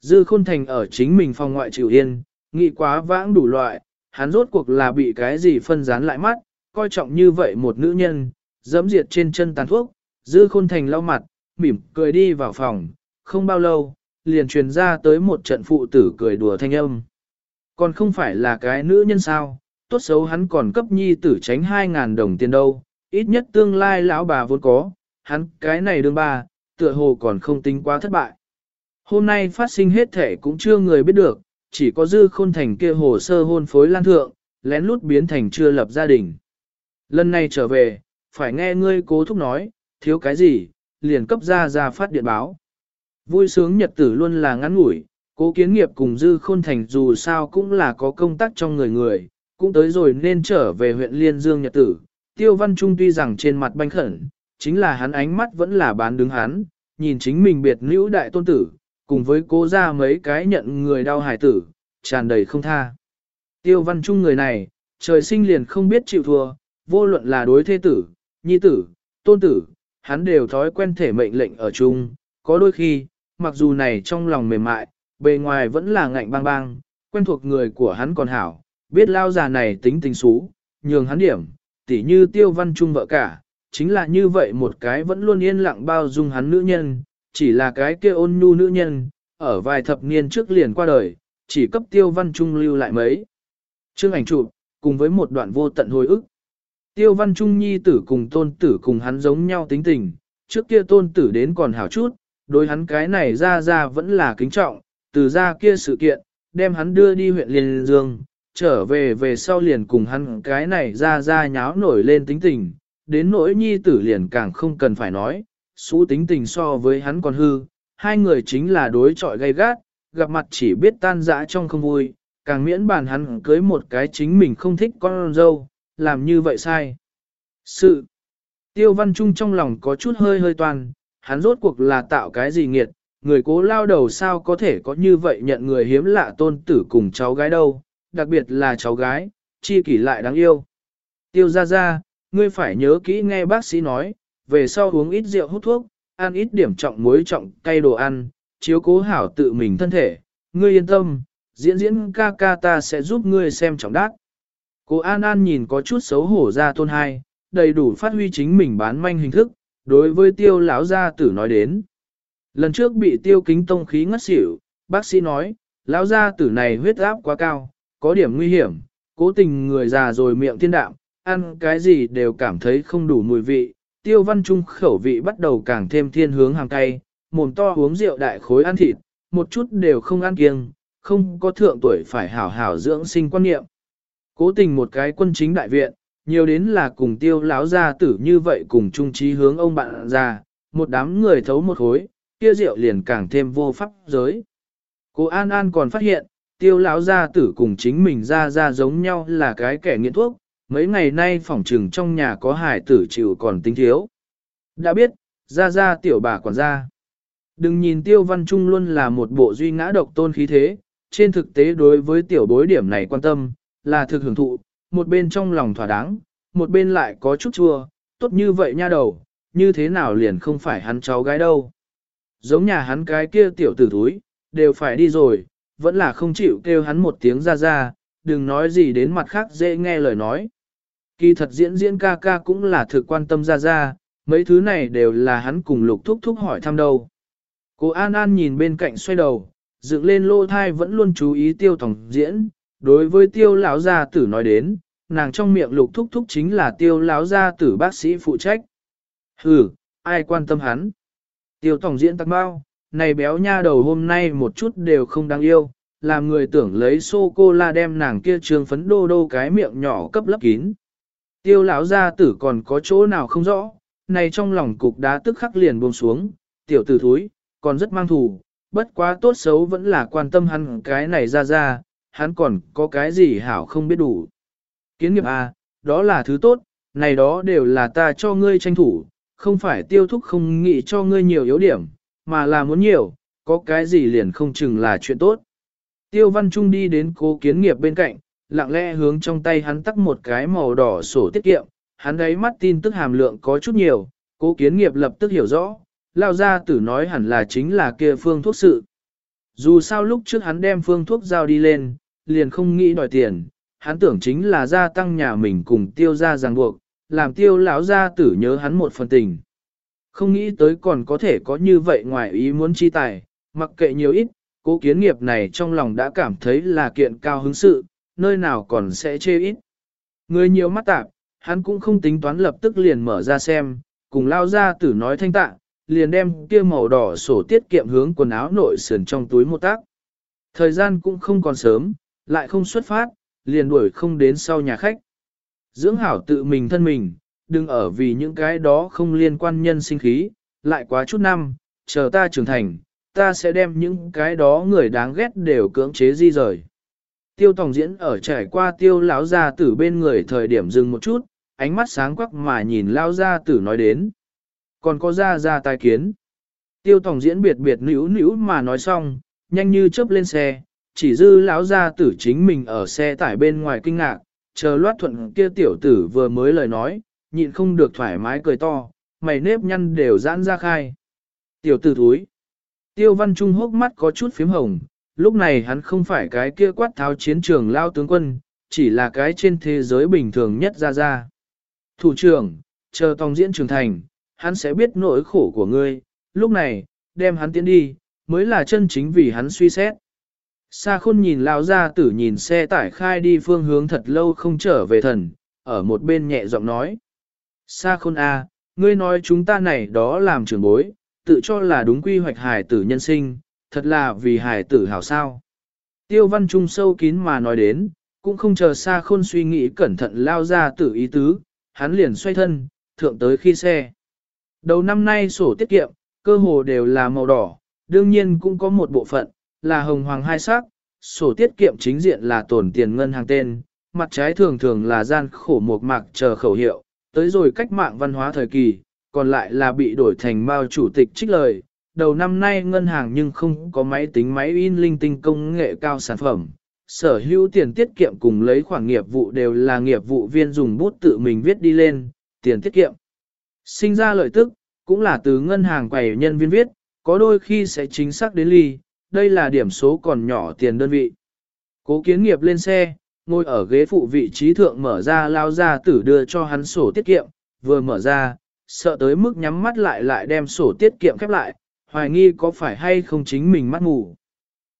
Speaker 1: Dư Khôn Thành ở chính mình phòng ngoại chịu yên, nghĩ quá vãng đủ loại, hắn rốt cuộc là bị cái gì phân rán lại mắt, coi trọng như vậy một nữ nhân, dẫm diệt trên chân tàn thuốc, Dư Khôn Thành lau mặt, mỉm cười đi vào phòng, không bao lâu, liền truyền ra tới một trận phụ tử cười đùa thanh âm. Còn không phải là cái nữ nhân sao, tốt xấu hắn còn cấp nhi tử tránh 2.000 đồng tiền đâu, ít nhất tương lai lão bà vốn có, hắn cái này đương bà, tựa hồ còn không tính quá thất bại. Hôm nay phát sinh hết thể cũng chưa người biết được, chỉ có dư khôn thành kia hồ sơ hôn phối lan thượng, lén lút biến thành chưa lập gia đình. Lần này trở về, phải nghe ngươi cố thúc nói, thiếu cái gì, liền cấp ra ra phát điện báo. Vui sướng nhật tử luôn là ngắn ngủi, cố kiến nghiệp cùng dư khôn thành dù sao cũng là có công tác trong người người, cũng tới rồi nên trở về huyện Liên Dương nhật tử. Tiêu Văn Trung tuy rằng trên mặt banh khẩn, chính là hắn ánh mắt vẫn là bán đứng hắn, nhìn chính mình biệt nữ đại tôn tử, cùng với cố ra mấy cái nhận người đau hải tử, tràn đầy không tha. Tiêu Văn Trung người này, trời sinh liền không biết chịu thua, vô luận là đối thế tử, nhi tử, tôn tử, hắn đều thói quen thể mệnh lệnh ở chung, có đôi khi, mặc dù này trong lòng mềm mại, bề ngoài vẫn là ngạnh bang bang, quen thuộc người của hắn còn hảo, biết lao già này tính tình xú, nhường hắn điểm, tỉ như tiêu văn trung vợ cả, chính là như vậy một cái vẫn luôn yên lặng bao dung hắn nữ nhân, chỉ là cái kia ôn nhu nữ nhân, ở vài thập niên trước liền qua đời, chỉ cấp tiêu văn trung lưu lại mấy. Chương ảnh chụp, cùng với một đoạn vô tận hồi ức. Tiêu văn trung nhi tử cùng tôn tử cùng hắn giống nhau tính tình, trước kia tôn tử đến còn hảo chút, đối hắn cái này ra ra vẫn là kính trọng, từ ra kia sự kiện, đem hắn đưa đi huyện Liên Dương, trở về về sau liền cùng hắn cái này ra ra nháo nổi lên tính tình, đến nỗi nhi tử liền càng không cần phải nói, xú tính tình so với hắn còn hư, hai người chính là đối trọi gay gắt, gặp mặt chỉ biết tan dã trong không vui, càng miễn bàn hắn cưới một cái chính mình không thích con dâu, làm như vậy sai. Sự Tiêu Văn Trung trong lòng có chút hơi hơi toàn, hắn rốt cuộc là tạo cái gì nghiệt, người cố lao đầu sao có thể có như vậy nhận người hiếm lạ tôn tử cùng cháu gái đâu, đặc biệt là cháu gái, chi kỷ lại đáng yêu. Tiêu ra ra, ngươi phải nhớ kỹ nghe bác sĩ nói, về sau uống ít rượu hút thuốc, ăn ít điểm trọng muối trọng cay đồ ăn, chiếu cố hảo tự mình thân thể, ngươi yên tâm, diễn diễn ca ca ta sẽ giúp ngươi xem trọng đắc. Cô An An nhìn có chút xấu hổ ra tôn hai, đầy đủ phát huy chính mình bán manh hình thức, đối với tiêu lão gia tử nói đến. Lần trước bị tiêu kính tông khí ngất xỉu, bác sĩ nói, lão gia tử này huyết áp quá cao, có điểm nguy hiểm, cố tình người già rồi miệng thiên đạm, ăn cái gì đều cảm thấy không đủ mùi vị, tiêu văn trung khẩu vị bắt đầu càng thêm thiên hướng hàng cay, mồm to uống rượu đại khối ăn thịt, một chút đều không ăn kiêng, không có thượng tuổi phải hảo hảo dưỡng sinh quan niệm. Cố tình một cái quân chính đại viện, nhiều đến là cùng tiêu Láo gia tử như vậy cùng chung trí hướng ông bạn già, một đám người thấu một hối, kia rượu liền càng thêm vô pháp giới. Cô An An còn phát hiện, tiêu Láo gia tử cùng chính mình ra ra giống nhau là cái kẻ nghiện thuốc, mấy ngày nay phòng trừng trong nhà có hải tử chịu còn tính thiếu. Đã biết, ra ra tiểu bà quản gia. Đừng nhìn tiêu văn trung luôn là một bộ duy ngã độc tôn khí thế, trên thực tế đối với tiểu bối điểm này quan tâm, là thực hưởng thụ, một bên trong lòng thỏa đáng, một bên lại có chút chua, tốt như vậy nha đầu, như thế nào liền không phải hắn cháu gái đâu. Giống nhà hắn cái kia tiểu tử túi, đều phải đi rồi, vẫn là không chịu kêu hắn một tiếng ra ra, đừng nói gì đến mặt khác dễ nghe lời nói. Kỳ thật diễn diễn ca ca cũng là thực quan tâm ra ra, mấy thứ này đều là hắn cùng lục thúc thúc hỏi thăm đâu. Cô An An nhìn bên cạnh xoay đầu, dựng lên lô thai vẫn luôn chú ý tiêu tổng diễn, đối với tiêu lão gia tử nói đến, nàng trong miệng lục thúc thúc chính là tiêu Lão gia tử bác sĩ phụ trách. Hừ, ai quan tâm hắn? Tiêu tổng diễn tắc bao, này béo nha đầu hôm nay một chút đều không đáng yêu, làm người tưởng lấy sô-cô-la đem nàng kia trường phấn đô đô cái miệng nhỏ cấp lấp kín. Tiêu lão gia tử còn có chỗ nào không rõ, này trong lòng cục đá tức khắc liền buông xuống, tiểu tử thúi, còn rất mang thù, bất quá tốt xấu vẫn là quan tâm hắn cái này ra ra, hắn còn có cái gì hảo không biết đủ. Kiến nghiệp à, đó là thứ tốt, này đó đều là ta cho ngươi tranh thủ, không phải tiêu thúc không nghĩ cho ngươi nhiều yếu điểm, mà là muốn nhiều, có cái gì liền không chừng là chuyện tốt. Tiêu văn trung đi đến cố kiến nghiệp bên cạnh, lặng lẽ hướng trong tay hắn tắt một cái màu đỏ sổ tiết kiệm, hắn đấy mắt tin tức hàm lượng có chút nhiều, cố kiến nghiệp lập tức hiểu rõ, lao ra tử nói hẳn là chính là kia phương thuốc sự. Dù sao lúc trước hắn đem phương thuốc giao đi lên, liền không nghĩ đòi tiền, hắn tưởng chính là gia tăng nhà mình cùng tiêu ra ràng buộc, làm tiêu lão gia tử nhớ hắn một phần tình. Không nghĩ tới còn có thể có như vậy ngoài ý muốn chi tài, mặc kệ nhiều ít, cố kiến nghiệp này trong lòng đã cảm thấy là kiện cao hứng sự, nơi nào còn sẽ chê ít. Người nhiều mắt tạp, hắn cũng không tính toán lập tức liền mở ra xem, cùng lao ra tử nói thanh tạ, liền đem kia màu đỏ sổ tiết kiệm hướng quần áo nội sườn trong túi một tác. Thời gian cũng không còn sớm, lại không xuất phát, liền đuổi không đến sau nhà khách. Dưỡng hảo tự mình thân mình, đừng ở vì những cái đó không liên quan nhân sinh khí, lại quá chút năm, chờ ta trưởng thành, ta sẽ đem những cái đó người đáng ghét đều cưỡng chế di rời. Tiêu Tòng Diễn ở trải qua tiêu lão gia tử bên người thời điểm dừng một chút, ánh mắt sáng quắc mà nhìn lão gia tử nói đến. Còn có gia gia tai kiến. Tiêu Tòng Diễn biệt biệt nữ nữ mà nói xong, nhanh như chớp lên xe, chỉ dư lão gia tử chính mình ở xe tải bên ngoài kinh ngạc, chờ loát thuận kia tiểu tử vừa mới lời nói, nhịn không được thoải mái cười to, mày nếp nhăn đều giãn ra khai. Tiểu tử thúi. Tiêu văn trung hốc mắt có chút phím hồng, lúc này hắn không phải cái kia quát tháo chiến trường lao tướng quân, chỉ là cái trên thế giới bình thường nhất ra ra. Thủ trưởng, chờ tòng diễn trưởng thành, hắn sẽ biết nỗi khổ của ngươi, lúc này, đem hắn tiến đi, mới là chân chính vì hắn suy xét. Sa khôn nhìn lao ra tử nhìn xe tải khai đi phương hướng thật lâu không trở về thần, ở một bên nhẹ giọng nói. Sa khôn A, à, ngươi nói chúng ta này đó làm trưởng bối, tự cho là đúng quy hoạch hài tử nhân sinh, thật là vì hài tử hảo sao. Tiêu văn trung sâu kín mà nói đến, cũng không chờ xa khôn suy nghĩ cẩn thận lao ra tử ý tứ, hắn liền xoay thân, thượng tới khi xe. Đầu năm nay sổ tiết kiệm, cơ hồ đều là màu đỏ, đương nhiên cũng có một bộ phận, là hồng hoàng hai sắc, sổ tiết kiệm chính diện là tổn tiền ngân hàng tên, mặt trái thường thường là gian khổ một mạc chờ khẩu hiệu, tới rồi cách mạng văn hóa thời kỳ, còn lại là bị đổi thành bao chủ tịch trích lời. Đầu năm nay ngân hàng nhưng không có máy tính máy in linh tinh công nghệ cao sản phẩm. Sở hữu tiền tiết kiệm cùng lấy khoản nghiệp vụ đều là nghiệp vụ viên dùng bút tự mình viết đi lên, tiền tiết kiệm. Sinh ra lợi tức, cũng là từ ngân hàng quầy nhân viên viết, có đôi khi sẽ chính xác đến ly, đây là điểm số còn nhỏ tiền đơn vị. Cố kiến nghiệp lên xe, ngồi ở ghế phụ vị trí thượng mở ra lao ra tử đưa cho hắn sổ tiết kiệm, vừa mở ra, sợ tới mức nhắm mắt lại lại đem sổ tiết kiệm khép lại, hoài nghi có phải hay không chính mình mắt ngủ.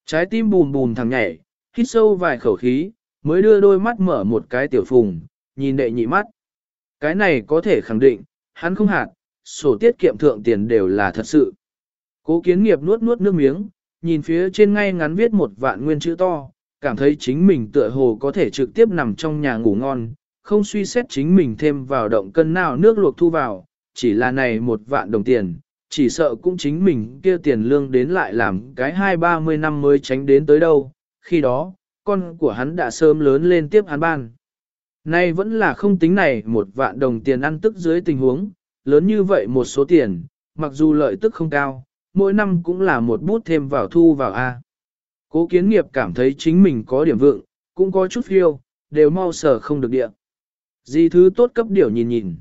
Speaker 1: Trái tim bùn bùn thằng nhảy, hít sâu vài khẩu khí, mới đưa đôi mắt mở một cái tiểu phùng, nhìn đệ nhị mắt. Cái này có thể khẳng định, hắn không hạt, sổ tiết kiệm thượng tiền đều là thật sự. Cố kiến nghiệp nuốt nuốt nước miếng, nhìn phía trên ngay ngắn viết một vạn nguyên chữ to, cảm thấy chính mình tựa hồ có thể trực tiếp nằm trong nhà ngủ ngon, không suy xét chính mình thêm vào động cân nào nước luộc thu vào, chỉ là này một vạn đồng tiền, chỉ sợ cũng chính mình kia tiền lương đến lại làm cái hai ba mươi năm mới tránh đến tới đâu, khi đó, con của hắn đã sớm lớn lên tiếp hắn ban. Nay vẫn là không tính này một vạn đồng tiền ăn tức dưới tình huống, lớn như vậy một số tiền, mặc dù lợi tức không cao, mỗi năm cũng là một bút thêm vào thu vào A. Cố kiến nghiệp cảm thấy chính mình có điểm vượng, cũng có chút phiêu, đều mau sở không được địa. Gì thứ tốt cấp điều nhìn nhìn.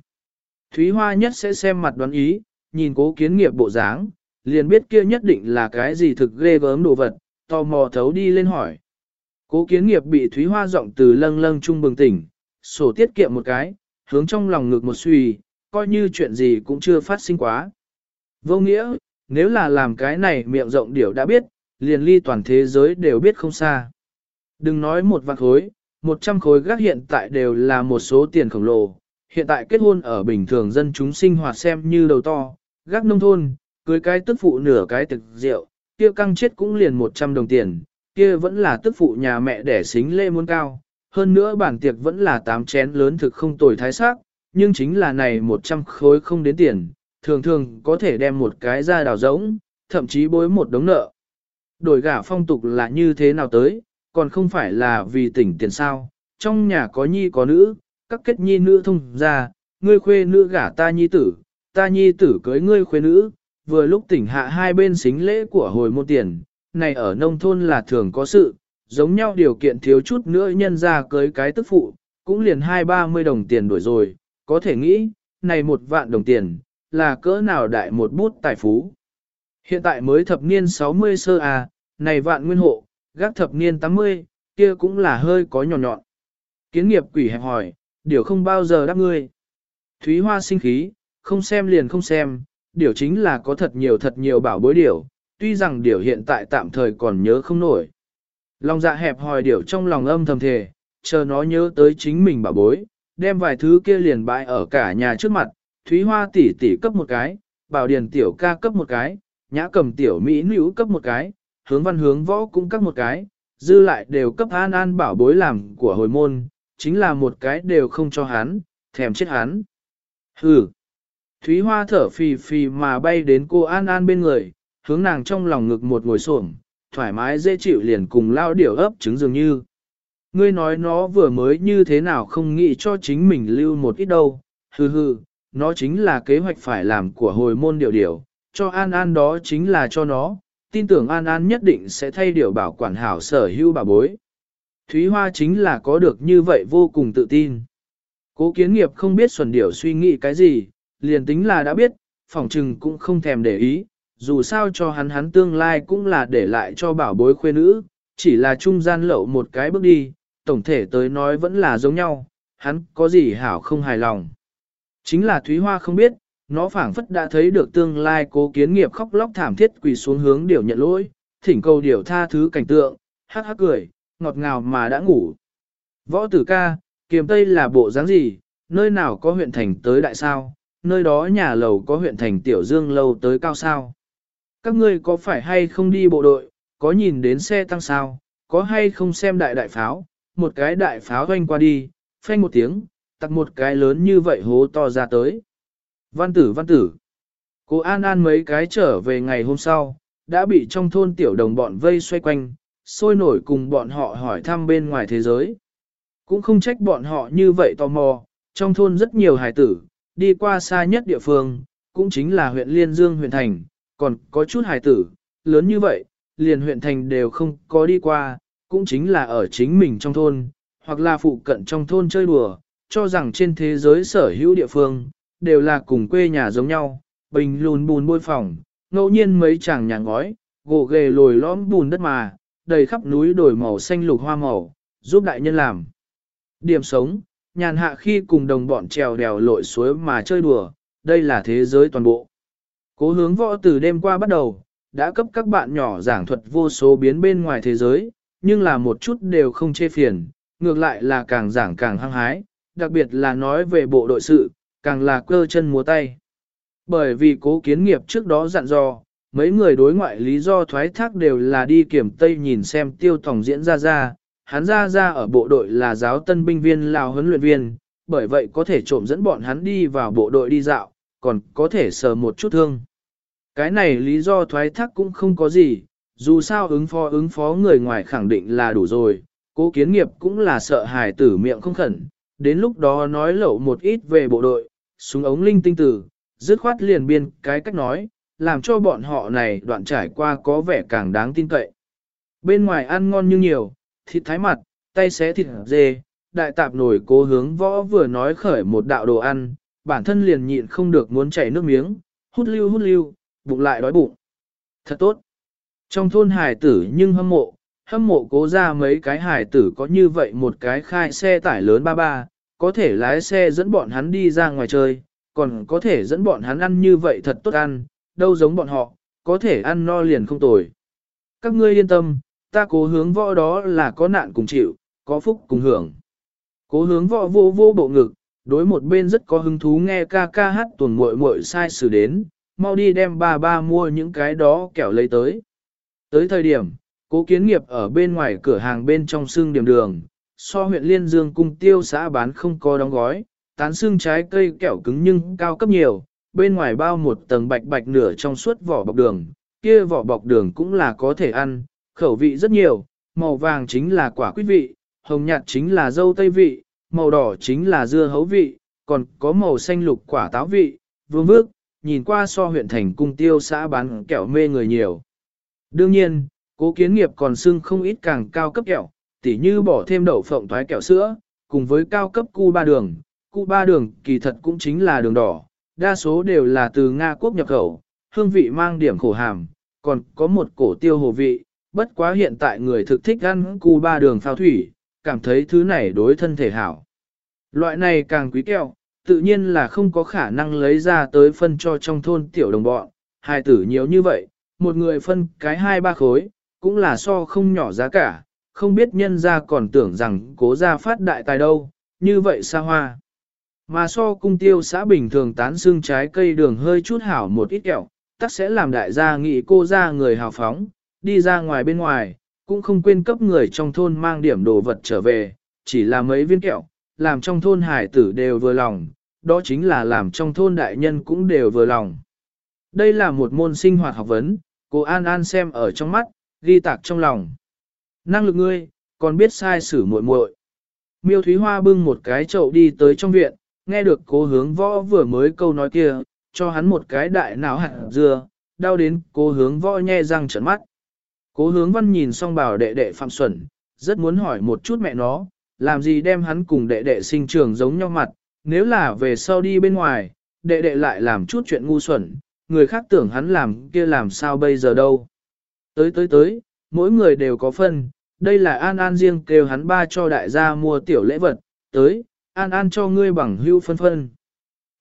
Speaker 1: Thúy Hoa nhất sẽ xem mặt đoán ý, nhìn cố kiến nghiệp bộ dáng, liền biết kia nhất định là cái gì thực ghê gớm đồ vật, tò mò thấu đi lên hỏi. Cố kiến nghiệp bị Thúy Hoa giọng từ lâng lâng trung bừng tỉnh, sổ tiết kiệm một cái, hướng trong lòng ngực một suy, coi như chuyện gì cũng chưa phát sinh quá. Vô nghĩa, nếu là làm cái này miệng rộng điểu đã biết, liền ly toàn thế giới đều biết không xa. Đừng nói một vạn khối, 100 khối gác hiện tại đều là một số tiền khổng lồ, hiện tại kết hôn ở bình thường dân chúng sinh hoạt xem như đầu to, gác nông thôn, cưới cái tức phụ nửa cái thực rượu, kia căng chết cũng liền 100 đồng tiền, kia vẫn là tức phụ nhà mẹ đẻ xính lê muốn cao, hơn nữa bản tiệc vẫn là tám chén lớn thực không tồi thái sắc, nhưng chính là này 100 khối không đến tiền, thường thường có thể đem một cái ra đào rỗng, thậm chí bối một đống nợ. Đổi gả phong tục là như thế nào tới, còn không phải là vì tỉnh tiền sao, trong nhà có nhi có nữ, các kết nhi nữ thông ra, ngươi khuê nữ gả ta nhi tử, ta nhi tử cưới ngươi khuê nữ, vừa lúc tỉnh hạ hai bên xính lễ của hồi môn tiền, này ở nông thôn là thường có sự, giống nhau điều kiện thiếu chút nữa nhân ra cưới cái tức phụ, cũng liền hai ba mươi đồng tiền đổi rồi, có thể nghĩ, này một vạn đồng tiền, là cỡ nào đại một bút tài phú. Hiện tại mới thập niên 60 sơ à, này vạn nguyên hộ, gác thập niên 80, kia cũng là hơi có nhỏ nhọn. Kiến nghiệp quỷ hẹp hỏi, điều không bao giờ đáp ngươi. Thúy Hoa sinh khí, không xem liền không xem, điều chính là có thật nhiều thật nhiều bảo bối điều, tuy rằng điều hiện tại tạm thời còn nhớ không nổi. Lòng dạ hẹp hòi điều trong lòng âm thầm thề, chờ nó nhớ tới chính mình bảo bối, đem vài thứ kia liền bãi ở cả nhà trước mặt, Thúy Hoa tỷ tỷ cấp một cái, Bảo Điền tiểu ca cấp một cái, Nhã Cầm tiểu mỹ nữ cấp một cái, Hướng Văn Hướng Võ cũng cấp một cái, dư lại đều cấp An An bảo bối làm của hồi môn, chính là một cái đều không cho hắn, thèm chết hắn. Hừ. Thúy Hoa thở phì phì mà bay đến cô An An bên người, hướng nàng trong lòng ngực một ngồi xổm, thoải mái dễ chịu liền cùng lao điểu ấp trứng dường như. Ngươi nói nó vừa mới như thế nào không nghĩ cho chính mình lưu một ít đâu, hừ hừ, nó chính là kế hoạch phải làm của hồi môn điệu điệu, cho An An đó chính là cho nó, tin tưởng An An nhất định sẽ thay điều bảo quản hảo sở hữu bà bối. Thúy Hoa chính là có được như vậy vô cùng tự tin. Cố kiến nghiệp không biết xuẩn điểu suy nghĩ cái gì, liền tính là đã biết, phỏng trừng cũng không thèm để ý, dù sao cho hắn hắn tương lai cũng là để lại cho bảo bối khuê nữ, chỉ là trung gian lậu một cái bước đi, tổng thể tới nói vẫn là giống nhau, hắn có gì hảo không hài lòng. Chính là Thúy Hoa không biết, nó phảng phất đã thấy được tương lai cố kiến nghiệp khóc lóc thảm thiết quỳ xuống hướng điều nhận lỗi, thỉnh cầu điều tha thứ cảnh tượng, hắc hắc cười, ngọt ngào mà đã ngủ. Võ tử ca, kiềm tây là bộ dáng gì, nơi nào có huyện thành tới đại sao, nơi đó nhà lầu có huyện thành tiểu dương lâu tới cao sao. Các ngươi có phải hay không đi bộ đội, có nhìn đến xe tăng sao, có hay không xem đại đại pháo, một cái đại pháo doanh qua đi, phanh một tiếng, tặc một cái lớn như vậy hố to ra tới. Văn tử văn tử. Cô An An mấy cái trở về ngày hôm sau, đã bị trong thôn tiểu đồng bọn vây xoay quanh, sôi nổi cùng bọn họ hỏi thăm bên ngoài thế giới. Cũng không trách bọn họ như vậy tò mò, trong thôn rất nhiều hài tử, đi qua xa nhất địa phương, cũng chính là huyện Liên Dương huyện thành, còn có chút hài tử, lớn như vậy, liền huyện thành đều không có đi qua, cũng chính là ở chính mình trong thôn, hoặc là phụ cận trong thôn chơi đùa, cho rằng trên thế giới sở hữu địa phương, đều là cùng quê nhà giống nhau, bình lùn bùn bôi phòng, ngẫu nhiên mấy chàng nhà ngói, gỗ ghề lồi lõm bùn đất mà, đầy khắp núi đổi màu xanh lục hoa màu, giúp đại nhân làm. Điểm sống, nhàn hạ khi cùng đồng bọn trèo đèo lội suối mà chơi đùa, đây là thế giới toàn bộ. Cố hướng võ từ đêm qua bắt đầu, đã cấp các bạn nhỏ giảng thuật vô số biến bên ngoài thế giới, nhưng là một chút đều không chê phiền, ngược lại là càng giảng càng hăng hái, đặc biệt là nói về bộ đội sự, càng là cơ chân múa tay. Bởi vì cố kiến nghiệp trước đó dặn dò, mấy người đối ngoại lý do thoái thác đều là đi kiểm Tây nhìn xem tiêu tổng diễn ra ra, hắn ra ra ở bộ đội là giáo tân binh viên lào huấn luyện viên, bởi vậy có thể trộm dẫn bọn hắn đi vào bộ đội đi dạo, còn có thể sờ một chút thương. Cái này lý do thoái thác cũng không có gì, dù sao ứng phó ứng phó người ngoài khẳng định là đủ rồi, cố kiến nghiệp cũng là sợ hài tử miệng không khẩn, đến lúc đó nói lậu một ít về bộ đội, súng ống linh tinh tử, dứt khoát liền biên cái cách nói, làm cho bọn họ này đoạn trải qua có vẻ càng đáng tin cậy. Bên ngoài ăn ngon như nhiều, thịt thái mặt, tay xé thịt dê, đại tạp nổi cố hướng võ vừa nói khởi một đạo đồ ăn, bản thân liền nhịn không được muốn chảy nước miếng, hút lưu hút lưu, bụng lại đói bụng. Thật tốt. Trong thôn hải tử nhưng hâm mộ, hâm mộ cố ra mấy cái hải tử có như vậy một cái khai xe tải lớn ba ba, có thể lái xe dẫn bọn hắn đi ra ngoài chơi, còn có thể dẫn bọn hắn ăn như vậy thật tốt ăn, đâu giống bọn họ, có thể ăn no liền không tồi. Các ngươi yên tâm, ta cố hướng võ đó là có nạn cùng chịu, có phúc cùng hưởng. Cố hướng võ vô vô bộ ngực, đối một bên rất có hứng thú nghe ca ca hát tuần muội muội sai xử đến, mau đi đem ba ba mua những cái đó kẹo lấy tới. Tới thời điểm, cố kiến nghiệp ở bên ngoài cửa hàng bên trong xương điểm đường, so huyện Liên Dương cung tiêu xã bán không có đóng gói, tán xương trái cây kẹo cứng nhưng cao cấp nhiều, bên ngoài bao một tầng bạch bạch nửa trong suốt vỏ bọc đường, kia vỏ bọc đường cũng là có thể ăn, khẩu vị rất nhiều, màu vàng chính là quả quýt vị, hồng nhạt chính là dâu tây vị, màu đỏ chính là dưa hấu vị, còn có màu xanh lục quả táo vị, vương vước, nhìn qua so huyện thành cung tiêu xã bán kẹo mê người nhiều. Đương nhiên, cố kiến nghiệp còn xưng không ít càng cao cấp kẹo, tỉ như bỏ thêm đậu phộng thoái kẹo sữa, cùng với cao cấp cu ba đường. Cu ba đường kỳ thật cũng chính là đường đỏ, đa số đều là từ Nga quốc nhập khẩu, hương vị mang điểm khổ hàm, còn có một cổ tiêu hồ vị, bất quá hiện tại người thực thích ăn cu ba đường phao thủy, cảm thấy thứ này đối thân thể hảo. Loại này càng quý kẹo, tự nhiên là không có khả năng lấy ra tới phân cho trong thôn tiểu đồng bọn, hai tử nhiều như vậy, một người phân cái hai ba khối, cũng là so không nhỏ giá cả, không biết nhân ra còn tưởng rằng cố ra phát đại tài đâu, như vậy xa hoa. Mà so cung tiêu xã bình thường tán xương trái cây đường hơi chút hảo một ít kẹo, tắc sẽ làm đại gia nghĩ cô ra người hào phóng, đi ra ngoài bên ngoài, cũng không quên cấp người trong thôn mang điểm đồ vật trở về, chỉ là mấy viên kẹo, làm trong thôn hải tử đều vừa lòng, đó chính là làm trong thôn đại nhân cũng đều vừa lòng. Đây là một môn sinh hoạt học vấn, cô An An xem ở trong mắt, ghi tạc trong lòng. Năng lực ngươi, còn biết sai xử muội muội. Miêu Thúy Hoa bưng một cái chậu đi tới trong viện, nghe được cố hướng võ vừa mới câu nói kia, cho hắn một cái đại não hạt dưa, đau đến cố hướng võ nhe răng trợn mắt. Cố hướng văn nhìn xong bảo đệ đệ Phạm Xuẩn, rất muốn hỏi một chút mẹ nó, làm gì đem hắn cùng đệ đệ sinh trường giống nhau mặt, nếu là về sau đi bên ngoài, đệ đệ lại làm chút chuyện ngu xuẩn, người khác tưởng hắn làm kia làm sao bây giờ đâu. Tới tới tới, mỗi người đều có phân, đây là An An riêng kêu hắn ba cho đại gia mua tiểu lễ vật, tới, An An cho ngươi bằng hưu phân phân.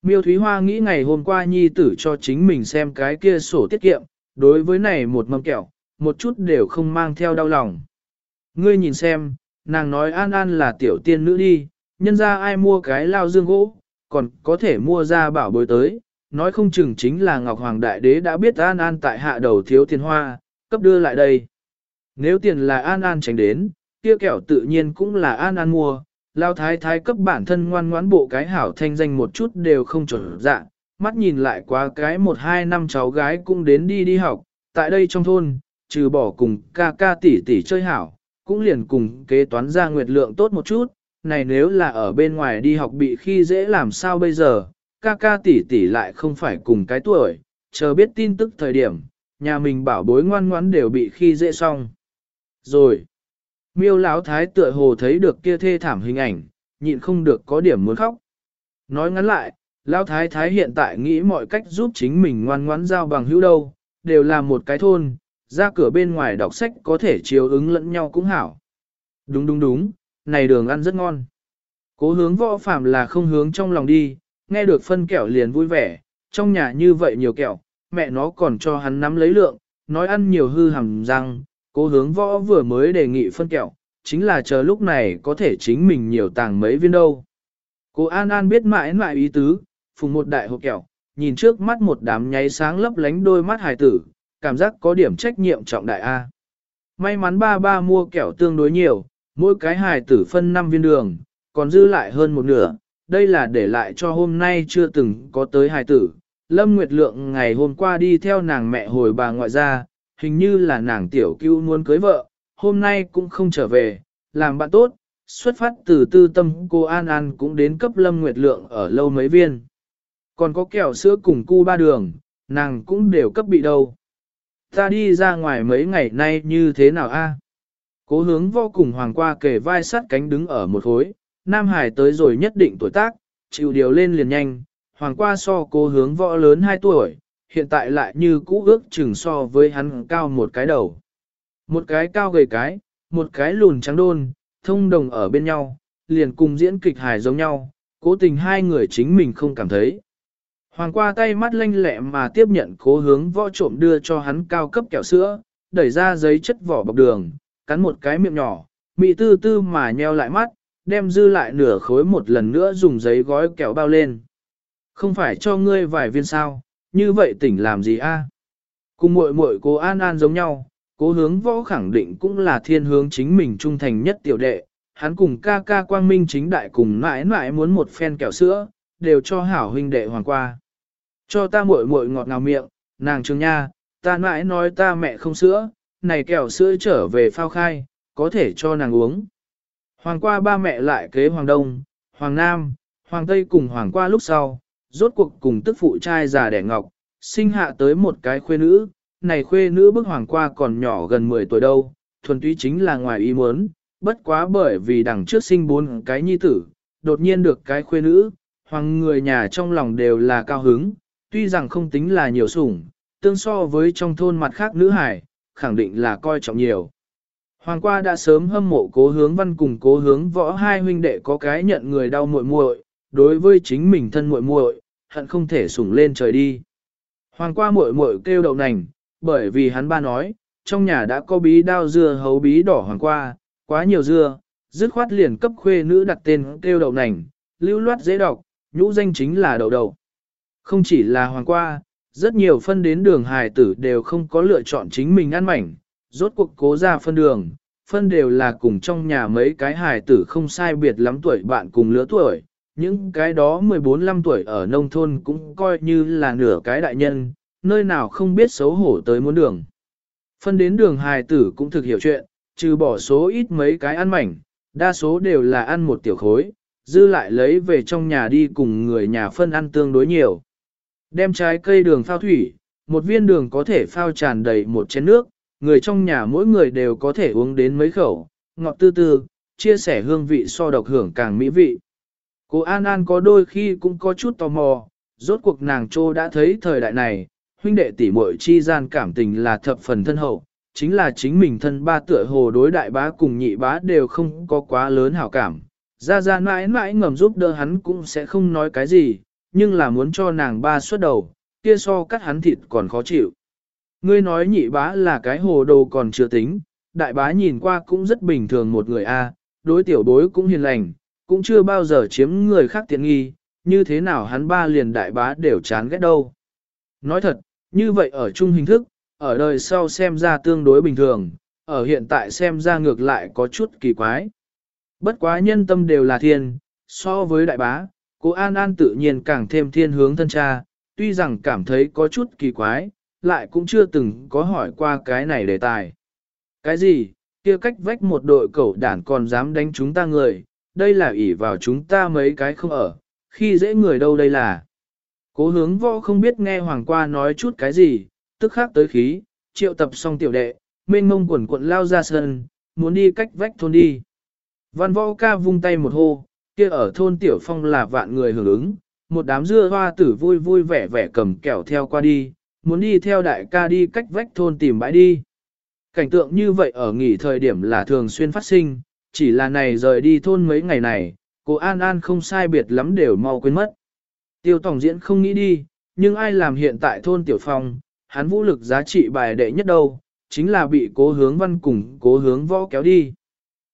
Speaker 1: Miêu Thúy Hoa nghĩ ngày hôm qua nhi tử cho chính mình xem cái kia sổ tiết kiệm, đối với này một mâm kẹo, một chút đều không mang theo đau lòng. Ngươi nhìn xem, nàng nói An An là tiểu tiên nữ đi, nhân ra ai mua cái lao dương gỗ, còn có thể mua ra bảo bối tới, nói không chừng chính là Ngọc Hoàng Đại Đế đã biết An An tại hạ đầu thiếu tiền hoa, cấp đưa lại đây. Nếu tiền là An An tránh đến, kia kẹo tự nhiên cũng là An An mua, lao thái thái cấp bản thân ngoan ngoãn bộ cái hảo thanh danh một chút đều không chuẩn dạ, mắt nhìn lại qua cái một hai năm cháu gái cũng đến đi đi học, tại đây trong thôn, trừ bỏ cùng ca ca tỷ tỷ chơi hảo, cũng liền cùng kế toán ra nguyệt lượng tốt một chút, này nếu là ở bên ngoài đi học bị khi dễ làm sao bây giờ, ca ca tỷ tỷ lại không phải cùng cái tuổi, chờ biết tin tức thời điểm, nhà mình bảo bối ngoan ngoãn đều bị khi dễ xong. Rồi, miêu lão thái tựa hồ thấy được kia thê thảm hình ảnh, nhịn không được có điểm muốn khóc. Nói ngắn lại, lão thái thái hiện tại nghĩ mọi cách giúp chính mình ngoan ngoãn giao bằng hữu đâu, đều là một cái thôn, ra cửa bên ngoài đọc sách có thể chiếu ứng lẫn nhau cũng hảo. Đúng đúng đúng, này đường ăn rất ngon. Cố hướng võ phạm là không hướng trong lòng đi, nghe được phân kẹo liền vui vẻ, trong nhà như vậy nhiều kẹo, mẹ nó còn cho hắn nắm lấy lượng, nói ăn nhiều hư hầm răng, cố hướng võ vừa mới đề nghị phân kẹo, chính là chờ lúc này có thể chính mình nhiều tàng mấy viên đâu. Cô An An biết mãi mãi ý tứ, phùng một đại hộp kẹo, nhìn trước mắt một đám nháy sáng lấp lánh đôi mắt hài tử, cảm giác có điểm trách nhiệm trọng đại A. May mắn ba ba mua kẹo tương đối nhiều, mỗi cái hài tử phân 5 viên đường, còn dư lại hơn một nửa, đây là để lại cho hôm nay chưa từng có tới hài tử. Lâm Nguyệt Lượng ngày hôm qua đi theo nàng mẹ hồi bà ngoại ra, hình như là nàng tiểu cứu muốn cưới vợ, hôm nay cũng không trở về, làm bạn tốt, xuất phát từ tư tâm cô An An cũng đến cấp Lâm Nguyệt Lượng ở lâu mấy viên. Còn có kẹo sữa cùng cu ba đường, nàng cũng đều cấp bị đâu. Ta đi ra ngoài mấy ngày nay như thế nào a? Cố hướng vô cùng hoàng qua kề vai sát cánh đứng ở một khối, Nam Hải tới rồi nhất định tuổi tác, chịu điều lên liền nhanh, hoàng qua so cố hướng võ lớn 2 tuổi, hiện tại lại như cũ ước chừng so với hắn cao một cái đầu. Một cái cao gầy cái, một cái lùn trắng đôn, thông đồng ở bên nhau, liền cùng diễn kịch hài giống nhau, cố tình hai người chính mình không cảm thấy. Hoàng qua tay mắt lanh lẹ mà tiếp nhận cố hướng võ trộm đưa cho hắn cao cấp kẹo sữa, đẩy ra giấy chất vỏ bọc đường, cắn một cái miệng nhỏ, mị tư tư mà nheo lại mắt, đem dư lại nửa khối một lần nữa dùng giấy gói kẹo bao lên. Không phải cho ngươi vài viên sao, như vậy tỉnh làm gì a? Cùng muội muội cô An An giống nhau, cố hướng võ khẳng định cũng là thiên hướng chính mình trung thành nhất tiểu đệ, hắn cùng ca ca quang minh chính đại cùng mãi mãi muốn một phen kẹo sữa, đều cho hảo huynh đệ hoàng qua. Cho ta muội muội ngọt ngào miệng, nàng trường nha, ta mãi nói ta mẹ không sữa, này kẹo sữa trở về phao khai, có thể cho nàng uống. Hoàng qua ba mẹ lại kế Hoàng Đông, Hoàng Nam, Hoàng Tây cùng Hoàng qua lúc sau, rốt cuộc cùng tức phụ trai già đẻ ngọc, sinh hạ tới một cái khuê nữ, này khuê nữ bức Hoàng qua còn nhỏ gần 10 tuổi đâu, thuần túy chính là ngoài ý muốn, bất quá bởi vì đằng trước sinh bốn cái nhi tử, đột nhiên được cái khuê nữ, hoàng người nhà trong lòng đều là cao hứng, tuy rằng không tính là nhiều sủng, tương so với trong thôn mặt khác nữ hải, khẳng định là coi trọng nhiều. Hoàng qua đã sớm hâm mộ cố hướng văn cùng cố hướng võ hai huynh đệ có cái nhận người đau muội muội, đối với chính mình thân muội muội, hận không thể sủng lên trời đi. Hoàng qua muội muội kêu đậu nành, bởi vì hắn ba nói, trong nhà đã có bí đao dưa hấu bí đỏ hoàng qua, quá nhiều dưa, dứt khoát liền cấp khuê nữ đặt tên kêu đậu nành, lưu loát dễ đọc, nhũ danh chính là đậu đậu. Không chỉ là hoàng qua, rất nhiều phân đến đường hài tử đều không có lựa chọn chính mình ăn mảnh, rốt cuộc cố ra phân đường, phân đều là cùng trong nhà mấy cái hài tử không sai biệt lắm tuổi bạn cùng lứa tuổi, những cái đó 14-15 tuổi ở nông thôn cũng coi như là nửa cái đại nhân, nơi nào không biết xấu hổ tới muốn đường. Phân đến đường hài tử cũng thực hiểu chuyện, trừ bỏ số ít mấy cái ăn mảnh, đa số đều là ăn một tiểu khối, dư lại lấy về trong nhà đi cùng người nhà phân ăn tương đối nhiều. Đem trái cây đường phao thủy, một viên đường có thể phao tràn đầy một chén nước, người trong nhà mỗi người đều có thể uống đến mấy khẩu, ngọt tư tư, chia sẻ hương vị so độc hưởng càng mỹ vị. Cô An An có đôi khi cũng có chút tò mò, rốt cuộc nàng trô đã thấy thời đại này, huynh đệ tỷ muội chi gian cảm tình là thập phần thân hậu, chính là chính mình thân ba tựa hồ đối đại bá cùng nhị bá đều không có quá lớn hảo cảm. Ra ra mãi mãi ngầm giúp đỡ hắn cũng sẽ không nói cái gì, nhưng là muốn cho nàng ba xuất đầu, kia so cắt hắn thịt còn khó chịu. Ngươi nói nhị bá là cái hồ đồ còn chưa tính, đại bá nhìn qua cũng rất bình thường một người a, đối tiểu bối cũng hiền lành, cũng chưa bao giờ chiếm người khác tiện nghi, như thế nào hắn ba liền đại bá đều chán ghét đâu. Nói thật, như vậy ở chung hình thức, ở đời sau xem ra tương đối bình thường, ở hiện tại xem ra ngược lại có chút kỳ quái. Bất quá nhân tâm đều là thiên, so với đại bá, cô An An tự nhiên càng thêm thiên hướng thân cha, tuy rằng cảm thấy có chút kỳ quái, lại cũng chưa từng có hỏi qua cái này đề tài. Cái gì, kia cách vách một đội cẩu đản còn dám đánh chúng ta người, đây là ỷ vào chúng ta mấy cái không ở, khi dễ người đâu đây là. Cố hướng võ không biết nghe hoàng qua nói chút cái gì, tức khắc tới khí, triệu tập xong tiểu đệ, mênh mông quần quận lao ra sân, muốn đi cách vách thôn đi. Văn võ ca vung tay một hô, kia ở thôn tiểu phong là vạn người hưởng ứng, một đám dưa hoa tử vui vui vẻ vẻ cầm kẹo theo qua đi, muốn đi theo đại ca đi cách vách thôn tìm bãi đi. Cảnh tượng như vậy ở nghỉ thời điểm là thường xuyên phát sinh, chỉ là này rời đi thôn mấy ngày này, cô An An không sai biệt lắm đều mau quên mất. Tiêu tổng diễn không nghĩ đi, nhưng ai làm hiện tại thôn tiểu phong, hắn vũ lực giá trị bài đệ nhất đâu, chính là bị cố hướng văn cùng cố hướng võ kéo đi.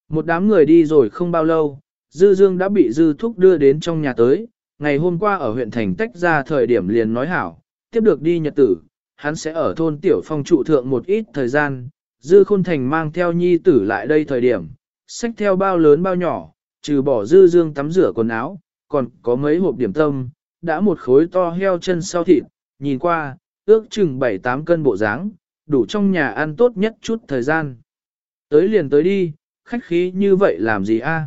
Speaker 1: Một đám người đi rồi không bao lâu, Dư Dương đã bị Dư Thúc đưa đến trong nhà tới, ngày hôm qua ở huyện thành tách ra thời điểm liền nói hảo, tiếp được đi nhật tử, hắn sẽ ở thôn Tiểu Phong trụ thượng một ít thời gian, Dư Khôn Thành mang theo nhi tử lại đây thời điểm, xách theo bao lớn bao nhỏ, trừ bỏ Dư Dương tắm rửa quần áo, còn có mấy hộp điểm tâm, đã một khối to heo chân sau thịt, nhìn qua, ước chừng 7-8 cân bộ dáng, đủ trong nhà ăn tốt nhất chút thời gian. Tới liền tới đi, khách khí như vậy làm gì a?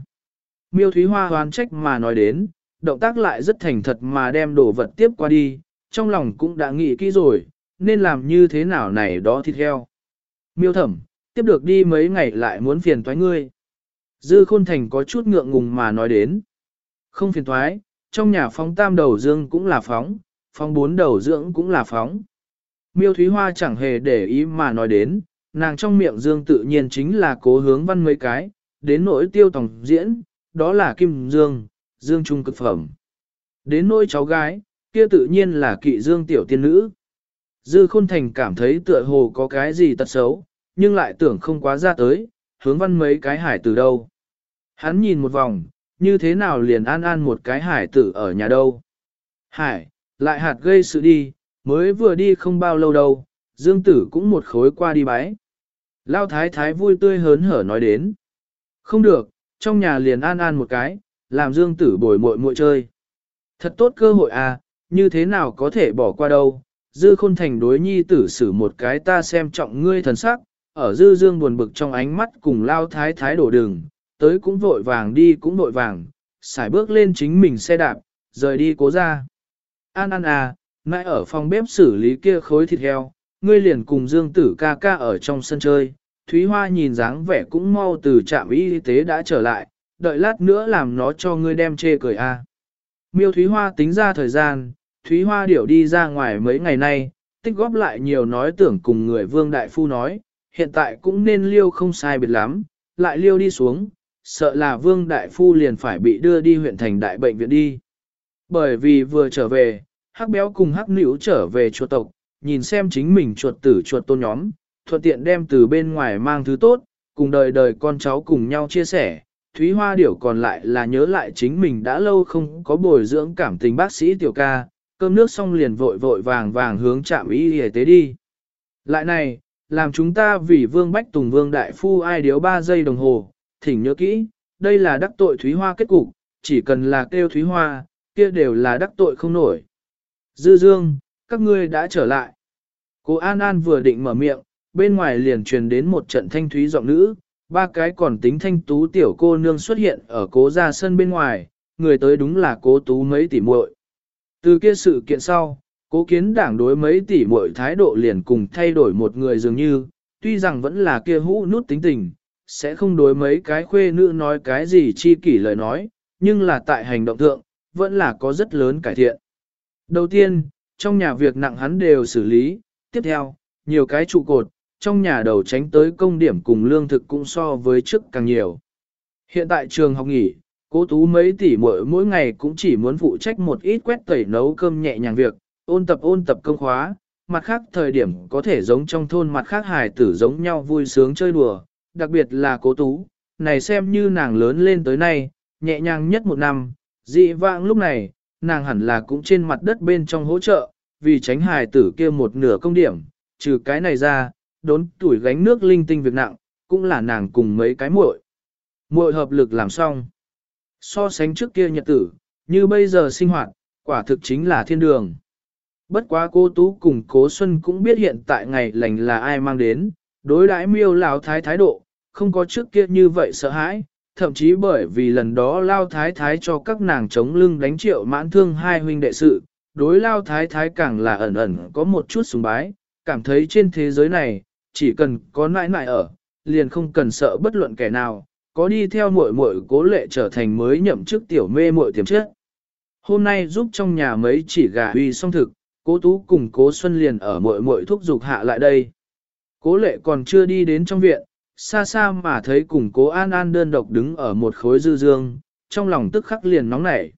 Speaker 1: Miêu Thúy Hoa hoán trách mà nói đến, động tác lại rất thành thật mà đem đồ vật tiếp qua đi, trong lòng cũng đã nghĩ kỹ rồi, nên làm như thế nào này đó thịt heo. Miêu thẩm, tiếp được đi mấy ngày lại muốn phiền toái ngươi. Dư Khôn Thành có chút ngượng ngùng mà nói đến. Không phiền toái, trong nhà phóng tam đầu dương cũng là phóng, phóng bốn đầu dưỡng cũng là phóng. Miêu Thúy Hoa chẳng hề để ý mà nói đến, nàng trong miệng dương tự nhiên chính là cố hướng văn mấy cái, đến nỗi tiêu tổng diễn, đó là kim dương, dương trung cực phẩm. Đến nỗi cháu gái, kia tự nhiên là kỵ dương tiểu tiên nữ. Dư khôn thành cảm thấy tựa hồ có cái gì tật xấu, nhưng lại tưởng không quá ra tới, hướng văn mấy cái hải từ đâu. Hắn nhìn một vòng, như thế nào liền an an một cái hải tử ở nhà đâu. Hải, lại hạt gây sự đi, mới vừa đi không bao lâu đâu, dương tử cũng một khối qua đi bái. Lao thái thái vui tươi hớn hở nói đến. Không được, trong nhà liền an an một cái, làm dương tử bồi muội muội chơi. Thật tốt cơ hội à, như thế nào có thể bỏ qua đâu. Dư khôn thành đối nhi tử xử một cái ta xem trọng ngươi thần sắc, ở dư dương buồn bực trong ánh mắt cùng lao thái thái đổ đường, tới cũng vội vàng đi cũng vội vàng, xài bước lên chính mình xe đạp, rời đi cố ra. An an à, nãy ở phòng bếp xử lý kia khối thịt heo, ngươi liền cùng dương tử ca ca ở trong sân chơi. Thúy Hoa nhìn dáng vẻ cũng mau từ trạm y tế đã trở lại, đợi lát nữa làm nó cho ngươi đem chê cười a. À. Miêu Thúy Hoa tính ra thời gian, Thúy Hoa điểu đi ra ngoài mấy ngày nay, tích góp lại nhiều nói tưởng cùng người Vương Đại Phu nói, hiện tại cũng nên liêu không sai biệt lắm, lại liêu đi xuống, sợ là Vương Đại Phu liền phải bị đưa đi huyện thành đại bệnh viện đi. Bởi vì vừa trở về, hắc béo cùng hắc nữ trở về chuột tộc, nhìn xem chính mình chuột tử chuột tôn nhóm, thuận tiện đem từ bên ngoài mang thứ tốt, cùng đời đời con cháu cùng nhau chia sẻ, Thúy Hoa Điểu còn lại là nhớ lại chính mình đã lâu không có bồi dưỡng cảm tình bác sĩ tiểu ca, cơm nước xong liền vội vội vàng vàng hướng chạm y y tế đi. Lại này, làm chúng ta vì Vương Bách Tùng Vương Đại Phu ai điếu 3 giây đồng hồ, thỉnh nhớ kỹ, đây là đắc tội Thúy Hoa kết cục, chỉ cần là kêu Thúy Hoa, kia đều là đắc tội không nổi. Dư Dương, các ngươi đã trở lại. Cô An An vừa định mở miệng, bên ngoài liền truyền đến một trận thanh thúy giọng nữ, ba cái còn tính thanh tú tiểu cô nương xuất hiện ở cố gia sân bên ngoài, người tới đúng là cố tú mấy tỷ muội. Từ kia sự kiện sau, cố kiến đảng đối mấy tỷ muội thái độ liền cùng thay đổi một người dường như, tuy rằng vẫn là kia hũ nút tính tình, sẽ không đối mấy cái khuê nữ nói cái gì chi kỷ lời nói, nhưng là tại hành động thượng, vẫn là có rất lớn cải thiện. Đầu tiên, trong nhà việc nặng hắn đều xử lý, tiếp theo, nhiều cái trụ cột, trong nhà đầu tránh tới công điểm cùng lương thực cũng so với trước càng nhiều. Hiện tại trường học nghỉ, cố tú mấy tỷ mỗi mỗi ngày cũng chỉ muốn phụ trách một ít quét tẩy nấu cơm nhẹ nhàng việc, ôn tập ôn tập công khóa, mặt khác thời điểm có thể giống trong thôn mặt khác hài tử giống nhau vui sướng chơi đùa, đặc biệt là cố tú, này xem như nàng lớn lên tới nay, nhẹ nhàng nhất một năm, dị vãng lúc này, nàng hẳn là cũng trên mặt đất bên trong hỗ trợ, vì tránh hài tử kia một nửa công điểm, trừ cái này ra, đốn tuổi gánh nước linh tinh việc nặng, cũng là nàng cùng mấy cái muội. Muội hợp lực làm xong. So sánh trước kia nhật tử, như bây giờ sinh hoạt, quả thực chính là thiên đường. Bất quá cô Tú cùng cố Xuân cũng biết hiện tại ngày lành là ai mang đến, đối đãi miêu lão thái thái độ, không có trước kia như vậy sợ hãi, thậm chí bởi vì lần đó lao thái thái cho các nàng chống lưng đánh triệu mãn thương hai huynh đệ sự, đối lao thái thái càng là ẩn ẩn có một chút sùng bái, cảm thấy trên thế giới này, chỉ cần có nãi nãi ở, liền không cần sợ bất luận kẻ nào, có đi theo muội muội cố lệ trở thành mới nhậm chức tiểu mê muội tiềm chất. Hôm nay giúp trong nhà mấy chỉ gà uy xong thực, cố tú cùng cố xuân liền ở muội muội thúc dục hạ lại đây. Cố lệ còn chưa đi đến trong viện, xa xa mà thấy cùng cố an an đơn độc đứng ở một khối dư dương, trong lòng tức khắc liền nóng nảy.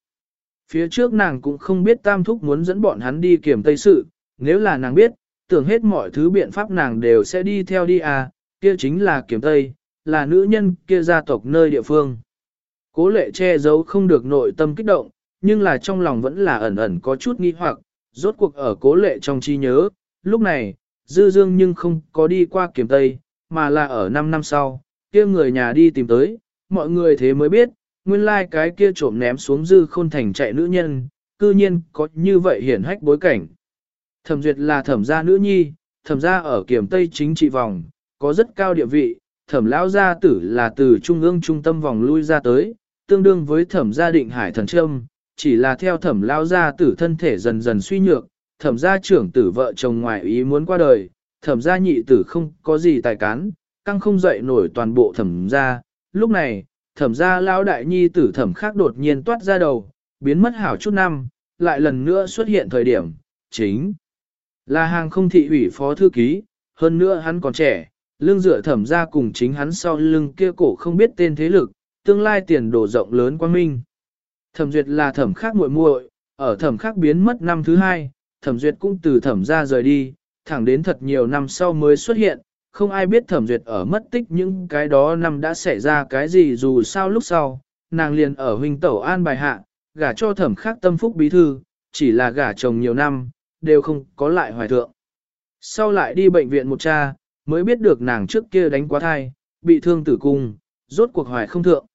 Speaker 1: Phía trước nàng cũng không biết tam thúc muốn dẫn bọn hắn đi kiểm tây sự, nếu là nàng biết, tưởng hết mọi thứ biện pháp nàng đều sẽ đi theo đi à, kia chính là kiếm tây, là nữ nhân kia gia tộc nơi địa phương. Cố lệ che giấu không được nội tâm kích động, nhưng là trong lòng vẫn là ẩn ẩn có chút nghi hoặc, rốt cuộc ở cố lệ trong trí nhớ, lúc này, dư dương nhưng không có đi qua kiếm tây, mà là ở 5 năm sau, kia người nhà đi tìm tới, mọi người thế mới biết, nguyên lai like cái kia trộm ném xuống dư khôn thành chạy nữ nhân, cư nhiên có như vậy hiển hách bối cảnh. Thẩm duyệt là thẩm gia nữ nhi, thẩm gia ở kiểm tây chính trị vòng, có rất cao địa vị, thẩm lão gia tử là từ trung ương trung tâm vòng lui ra tới, tương đương với thẩm gia định hải thần trâm, chỉ là theo thẩm lão gia tử thân thể dần dần suy nhược, thẩm gia trưởng tử vợ chồng ngoài ý muốn qua đời, thẩm gia nhị tử không có gì tài cán, căng không dậy nổi toàn bộ thẩm gia, lúc này, thẩm gia lão đại nhi tử thẩm khác đột nhiên toát ra đầu, biến mất hảo chút năm, lại lần nữa xuất hiện thời điểm, chính là hàng không thị ủy phó thư ký, hơn nữa hắn còn trẻ, lương dựa thẩm ra cùng chính hắn sau lưng kia cổ không biết tên thế lực, tương lai tiền đồ rộng lớn quan minh. Thẩm duyệt là thẩm khác muội muội, ở thẩm khác biến mất năm thứ hai, thẩm duyệt cũng từ thẩm ra rời đi, thẳng đến thật nhiều năm sau mới xuất hiện, không ai biết thẩm duyệt ở mất tích những cái đó năm đã xảy ra cái gì dù sao lúc sau, nàng liền ở huynh tẩu an bài hạ, gả cho thẩm khác tâm phúc bí thư, chỉ là gả chồng nhiều năm, đều không có lại hoài thượng. Sau lại đi bệnh viện một cha, mới biết được nàng trước kia đánh quá thai, bị thương tử cung, rốt cuộc hoài không thượng.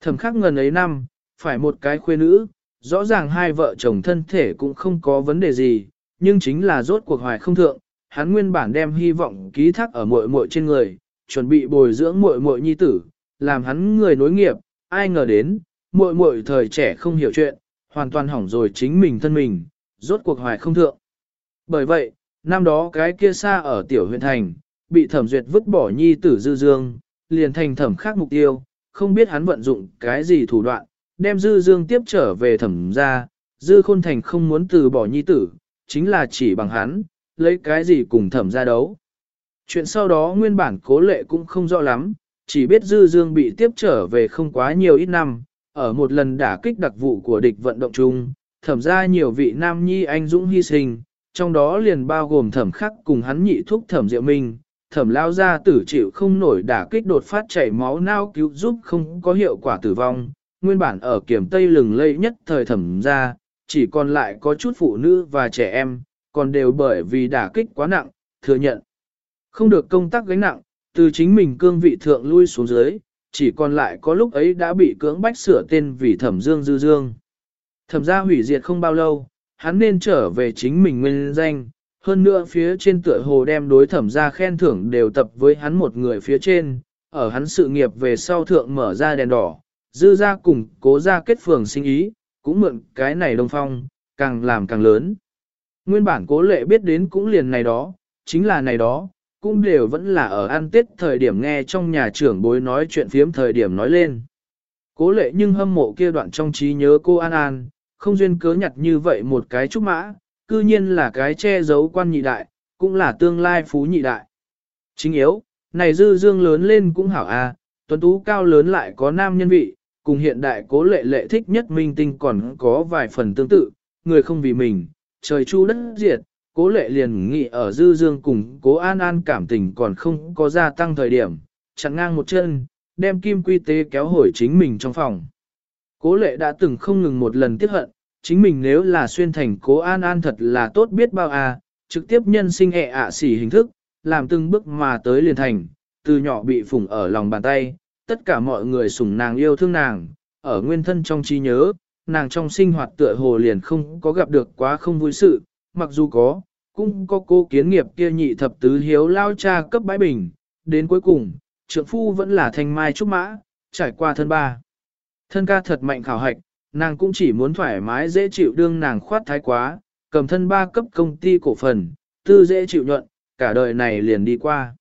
Speaker 1: Thẩm khắc ngần ấy năm, phải một cái khuê nữ, rõ ràng hai vợ chồng thân thể cũng không có vấn đề gì, nhưng chính là rốt cuộc hoài không thượng, hắn nguyên bản đem hy vọng ký thác ở muội muội trên người, chuẩn bị bồi dưỡng muội muội nhi tử, làm hắn người nối nghiệp, ai ngờ đến, muội muội thời trẻ không hiểu chuyện, hoàn toàn hỏng rồi chính mình thân mình, rốt cuộc hoài không thượng. Bởi vậy, năm đó cái kia xa ở tiểu huyện thành, bị thẩm duyệt vứt bỏ nhi tử dư dương, liền thành thẩm khác mục tiêu, không biết hắn vận dụng cái gì thủ đoạn, đem dư dương tiếp trở về thẩm ra, dư khôn thành không muốn từ bỏ nhi tử, chính là chỉ bằng hắn, lấy cái gì cùng thẩm ra đấu. Chuyện sau đó nguyên bản cố lệ cũng không rõ lắm, chỉ biết dư dương bị tiếp trở về không quá nhiều ít năm, ở một lần đả kích đặc vụ của địch vận động chung, thẩm ra nhiều vị nam nhi anh dũng hy sinh, trong đó liền bao gồm thẩm khắc cùng hắn nhị thúc thẩm diệu minh, thẩm lao ra tử chịu không nổi đả kích đột phát chảy máu nao cứu giúp không có hiệu quả tử vong, nguyên bản ở kiểm tây lừng lây nhất thời thẩm ra, chỉ còn lại có chút phụ nữ và trẻ em, còn đều bởi vì đả kích quá nặng, thừa nhận. Không được công tác gánh nặng, từ chính mình cương vị thượng lui xuống dưới, chỉ còn lại có lúc ấy đã bị cưỡng bách sửa tên vì thẩm dương dư dương. Thẩm gia hủy diệt không bao lâu, hắn nên trở về chính mình nguyên danh, hơn nữa phía trên tựa hồ đem đối thẩm gia khen thưởng đều tập với hắn một người phía trên, ở hắn sự nghiệp về sau thượng mở ra đèn đỏ, dư ra cùng cố ra kết phường sinh ý, cũng mượn cái này đông phong, càng làm càng lớn. Nguyên bản cố lệ biết đến cũng liền này đó, chính là này đó, cũng đều vẫn là ở ăn tết thời điểm nghe trong nhà trưởng bối nói chuyện phiếm thời điểm nói lên. Cố lệ nhưng hâm mộ kia đoạn trong trí nhớ cô An An, không duyên cớ nhặt như vậy một cái trúc mã, cư nhiên là cái che giấu quan nhị đại, cũng là tương lai phú nhị đại. Chính yếu, này dư dương lớn lên cũng hảo a, tuấn tú cao lớn lại có nam nhân vị, cùng hiện đại cố lệ lệ thích nhất minh tinh còn có vài phần tương tự, người không vì mình, trời chu đất diệt, cố lệ liền nghĩ ở dư dương cùng cố an an cảm tình còn không có gia tăng thời điểm, chặn ngang một chân, đem kim quy tế kéo hồi chính mình trong phòng. Cố lệ đã từng không ngừng một lần tiếc hận, chính mình nếu là xuyên thành cố an an thật là tốt biết bao à, trực tiếp nhân sinh hệ ạ xỉ hình thức, làm từng bước mà tới liền thành, từ nhỏ bị phủng ở lòng bàn tay, tất cả mọi người sủng nàng yêu thương nàng, ở nguyên thân trong trí nhớ, nàng trong sinh hoạt tựa hồ liền không có gặp được quá không vui sự, mặc dù có, cũng có cô kiến nghiệp kia nhị thập tứ hiếu lao cha cấp bãi bình, đến cuối cùng, trượng phu vẫn là thanh mai trúc mã, trải qua thân ba. Thân ca thật mạnh khảo hạch, nàng cũng chỉ muốn thoải mái dễ chịu đương nàng khoát thái quá, cầm thân ba cấp công ty cổ phần, tư dễ chịu nhuận, cả đời này liền đi qua.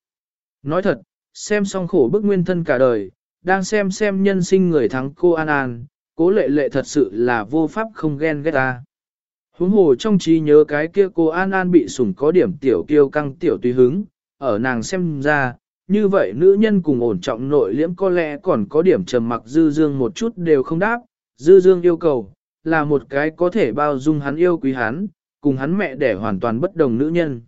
Speaker 1: Nói thật, xem xong khổ bức nguyên thân cả đời, đang xem xem nhân sinh người thắng cô An An, cố lệ lệ thật sự là vô pháp không ghen ghét ta. Huống hồ trong trí nhớ cái kia cô An An bị sủng có điểm tiểu kiêu căng tiểu tùy hứng, ở nàng xem ra, như vậy nữ nhân cùng ổn trọng nội liễm có lẽ còn có điểm trầm mặc dư dương một chút đều không đáp, dư dương yêu cầu, là một cái có thể bao dung hắn yêu quý hắn, cùng hắn mẹ để hoàn toàn bất đồng nữ nhân.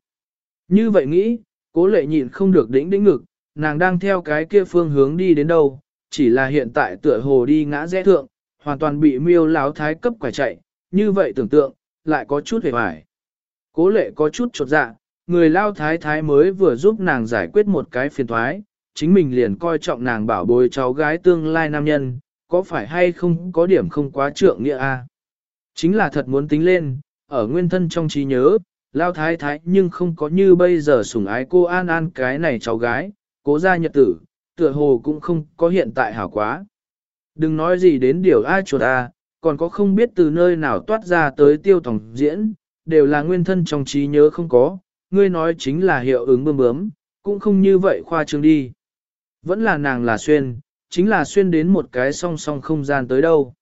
Speaker 1: Như vậy nghĩ, cố lệ nhịn không được đĩnh đĩnh ngực, nàng đang theo cái kia phương hướng đi đến đâu, chỉ là hiện tại tựa hồ đi ngã rẽ thượng, hoàn toàn bị miêu láo thái cấp quả chạy, như vậy tưởng tượng, lại có chút hề hoài. Cố lệ có chút chột dạ, người lao thái thái mới vừa giúp nàng giải quyết một cái phiền thoái, chính mình liền coi trọng nàng bảo bồi cháu gái tương lai nam nhân, có phải hay không có điểm không quá trượng nghĩa a? Chính là thật muốn tính lên, ở nguyên thân trong trí nhớ, lao thái thái nhưng không có như bây giờ sủng ái cô An An cái này cháu gái, cố gia nhật tử, tựa hồ cũng không có hiện tại hảo quá. Đừng nói gì đến điều ai chuột a, còn có không biết từ nơi nào toát ra tới tiêu tổng diễn, đều là nguyên thân trong trí nhớ không có, ngươi nói chính là hiệu ứng bơm bướm, cũng không như vậy khoa trương đi. Vẫn là nàng là xuyên, chính là xuyên đến một cái song song không gian tới đâu.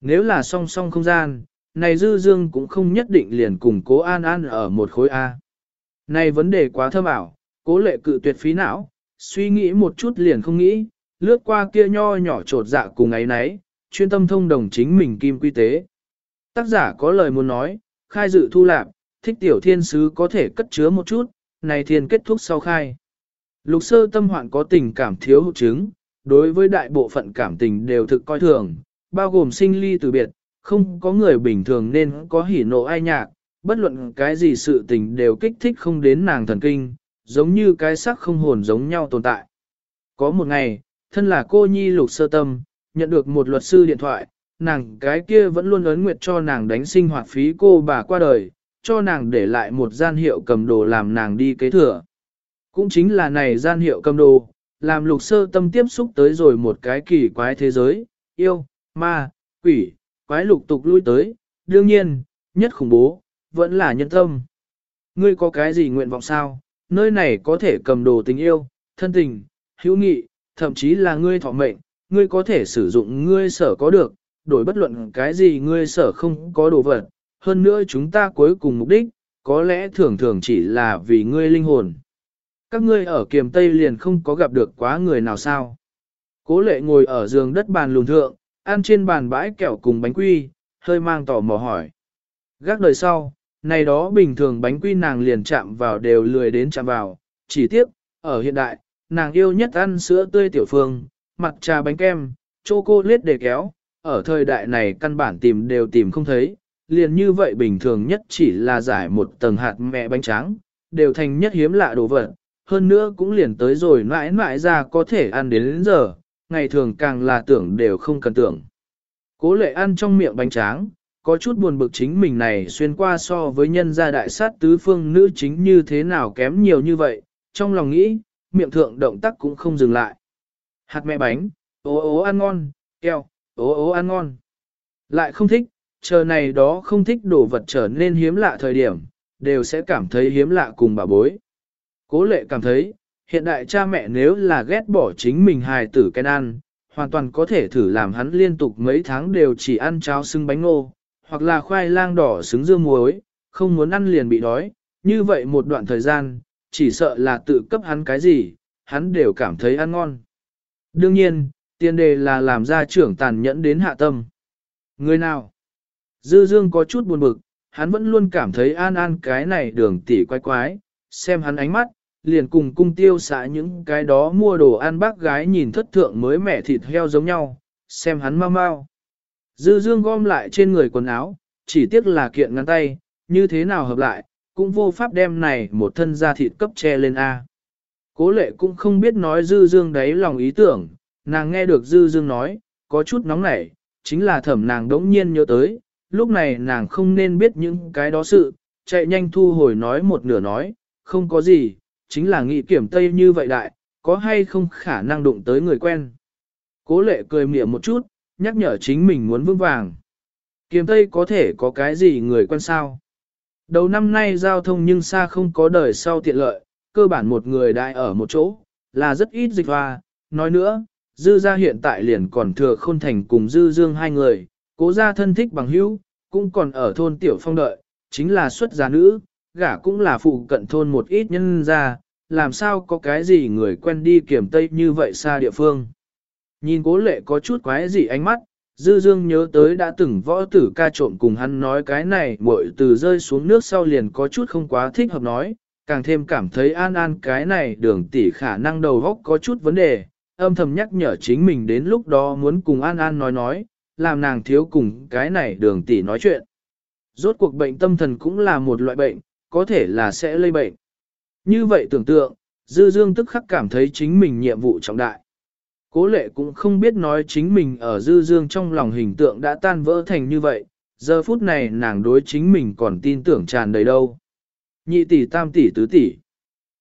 Speaker 1: Nếu là song song không gian, này dư dương cũng không nhất định liền cùng cố an an ở một khối A. Này vấn đề quá thâm ảo, cố lệ cự tuyệt phí não, suy nghĩ một chút liền không nghĩ, lướt qua kia nho nhỏ trột dạ cùng ấy nấy, chuyên tâm thông đồng chính mình kim quy tế. Tác giả có lời muốn nói, khai dự thu lạp, thích tiểu thiên sứ có thể cất chứa một chút, này thiên kết thúc sau khai. Lục sơ tâm hoạn có tình cảm thiếu hụt chứng, đối với đại bộ phận cảm tình đều thực coi thường, bao gồm sinh ly từ biệt, không có người bình thường nên có hỉ nộ ai nhạc, bất luận cái gì sự tình đều kích thích không đến nàng thần kinh, giống như cái sắc không hồn giống nhau tồn tại. Có một ngày, thân là cô nhi lục sơ tâm, nhận được một luật sư điện thoại, nàng cái kia vẫn luôn ấn nguyệt cho nàng đánh sinh hoạt phí cô bà qua đời, cho nàng để lại một gian hiệu cầm đồ làm nàng đi kế thừa. Cũng chính là này gian hiệu cầm đồ, làm lục sơ tâm tiếp xúc tới rồi một cái kỳ quái thế giới, yêu, ma, quỷ, quái lục tục lui tới, đương nhiên, nhất khủng bố, vẫn là nhân tâm. Ngươi có cái gì nguyện vọng sao? Nơi này có thể cầm đồ tình yêu, thân tình, hữu nghị, thậm chí là ngươi thọ mệnh, ngươi có thể sử dụng ngươi sở có được, đổi bất luận cái gì ngươi sở không có đồ vật. Hơn nữa chúng ta cuối cùng mục đích, có lẽ thường thường chỉ là vì ngươi linh hồn. Các ngươi ở kiềm Tây liền không có gặp được quá người nào sao. Cố lệ ngồi ở giường đất bàn lùn thượng, ăn trên bàn bãi kẹo cùng bánh quy, hơi mang tỏ mò hỏi. Gác đời sau, này đó bình thường bánh quy nàng liền chạm vào đều lười đến chạm vào, chỉ tiếc, ở hiện đại, nàng yêu nhất ăn sữa tươi tiểu phương, mặt trà bánh kem, chocolate để kéo, ở thời đại này căn bản tìm đều tìm không thấy, liền như vậy bình thường nhất chỉ là giải một tầng hạt mẹ bánh tráng đều thành nhất hiếm lạ đồ vật, hơn nữa cũng liền tới rồi mãi mãi ra có thể ăn đến, đến giờ, ngày thường càng là tưởng đều không cần tưởng. Cố lệ ăn trong miệng bánh tráng, có chút buồn bực chính mình này xuyên qua so với nhân gia đại sát tứ phương nữ chính như thế nào kém nhiều như vậy, trong lòng nghĩ, miệng thượng động tác cũng không dừng lại. Hạt mẹ bánh, ố ố ăn ngon, keo, ố ố ăn ngon. Lại không thích, chờ này đó không thích đồ vật trở nên hiếm lạ thời điểm, đều sẽ cảm thấy hiếm lạ cùng bà bối. Cố lệ cảm thấy, hiện đại cha mẹ nếu là ghét bỏ chính mình hài tử cái ăn, hoàn toàn có thể thử làm hắn liên tục mấy tháng đều chỉ ăn cháo xứng bánh ngô, hoặc là khoai lang đỏ xứng dưa muối, không muốn ăn liền bị đói, như vậy một đoạn thời gian, chỉ sợ là tự cấp hắn cái gì, hắn đều cảm thấy ăn ngon. Đương nhiên, tiền đề là làm ra trưởng tàn nhẫn đến hạ tâm. Người nào? Dư Dương có chút buồn bực, hắn vẫn luôn cảm thấy an an cái này đường tỉ quái quái, xem hắn ánh mắt, liền cùng cung tiêu xạ những cái đó mua đồ ăn bác gái nhìn thất thượng mới mẻ thịt heo giống nhau, xem hắn mau mau. Dư dương gom lại trên người quần áo, chỉ tiếc là kiện ngắn tay, như thế nào hợp lại, cũng vô pháp đem này một thân da thịt cấp che lên A. Cố lệ cũng không biết nói dư dương đấy lòng ý tưởng, nàng nghe được dư dương nói, có chút nóng nảy, chính là thẩm nàng đống nhiên nhớ tới, lúc này nàng không nên biết những cái đó sự, chạy nhanh thu hồi nói một nửa nói, không có gì, chính là nghị kiểm tây như vậy đại, có hay không khả năng đụng tới người quen. Cố lệ cười mỉa một chút, nhắc nhở chính mình muốn vững vàng. Kiểm tây có thể có cái gì người quen sao? Đầu năm nay giao thông nhưng xa không có đời sau tiện lợi, cơ bản một người đại ở một chỗ, là rất ít dịch hoa. Nói nữa, dư gia hiện tại liền còn thừa khôn thành cùng dư dương hai người, cố gia thân thích bằng hữu, cũng còn ở thôn tiểu phong đợi, chính là xuất gia nữ, gả cũng là phụ cận thôn một ít nhân gia, làm sao có cái gì người quen đi kiểm tây như vậy xa địa phương. Nhìn cố lệ có chút quái gì ánh mắt, Dư Dương nhớ tới đã từng võ tử ca trộn cùng hắn nói cái này muội từ rơi xuống nước sau liền có chút không quá thích hợp nói, càng thêm cảm thấy an an cái này đường tỷ khả năng đầu góc có chút vấn đề, âm thầm nhắc nhở chính mình đến lúc đó muốn cùng an an nói nói, làm nàng thiếu cùng cái này đường tỷ nói chuyện. Rốt cuộc bệnh tâm thần cũng là một loại bệnh, có thể là sẽ lây bệnh. Như vậy tưởng tượng, Dư Dương tức khắc cảm thấy chính mình nhiệm vụ trọng đại. Cố lệ cũng không biết nói chính mình ở Dư Dương trong lòng hình tượng đã tan vỡ thành như vậy, giờ phút này nàng đối chính mình còn tin tưởng tràn đầy đâu. Nhị tỷ tam tỷ tứ tỷ.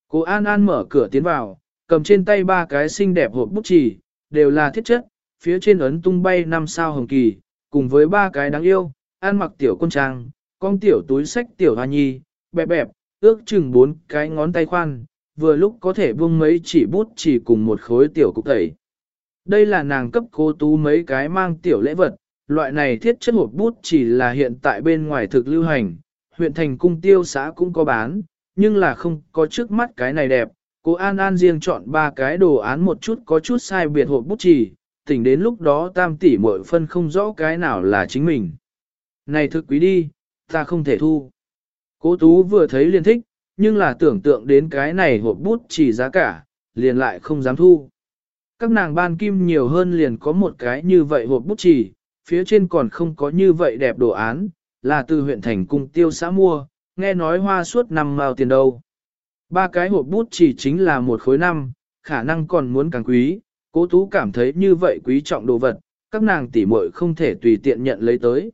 Speaker 1: Cô An An mở cửa tiến vào, cầm trên tay ba cái xinh đẹp hộp bút chì, đều là thiết chất, phía trên ấn tung bay năm sao hồng kỳ, cùng với ba cái đáng yêu, an mặc tiểu con trang, con tiểu túi sách tiểu hoa nhi, bẹp bẹp, ước chừng bốn cái ngón tay khoan, vừa lúc có thể buông mấy chỉ bút chỉ cùng một khối tiểu cục tẩy. Đây là nàng cấp cô tú mấy cái mang tiểu lễ vật, loại này thiết chất hộp bút chỉ là hiện tại bên ngoài thực lưu hành, huyện thành cung tiêu xã cũng có bán, nhưng là không có trước mắt cái này đẹp. Cô An An riêng chọn ba cái đồ án một chút có chút sai biệt hộp bút chỉ, tỉnh đến lúc đó tam tỷ muội phân không rõ cái nào là chính mình. Này thực quý đi, ta không thể thu. Cố Tú vừa thấy liền thích, nhưng là tưởng tượng đến cái này hộp bút chỉ giá cả, liền lại không dám thu. Các nàng ban kim nhiều hơn liền có một cái như vậy hộp bút chỉ, phía trên còn không có như vậy đẹp đồ án, là từ huyện thành cung tiêu xã mua, nghe nói hoa suốt năm mao tiền đâu. Ba cái hộp bút chỉ chính là một khối năm, khả năng còn muốn càng quý, cố tú cảm thấy như vậy quý trọng đồ vật, các nàng tỷ muội không thể tùy tiện nhận lấy tới.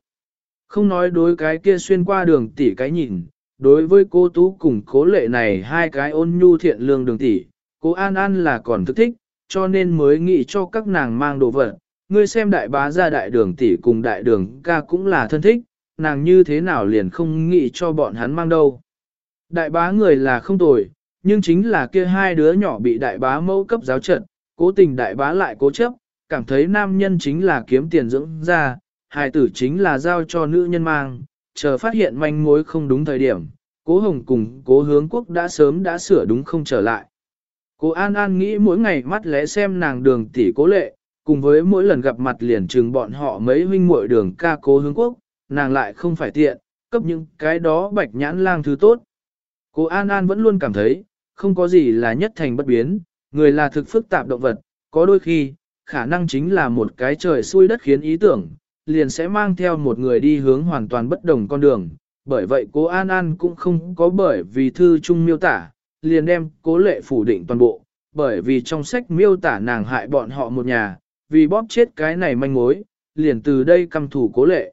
Speaker 1: Không nói đối cái kia xuyên qua đường tỷ cái nhìn, đối với cô tú cùng cố lệ này hai cái ôn nhu thiện lương đường tỷ, cố An An là còn thức thích, cho nên mới nghĩ cho các nàng mang đồ vật. Ngươi xem đại bá ra đại đường tỷ cùng đại đường ca cũng là thân thích, nàng như thế nào liền không nghĩ cho bọn hắn mang đâu. Đại bá người là không tồi, nhưng chính là kia hai đứa nhỏ bị đại bá mẫu cấp giáo trận, cố tình đại bá lại cố chấp, cảm thấy nam nhân chính là kiếm tiền dưỡng ra, hài tử chính là giao cho nữ nhân mang, chờ phát hiện manh mối không đúng thời điểm, cố hồng cùng cố hướng quốc đã sớm đã sửa đúng không trở lại. Cố An An nghĩ mỗi ngày mắt lẽ xem nàng đường tỷ cố lệ, cùng với mỗi lần gặp mặt liền trừng bọn họ mấy huynh muội đường ca cố hướng quốc, nàng lại không phải tiện, cấp những cái đó bạch nhãn lang thứ tốt. Cố An An vẫn luôn cảm thấy, không có gì là nhất thành bất biến, người là thực phức tạp động vật, có đôi khi, khả năng chính là một cái trời xui đất khiến ý tưởng, liền sẽ mang theo một người đi hướng hoàn toàn bất đồng con đường. Bởi vậy cố An An cũng không có bởi vì thư chung miêu tả, liền đem cố lệ phủ định toàn bộ, bởi vì trong sách miêu tả nàng hại bọn họ một nhà, vì bóp chết cái này manh mối, liền từ đây căm thủ cố lệ.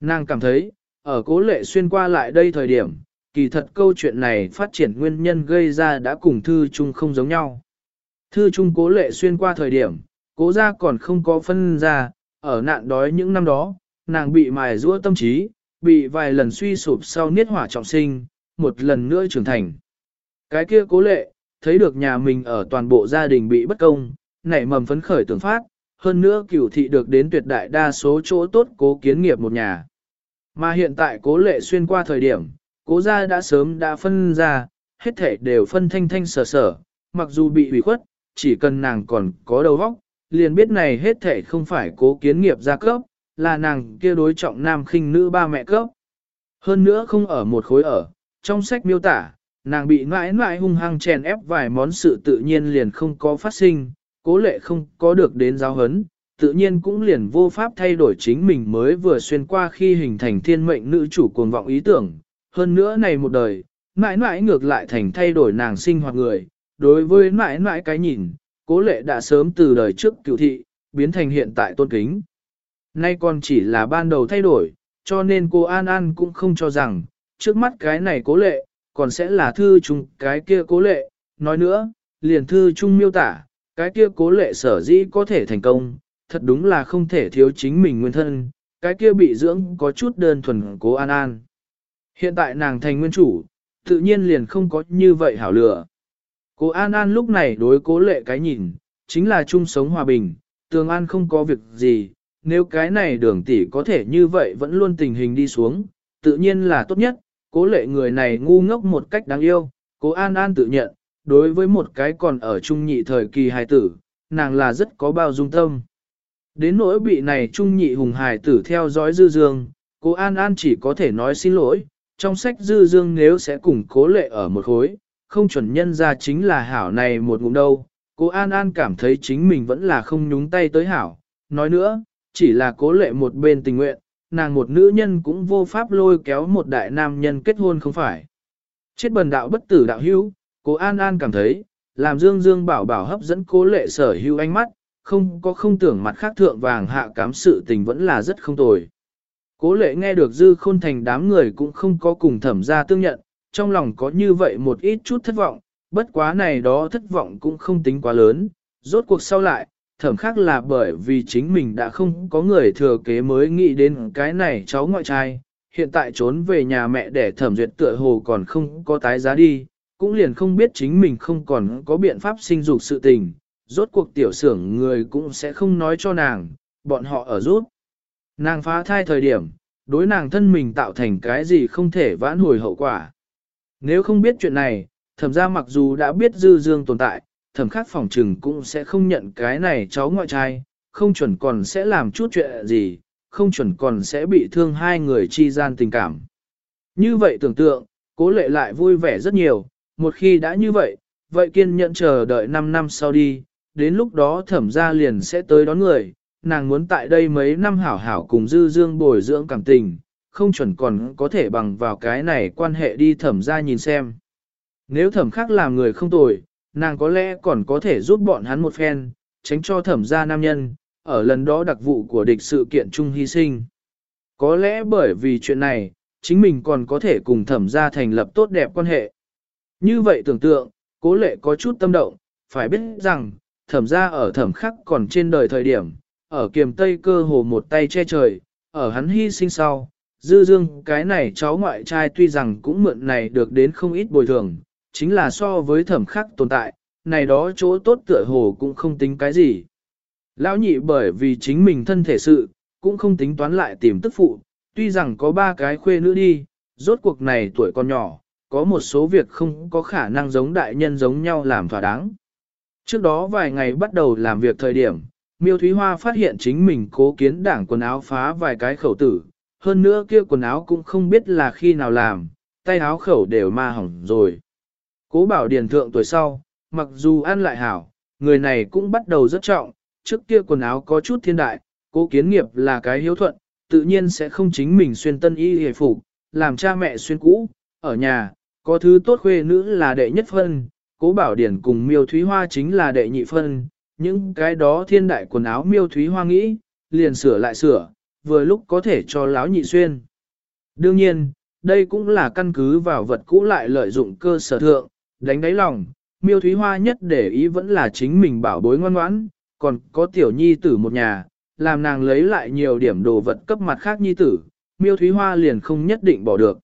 Speaker 1: Nàng cảm thấy, ở cố lệ xuyên qua lại đây thời điểm, kỳ thật câu chuyện này phát triển nguyên nhân gây ra đã cùng thư chung không giống nhau. Thư chung cố lệ xuyên qua thời điểm, cố ra còn không có phân ra, ở nạn đói những năm đó, nàng bị mài rũa tâm trí, bị vài lần suy sụp sau niết hỏa trọng sinh, một lần nữa trưởng thành. Cái kia cố lệ, thấy được nhà mình ở toàn bộ gia đình bị bất công, nảy mầm phấn khởi tưởng phát, hơn nữa cửu thị được đến tuyệt đại đa số chỗ tốt cố kiến nghiệp một nhà. Mà hiện tại cố lệ xuyên qua thời điểm, cố gia đã sớm đã phân ra, hết thể đều phân thanh thanh sở sở, mặc dù bị hủy khuất, chỉ cần nàng còn có đầu óc, liền biết này hết thể không phải cố kiến nghiệp gia cấp, là nàng kia đối trọng nam khinh nữ ba mẹ cấp. Hơn nữa không ở một khối ở, trong sách miêu tả, nàng bị mãi mãi hung hăng chèn ép vài món sự tự nhiên liền không có phát sinh, cố lệ không có được đến giáo hấn, tự nhiên cũng liền vô pháp thay đổi chính mình mới vừa xuyên qua khi hình thành thiên mệnh nữ chủ cuồng vọng ý tưởng. Hơn nữa này một đời, mãi mãi ngược lại thành thay đổi nàng sinh hoạt người, đối với mãi mãi cái nhìn, cố lệ đã sớm từ đời trước cựu thị, biến thành hiện tại tôn kính. Nay còn chỉ là ban đầu thay đổi, cho nên cô An An cũng không cho rằng, trước mắt cái này cố lệ, còn sẽ là thư chung cái kia cố lệ. Nói nữa, liền thư chung miêu tả, cái kia cố lệ sở dĩ có thể thành công, thật đúng là không thể thiếu chính mình nguyên thân, cái kia bị dưỡng có chút đơn thuần cố An An. Hiện tại nàng thành nguyên chủ, tự nhiên liền không có như vậy hảo lựa. Cố An An lúc này đối cố lệ cái nhìn, chính là chung sống hòa bình, tường an không có việc gì, nếu cái này đường tỷ có thể như vậy vẫn luôn tình hình đi xuống, tự nhiên là tốt nhất, cố lệ người này ngu ngốc một cách đáng yêu, cố An An tự nhận, đối với một cái còn ở trung nhị thời kỳ hài tử, nàng là rất có bao dung tâm. Đến nỗi bị này trung nhị hùng hài tử theo dõi dư dương, cố An An chỉ có thể nói xin lỗi, trong sách dư dương nếu sẽ cùng cố lệ ở một khối, không chuẩn nhân ra chính là hảo này một ngụm đâu. Cố An An cảm thấy chính mình vẫn là không nhúng tay tới hảo. Nói nữa, chỉ là cố lệ một bên tình nguyện, nàng một nữ nhân cũng vô pháp lôi kéo một đại nam nhân kết hôn không phải. Chết bần đạo bất tử đạo hữu, cố An An cảm thấy, làm Dương Dương bảo bảo hấp dẫn cố lệ sở hữu ánh mắt, không có không tưởng mặt khác thượng vàng hạ cám sự tình vẫn là rất không tồi. Cố lệ nghe được dư khôn thành đám người cũng không có cùng thẩm ra tương nhận, trong lòng có như vậy một ít chút thất vọng, bất quá này đó thất vọng cũng không tính quá lớn, rốt cuộc sau lại, thẩm khác là bởi vì chính mình đã không có người thừa kế mới nghĩ đến cái này cháu ngoại trai, hiện tại trốn về nhà mẹ để thẩm duyệt tựa hồ còn không có tái giá đi, cũng liền không biết chính mình không còn có biện pháp sinh dục sự tình, rốt cuộc tiểu sưởng người cũng sẽ không nói cho nàng, bọn họ ở rút. Nàng phá thai thời điểm, đối nàng thân mình tạo thành cái gì không thể vãn hồi hậu quả. Nếu không biết chuyện này, thẩm ra mặc dù đã biết dư dương tồn tại, thẩm khác phòng trừng cũng sẽ không nhận cái này cháu ngoại trai, không chuẩn còn sẽ làm chút chuyện gì, không chuẩn còn sẽ bị thương hai người chi gian tình cảm. Như vậy tưởng tượng, cố lệ lại vui vẻ rất nhiều, một khi đã như vậy, vậy kiên nhẫn chờ đợi 5 năm sau đi, đến lúc đó thẩm gia liền sẽ tới đón người, nàng muốn tại đây mấy năm hảo hảo cùng dư dương bồi dưỡng cảm tình, không chuẩn còn có thể bằng vào cái này quan hệ đi thẩm gia nhìn xem. Nếu thẩm khác làm người không tồi, nàng có lẽ còn có thể giúp bọn hắn một phen, tránh cho thẩm gia nam nhân, ở lần đó đặc vụ của địch sự kiện chung hy sinh. Có lẽ bởi vì chuyện này, chính mình còn có thể cùng thẩm gia thành lập tốt đẹp quan hệ. Như vậy tưởng tượng, cố lệ có chút tâm động, phải biết rằng, thẩm gia ở thẩm khắc còn trên đời thời điểm, ở kiềm tây cơ hồ một tay che trời, ở hắn hy sinh sau, dư dương cái này cháu ngoại trai tuy rằng cũng mượn này được đến không ít bồi thường, chính là so với thẩm khắc tồn tại, này đó chỗ tốt tựa hồ cũng không tính cái gì. Lão nhị bởi vì chính mình thân thể sự, cũng không tính toán lại tìm tức phụ, tuy rằng có ba cái khuê nữ đi, rốt cuộc này tuổi còn nhỏ, có một số việc không có khả năng giống đại nhân giống nhau làm thỏa đáng. Trước đó vài ngày bắt đầu làm việc thời điểm, Miêu Thúy Hoa phát hiện chính mình cố kiến đảng quần áo phá vài cái khẩu tử, hơn nữa kia quần áo cũng không biết là khi nào làm, tay áo khẩu đều ma hỏng rồi. Cố bảo điền thượng tuổi sau, mặc dù ăn lại hảo, người này cũng bắt đầu rất trọng, trước kia quần áo có chút thiên đại, cố kiến nghiệp là cái hiếu thuận, tự nhiên sẽ không chính mình xuyên tân y hề phục, làm cha mẹ xuyên cũ, ở nhà, có thứ tốt khuê nữ là đệ nhất phân, cố bảo điển cùng miêu thúy hoa chính là đệ nhị phân, những cái đó thiên đại quần áo miêu thúy hoa nghĩ, liền sửa lại sửa, vừa lúc có thể cho láo nhị xuyên. Đương nhiên, đây cũng là căn cứ vào vật cũ lại lợi dụng cơ sở thượng, đánh đáy lòng, miêu thúy hoa nhất để ý vẫn là chính mình bảo bối ngoan ngoãn, còn có tiểu nhi tử một nhà, làm nàng lấy lại nhiều điểm đồ vật cấp mặt khác nhi tử, miêu thúy hoa liền không nhất định bỏ được.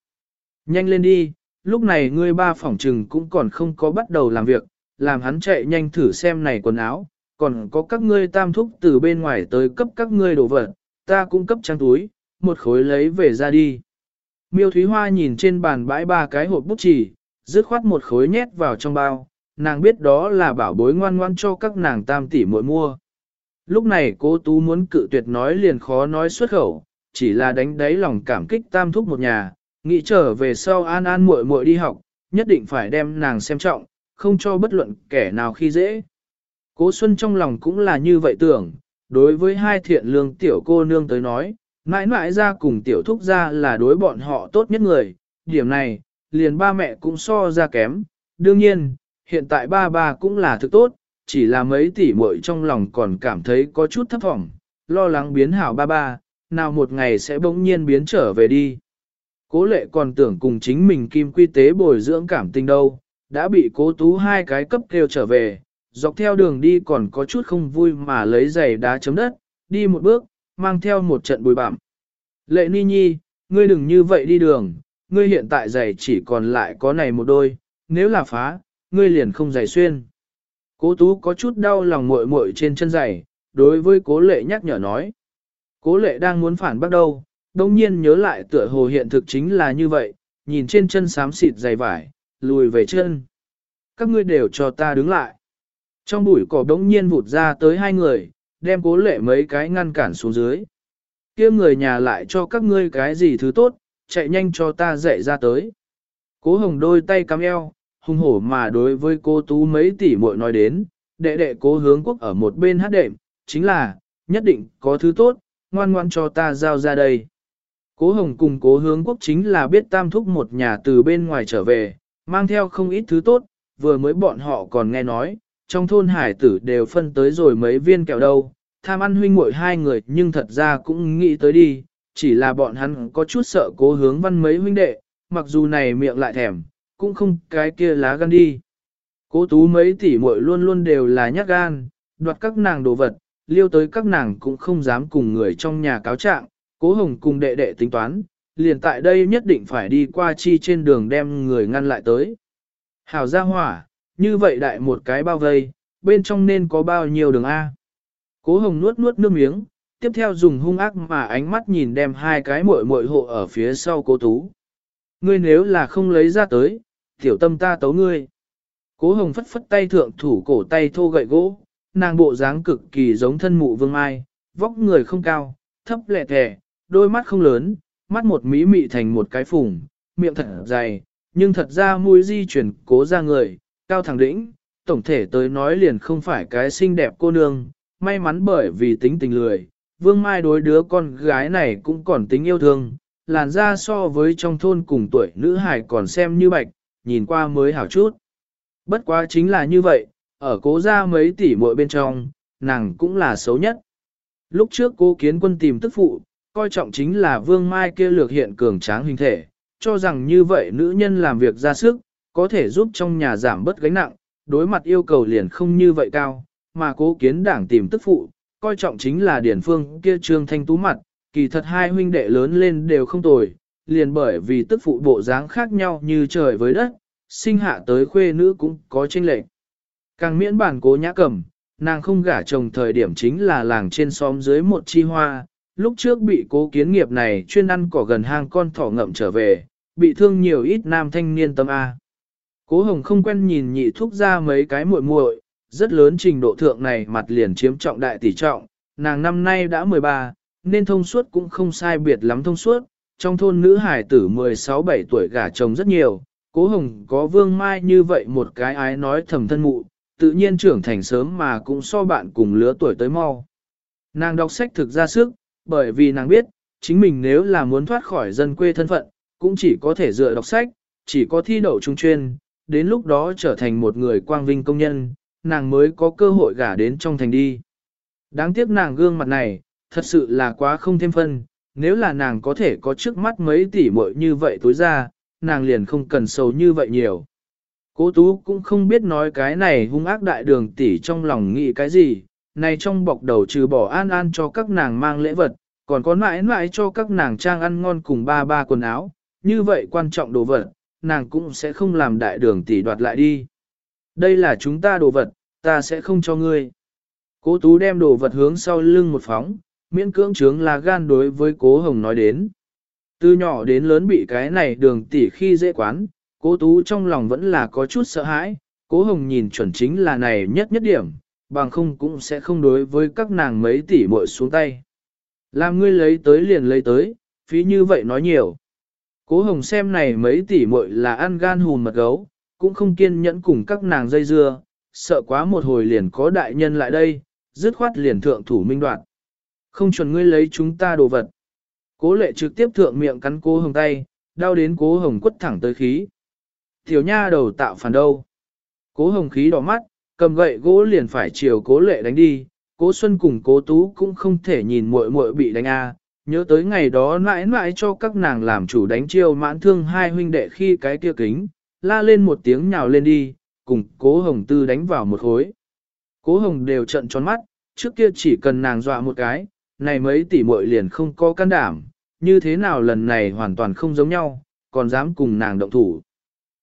Speaker 1: Nhanh lên đi, lúc này ngươi ba phỏng trừng cũng còn không có bắt đầu làm việc, làm hắn chạy nhanh thử xem này quần áo, còn có các ngươi tam thúc từ bên ngoài tới cấp các ngươi đồ vật, ta cũng cấp trang túi, một khối lấy về ra đi. Miêu Thúy Hoa nhìn trên bàn bãi ba cái hộp bút chỉ, dứt khoát một khối nhét vào trong bao, nàng biết đó là bảo bối ngoan ngoan cho các nàng tam tỷ muội mua. Lúc này cô Tú muốn cự tuyệt nói liền khó nói xuất khẩu, chỉ là đánh đáy lòng cảm kích tam thúc một nhà, nghĩ trở về sau an an muội muội đi học, nhất định phải đem nàng xem trọng, không cho bất luận kẻ nào khi dễ. Cố Xuân trong lòng cũng là như vậy tưởng, đối với hai thiện lương tiểu cô nương tới nói, mãi mãi ra cùng tiểu thúc ra là đối bọn họ tốt nhất người, điểm này, liền ba mẹ cũng so ra kém, đương nhiên, hiện tại ba ba cũng là thực tốt, chỉ là mấy tỷ muội trong lòng còn cảm thấy có chút thấp vọng, lo lắng biến hảo ba ba, nào một ngày sẽ bỗng nhiên biến trở về đi. Cố lệ còn tưởng cùng chính mình kim quy tế bồi dưỡng cảm tình đâu, đã bị cố tú hai cái cấp kêu trở về, dọc theo đường đi còn có chút không vui mà lấy giày đá chấm đất, đi một bước, mang theo một trận bùi bặm. Lệ ni nhi, ngươi đừng như vậy đi đường, ngươi hiện tại giày chỉ còn lại có này một đôi, nếu là phá, ngươi liền không giày xuyên. Cố tú có chút đau lòng muội muội trên chân giày, đối với cố lệ nhắc nhở nói. Cố lệ đang muốn phản bắt đầu, đông nhiên nhớ lại tựa hồ hiện thực chính là như vậy, nhìn trên chân xám xịt giày vải, lùi về chân. Các ngươi đều cho ta đứng lại. Trong bụi cỏ đống nhiên vụt ra tới hai người, đem cố lệ mấy cái ngăn cản xuống dưới. kia người nhà lại cho các ngươi cái gì thứ tốt, chạy nhanh cho ta dậy ra tới. Cố hồng đôi tay cắm eo, hung hổ mà đối với cô tú mấy tỷ muội nói đến, đệ đệ cố hướng quốc ở một bên hát đệm, chính là, nhất định có thứ tốt, ngoan ngoan cho ta giao ra đây. Cố hồng cùng cố hướng quốc chính là biết tam thúc một nhà từ bên ngoài trở về, mang theo không ít thứ tốt, vừa mới bọn họ còn nghe nói, trong thôn hải tử đều phân tới rồi mấy viên kẹo đâu, tham ăn huynh muội hai người nhưng thật ra cũng nghĩ tới đi, chỉ là bọn hắn có chút sợ cố hướng văn mấy huynh đệ, mặc dù này miệng lại thèm, cũng không cái kia lá gan đi. Cố tú mấy tỷ muội luôn luôn đều là nhát gan, đoạt các nàng đồ vật, liêu tới các nàng cũng không dám cùng người trong nhà cáo trạng, cố hồng cùng đệ đệ tính toán, liền tại đây nhất định phải đi qua chi trên đường đem người ngăn lại tới. Hảo gia hỏa, như vậy đại một cái bao vây, bên trong nên có bao nhiêu đường A. Cố hồng nuốt nuốt nước miếng, tiếp theo dùng hung ác mà ánh mắt nhìn đem hai cái muội muội hộ ở phía sau cố tú. Ngươi nếu là không lấy ra tới, tiểu tâm ta tấu ngươi. Cố hồng phất phất tay thượng thủ cổ tay thô gậy gỗ, nàng bộ dáng cực kỳ giống thân mụ vương mai, vóc người không cao, thấp lẹ thẻ, đôi mắt không lớn, mắt một mí mị thành một cái phùng, miệng thật dày, nhưng thật ra mũi di chuyển cố ra người, cao thẳng đĩnh, tổng thể tới nói liền không phải cái xinh đẹp cô nương, may mắn bởi vì tính tình lười, Vương Mai đối đứa con gái này cũng còn tính yêu thương, làn da so với trong thôn cùng tuổi nữ hài còn xem như bạch, nhìn qua mới hảo chút. Bất quá chính là như vậy, ở cố gia mấy tỷ muội bên trong, nàng cũng là xấu nhất. Lúc trước cô kiến quân tìm tức phụ, coi trọng chính là vương mai kia lược hiện cường tráng hình thể, cho rằng như vậy nữ nhân làm việc ra sức, có thể giúp trong nhà giảm bớt gánh nặng, đối mặt yêu cầu liền không như vậy cao, mà cố kiến đảng tìm tức phụ, coi trọng chính là điển phương kia trương thanh tú mặt, kỳ thật hai huynh đệ lớn lên đều không tồi, liền bởi vì tức phụ bộ dáng khác nhau như trời với đất, sinh hạ tới khuê nữ cũng có tranh lệch. Càng miễn bản cố nhã cầm, nàng không gả chồng thời điểm chính là làng trên xóm dưới một chi hoa, lúc trước bị cố kiến nghiệp này chuyên ăn cỏ gần hang con thỏ ngậm trở về, bị thương nhiều ít nam thanh niên tâm A. Cố hồng không quen nhìn nhị thúc ra mấy cái muội muội, rất lớn trình độ thượng này mặt liền chiếm trọng đại tỷ trọng, nàng năm nay đã 13, nên thông suốt cũng không sai biệt lắm thông suốt, trong thôn nữ hải tử 16-17 tuổi gả chồng rất nhiều, cố hồng có vương mai như vậy một cái ái nói thầm thân mụ, tự nhiên trưởng thành sớm mà cũng so bạn cùng lứa tuổi tới mau. Nàng đọc sách thực ra sức, bởi vì nàng biết, chính mình nếu là muốn thoát khỏi dân quê thân phận, cũng chỉ có thể dựa đọc sách, chỉ có thi đậu trung chuyên, đến lúc đó trở thành một người quang vinh công nhân, nàng mới có cơ hội gả đến trong thành đi. Đáng tiếc nàng gương mặt này, thật sự là quá không thêm phân, nếu là nàng có thể có trước mắt mấy tỷ muội như vậy tối ra, nàng liền không cần sầu như vậy nhiều. Cố tú cũng không biết nói cái này hung ác đại đường tỷ trong lòng nghĩ cái gì, này trong bọc đầu trừ bỏ an an cho các nàng mang lễ vật, còn có mãi mãi cho các nàng trang ăn ngon cùng ba ba quần áo, như vậy quan trọng đồ vật, nàng cũng sẽ không làm đại đường tỷ đoạt lại đi. Đây là chúng ta đồ vật, ta sẽ không cho ngươi. Cố tú đem đồ vật hướng sau lưng một phóng, miễn cưỡng trướng là gan đối với cố hồng nói đến. Từ nhỏ đến lớn bị cái này đường tỷ khi dễ quán, cố tú trong lòng vẫn là có chút sợ hãi, cố hồng nhìn chuẩn chính là này nhất nhất điểm, bằng không cũng sẽ không đối với các nàng mấy tỷ muội xuống tay. Làm ngươi lấy tới liền lấy tới, phí như vậy nói nhiều. Cố hồng xem này mấy tỷ muội là ăn gan hùn mật gấu, cũng không kiên nhẫn cùng các nàng dây dưa, sợ quá một hồi liền có đại nhân lại đây, dứt khoát liền thượng thủ minh đoạn. Không chuẩn ngươi lấy chúng ta đồ vật. Cố lệ trực tiếp thượng miệng cắn cố hồng tay, đau đến cố hồng quất thẳng tới khí. Tiểu nha đầu tạo phản đâu. Cố hồng khí đỏ mắt, cầm gậy gỗ liền phải chiều cố lệ đánh đi. Cố Xuân cùng cố Tú cũng không thể nhìn muội muội bị đánh a. Nhớ tới ngày đó mãi mãi cho các nàng làm chủ đánh chiêu mãn thương hai huynh đệ khi cái kia kính, la lên một tiếng nhào lên đi, cùng cố hồng tư đánh vào một khối. Cố hồng đều trận tròn mắt, trước kia chỉ cần nàng dọa một cái, này mấy tỷ muội liền không có can đảm, như thế nào lần này hoàn toàn không giống nhau, còn dám cùng nàng động thủ.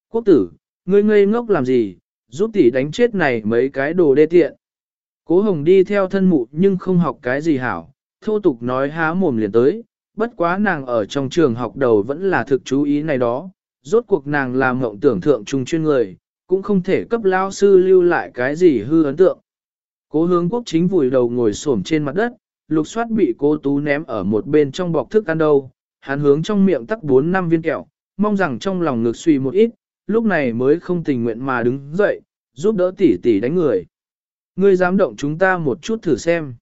Speaker 1: Quốc tử, ngươi ngây ngốc làm gì, giúp tỷ đánh chết này mấy cái đồ đê tiện. Cố hồng đi theo thân mụ nhưng không học cái gì hảo, thô tục nói há mồm liền tới, bất quá nàng ở trong trường học đầu vẫn là thực chú ý này đó, rốt cuộc nàng làm mộng tưởng thượng trung chuyên người, cũng không thể cấp lao sư lưu lại cái gì hư ấn tượng. Cố hướng quốc chính vùi đầu ngồi xổm trên mặt đất, lục soát bị cô tú ném ở một bên trong bọc thức ăn đâu, hắn hướng trong miệng tắc 4 năm viên kẹo, mong rằng trong lòng ngược suy một ít, lúc này mới không tình nguyện mà đứng dậy, giúp đỡ tỷ tỷ đánh người. Ngươi dám động chúng ta một chút thử xem.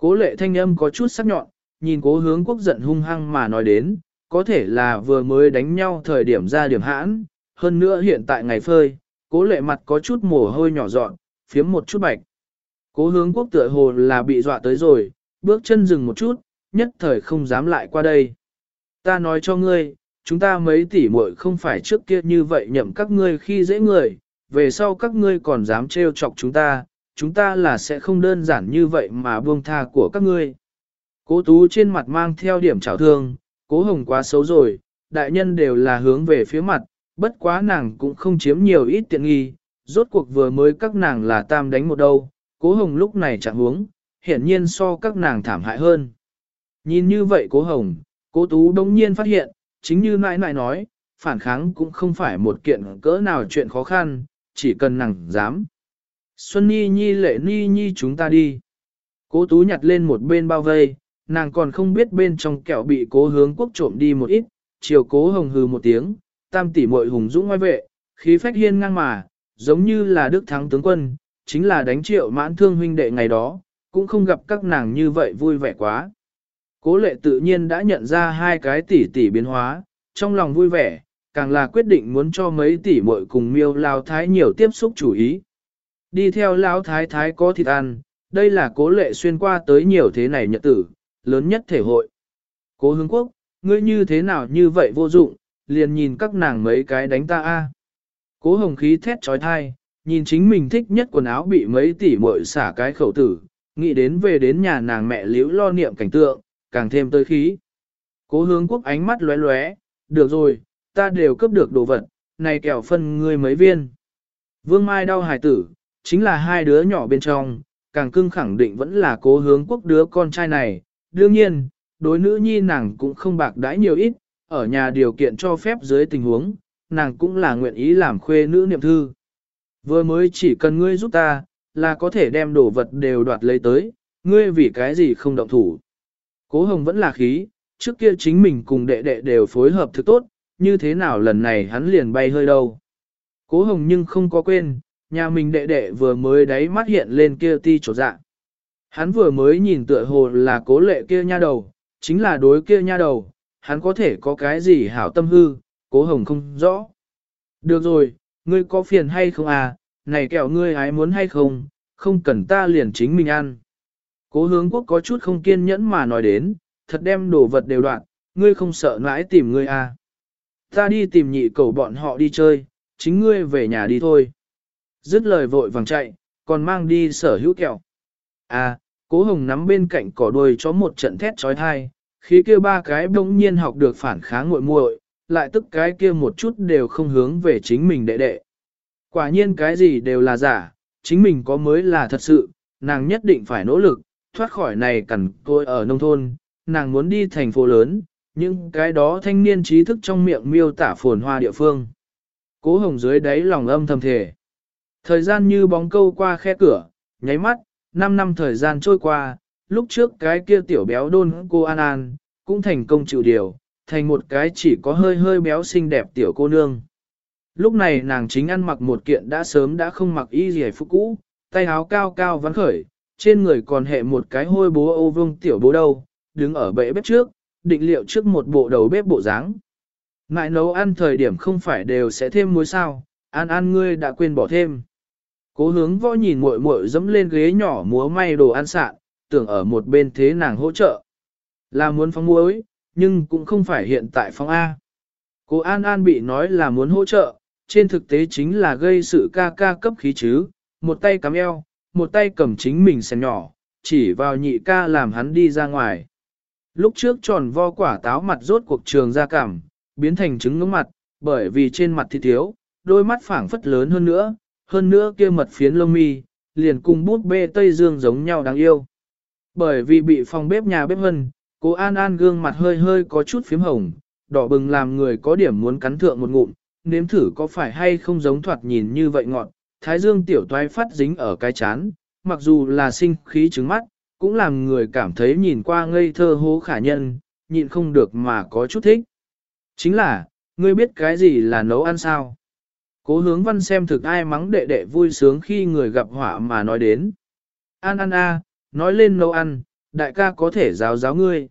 Speaker 1: Cố lệ thanh âm có chút sắc nhọn, nhìn cố hướng quốc giận hung hăng mà nói đến, có thể là vừa mới đánh nhau thời điểm ra điểm hãn, hơn nữa hiện tại ngày phơi, cố lệ mặt có chút mồ hôi nhỏ dọn, phiếm một chút bạch. Cố hướng quốc tựa hồ là bị dọa tới rồi, bước chân dừng một chút, nhất thời không dám lại qua đây. Ta nói cho ngươi, chúng ta mấy tỷ muội không phải trước kia như vậy nhậm các ngươi khi dễ người, về sau các ngươi còn dám trêu chọc chúng ta, chúng ta là sẽ không đơn giản như vậy mà buông tha của các ngươi. Cố tú trên mặt mang theo điểm trảo thương, cố hồng quá xấu rồi, đại nhân đều là hướng về phía mặt, bất quá nàng cũng không chiếm nhiều ít tiện nghi, rốt cuộc vừa mới các nàng là tam đánh một đâu, cố hồng lúc này chẳng huống, hiển nhiên so các nàng thảm hại hơn. Nhìn như vậy cố hồng, cố tú đông nhiên phát hiện, chính như nãi nãi nói, phản kháng cũng không phải một kiện cỡ nào chuyện khó khăn, chỉ cần nàng dám. Xuân Nhi Nhi lệ Nhi Nhi chúng ta đi. Cố tú nhặt lên một bên bao vây, nàng còn không biết bên trong kẹo bị cố hướng quốc trộm đi một ít, chiều cố hồng hừ một tiếng, tam tỷ muội hùng dũng ngoài vệ, khí phách hiên ngang mà, giống như là đức thắng tướng quân, chính là đánh triệu mãn thương huynh đệ ngày đó, cũng không gặp các nàng như vậy vui vẻ quá. Cố lệ tự nhiên đã nhận ra hai cái tỷ tỷ biến hóa, trong lòng vui vẻ, càng là quyết định muốn cho mấy tỷ muội cùng miêu lao thái nhiều tiếp xúc chủ ý. Đi theo lão thái thái có thịt ăn, đây là cố lệ xuyên qua tới nhiều thế này nhật tử, lớn nhất thể hội. Cố hướng quốc, ngươi như thế nào như vậy vô dụng, liền nhìn các nàng mấy cái đánh ta a. Cố hồng khí thét trói thai, nhìn chính mình thích nhất quần áo bị mấy tỷ muội xả cái khẩu tử, nghĩ đến về đến nhà nàng mẹ liễu lo niệm cảnh tượng, càng thêm tới khí. Cố hướng quốc ánh mắt lóe lóe, được rồi, ta đều cướp được đồ vật, này kẹo phân ngươi mấy viên. Vương Mai đau hài tử, chính là hai đứa nhỏ bên trong, càng cưng khẳng định vẫn là cố hướng quốc đứa con trai này. Đương nhiên, đối nữ nhi nàng cũng không bạc đãi nhiều ít, ở nhà điều kiện cho phép dưới tình huống, nàng cũng là nguyện ý làm khuê nữ niệm thư. Vừa mới chỉ cần ngươi giúp ta, là có thể đem đồ vật đều đoạt lấy tới, ngươi vì cái gì không động thủ. Cố Hồng vẫn là khí, trước kia chính mình cùng đệ đệ đều phối hợp thực tốt, như thế nào lần này hắn liền bay hơi đâu. Cố Hồng nhưng không có quên, nhà mình đệ đệ vừa mới đáy mắt hiện lên kia ti trột dạ. Hắn vừa mới nhìn tựa hồ là cố lệ kia nha đầu, chính là đối kia nha đầu, hắn có thể có cái gì hảo tâm hư, cố hồng không rõ. Được rồi, ngươi có phiền hay không à, này kẹo ngươi ái muốn hay không, không cần ta liền chính mình ăn. Cố hướng quốc có chút không kiên nhẫn mà nói đến, thật đem đồ vật đều đoạn, ngươi không sợ nãi tìm ngươi à. Ta đi tìm nhị cầu bọn họ đi chơi, chính ngươi về nhà đi thôi. Dứt lời vội vàng chạy, còn mang đi sở hữu kẹo. À, cố hồng nắm bên cạnh cỏ đuôi cho một trận thét trói thai, Khí kia ba cái bỗng nhiên học được phản kháng muội muội, lại tức cái kia một chút đều không hướng về chính mình đệ đệ. Quả nhiên cái gì đều là giả, chính mình có mới là thật sự, nàng nhất định phải nỗ lực, thoát khỏi này cẩn tôi ở nông thôn, nàng muốn đi thành phố lớn, nhưng cái đó thanh niên trí thức trong miệng miêu tả phồn hoa địa phương. Cố hồng dưới đáy lòng âm thầm thể. Thời gian như bóng câu qua khe cửa, nháy mắt, 5 năm thời gian trôi qua, lúc trước cái kia tiểu béo đôn cô An An, cũng thành công chịu điều, thành một cái chỉ có hơi hơi béo xinh đẹp tiểu cô nương. Lúc này nàng chính ăn mặc một kiện đã sớm đã không mặc y gì phục cũ, tay áo cao cao vắn khởi, trên người còn hệ một cái hôi bố ô vương tiểu bố đâu, đứng ở bệ bếp trước, định liệu trước một bộ đầu bếp bộ dáng. Ngại nấu ăn thời điểm không phải đều sẽ thêm muối sao, ăn ăn ngươi đã quên bỏ thêm. Cố hướng võ nhìn muội muội dẫm lên ghế nhỏ múa may đồ ăn sạn, tưởng ở một bên thế nàng hỗ trợ. Là muốn phóng muối, nhưng cũng không phải hiện tại phóng A. Cô An An bị nói là muốn hỗ trợ, trên thực tế chính là gây sự ca ca cấp khí chứ, một tay cắm eo, một tay cầm chính mình xem nhỏ, chỉ vào nhị ca làm hắn đi ra ngoài. Lúc trước tròn vo quả táo mặt rốt cuộc trường ra cảm, biến thành trứng ngưỡng mặt, bởi vì trên mặt thì thiếu, đôi mắt phảng phất lớn hơn nữa, hơn nữa kia mật phiến lông mi, liền cùng bút bê Tây Dương giống nhau đáng yêu. Bởi vì bị phòng bếp nhà bếp hân, cô An An gương mặt hơi hơi có chút phím hồng, đỏ bừng làm người có điểm muốn cắn thượng một ngụm, nếm thử có phải hay không giống thoạt nhìn như vậy ngọn, thái dương tiểu toái phát dính ở cái chán, mặc dù là sinh khí trứng mắt, cũng làm người cảm thấy nhìn qua ngây thơ hố khả nhân, nhịn không được mà có chút thích. Chính là, ngươi biết cái gì là nấu ăn sao? Cố hướng văn xem thực ai mắng đệ đệ vui sướng khi người gặp họa mà nói đến. An an a, nói lên nấu ăn, đại ca có thể giáo giáo ngươi.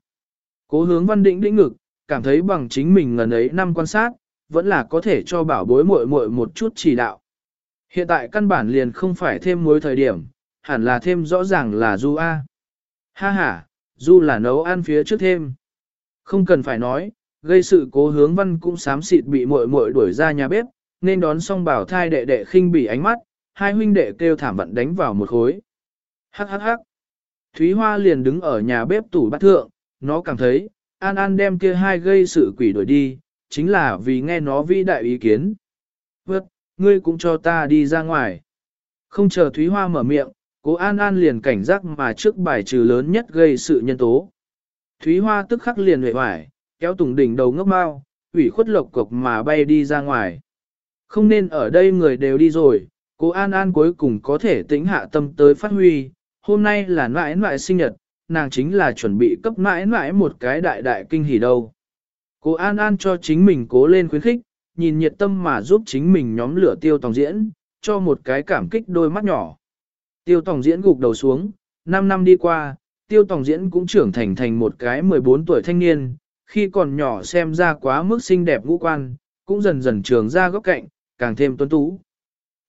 Speaker 1: Cố hướng văn định đĩnh ngực, cảm thấy bằng chính mình ngần ấy năm quan sát, vẫn là có thể cho bảo bối muội muội một chút chỉ đạo. Hiện tại căn bản liền không phải thêm mối thời điểm, hẳn là thêm rõ ràng là du A. Ha ha, du là nấu ăn phía trước thêm. Không cần phải nói, gây sự cố hướng văn cũng sám xịt bị muội muội đuổi ra nhà bếp, nên đón xong bảo thai đệ đệ khinh bỉ ánh mắt, hai huynh đệ kêu thảm vận đánh vào một khối. Hắc hắc hắc. Thúy Hoa liền đứng ở nhà bếp tủ bát thượng, nó cảm thấy, An An đem kia hai gây sự quỷ đuổi đi, chính là vì nghe nó vĩ đại ý kiến. Vượt, ngươi cũng cho ta đi ra ngoài. Không chờ Thúy Hoa mở miệng, cố An An liền cảnh giác mà trước bài trừ lớn nhất gây sự nhân tố. Thúy Hoa tức khắc liền huệ hoài, kéo tùng đỉnh đầu ngốc mau, ủy khuất lộc cục mà bay đi ra ngoài. Không nên ở đây người đều đi rồi, cố An An cuối cùng có thể tĩnh hạ tâm tới phát huy, hôm nay là mãi mãi sinh nhật, nàng chính là chuẩn bị cấp mãi mãi một cái đại đại kinh hỉ đâu. Cố An An cho chính mình cố lên khuyến khích, nhìn nhiệt tâm mà giúp chính mình nhóm lửa tiêu tòng diễn, cho một cái cảm kích đôi mắt nhỏ. Tiêu Tòng Diễn gục đầu xuống, 5 năm đi qua, Tiêu Tòng Diễn cũng trưởng thành thành một cái 14 tuổi thanh niên, khi còn nhỏ xem ra quá mức xinh đẹp ngũ quan, cũng dần dần trường ra góc cạnh, càng thêm tuấn tú.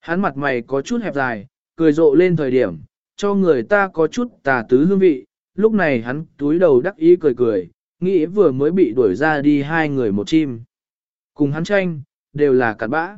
Speaker 1: Hắn mặt mày có chút hẹp dài, cười rộ lên thời điểm, cho người ta có chút tà tứ hương vị, lúc này hắn túi đầu đắc ý cười cười, nghĩ vừa mới bị đuổi ra đi hai người một chim. Cùng hắn tranh, đều là cặn bã.